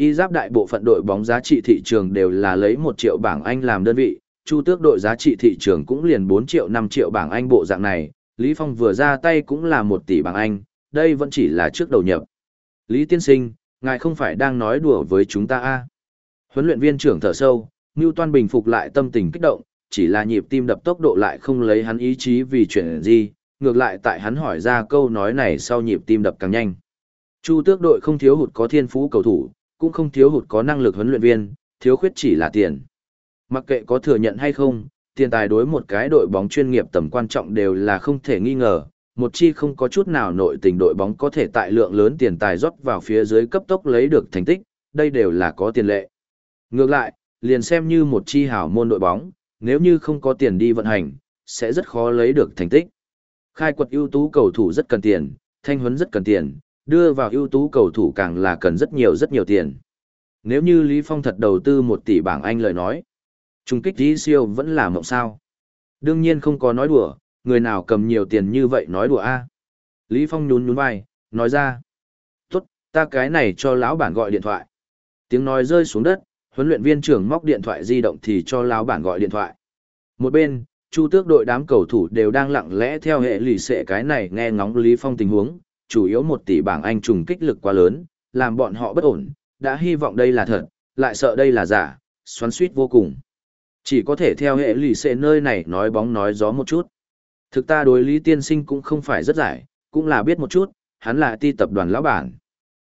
Y giáp đại bộ phận đội bóng giá trị thị trường đều là lấy 1 triệu bảng Anh làm đơn vị, Chu Tước đội giá trị thị trường cũng liền 4 triệu 5 triệu bảng Anh bộ dạng này, Lý Phong vừa ra tay cũng là 1 tỷ bảng Anh, đây vẫn chỉ là trước đầu nhập. Lý Tiên Sinh, ngài không phải đang nói đùa với chúng ta a? À? Huấn luyện viên trưởng thở sâu, Ngưu Toan bình phục lại tâm tình kích động, chỉ là nhịp tim đập tốc độ lại không lấy hắn ý chí vì chuyện gì, ngược lại tại hắn hỏi ra câu nói này sau nhịp tim đập càng nhanh. Chu Tước đội không thiếu hụt có thiên phú cầu thủ, cũng không thiếu hụt có năng lực huấn luyện viên, thiếu khuyết chỉ là tiền. Mặc kệ có thừa nhận hay không, tiền tài đối một cái đội bóng chuyên nghiệp tầm quan trọng đều là không thể nghi ngờ, một chi không có chút nào nội tình đội bóng có thể tại lượng lớn tiền tài rót vào phía dưới cấp tốc lấy được thành tích, đây đều là có tiền lệ. Ngược lại, liền xem như một chi hảo môn đội bóng, nếu như không có tiền đi vận hành, sẽ rất khó lấy được thành tích. Khai quật ưu tú cầu thủ rất cần tiền, thanh huấn rất cần tiền, đưa vào ưu tú cầu thủ càng là cần rất nhiều rất nhiều tiền. Nếu như Lý Phong thật đầu tư một tỷ bảng Anh lời nói, trung kích tí siêu vẫn là mộng sao. Đương nhiên không có nói đùa, người nào cầm nhiều tiền như vậy nói đùa a Lý Phong nhún nhún vai, nói ra. Tốt, ta cái này cho lão bản gọi điện thoại. Tiếng nói rơi xuống đất, huấn luyện viên trưởng móc điện thoại di động thì cho lão bản gọi điện thoại. Một bên, chu tước đội đám cầu thủ đều đang lặng lẽ theo hệ lì xệ cái này nghe ngóng Lý Phong tình huống, chủ yếu một tỷ bảng Anh trùng kích lực quá lớn, làm bọn họ bất ổn, đã hy vọng đây là thật, lại sợ đây là giả, xoắn suýt vô cùng. Chỉ có thể theo hệ lì xệ nơi này nói bóng nói gió một chút. Thực ta đối Lý Tiên Sinh cũng không phải rất giải, cũng là biết một chút, hắn là ti tập đoàn lão bản.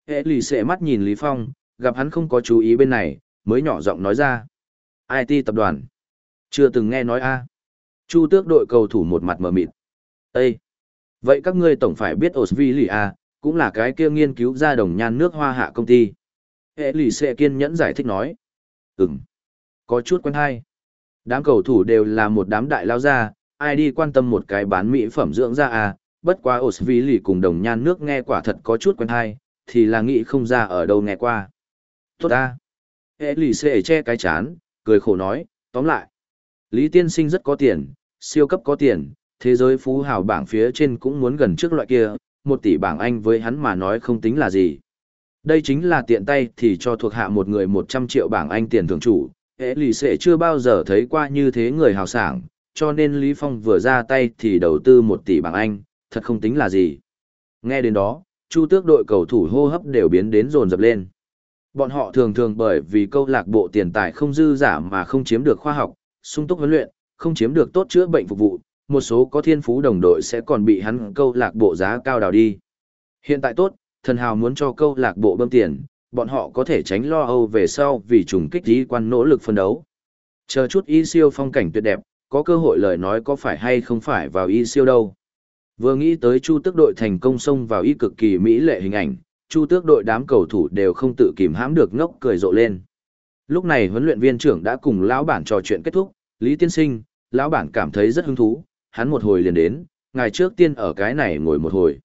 Hệ lì xệ mắt nhìn Lý Phong, gặp hắn không có chú ý bên này, mới nhỏ giọng nói ra. ai ti tập đoàn. Chưa từng nghe nói a. Chu tước đội cầu thủ một mặt mở mịt. Ê! Vậy các ngươi tổng phải biết Osvilia, cũng là cái kia nghiên cứu ra đồng nhan nước hoa hạ công ty. Hệ lì xệ kiên nhẫn giải thích nói. Ừm. Có chút quen hay. Đám cầu thủ đều là một đám đại lao gia, ai đi quan tâm một cái bán mỹ phẩm dưỡng da à, bất quá Osvilia cùng đồng nhan nước nghe quả thật có chút quen hay, thì là nghĩ không ra ở đâu nghe qua. Tốt ta. Hệ lì xệ che cái chán, cười khổ nói, tóm lại. Lý tiên sinh rất có tiền, siêu cấp có tiền, thế giới phú hào bảng phía trên cũng muốn gần trước loại kia, một tỷ bảng Anh với hắn mà nói không tính là gì. Đây chính là tiện tay thì cho thuộc hạ một người 100 triệu bảng Anh tiền thưởng chủ, ế lì sẽ chưa bao giờ thấy qua như thế người hào sảng, cho nên Lý Phong vừa ra tay thì đầu tư một tỷ bảng Anh, thật không tính là gì. Nghe đến đó, chu tước đội cầu thủ hô hấp đều biến đến rồn dập lên. Bọn họ thường thường bởi vì câu lạc bộ tiền tài không dư giả mà không chiếm được khoa học, sung túc huấn luyện, không chiếm được tốt chữa bệnh phục vụ, một số có thiên phú đồng đội sẽ còn bị hắn câu lạc bộ giá cao đào đi. Hiện tại tốt, thần hào muốn cho câu lạc bộ bơm tiền, bọn họ có thể tránh lo âu về sau vì trùng kích ý quan nỗ lực phân đấu. Chờ chút y siêu phong cảnh tuyệt đẹp, có cơ hội lời nói có phải hay không phải vào y siêu đâu. Vừa nghĩ tới Chu Tước đội thành công xông vào y cực kỳ mỹ lệ hình ảnh, Chu Tước đội đám cầu thủ đều không tự kìm hãm được ngốc cười rộ lên. Lúc này huấn luyện viên trưởng đã cùng lão bản trò chuyện kết thúc, Lý Tiên Sinh, lão bản cảm thấy rất hứng thú, hắn một hồi liền đến, ngày trước tiên ở cái này ngồi một hồi.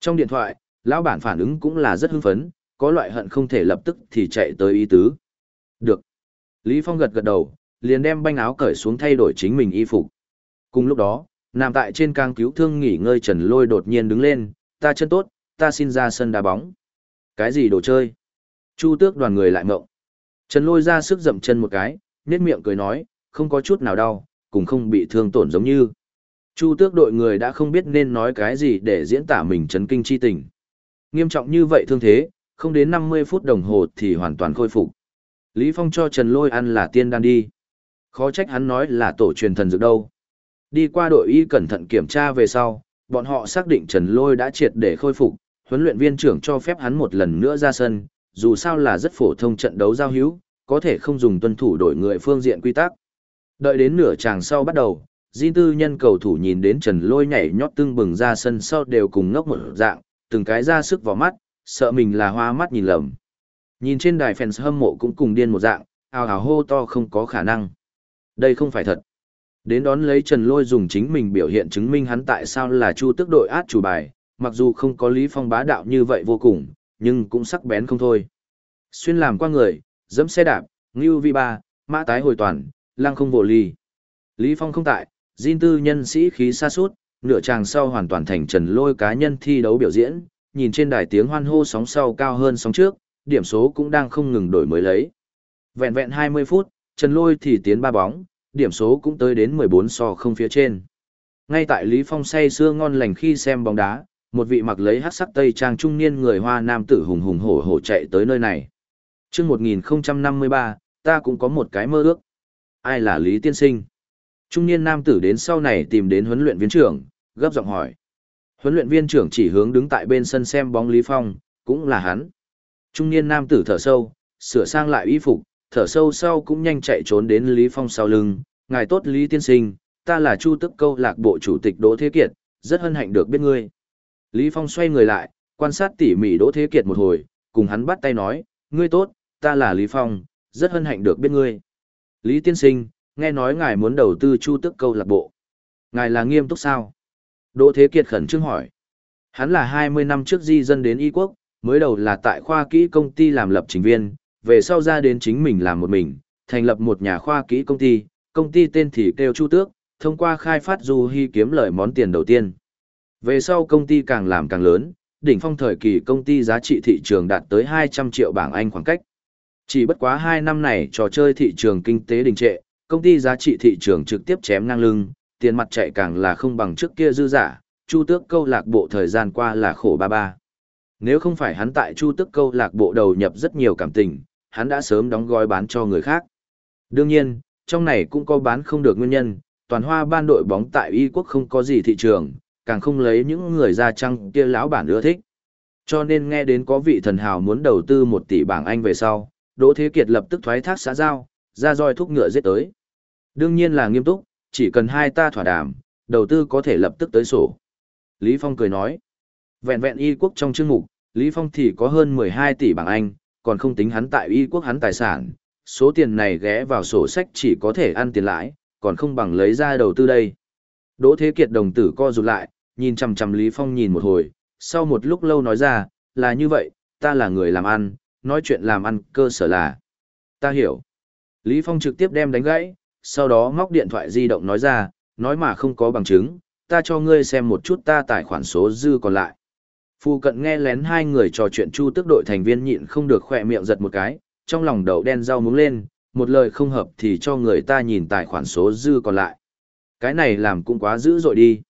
Trong điện thoại, lão bản phản ứng cũng là rất hưng phấn, có loại hận không thể lập tức thì chạy tới ý tứ. Được. Lý Phong gật gật đầu, liền đem banh áo cởi xuống thay đổi chính mình y phục. Cùng lúc đó, nằm tại trên càng cứu thương nghỉ ngơi Trần Lôi đột nhiên đứng lên, ta chân tốt, ta xin ra sân đá bóng. Cái gì đồ chơi? Chu tước đoàn người lại mộng. Trần Lôi ra sức dậm chân một cái, nét miệng cười nói, không có chút nào đau, cũng không bị thương tổn giống như. Chu tước đội người đã không biết nên nói cái gì để diễn tả mình chấn kinh chi tình. Nghiêm trọng như vậy thương thế, không đến 50 phút đồng hồ thì hoàn toàn khôi phục. Lý Phong cho Trần Lôi ăn là tiên đan đi. Khó trách hắn nói là tổ truyền thần dược đâu. Đi qua đội y cẩn thận kiểm tra về sau, bọn họ xác định Trần Lôi đã triệt để khôi phục, huấn luyện viên trưởng cho phép hắn một lần nữa ra sân, dù sao là rất phổ thông trận đấu giao hữu, có thể không dùng tuân thủ đổi người phương diện quy tắc. Đợi đến nửa chàng sau bắt đầu, Jin tư nhân cầu thủ nhìn đến Trần Lôi nhảy nhót tưng bừng ra sân sau đều cùng ngốc một dạng, từng cái ra sức vào mắt, sợ mình là hoa mắt nhìn lầm. Nhìn trên đài fans hâm mộ cũng cùng điên một dạng, ào ào hô to không có khả năng. Đây không phải thật. Đến đón lấy Trần Lôi dùng chính mình biểu hiện chứng minh hắn tại sao là chu tức đội át chủ bài, mặc dù không có Lý Phong bá đạo như vậy vô cùng, nhưng cũng sắc bén không thôi. Xuyên làm qua người, dẫm xe đạp, ngưu vi ba, mã tái hồi toàn, lang không vô ly. Lý Phong không tại, Jin tư nhân sĩ khí xa suốt, nửa chàng sau hoàn toàn thành trần lôi cá nhân thi đấu biểu diễn, nhìn trên đài tiếng hoan hô sóng sau cao hơn sóng trước, điểm số cũng đang không ngừng đổi mới lấy. Vẹn vẹn 20 phút, Trần Lôi thì tiến ba bóng, điểm số cũng tới đến 14 so không phía trên. Ngay tại Lý Phong say sưa ngon lành khi xem bóng đá, một vị mặc lấy hắc sắc tây trang trung niên người Hoa nam tử hùng hùng hổ hổ chạy tới nơi này. Trước 1053, ta cũng có một cái mơ ước. Ai là Lý Tiên Sinh? Trung niên nam tử đến sau này tìm đến huấn luyện viên trưởng, gấp giọng hỏi. Huấn luyện viên trưởng chỉ hướng đứng tại bên sân xem bóng Lý Phong, cũng là hắn. Trung niên nam tử thở sâu, sửa sang lại y phục, thở sâu sau cũng nhanh chạy trốn đến Lý Phong sau lưng. Ngài tốt Lý Tiên Sinh, ta là Chu Tức Câu lạc bộ chủ tịch Đỗ Thế Kiệt, rất hân hạnh được biết ngươi. Lý Phong xoay người lại, quan sát tỉ mỉ Đỗ Thế Kiệt một hồi, cùng hắn bắt tay nói, ngươi tốt, ta là Lý Phong, rất hân hạnh được biết ngươi. Lý Tiên Sinh, nghe nói ngài muốn đầu tư Chu Tức Câu lạc bộ. Ngài là nghiêm túc sao? Đỗ Thế Kiệt khẩn trương hỏi. Hắn là 20 năm trước di dân đến Y Quốc, mới đầu là tại khoa kỹ công ty làm lập trình viên, về sau ra đến chính mình làm một mình, thành lập một nhà khoa kỹ công ty, công ty tên thì kêu Chu Tước, thông qua khai phát du hy kiếm lời món tiền đầu tiên. Về sau công ty càng làm càng lớn, đỉnh phong thời kỳ công ty giá trị thị trường đạt tới 200 triệu bảng Anh khoảng cách. Chỉ bất quá 2 năm này trò chơi thị trường kinh tế đình trệ, công ty giá trị thị trường trực tiếp chém ngang lưng, tiền mặt chạy càng là không bằng trước kia dư giả, Chu Tước câu lạc bộ thời gian qua là khổ ba ba. Nếu không phải hắn tại Chu Tước câu lạc bộ đầu nhập rất nhiều cảm tình, hắn đã sớm đóng gói bán cho người khác. Đương nhiên, trong này cũng có bán không được nguyên nhân, toàn hoa ban đội bóng tại Y quốc không có gì thị trường, càng không lấy những người ra trăng kia lão bản ưa thích. Cho nên nghe đến có vị thần hào muốn đầu tư một tỷ bảng Anh về sau, Đỗ Thế Kiệt lập tức thoái thác xã giao, ra roi thúc ngựa giết tới. Đương nhiên là nghiêm túc, chỉ cần hai ta thỏa đàm, đầu tư có thể lập tức tới sổ. Lý Phong cười nói, vẹn vẹn y quốc trong chương mục, Lý Phong thì có hơn 12 tỷ bảng Anh, còn không tính hắn tại y quốc hắn tài sản, số tiền này ghé vào sổ sách chỉ có thể ăn tiền lãi, còn không bằng lấy ra đầu tư đây. Đỗ Thế Kiệt đồng tử co rụt lại, nhìn chằm chằm Lý Phong nhìn một hồi, sau một lúc lâu nói ra, là như vậy, ta là người làm ăn, nói chuyện làm ăn cơ sở là. Ta hiểu. Lý Phong trực tiếp đem đánh gãy, sau đó móc điện thoại di động nói ra, nói mà không có bằng chứng, ta cho ngươi xem một chút ta tài khoản số dư còn lại. Phu cận nghe lén hai người trò chuyện chu tức đội thành viên nhịn không được khỏe miệng giật một cái, trong lòng đầu đen rau muống lên, một lời không hợp thì cho người ta nhìn tài khoản số dư còn lại. Cái này làm cũng quá dữ dội đi.